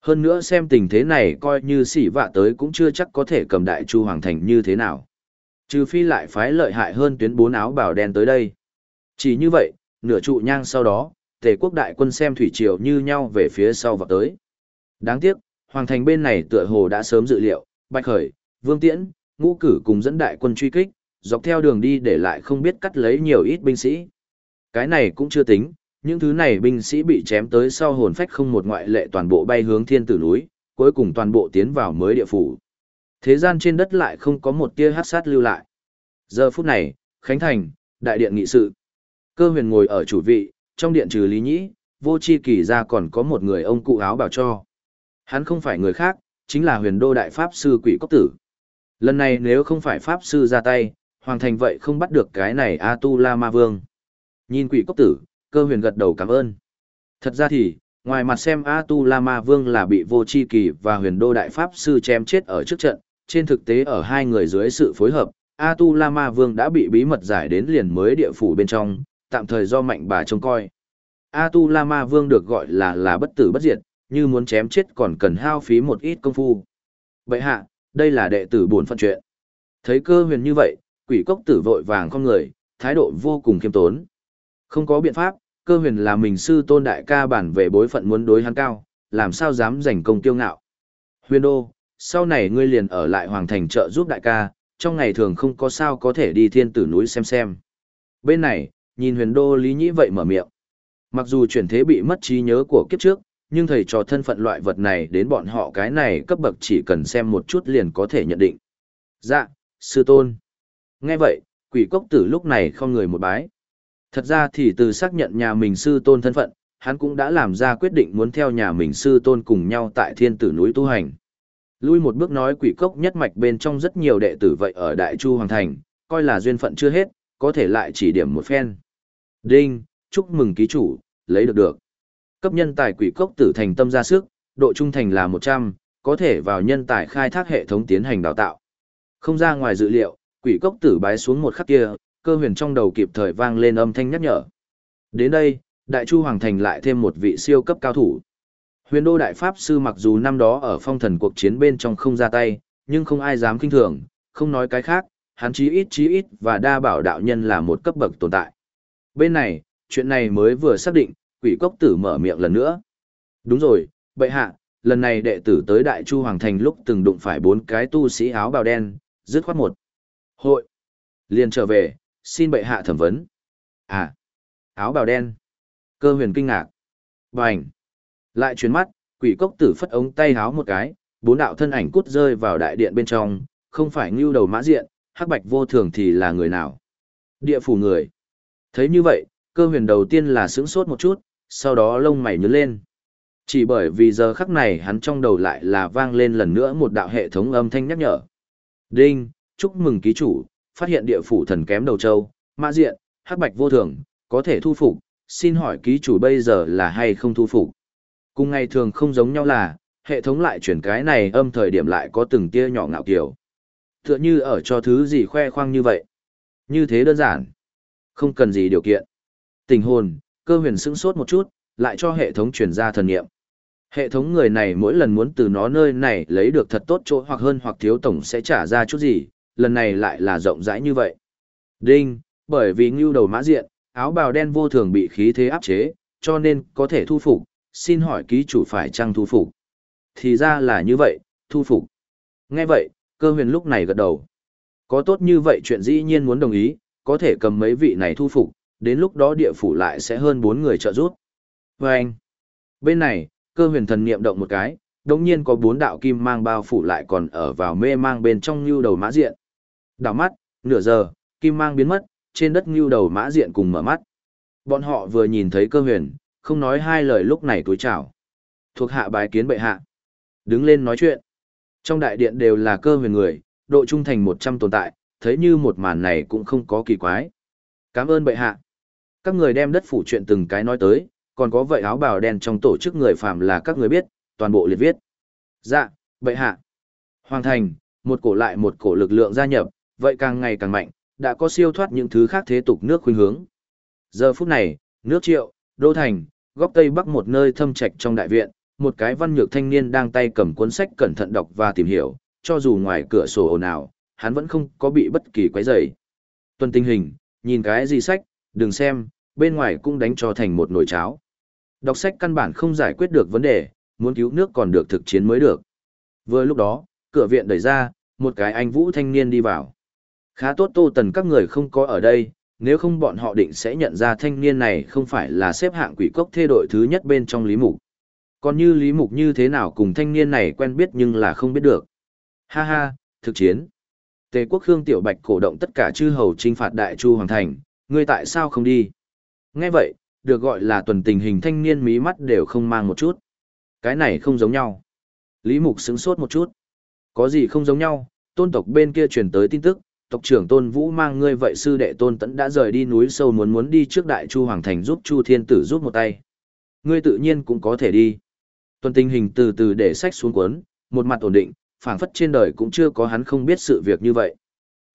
Hơn nữa xem tình thế này coi như xì vạ tới cũng chưa chắc có thể cầm đại chu hoàng thành như thế nào. Trừ phi lại phái lợi hại hơn tuyến bốn áo bảo đen tới đây. Chỉ như vậy, nửa trụ nhang sau đó, tề quốc đại quân xem thủy triều như nhau về phía sau và tới. Đáng tiếc, hoàng thành bên này tựa hồ đã sớm dự liệu, bạch khởi, vương tiễn, ngũ cử cùng dẫn đại quân truy kích, dọc theo đường đi để lại không biết cắt lấy nhiều ít binh sĩ. Cái này cũng chưa tính, những thứ này binh sĩ bị chém tới sau hồn phách không một ngoại lệ toàn bộ bay hướng thiên tử núi, cuối cùng toàn bộ tiến vào mới địa phủ. Thế gian trên đất lại không có một tia hát sát lưu lại. Giờ phút này, Khánh Thành, đại điện nghị sự. Cơ huyền ngồi ở chủ vị, trong điện trừ Lý Nhĩ, vô chi kỳ ra còn có một người ông cụ áo bảo cho. Hắn không phải người khác, chính là huyền đô đại pháp sư quỷ cốc tử. Lần này nếu không phải pháp sư ra tay, hoàng thành vậy không bắt được cái này A Tu La Ma Vương. Nhìn quỷ cốc tử, cơ huyền gật đầu cảm ơn. Thật ra thì, ngoài mặt xem A Tu La Ma Vương là bị vô chi kỳ và huyền đô đại pháp sư chém chết ở trước trận, trên thực tế ở hai người dưới sự phối hợp, A Tu La Ma Vương đã bị bí mật giải đến liền mới địa phủ bên trong, tạm thời do mạnh bà trông coi. A Tu La Ma Vương được gọi là là bất tử bất diệt, như muốn chém chết còn cần hao phí một ít công phu. Vậy hạ, đây là đệ tử buồn phận chuyện. Thấy cơ huyền như vậy, quỷ cốc tử vội vàng con người, thái độ vô cùng khiêm tốn. Không có biện pháp, cơ huyền là mình sư tôn đại ca bản về bối phận muốn đối hắn cao, làm sao dám giành công tiêu ngạo. Huyền đô, sau này ngươi liền ở lại hoàng thành trợ giúp đại ca, trong ngày thường không có sao có thể đi thiên tử núi xem xem. Bên này, nhìn huyền đô lý nhĩ vậy mở miệng. Mặc dù chuyển thế bị mất trí nhớ của kiếp trước, nhưng thầy trò thân phận loại vật này đến bọn họ cái này cấp bậc chỉ cần xem một chút liền có thể nhận định. Dạ, sư tôn. Nghe vậy, quỷ cốc tử lúc này không người một bái. Thật ra thì từ xác nhận nhà mình sư tôn thân phận, hắn cũng đã làm ra quyết định muốn theo nhà mình sư tôn cùng nhau tại thiên tử núi tu hành. Lui một bước nói quỷ cốc nhất mạch bên trong rất nhiều đệ tử vậy ở Đại Chu Hoàng Thành, coi là duyên phận chưa hết, có thể lại chỉ điểm một phen. Đinh, chúc mừng ký chủ, lấy được được. Cấp nhân tài quỷ cốc tử thành tâm ra sức, độ trung thành là 100, có thể vào nhân tài khai thác hệ thống tiến hành đào tạo. Không ra ngoài dự liệu, quỷ cốc tử bái xuống một khắc kia, cơ huyền trong đầu kịp thời vang lên âm thanh nhắc nhở. Đến đây, Đại Chu Hoàng Thành lại thêm một vị siêu cấp cao thủ. Huyền đô đại pháp sư mặc dù năm đó ở phong thần cuộc chiến bên trong không ra tay, nhưng không ai dám kinh thường, không nói cái khác, hắn chí ít chí ít và đa bảo đạo nhân là một cấp bậc tồn tại. Bên này, chuyện này mới vừa xác định, quỷ cốc tử mở miệng lần nữa. Đúng rồi, bệ hạ, lần này đệ tử tới Đại Chu Hoàng Thành lúc từng đụng phải bốn cái tu sĩ áo bào đen, dứt khoát một. Hội. Liền trở về, xin bệ hạ thẩm vấn. À, áo bào đen. Cơ huyền kinh ngạc. Bành. Lại chuyến mắt, quỷ cốc tử phất ống tay háo một cái, bốn đạo thân ảnh cút rơi vào đại điện bên trong, không phải ngưu đầu mã diện, hắc bạch vô thường thì là người nào. Địa phủ người. Thấy như vậy, cơ huyền đầu tiên là sững sốt một chút, sau đó lông mày nhớ lên. Chỉ bởi vì giờ khắc này hắn trong đầu lại là vang lên lần nữa một đạo hệ thống âm thanh nhắc nhở. Đinh, chúc mừng ký chủ, phát hiện địa phủ thần kém đầu châu, mã diện, hắc bạch vô thường, có thể thu phục, xin hỏi ký chủ bây giờ là hay không thu phục. Cùng ngày thường không giống nhau là, hệ thống lại chuyển cái này âm thời điểm lại có từng tia nhỏ ngạo kiểu. Tựa như ở cho thứ gì khoe khoang như vậy. Như thế đơn giản. Không cần gì điều kiện. Tình hồn, cơ huyền sững sốt một chút, lại cho hệ thống truyền ra thần niệm. Hệ thống người này mỗi lần muốn từ nó nơi này lấy được thật tốt chỗ hoặc hơn hoặc thiếu tổng sẽ trả ra chút gì, lần này lại là rộng rãi như vậy. Đinh, bởi vì ngưu đầu mã diện, áo bào đen vô thường bị khí thế áp chế, cho nên có thể thu phục, xin hỏi ký chủ phải chăng thu phục. Thì ra là như vậy, thu phục. Nghe vậy, cơ huyền lúc này gật đầu. Có tốt như vậy chuyện dĩ nhiên muốn đồng ý, có thể cầm mấy vị này thu phục, đến lúc đó địa phủ lại sẽ hơn bốn người trợ giúp. Và anh, bên này, cơ huyền thần niệm động một cái, đồng nhiên có bốn đạo kim mang bao phủ lại còn ở vào mê mang bên trong như đầu mã diện. Đảo mắt, nửa giờ, kim mang biến mất, trên đất như đầu mã diện cùng mở mắt. Bọn họ vừa nhìn thấy cơ huyền, không nói hai lời lúc này túi chào. Thuộc hạ bái kiến bệ hạ. Đứng lên nói chuyện. Trong đại điện đều là cơ huyền người, độ trung thành 100 tồn tại, thấy như một màn này cũng không có kỳ quái. Cảm ơn bệ hạ. Các người đem đất phủ chuyện từng cái nói tới, còn có vậy áo bào đen trong tổ chức người phàm là các người biết, toàn bộ liệt viết. Dạ, vậy hạ. Hoàng thành, một cổ lại một cổ lực lượng gia nhập, vậy càng ngày càng mạnh, đã có siêu thoát những thứ khác thế tục nước khuynh hướng. Giờ phút này, nước triệu, đô thành, góc tây bắc một nơi thâm trạch trong đại viện, một cái văn nhược thanh niên đang tay cầm cuốn sách cẩn thận đọc và tìm hiểu, cho dù ngoài cửa sổ ồn ào, hắn vẫn không có bị bất kỳ quấy rầy. Tuần tình hình, nhìn cái gì sách, đừng xem, bên ngoài cũng đánh cho thành một nồi cháo. Đọc sách căn bản không giải quyết được vấn đề, muốn cứu nước còn được thực chiến mới được. Vừa lúc đó, cửa viện đẩy ra, một cái anh vũ thanh niên đi vào. Khá tốt tô tần các người không có ở đây, nếu không bọn họ định sẽ nhận ra thanh niên này không phải là xếp hạng quỷ cốc thê đội thứ nhất bên trong Lý Mục. Còn như Lý Mục như thế nào cùng thanh niên này quen biết nhưng là không biết được. Ha ha, thực chiến. Tề quốc Khương Tiểu Bạch cổ động tất cả chư hầu trinh phạt Đại Chu Hoàng Thành, ngươi tại sao không đi? Nghe vậy, được gọi là tuần tình hình thanh niên mí mắt đều không mang một chút. Cái này không giống nhau. Lý Mục sững sốt một chút. Có gì không giống nhau, tôn tộc bên kia truyền tới tin tức, tộc trưởng tôn vũ mang ngươi vậy sư đệ tôn tẫn đã rời đi núi sâu muốn muốn đi trước đại chu hoàng thành giúp chu thiên tử giúp một tay ngươi tự nhiên cũng có thể đi tuần tình hình từ từ để sách xuống cuốn một mặt ổn định phảng phất trên đời cũng chưa có hắn không biết sự việc như vậy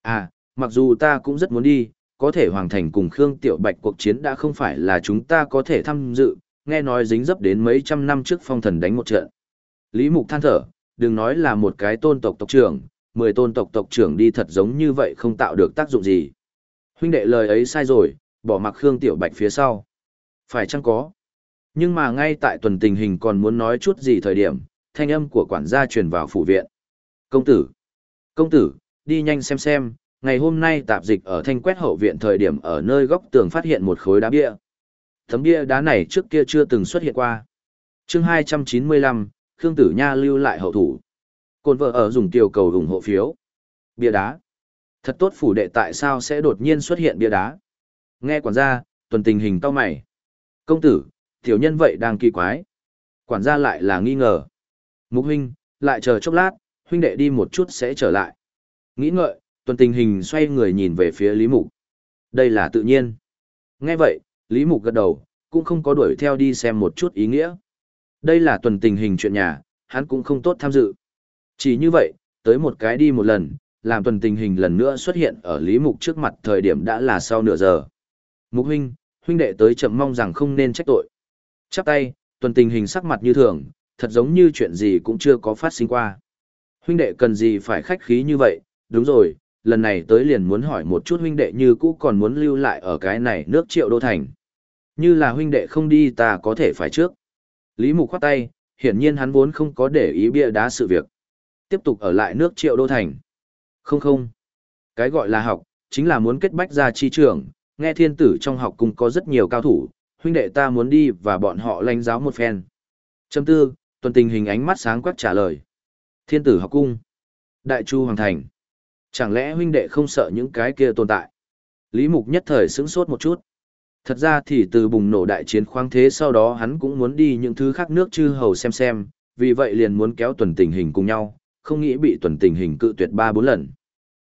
à mặc dù ta cũng rất muốn đi có thể hoàng thành cùng khương tiểu bạch cuộc chiến đã không phải là chúng ta có thể tham dự nghe nói dính dấp đến mấy trăm năm trước phong thần đánh một trận lý mục than thở đừng nói là một cái tôn tộc tộc trưởng mười tôn tộc tộc trưởng đi thật giống như vậy không tạo được tác dụng gì. Huynh đệ lời ấy sai rồi, bỏ mặc Khương Tiểu Bạch phía sau. Phải chăng có? Nhưng mà ngay tại tuần tình hình còn muốn nói chút gì thời điểm, thanh âm của quản gia truyền vào phủ viện. Công tử! Công tử, đi nhanh xem xem, ngày hôm nay tạp dịch ở thanh quét hậu viện thời điểm ở nơi góc tường phát hiện một khối đá bia. Tấm bia đá này trước kia chưa từng xuất hiện qua. chương 295, Khương Tử Nha lưu lại hậu thủ. Côn vợ ở dùng tiểu cầu ủng hộ phiếu. Bia đá. Thật tốt phủ đệ tại sao sẽ đột nhiên xuất hiện bia đá. Nghe quản gia, tuần tình hình tao mày. Công tử, tiểu nhân vậy đang kỳ quái. Quản gia lại là nghi ngờ. Mục huynh, lại chờ chốc lát, huynh đệ đi một chút sẽ trở lại. Nghĩ ngợi, tuần tình hình xoay người nhìn về phía Lý Mục. Đây là tự nhiên. Nghe vậy, Lý Mục gật đầu, cũng không có đuổi theo đi xem một chút ý nghĩa. Đây là tuần tình hình chuyện nhà, hắn cũng không tốt tham dự. Chỉ như vậy, tới một cái đi một lần, làm tuần tình hình lần nữa xuất hiện ở Lý Mục trước mặt thời điểm đã là sau nửa giờ. Mục huynh, huynh đệ tới chậm mong rằng không nên trách tội. Chắp tay, tuần tình hình sắc mặt như thường, thật giống như chuyện gì cũng chưa có phát sinh qua. Huynh đệ cần gì phải khách khí như vậy, đúng rồi, lần này tới liền muốn hỏi một chút huynh đệ như cũ còn muốn lưu lại ở cái này nước triệu đô thành. Như là huynh đệ không đi ta có thể phải trước. Lý Mục khoát tay, hiển nhiên hắn vốn không có để ý bia đá sự việc. Tiếp tục ở lại nước triệu đô thành. Không không. Cái gọi là học, chính là muốn kết bách ra chi trường, nghe thiên tử trong học cung có rất nhiều cao thủ, huynh đệ ta muốn đi và bọn họ lãnh giáo một phen. Châm tư, tuần tình hình ánh mắt sáng quắc trả lời. Thiên tử học cung. Đại chu hoàng thành. Chẳng lẽ huynh đệ không sợ những cái kia tồn tại? Lý mục nhất thời sững sốt một chút. Thật ra thì từ bùng nổ đại chiến khoáng thế sau đó hắn cũng muốn đi những thứ khác nước chư hầu xem xem, vì vậy liền muốn kéo tuần tình hình cùng nhau, không nghĩ bị tuần tình hình cự tuyệt ba bốn lần.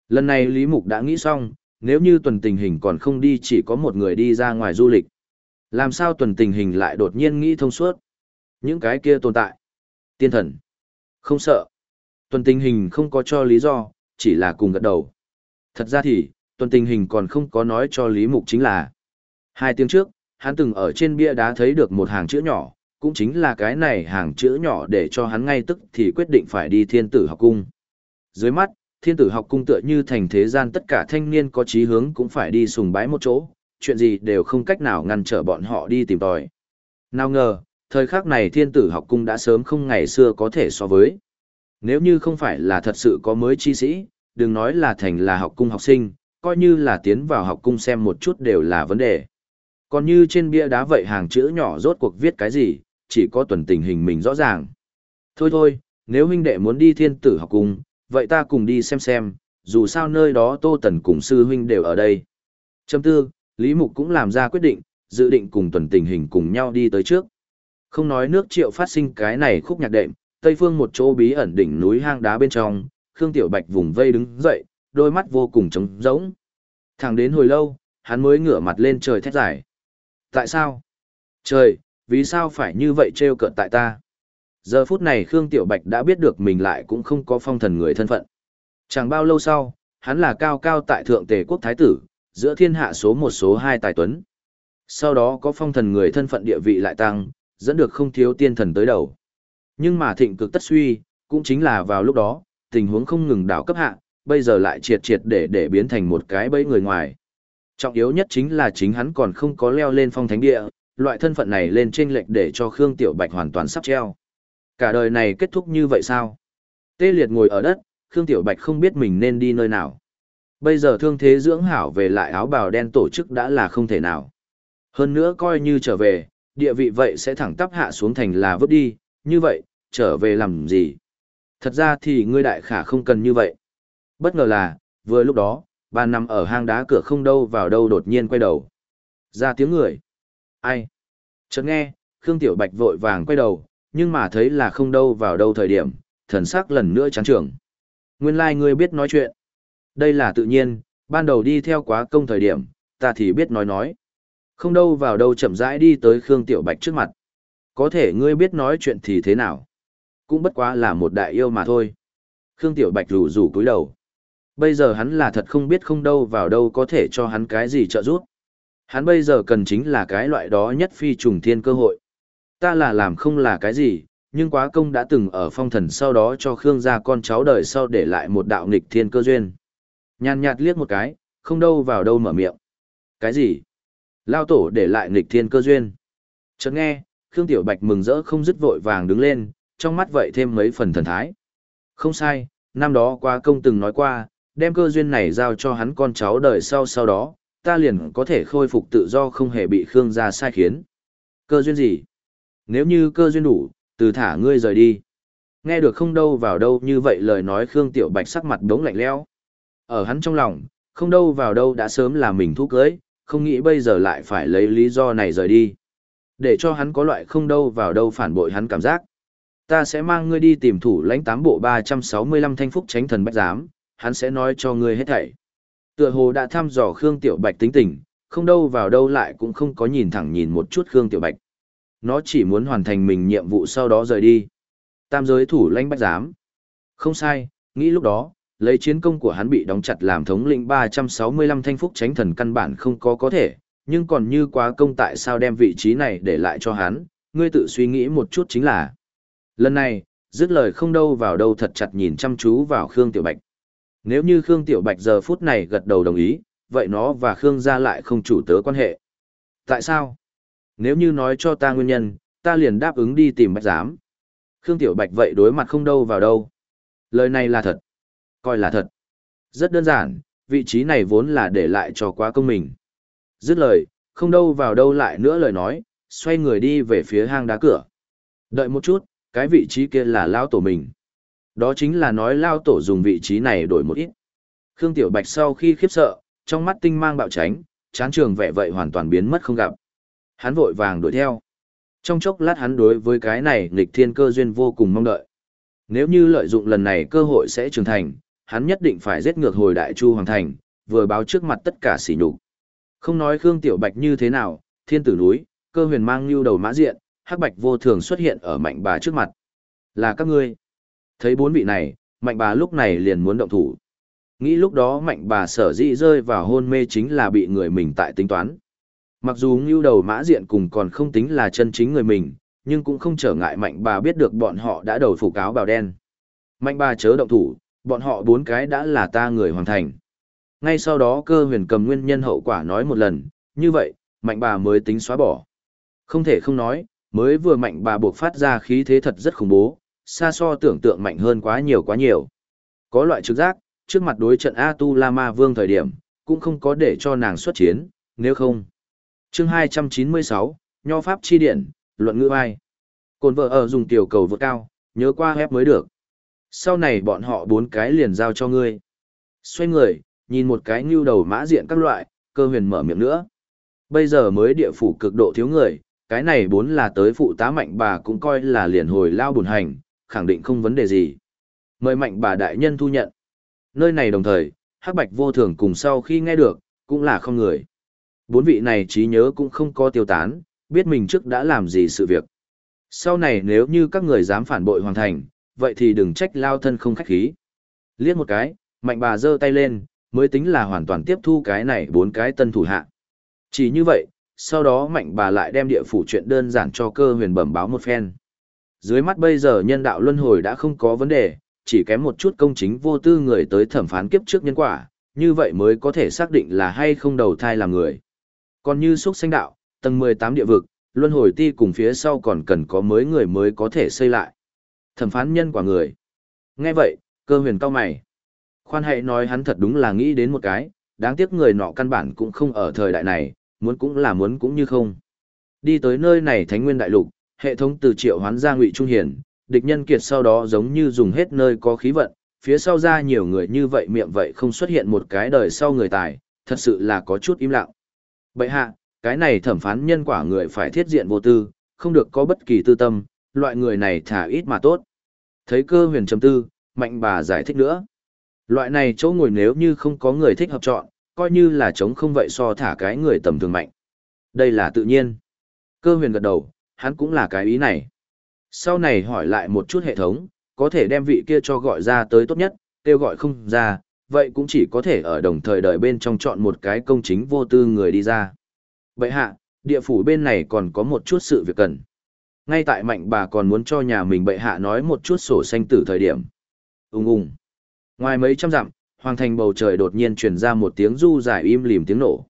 Lần này Lý Mục đã nghĩ xong, nếu như tuần tình hình còn không đi chỉ có một người đi ra ngoài du lịch. Làm sao tuần tình hình lại đột nhiên nghĩ thông suốt? Những cái kia tồn tại. Tiên thần. Không sợ. Tuần tình hình không có cho lý do, chỉ là cùng gật đầu. Thật ra thì, tuần tình hình còn không có nói cho Lý Mục chính là. Hai tiếng trước, hắn từng ở trên bia đá thấy được một hàng chữ nhỏ, cũng chính là cái này hàng chữ nhỏ để cho hắn ngay tức thì quyết định phải đi thiên tử học cung. Dưới mắt, thiên tử học cung tựa như thành thế gian tất cả thanh niên có chí hướng cũng phải đi sùng bái một chỗ, chuyện gì đều không cách nào ngăn trở bọn họ đi tìm tòi. Nào ngờ, thời khắc này thiên tử học cung đã sớm không ngày xưa có thể so với. Nếu như không phải là thật sự có mới chi sĩ, đừng nói là thành là học cung học sinh, coi như là tiến vào học cung xem một chút đều là vấn đề. Còn như trên bia đá vậy hàng chữ nhỏ rốt cuộc viết cái gì, chỉ có tuần tình hình mình rõ ràng. Thôi thôi, nếu huynh đệ muốn đi thiên tử học cung, vậy ta cùng đi xem xem, dù sao nơi đó Tô Tần cùng sư huynh đều ở đây. Châm tư, Lý Mục cũng làm ra quyết định, dự định cùng tuần tình hình cùng nhau đi tới trước. Không nói nước triệu phát sinh cái này khúc nhạc đệm, tây phương một chỗ bí ẩn đỉnh núi hang đá bên trong, Khương Tiểu Bạch vùng vây đứng dậy, đôi mắt vô cùng trống rỗng. Thẳng đến hồi lâu, hắn mới ngửa mặt lên trời thét giải. Tại sao? Trời, vì sao phải như vậy trêu cợt tại ta? Giờ phút này Khương Tiểu Bạch đã biết được mình lại cũng không có phong thần người thân phận. Chẳng bao lâu sau, hắn là cao cao tại thượng tề quốc thái tử, giữa thiên hạ số một số hai tài tuấn. Sau đó có phong thần người thân phận địa vị lại tăng, dẫn được không thiếu tiên thần tới đầu. Nhưng mà thịnh cực tất suy, cũng chính là vào lúc đó, tình huống không ngừng đảo cấp hạ, bây giờ lại triệt triệt để để biến thành một cái bẫy người ngoài. Trọng yếu nhất chính là chính hắn còn không có leo lên phong thánh địa, loại thân phận này lên trên lệch để cho Khương Tiểu Bạch hoàn toàn sắp treo. Cả đời này kết thúc như vậy sao? Tê liệt ngồi ở đất, Khương Tiểu Bạch không biết mình nên đi nơi nào. Bây giờ thương thế dưỡng hảo về lại áo bào đen tổ chức đã là không thể nào. Hơn nữa coi như trở về, địa vị vậy sẽ thẳng tắp hạ xuống thành là vứt đi, như vậy, trở về làm gì? Thật ra thì ngươi đại khả không cần như vậy. Bất ngờ là, vừa lúc đó, bà nằm ở hang đá cửa không đâu vào đâu đột nhiên quay đầu. Ra tiếng người. Ai? Chợt nghe, Khương Tiểu Bạch vội vàng quay đầu, nhưng mà thấy là không đâu vào đâu thời điểm, thần sắc lần nữa chán trường. Nguyên lai like ngươi biết nói chuyện. Đây là tự nhiên, ban đầu đi theo quá công thời điểm, ta thì biết nói nói. Không đâu vào đâu chậm rãi đi tới Khương Tiểu Bạch trước mặt. Có thể ngươi biết nói chuyện thì thế nào? Cũng bất quá là một đại yêu mà thôi. Khương Tiểu Bạch rủ rủ cúi đầu. Bây giờ hắn là thật không biết không đâu vào đâu có thể cho hắn cái gì trợ giúp. Hắn bây giờ cần chính là cái loại đó nhất phi trùng thiên cơ hội. Ta là làm không là cái gì, nhưng quá công đã từng ở phong thần sau đó cho Khương gia con cháu đời sau để lại một đạo nghịch thiên cơ duyên. Nhàn nhạt liếc một cái, không đâu vào đâu mở miệng. Cái gì? Lao tổ để lại nghịch thiên cơ duyên. Chợt nghe, Khương Tiểu Bạch mừng rỡ không dứt vội vàng đứng lên, trong mắt vậy thêm mấy phần thần thái. Không sai, năm đó qua công từng nói qua, đem cơ duyên này giao cho hắn con cháu đời sau sau đó, ta liền có thể khôi phục tự do không hề bị Khương gia sai khiến. Cơ duyên gì? Nếu như cơ duyên đủ, từ thả ngươi rời đi. Nghe được không đâu vào đâu như vậy lời nói Khương Tiểu Bạch sắc mặt đống lạnh lẽo. Ở hắn trong lòng, không đâu vào đâu đã sớm là mình thúc cưới, không nghĩ bây giờ lại phải lấy lý do này rời đi. Để cho hắn có loại không đâu vào đâu phản bội hắn cảm giác. Ta sẽ mang ngươi đi tìm thủ lãnh tám bộ 365 thanh phúc tránh thần bách giám, hắn sẽ nói cho ngươi hết thảy. Tựa hồ đã thăm dò Khương Tiểu Bạch tính tình, không đâu vào đâu lại cũng không có nhìn thẳng nhìn một chút Khương Tiểu Bạch. Nó chỉ muốn hoàn thành mình nhiệm vụ sau đó rời đi. Tam giới thủ lãnh bách giám. Không sai, nghĩ lúc đó, lấy chiến công của hắn bị đóng chặt làm thống lĩnh 365 thanh phúc tránh thần căn bản không có có thể, nhưng còn như quá công tại sao đem vị trí này để lại cho hắn, ngươi tự suy nghĩ một chút chính là. Lần này, dứt lời không đâu vào đâu thật chặt nhìn chăm chú vào Khương Tiểu Bạch. Nếu như Khương Tiểu Bạch giờ phút này gật đầu đồng ý, vậy nó và Khương gia lại không chủ tớ quan hệ. Tại sao? Nếu như nói cho ta nguyên nhân, ta liền đáp ứng đi tìm Bạch Giám. Khương Tiểu Bạch vậy đối mặt không đâu vào đâu. Lời này là thật. Coi là thật. Rất đơn giản, vị trí này vốn là để lại cho quá công mình. Dứt lời, không đâu vào đâu lại nữa lời nói, xoay người đi về phía hang đá cửa. Đợi một chút, cái vị trí kia là lao tổ mình. Đó chính là nói lao tổ dùng vị trí này đổi một ít. Khương Tiểu Bạch sau khi khiếp sợ, trong mắt tinh mang bạo tránh, chán trường vẻ vậy hoàn toàn biến mất không gặp. Hắn vội vàng đuổi theo. Trong chốc lát hắn đối với cái này nghịch thiên cơ duyên vô cùng mong đợi. Nếu như lợi dụng lần này cơ hội sẽ trưởng thành, hắn nhất định phải giết ngược hồi đại chu hoàng thành, vừa báo trước mặt tất cả sỉ nhục. Không nói Khương Tiểu Bạch như thế nào, thiên tử núi, cơ huyền mang lưu đầu mã diện, hắc bạch vô thường xuất hiện ở mạnh bà trước mặt. Là các ngươi. Thấy bốn vị này, mạnh bà lúc này liền muốn động thủ. Nghĩ lúc đó mạnh bà sở dĩ rơi vào hôn mê chính là bị người mình tại tính toán. Mặc dù ngưu đầu mã diện cùng còn không tính là chân chính người mình, nhưng cũng không trở ngại mạnh bà biết được bọn họ đã đầu phủ cáo bào đen. Mạnh bà chớ động thủ, bọn họ bốn cái đã là ta người hoàn thành. Ngay sau đó cơ huyền cầm nguyên nhân hậu quả nói một lần, như vậy, mạnh bà mới tính xóa bỏ. Không thể không nói, mới vừa mạnh bà buộc phát ra khí thế thật rất khủng bố, xa so tưởng tượng mạnh hơn quá nhiều quá nhiều. Có loại trực giác, trước mặt đối trận A Tu La Ma Vương thời điểm, cũng không có để cho nàng xuất chiến, nếu không. chương 296, Nho Pháp Chi Điện, Luận Ngữ Ai. Cồn vợ ở dùng tiểu cầu vượt cao, nhớ qua hép mới được. Sau này bọn họ bốn cái liền giao cho ngươi. Xoay người, nhìn một cái ngưu đầu mã diện các loại, cơ huyền mở miệng nữa. Bây giờ mới địa phủ cực độ thiếu người, cái này bốn là tới phụ tá mạnh bà cũng coi là liền hồi lao buồn hành, khẳng định không vấn đề gì. Mời mạnh bà đại nhân thu nhận. Nơi này đồng thời, hắc bạch vô thường cùng sau khi nghe được, cũng là không người. Bốn vị này trí nhớ cũng không có tiêu tán, biết mình trước đã làm gì sự việc. Sau này nếu như các người dám phản bội hoàn thành, vậy thì đừng trách lao thân không khách khí. Liếc một cái, mạnh bà giơ tay lên, mới tính là hoàn toàn tiếp thu cái này bốn cái tân thủ hạ. Chỉ như vậy, sau đó mạnh bà lại đem địa phủ chuyện đơn giản cho cơ huyền bẩm báo một phen. Dưới mắt bây giờ nhân đạo luân hồi đã không có vấn đề, chỉ kém một chút công chính vô tư người tới thẩm phán kiếp trước nhân quả, như vậy mới có thể xác định là hay không đầu thai làm người. Còn như xuất sanh đạo, tầng 18 địa vực, luân hồi ti cùng phía sau còn cần có mới người mới có thể xây lại. Thẩm phán nhân quả người. Nghe vậy, cơ huyền cao mày. Khoan hãy nói hắn thật đúng là nghĩ đến một cái, đáng tiếc người nọ căn bản cũng không ở thời đại này, muốn cũng là muốn cũng như không. Đi tới nơi này Thánh Nguyên Đại Lục, hệ thống từ triệu hoán ra ngụy trung hiển, địch nhân kiệt sau đó giống như dùng hết nơi có khí vận, phía sau ra nhiều người như vậy miệng vậy không xuất hiện một cái đời sau người tài, thật sự là có chút im lặng. Bậy hạ, cái này thẩm phán nhân quả người phải thiết diện vô tư, không được có bất kỳ tư tâm, loại người này thả ít mà tốt. Thấy cơ huyền trầm tư, mạnh bà giải thích nữa. Loại này chỗ ngồi nếu như không có người thích hợp chọn, coi như là chống không vậy so thả cái người tầm thường mạnh. Đây là tự nhiên. Cơ huyền gật đầu, hắn cũng là cái ý này. Sau này hỏi lại một chút hệ thống, có thể đem vị kia cho gọi ra tới tốt nhất, kêu gọi không ra, vậy cũng chỉ có thể ở đồng thời đợi bên trong chọn một cái công chính vô tư người đi ra. Vậy hạ, địa phủ bên này còn có một chút sự việc cần. Ngay tại mạnh bà còn muốn cho nhà mình bệ hạ nói một chút sổ xanh tử thời điểm. Ung ung. Ngoài mấy trăm dặm, hoàng thành bầu trời đột nhiên truyền ra một tiếng du dài im lìm tiếng nổ.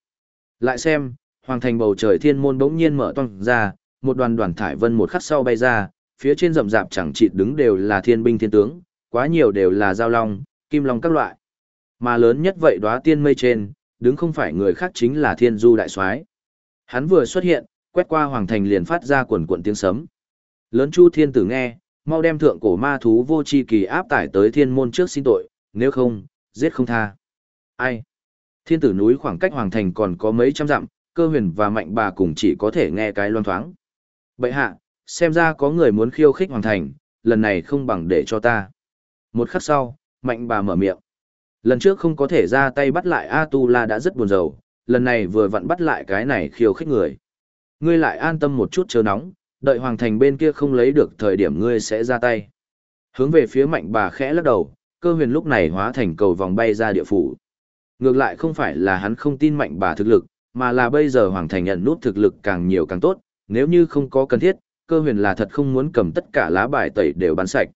Lại xem, hoàng thành bầu trời thiên môn bỗng nhiên mở toang ra, một đoàn đoàn thải vân một khắc sau bay ra, phía trên rậm rạp chẳng chịt đứng đều là thiên binh thiên tướng, quá nhiều đều là giao long, kim long các loại. Mà lớn nhất vậy đóa tiên mây trên, đứng không phải người khác chính là thiên du đại soái. Hắn vừa xuất hiện, quét qua hoàng thành liền phát ra quần quần tiếng sấm. Lớn chu thiên tử nghe, mau đem thượng cổ ma thú vô chi kỳ áp tải tới thiên môn trước xin tội, nếu không, giết không tha. Ai? Thiên tử núi khoảng cách hoàng thành còn có mấy trăm dặm, cơ huyền và mạnh bà cùng chỉ có thể nghe cái loan thoáng. Bậy hạ, xem ra có người muốn khiêu khích hoàng thành, lần này không bằng để cho ta. Một khắc sau, mạnh bà mở miệng. Lần trước không có thể ra tay bắt lại A Tu La đã rất buồn rầu, lần này vừa vặn bắt lại cái này khiêu khích người. Ngươi lại an tâm một chút chờ nóng, đợi hoàng thành bên kia không lấy được thời điểm ngươi sẽ ra tay. Hướng về phía mạnh bà khẽ lắc đầu, cơ huyền lúc này hóa thành cầu vòng bay ra địa phủ. Ngược lại không phải là hắn không tin mạnh bà thực lực, mà là bây giờ hoàng thành nhận nút thực lực càng nhiều càng tốt, nếu như không có cần thiết, cơ huyền là thật không muốn cầm tất cả lá bài tẩy đều bắn sạch.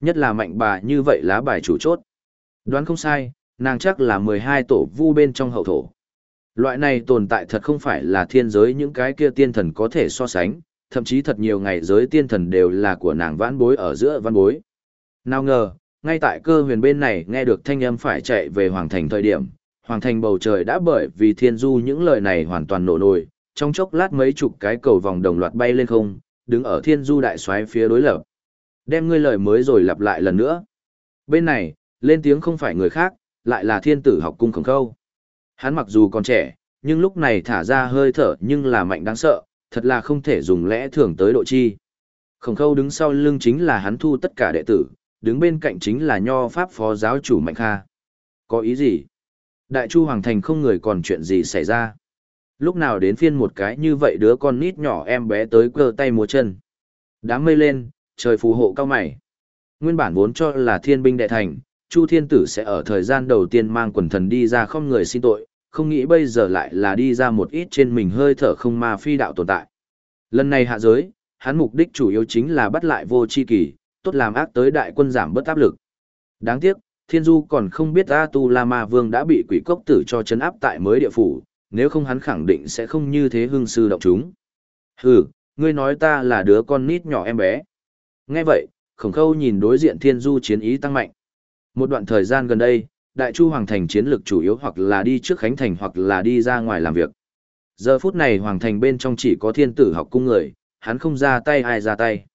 Nhất là mạnh bà như vậy lá bài chủ chốt. Đoán không sai, nàng chắc là 12 tổ vu bên trong hậu thổ. Loại này tồn tại thật không phải là thiên giới những cái kia tiên thần có thể so sánh, thậm chí thật nhiều ngày giới tiên thần đều là của nàng vãn bối ở giữa vãn bối. Nào ngờ, ngay tại cơ huyền bên này nghe được thanh âm phải chạy về hoàng thành thời điểm, hoàng thành bầu trời đã bởi vì thiên du những lời này hoàn toàn nổ nổi, trong chốc lát mấy chục cái cầu vòng đồng loạt bay lên không, đứng ở thiên du đại xoáy phía đối lập. Đem ngươi lời mới rồi lặp lại lần nữa. Bên này, lên tiếng không phải người khác, lại là thiên tử học cung khổng khâu. Hắn mặc dù còn trẻ, nhưng lúc này thả ra hơi thở nhưng là mạnh đáng sợ, thật là không thể dùng lẽ thường tới độ chi. Khổng khâu đứng sau lưng chính là hắn thu tất cả đệ tử, đứng bên cạnh chính là nho pháp phó giáo chủ Mạnh Kha. Có ý gì? Đại Chu Hoàng Thành không người còn chuyện gì xảy ra. Lúc nào đến phiên một cái như vậy đứa con nít nhỏ em bé tới cơ tay múa chân. Đám mây lên, trời phù hộ cao mày. Nguyên bản vốn cho là thiên binh đệ thành, Chu Thiên Tử sẽ ở thời gian đầu tiên mang quần thần đi ra không người xin tội, không nghĩ bây giờ lại là đi ra một ít trên mình hơi thở không ma phi đạo tồn tại. Lần này hạ giới, hắn mục đích chủ yếu chính là bắt lại vô chi kỳ, tốt làm ác tới đại quân giảm bớt áp lực. Đáng tiếc, Thiên Du còn không biết A Tu La Ma Vương đã bị quỷ cốc tử cho chấn áp tại mới địa phủ, nếu không hắn khẳng định sẽ không như thế hưng sư động chúng. Hừ, ngươi nói ta là đứa con nít nhỏ em bé. Nghe vậy, khổng khâu nhìn đối diện Thiên Du chiến ý tăng mạnh. Một đoạn thời gian gần đây, Đại Chu Hoàng Thành chiến lực chủ yếu hoặc là đi trước Khánh Thành hoặc là đi ra ngoài làm việc. Giờ phút này Hoàng Thành bên trong chỉ có thiên tử học cung người, hắn không ra tay ai ra tay.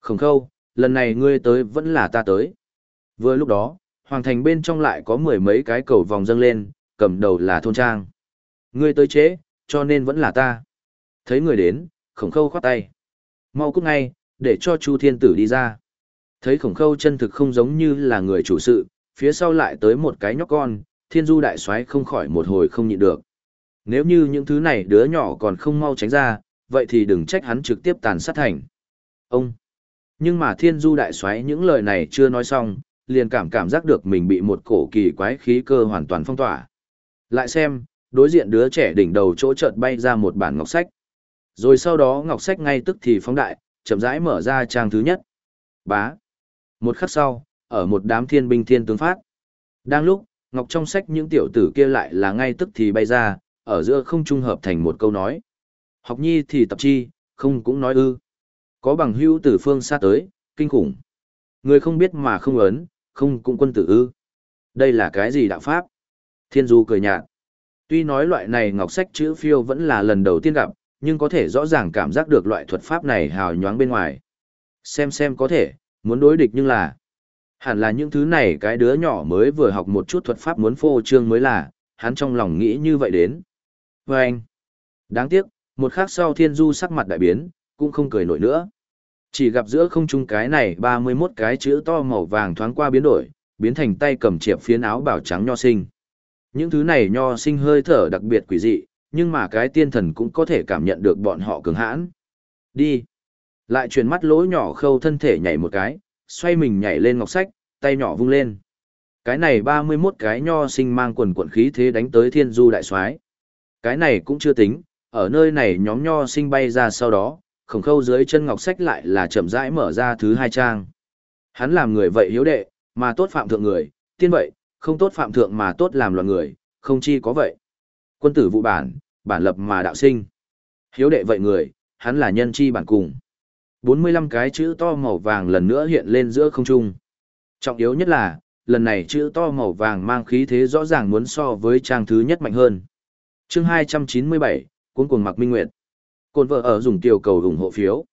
Khổng khâu, lần này ngươi tới vẫn là ta tới. Vừa lúc đó, Hoàng Thành bên trong lại có mười mấy cái cầu vòng dâng lên, cầm đầu là thôn trang. Ngươi tới chế, cho nên vẫn là ta. Thấy người đến, khổng khâu khoát tay. Mau cút ngay, để cho Chu Thiên Tử đi ra. Thấy khổng khâu chân thực không giống như là người chủ sự, phía sau lại tới một cái nhóc con, thiên du đại soái không khỏi một hồi không nhịn được. Nếu như những thứ này đứa nhỏ còn không mau tránh ra, vậy thì đừng trách hắn trực tiếp tàn sát thành. Ông! Nhưng mà thiên du đại xoáy những lời này chưa nói xong, liền cảm cảm giác được mình bị một cổ kỳ quái khí cơ hoàn toàn phong tỏa. Lại xem, đối diện đứa trẻ đỉnh đầu chỗ chợt bay ra một bản ngọc sách. Rồi sau đó ngọc sách ngay tức thì phóng đại, chậm rãi mở ra trang thứ nhất. Bá. Một khắc sau, ở một đám thiên binh thiên tướng phát. Đang lúc, ngọc trong sách những tiểu tử kia lại là ngay tức thì bay ra, ở giữa không trung hợp thành một câu nói. Học nhi thì tập chi, không cũng nói ư. Có bằng hữu từ phương xa tới, kinh khủng. Người không biết mà không ấn, không cũng quân tử ư. Đây là cái gì đạo pháp? Thiên Du cười nhạt. Tuy nói loại này ngọc sách chữ phiêu vẫn là lần đầu tiên gặp, nhưng có thể rõ ràng cảm giác được loại thuật pháp này hào nhoáng bên ngoài. Xem xem có thể, muốn đối địch nhưng là... Hẳn là những thứ này cái đứa nhỏ mới vừa học một chút thuật pháp muốn phô trương mới là, hắn trong lòng nghĩ như vậy đến. Và anh, đáng tiếc, một khắc sau thiên du sắc mặt đại biến, cũng không cười nổi nữa. Chỉ gặp giữa không trung cái này 31 cái chữ to màu vàng thoáng qua biến đổi, biến thành tay cầm triệp phiến áo bảo trắng nho sinh. Những thứ này nho sinh hơi thở đặc biệt quỷ dị, nhưng mà cái tiên thần cũng có thể cảm nhận được bọn họ cường hãn. Đi. Lại chuyển mắt lỗ nhỏ khâu thân thể nhảy một cái, xoay mình nhảy lên ngọc sách, tay nhỏ vung lên. Cái này 31 cái nho sinh mang quần quần khí thế đánh tới thiên du đại soái Cái này cũng chưa tính, ở nơi này nhóm nho sinh bay ra sau đó, khổng khâu dưới chân ngọc sách lại là chậm rãi mở ra thứ hai trang. Hắn làm người vậy hiếu đệ, mà tốt phạm thượng người, tiên vậy, không tốt phạm thượng mà tốt làm loạn người, không chi có vậy. Quân tử vụ bản, bản lập mà đạo sinh. Hiếu đệ vậy người, hắn là nhân chi bản cùng. 45 cái chữ to màu vàng lần nữa hiện lên giữa không trung. Trọng yếu nhất là, lần này chữ to màu vàng mang khí thế rõ ràng muốn so với trang thứ nhất mạnh hơn. chương 297, cuốn cuồng mặc minh nguyệt. Côn vợ ở dùng tiểu cầu ủng hộ phiếu.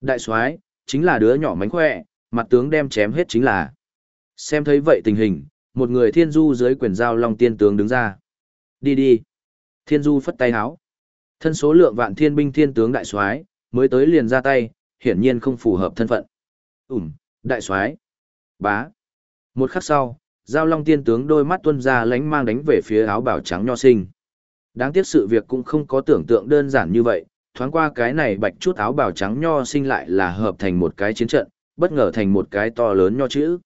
Đại soái chính là đứa nhỏ mánh khỏe, mặt tướng đem chém hết chính là. Xem thấy vậy tình hình, một người thiên du dưới quyền giao long tiên tướng đứng ra. Đi đi. Thiên du phất tay háo. Thân số lượng vạn thiên binh thiên tướng đại soái mới tới liền ra tay, hiển nhiên không phù hợp thân phận. Ừm, đại soái Bá. Một khắc sau, giao long tiên tướng đôi mắt tuân ra lánh mang đánh về phía áo bảo trắng nho sinh. Đáng tiếc sự việc cũng không có tưởng tượng đơn giản như vậy, thoáng qua cái này bạch chút áo bào trắng nho sinh lại là hợp thành một cái chiến trận, bất ngờ thành một cái to lớn nho chữ.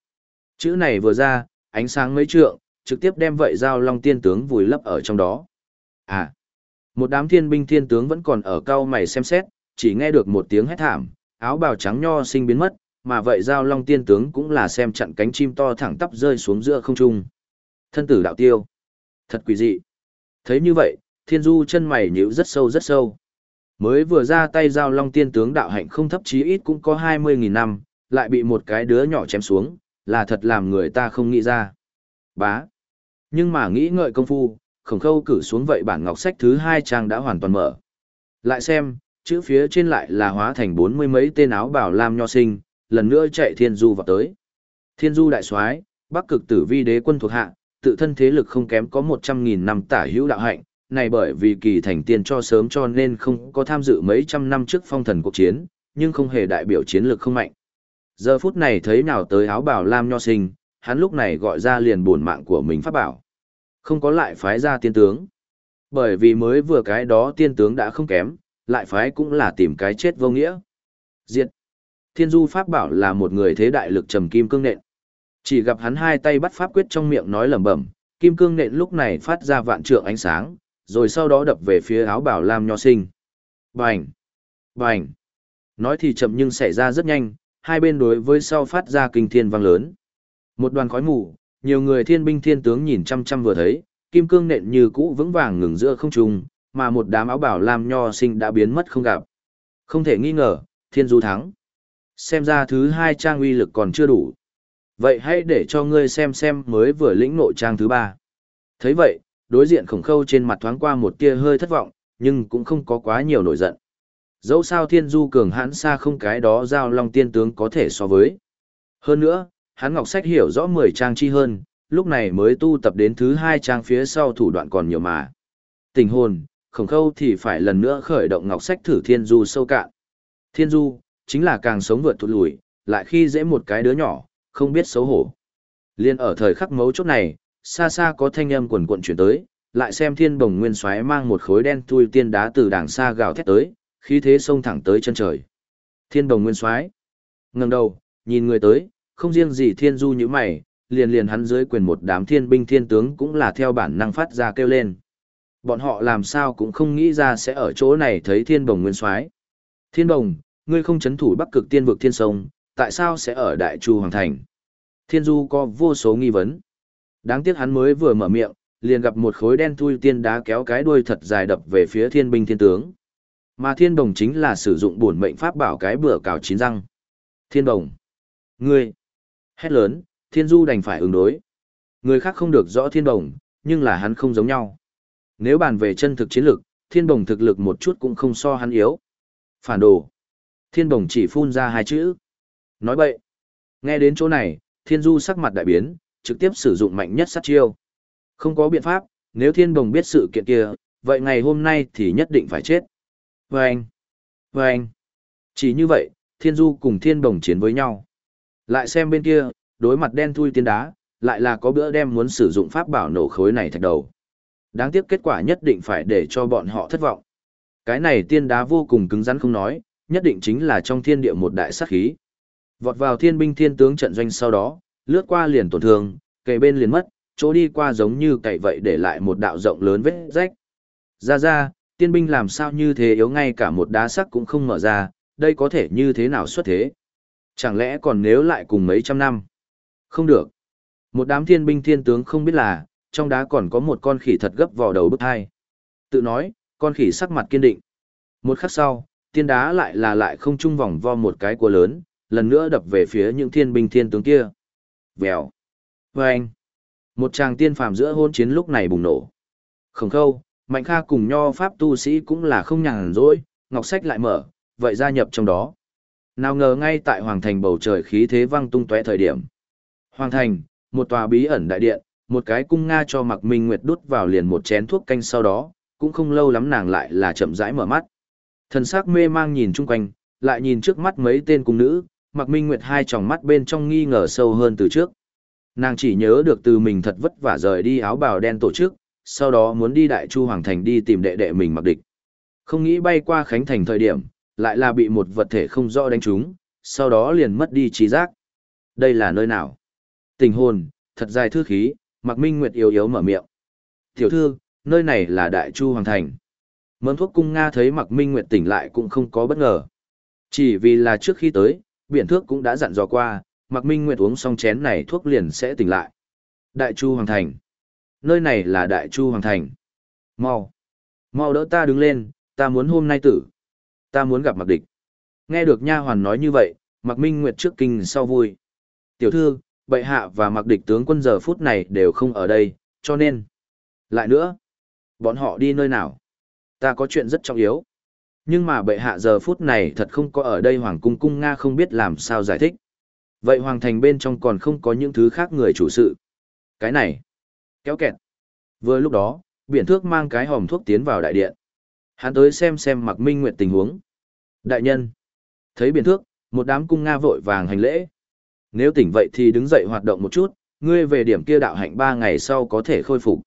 Chữ này vừa ra, ánh sáng mấy trượng, trực tiếp đem vậy giao long tiên tướng vùi lấp ở trong đó. À, một đám thiên binh thiên tướng vẫn còn ở cao mày xem xét, chỉ nghe được một tiếng hét thảm, áo bào trắng nho sinh biến mất, mà vậy giao long tiên tướng cũng là xem chặn cánh chim to thẳng tắp rơi xuống giữa không trung. Thân tử đạo tiêu. Thật quỷ dị. Thấy như vậy, thiên du chân mày nhíu rất sâu rất sâu. Mới vừa ra tay giao long tiên tướng đạo hạnh không thấp chí ít cũng có 20.000 năm, lại bị một cái đứa nhỏ chém xuống, là thật làm người ta không nghĩ ra. Bá. Nhưng mà nghĩ ngợi công phu, khổng khâu cử xuống vậy bản ngọc sách thứ hai trang đã hoàn toàn mở. Lại xem, chữ phía trên lại là hóa thành bốn mươi mấy tên áo bảo lam nho sinh, lần nữa chạy thiên du vào tới. Thiên du đại soái, bắc cực tử vi đế quân thuộc hạ, tự thân thế lực không kém có 100.000 năm tả hữu đạo hạnh, này bởi vì kỳ thành tiên cho sớm cho nên không có tham dự mấy trăm năm trước phong thần cuộc chiến, nhưng không hề đại biểu chiến lược không mạnh. Giờ phút này thấy nào tới áo bảo lam nho sinh, hắn lúc này gọi ra liền buồn mạng của mình pháp bảo. Không có lại phái ra tiên tướng. Bởi vì mới vừa cái đó tiên tướng đã không kém, lại phái cũng là tìm cái chết vô nghĩa. Diệt. Thiên du pháp bảo là một người thế đại lực trầm kim cương nện. Chỉ gặp hắn hai tay bắt pháp quyết trong miệng nói lẩm bẩm, kim cương nện lúc này phát ra vạn trượng ánh sáng, rồi sau đó đập về phía áo bảo lam nho sinh. Bành! Bành! Nói thì chậm nhưng xảy ra rất nhanh, hai bên đối với sau phát ra kinh thiên vang lớn. Một đoàn khói mù, nhiều người thiên binh thiên tướng nhìn chăm chăm vừa thấy, kim cương nện như cũ vững vàng ngừng giữa không trung, mà một đám áo bảo lam nho sinh đã biến mất không gặp. Không thể nghi ngờ, thiên du thắng. Xem ra thứ hai trang uy lực còn chưa đủ. Vậy hãy để cho ngươi xem xem mới vừa lĩnh nội trang thứ ba. thấy vậy, đối diện khổng khâu trên mặt thoáng qua một tia hơi thất vọng, nhưng cũng không có quá nhiều nổi giận. Dẫu sao thiên du cường hãn xa không cái đó giao long tiên tướng có thể so với. Hơn nữa, hắn ngọc sách hiểu rõ 10 trang chi hơn, lúc này mới tu tập đến thứ hai trang phía sau thủ đoạn còn nhiều mà. Tình hồn, khổng khâu thì phải lần nữa khởi động ngọc sách thử thiên du sâu cạn. Thiên du, chính là càng sống vượt thụt lùi, lại khi dễ một cái đứa nhỏ, không biết xấu hổ. Liên ở thời khắc mấu chốt này, xa xa có thanh âm quần quận chuyển tới, lại xem thiên bồng nguyên xoáy mang một khối đen thui tiên đá từ đàng xa gào thét tới, khí thế xông thẳng tới chân trời. Thiên bồng nguyên xoáy ngẩng đầu, nhìn người tới, không riêng gì thiên du như mày, liền liền hắn dưới quyền một đám thiên binh thiên tướng cũng là theo bản năng phát ra kêu lên. Bọn họ làm sao cũng không nghĩ ra sẽ ở chỗ này thấy thiên bồng nguyên soái. Thiên bồng, ngươi không chấn thủ bắc cực tiên vực thiên sông, tại sao sẽ ở đại chu hoàng thành? Thiên du có vô số nghi vấn. Đáng tiếc hắn mới vừa mở miệng, liền gặp một khối đen thui tiên đá kéo cái đuôi thật dài đập về phía thiên binh thiên tướng. Mà thiên đồng chính là sử dụng bổn mệnh pháp bảo cái bữa cào chín răng. Thiên đồng. Ngươi. Hét lớn, thiên du đành phải ứng đối. Người khác không được rõ thiên đồng, nhưng là hắn không giống nhau. Nếu bàn về chân thực chiến lực, thiên đồng thực lực một chút cũng không so hắn yếu. Phản đồ. Thiên đồng chỉ phun ra hai chữ. Nói bậy. Nghe đến chỗ này, thiên du sắc mặt đại biến, trực tiếp sử dụng mạnh nhất sát chiêu. Không có biện pháp, nếu thiên đồng biết sự kiện kia, vậy ngày hôm nay thì nhất định phải chết. Vâng! Vâng! Chỉ như vậy, thiên du cùng thiên đồng chiến với nhau. Lại xem bên kia, đối mặt đen thui tiên đá, lại là có bữa đem muốn sử dụng pháp bảo nổ khối này thạch đầu. Đáng tiếc kết quả nhất định phải để cho bọn họ thất vọng. Cái này tiên đá vô cùng cứng rắn không nói, nhất định chính là trong thiên địa một đại sát khí. Vọt vào thiên binh thiên tướng trận doanh sau đó, lướt qua liền tổn thương, kề bên liền mất, chỗ đi qua giống như cậy vậy để lại một đạo rộng lớn vết rách. Ra ra, tiên binh làm sao như thế yếu ngay cả một đá sắc cũng không mở ra, đây có thể như thế nào xuất thế? Chẳng lẽ còn nếu lại cùng mấy trăm năm? Không được. Một đám thiên binh thiên tướng không biết là, trong đá còn có một con khỉ thật gấp vào đầu bức hai. Tự nói, con khỉ sắc mặt kiên định. Một khắc sau, tiên đá lại là lại không trung vòng vo một cái của lớn, lần nữa đập về phía những thiên binh thiên tướng kia. Vèo. Vâng. Một tràng tiên phàm giữa hôn chiến lúc này bùng nổ. Khổng khâu, Mạnh Kha cùng nho pháp tu sĩ cũng là không nhàn rỗi, ngọc sách lại mở, vậy gia nhập trong đó. Nào ngờ ngay tại hoàng thành bầu trời khí thế vang tung tóe thời điểm. Hoàng thành, một tòa bí ẩn đại điện, một cái cung nga cho Mặc Minh Nguyệt đút vào liền một chén thuốc canh sau đó, cũng không lâu lắm nàng lại là chậm rãi mở mắt. Thần sắc mê mang nhìn chung quanh, lại nhìn trước mắt mấy tên cung nữ, Mặc Minh Nguyệt hai tròng mắt bên trong nghi ngờ sâu hơn từ trước. Nàng chỉ nhớ được từ mình thật vất vả rời đi áo bào đen tổ chức, sau đó muốn đi Đại Chu Hoàng Thành đi tìm đệ đệ mình mặc địch. Không nghĩ bay qua Khánh Thành thời điểm, lại là bị một vật thể không rõ đánh trúng, sau đó liền mất đi trí giác. Đây là nơi nào? Tình hồn, thật dài thư khí, Mạc Minh Nguyệt yếu yếu mở miệng. Tiểu thư, nơi này là Đại Chu Hoàng Thành. Mớm thuốc cung Nga thấy Mạc Minh Nguyệt tỉnh lại cũng không có bất ngờ. Chỉ vì là trước khi tới, biển thước cũng đã dặn dò qua, Mạc Minh Nguyệt uống xong chén này thuốc liền sẽ tỉnh lại. Đại Chu Hoàng Thành. Nơi này là Đại Chu Hoàng Thành. Mau. Mau đỡ ta đứng lên, ta muốn hôm nay tử. Ta muốn gặp Mạc Địch. Nghe được nha hoàn nói như vậy, Mạc Minh Nguyệt trước kinh sau vui. Tiểu thư, bệ hạ và Mạc Địch tướng quân giờ phút này đều không ở đây, cho nên. Lại nữa. Bọn họ đi nơi nào? Ta có chuyện rất trọng yếu. Nhưng mà bệ hạ giờ phút này thật không có ở đây Hoàng Cung Cung Nga không biết làm sao giải thích. Vậy Hoàng Thành bên trong còn không có những thứ khác người chủ sự. Cái này. Kéo kẹt. Vừa lúc đó, biển thước mang cái hòm thuốc tiến vào đại điện. Hắn tới xem xem mặc minh nguyệt tình huống. Đại nhân. Thấy biển thước, một đám cung Nga vội vàng hành lễ. Nếu tỉnh vậy thì đứng dậy hoạt động một chút, ngươi về điểm kia đạo hạnh ba ngày sau có thể khôi phục.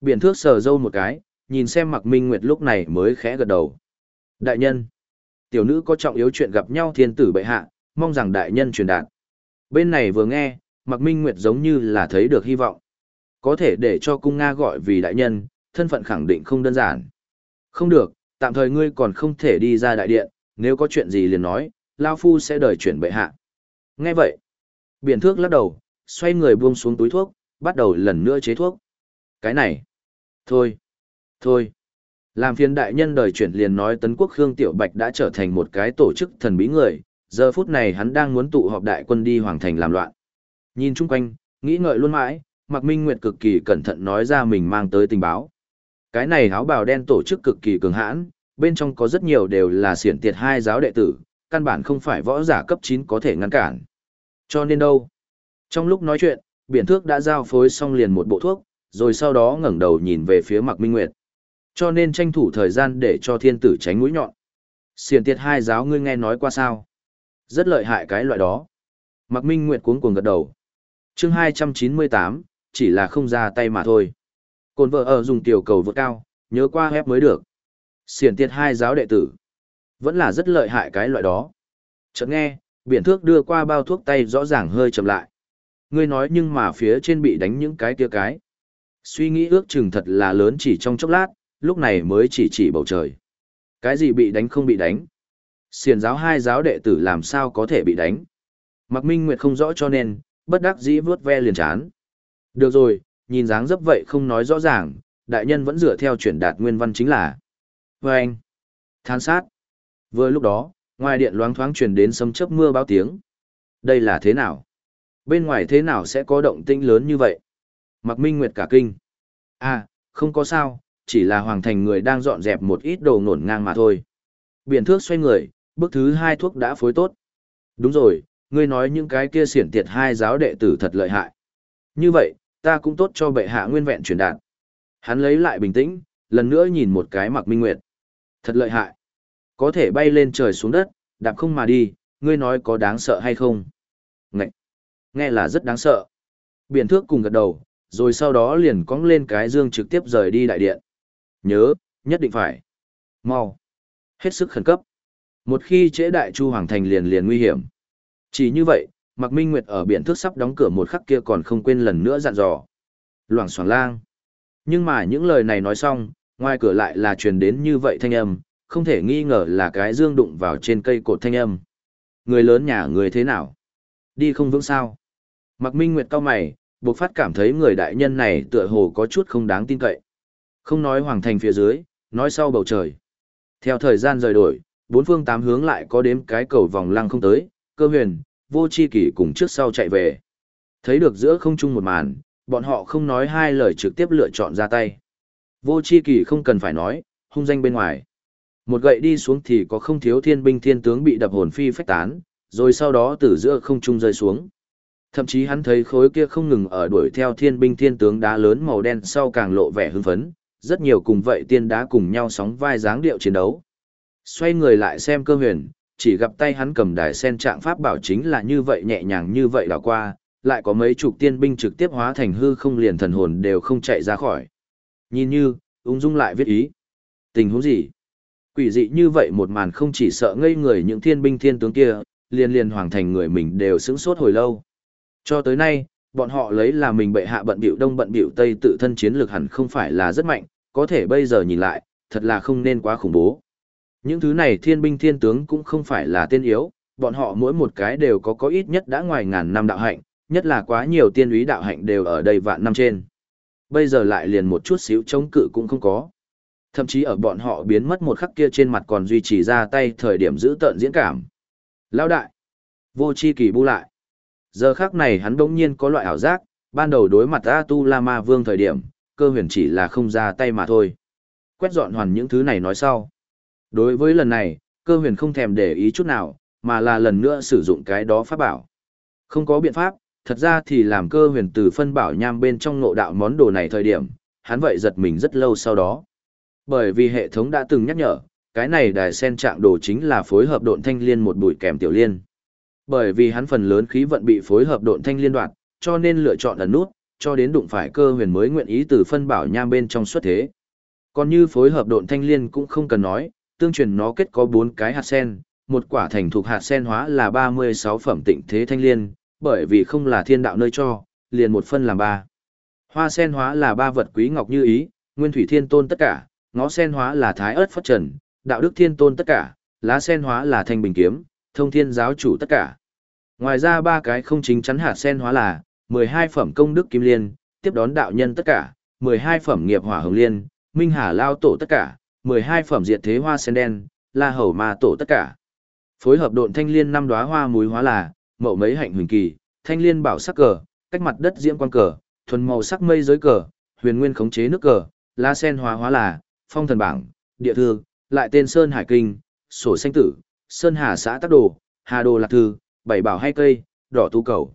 Biển thước sờ dâu một cái, nhìn xem mặc minh nguyệt lúc này mới khẽ gật đầu. Đại nhân. Tiểu nữ có trọng yếu chuyện gặp nhau thiên tử bệ hạ, mong rằng đại nhân truyền đạt. Bên này vừa nghe, mặc minh nguyệt giống như là thấy được hy vọng. Có thể để cho cung Nga gọi vì đại nhân, thân phận khẳng định không đơn giản. Không được, tạm thời ngươi còn không thể đi ra đại điện, nếu có chuyện gì liền nói, Lao Phu sẽ đợi chuyển bệ hạ. Nghe vậy, biển thước lắc đầu, xoay người buông xuống túi thuốc, bắt đầu lần nữa chế thuốc. Cái này, thôi, thôi. Làm phiền đại nhân đời chuyển liền nói Tấn Quốc Khương Tiểu Bạch đã trở thành một cái tổ chức thần bí người, giờ phút này hắn đang muốn tụ họp đại quân đi hoàng thành làm loạn. Nhìn chung quanh, nghĩ ngợi luôn mãi, Mạc Minh Nguyệt cực kỳ cẩn thận nói ra mình mang tới tình báo. Cái này áo bào đen tổ chức cực kỳ cường hãn, bên trong có rất nhiều đều là xiển tiệt hai giáo đệ tử, căn bản không phải võ giả cấp 9 có thể ngăn cản. Cho nên đâu? Trong lúc nói chuyện, biển thước đã giao phối xong liền một bộ thuốc, rồi sau đó ngẩng đầu nhìn về phía Mạc Minh Nguyệt. Cho nên tranh thủ thời gian để cho thiên tử tránh mũi nhọn. Xiền tiệt hai giáo ngươi nghe nói qua sao? Rất lợi hại cái loại đó. Mạc Minh Nguyệt cuống cuồng gật đầu. chương 298, chỉ là không ra tay mà thôi. Cồn vợ ở dùng tiểu cầu vượt cao, nhớ qua hép mới được. Xiển tiệt hai giáo đệ tử. Vẫn là rất lợi hại cái loại đó. Chợt nghe, biển thước đưa qua bao thuốc tay rõ ràng hơi chậm lại. Ngươi nói nhưng mà phía trên bị đánh những cái kia cái. Suy nghĩ ước chừng thật là lớn chỉ trong chốc lát, lúc này mới chỉ chỉ bầu trời. Cái gì bị đánh không bị đánh? Xiền giáo hai giáo đệ tử làm sao có thể bị đánh? Mặc Minh Nguyệt không rõ cho nên, bất đắc dĩ vướt ve liền chán. Được rồi, nhìn dáng dấp vậy không nói rõ ràng, đại nhân vẫn dựa theo chuyển đạt nguyên văn chính là. Và anh, than sát. Vừa lúc đó, ngoài điện loáng thoáng truyền đến sấm chớp mưa báo tiếng. Đây là thế nào? Bên ngoài thế nào sẽ có động tĩnh lớn như vậy? Mặc Minh Nguyệt cả kinh. À, không có sao, chỉ là hoàng thành người đang dọn dẹp một ít đồ ngổn ngang mà thôi. Biển thước xoay người, bước thứ hai thuốc đã phối tốt. Đúng rồi, ngươi nói những cái kia xiển tiệt hai giáo đệ tử thật lợi hại. Như vậy, ta cũng tốt cho bệ hạ nguyên vẹn truyền đạt. Hắn lấy lại bình tĩnh, lần nữa nhìn một cái mặc minh nguyệt. Thật lợi hại. Có thể bay lên trời xuống đất, đạp không mà đi, ngươi nói có đáng sợ hay không? Ngậy! Nghe là rất đáng sợ. Biển thước cùng gật đầu, rồi sau đó liền cong lên cái dương trực tiếp rời đi đại điện. Nhớ, nhất định phải. Mau. Hết sức khẩn cấp. Một khi trễ đại chu hoàng thành liền liền nguy hiểm. Chỉ như vậy, Mạc Minh Nguyệt ở biển thước sắp đóng cửa một khắc kia còn không quên lần nữa dặn dò. Loảng xoảng lang. Nhưng mà những lời này nói xong, ngoài cửa lại là truyền đến như vậy thanh âm, không thể nghi ngờ là cái dương đụng vào trên cây cột thanh âm. Người lớn nhà người thế nào? Đi không vững sao? Mạc Minh Nguyệt cao mày, buộc phát cảm thấy người đại nhân này tựa hồ có chút không đáng tin cậy. Không nói hoàng thành phía dưới, nói sau bầu trời. Theo thời gian rời đổi, bốn phương tám hướng lại có đếm cái cầu vòng lăng không tới, cơ huyền, vô chi kỷ cùng trước sau chạy về. Thấy được giữa không trung một màn, bọn họ không nói hai lời trực tiếp lựa chọn ra tay. Vô chi kỷ không cần phải nói, hung danh bên ngoài. Một gậy đi xuống thì có không thiếu thiên binh thiên tướng bị đập hồn phi phách tán, rồi sau đó từ giữa không trung rơi xuống. Thậm chí hắn thấy khối kia không ngừng ở đuổi theo thiên binh thiên tướng đá lớn màu đen sau càng lộ vẻ hưng phấn, rất nhiều cùng vậy tiên đá cùng nhau sóng vai dáng điệu chiến đấu. Xoay người lại xem cơ huyền, chỉ gặp tay hắn cầm đài sen trạng pháp bảo chính là như vậy nhẹ nhàng như vậy đảo qua, lại có mấy chục tiên binh trực tiếp hóa thành hư không liền thần hồn đều không chạy ra khỏi. Nhìn như, ung dung lại viết ý. Tình huống gì? Quỷ dị như vậy một màn không chỉ sợ ngây người những thiên binh thiên tướng kia, liền liền hoàng thành người mình đều sững sốt hồi lâu. Cho tới nay, bọn họ lấy là mình bệ hạ bận biểu đông bận biểu tây tự thân chiến lược hẳn không phải là rất mạnh, có thể bây giờ nhìn lại, thật là không nên quá khủng bố. Những thứ này thiên binh thiên tướng cũng không phải là tiên yếu, bọn họ mỗi một cái đều có có ít nhất đã ngoài ngàn năm đạo hạnh, nhất là quá nhiều tiên úy đạo hạnh đều ở đây vạn năm trên. Bây giờ lại liền một chút xíu chống cự cũng không có. Thậm chí ở bọn họ biến mất một khắc kia trên mặt còn duy trì ra tay thời điểm giữ tợn diễn cảm. Lao đại! Vô chi kỳ bu lại. Giờ khác này hắn đống nhiên có loại ảo giác, ban đầu đối mặt A Tu La Ma Vương thời điểm, cơ huyền chỉ là không ra tay mà thôi. Quét dọn hoàn những thứ này nói sau. Đối với lần này, cơ huyền không thèm để ý chút nào, mà là lần nữa sử dụng cái đó pháp bảo. Không có biện pháp, thật ra thì làm cơ huyền từ phân bảo nham bên trong ngộ đạo món đồ này thời điểm, hắn vậy giật mình rất lâu sau đó. Bởi vì hệ thống đã từng nhắc nhở, cái này đài sen trạng đồ chính là phối hợp độn thanh liên một bụi kèm tiểu liên. Bởi vì hắn phần lớn khí vận bị phối hợp độn thanh liên đoạn, cho nên lựa chọn ẩn nút, cho đến đụng phải cơ huyền mới nguyện ý từ phân bảo nham bên trong xuất thế. Còn như phối hợp độn thanh liên cũng không cần nói, tương truyền nó kết có bốn cái hạt sen, một quả thành thuộc hạt sen hóa là 36 phẩm tịnh thế thanh liên, bởi vì không là thiên đạo nơi cho, liền một phân làm ba. Hoa sen hóa là ba vật quý ngọc như ý, nguyên thủy thiên tôn tất cả, ngó sen hóa là thái ớt phất trần, đạo đức thiên tôn tất cả, lá sen hóa là thanh bình kiếm, thông thiên giáo chủ tất cả. Ngoài ra ba cái không chính chắn hạt sen hóa là 12 phẩm công đức kim liên, tiếp đón đạo nhân tất cả, 12 phẩm nghiệp hỏa hồng liên, minh hà lao tổ tất cả, 12 phẩm diệt thế hoa sen đen, la hầu ma tổ tất cả. Phối hợp độn thanh liên năm đóa hoa muối hóa là, mậu mấy hạnh huỳnh kỳ, thanh liên bảo sắc cờ, cách mặt đất diễm quan cờ, thuần màu sắc mây giới cờ, huyền nguyên khống chế nước cờ, la sen hóa hóa là, phong thần bảng, địa thư, lại tên Sơn Hải Kinh, sổ xanh tử, Sơn Hà xã tác đồ, Hà đồ lạc thư, bảy bảo hay cây, đỏ tu cầu.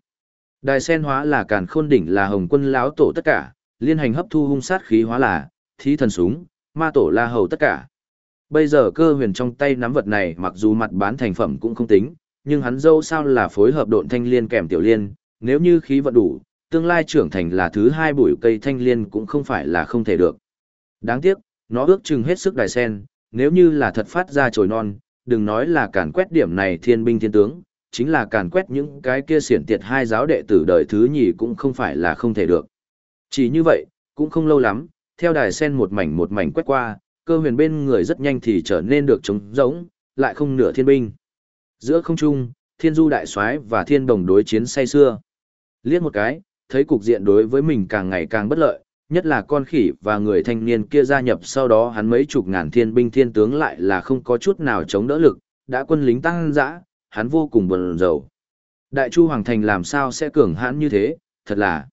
Đài sen hóa là càn khôn đỉnh là hồng quân lão tổ tất cả, liên hành hấp thu hung sát khí hóa là, thí thần súng, ma tổ la hầu tất cả. Bây giờ cơ huyền trong tay nắm vật này mặc dù mặt bán thành phẩm cũng không tính, nhưng hắn dâu sao là phối hợp độn thanh liên kèm tiểu liên, nếu như khí vận đủ, tương lai trưởng thành là thứ hai bụi cây thanh liên cũng không phải là không thể được. Đáng tiếc, nó ước chừng hết sức đài sen, nếu như là thật phát ra trồi non, đừng nói là càn quét điểm này thiên binh thiên tướng, chính là càn quét những cái kia xiển tiệt hai giáo đệ tử đời thứ nhì cũng không phải là không thể được. Chỉ như vậy, cũng không lâu lắm, theo đài sen một mảnh một mảnh quét qua, cơ huyền bên người rất nhanh thì trở nên được trống rỗng, lại không nửa thiên binh. Giữa không trung, thiên du đại soái và thiên đồng đối chiến say xưa. Liếc một cái, thấy cục diện đối với mình càng ngày càng bất lợi, nhất là con khỉ và người thanh niên kia gia nhập sau đó hắn mấy chục ngàn thiên binh thiên tướng lại là không có chút nào chống đỡ lực, đã quân lính tăng dã, hắn vô cùng buồn rầu. Đại Chu Hoàng Thành làm sao sẽ cường hãn như thế, thật là.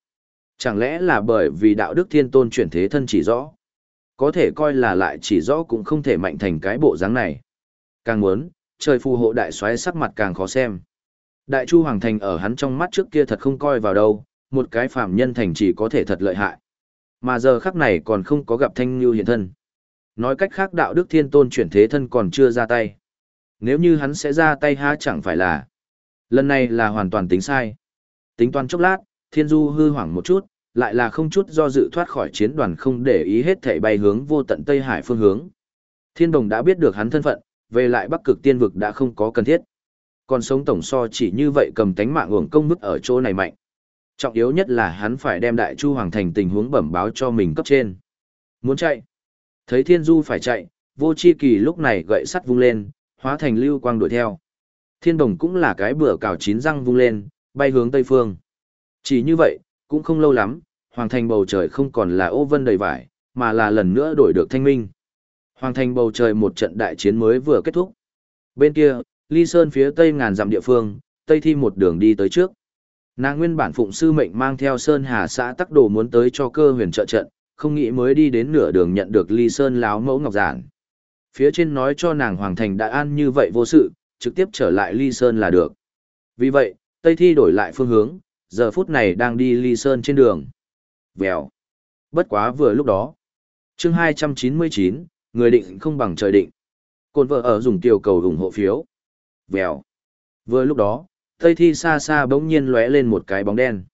Chẳng lẽ là bởi vì đạo đức thiên tôn chuyển thế thân chỉ rõ? Có thể coi là lại chỉ rõ cũng không thể mạnh thành cái bộ dáng này. Càng muốn, trời phù hộ đại xoáy sắc mặt càng khó xem. Đại Chu Hoàng Thành ở hắn trong mắt trước kia thật không coi vào đâu, một cái phạm nhân thành chỉ có thể thật lợi hại. Mà giờ khắc này còn không có gặp Thanh Như hiện thân. Nói cách khác đạo đức thiên tôn chuyển thế thân còn chưa ra tay. Nếu như hắn sẽ ra tay há chẳng phải là. Lần này là hoàn toàn tính sai. Tính toán chốc lát, thiên du hư hoảng một chút, lại là không chút do dự thoát khỏi chiến đoàn không để ý hết thảy bay hướng vô tận Tây Hải phương hướng. Thiên đồng đã biết được hắn thân phận, về lại bắc cực tiên vực đã không có cần thiết. Còn sống tổng so chỉ như vậy cầm tánh mạng uổng công mức ở chỗ này mạnh. Trọng yếu nhất là hắn phải đem đại chu hoàng thành tình huống bẩm báo cho mình cấp trên. Muốn chạy. Thấy thiên du phải chạy, vô chi kỳ lúc này gậy sắt vung lên, hóa thành lưu quang đuổi theo. Thiên đồng cũng là cái bữa cào chín răng vung lên, bay hướng tây phương. Chỉ như vậy, cũng không lâu lắm, hoàng thành bầu trời không còn là ô vân đầy vải, mà là lần nữa đổi được thanh minh. Hoàng thành bầu trời một trận đại chiến mới vừa kết thúc. Bên kia, Ly Sơn phía tây ngàn dặm địa phương, tây thi một đường đi tới trước. Nàng nguyên bản phụng sư mệnh mang theo Sơn Hà xã tắc đồ muốn tới cho cơ huyền trợ trận, không nghĩ mới đi đến nửa đường nhận được Ly Sơn láo mẫu ngọc giản. Phía trên nói cho nàng Hoàng Thành đã an như vậy vô sự, trực tiếp trở lại Ly Sơn là được. Vì vậy, Tây Thi đổi lại phương hướng, giờ phút này đang đi Ly Sơn trên đường. Vèo. Bất quá vừa lúc đó. chương 299, người định không bằng trời định. Côn vợ ở dùng tiểu cầu ủng hộ phiếu. Vèo. Vừa lúc đó, Tây Thi xa xa bỗng nhiên lóe lên một cái bóng đen.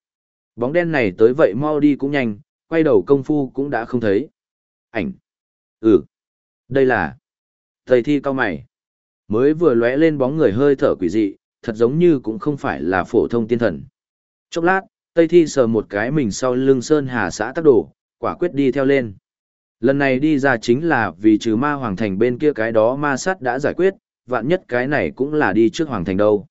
Bóng đen này tới vậy mau đi cũng nhanh, quay đầu công phu cũng đã không thấy. Ảnh. Ừ. Đây là. Tây Thi cao mày. Mới vừa lóe lên bóng người hơi thở quỷ dị, thật giống như cũng không phải là phổ thông tiên thần. Chốc lát, Tây Thi sờ một cái mình sau lưng Sơn Hà xã tắc đổ, quả quyết đi theo lên. Lần này đi ra chính là vì trừ ma hoàng thành bên kia cái đó ma sát đã giải quyết, vạn nhất cái này cũng là đi trước hoàng thành đâu.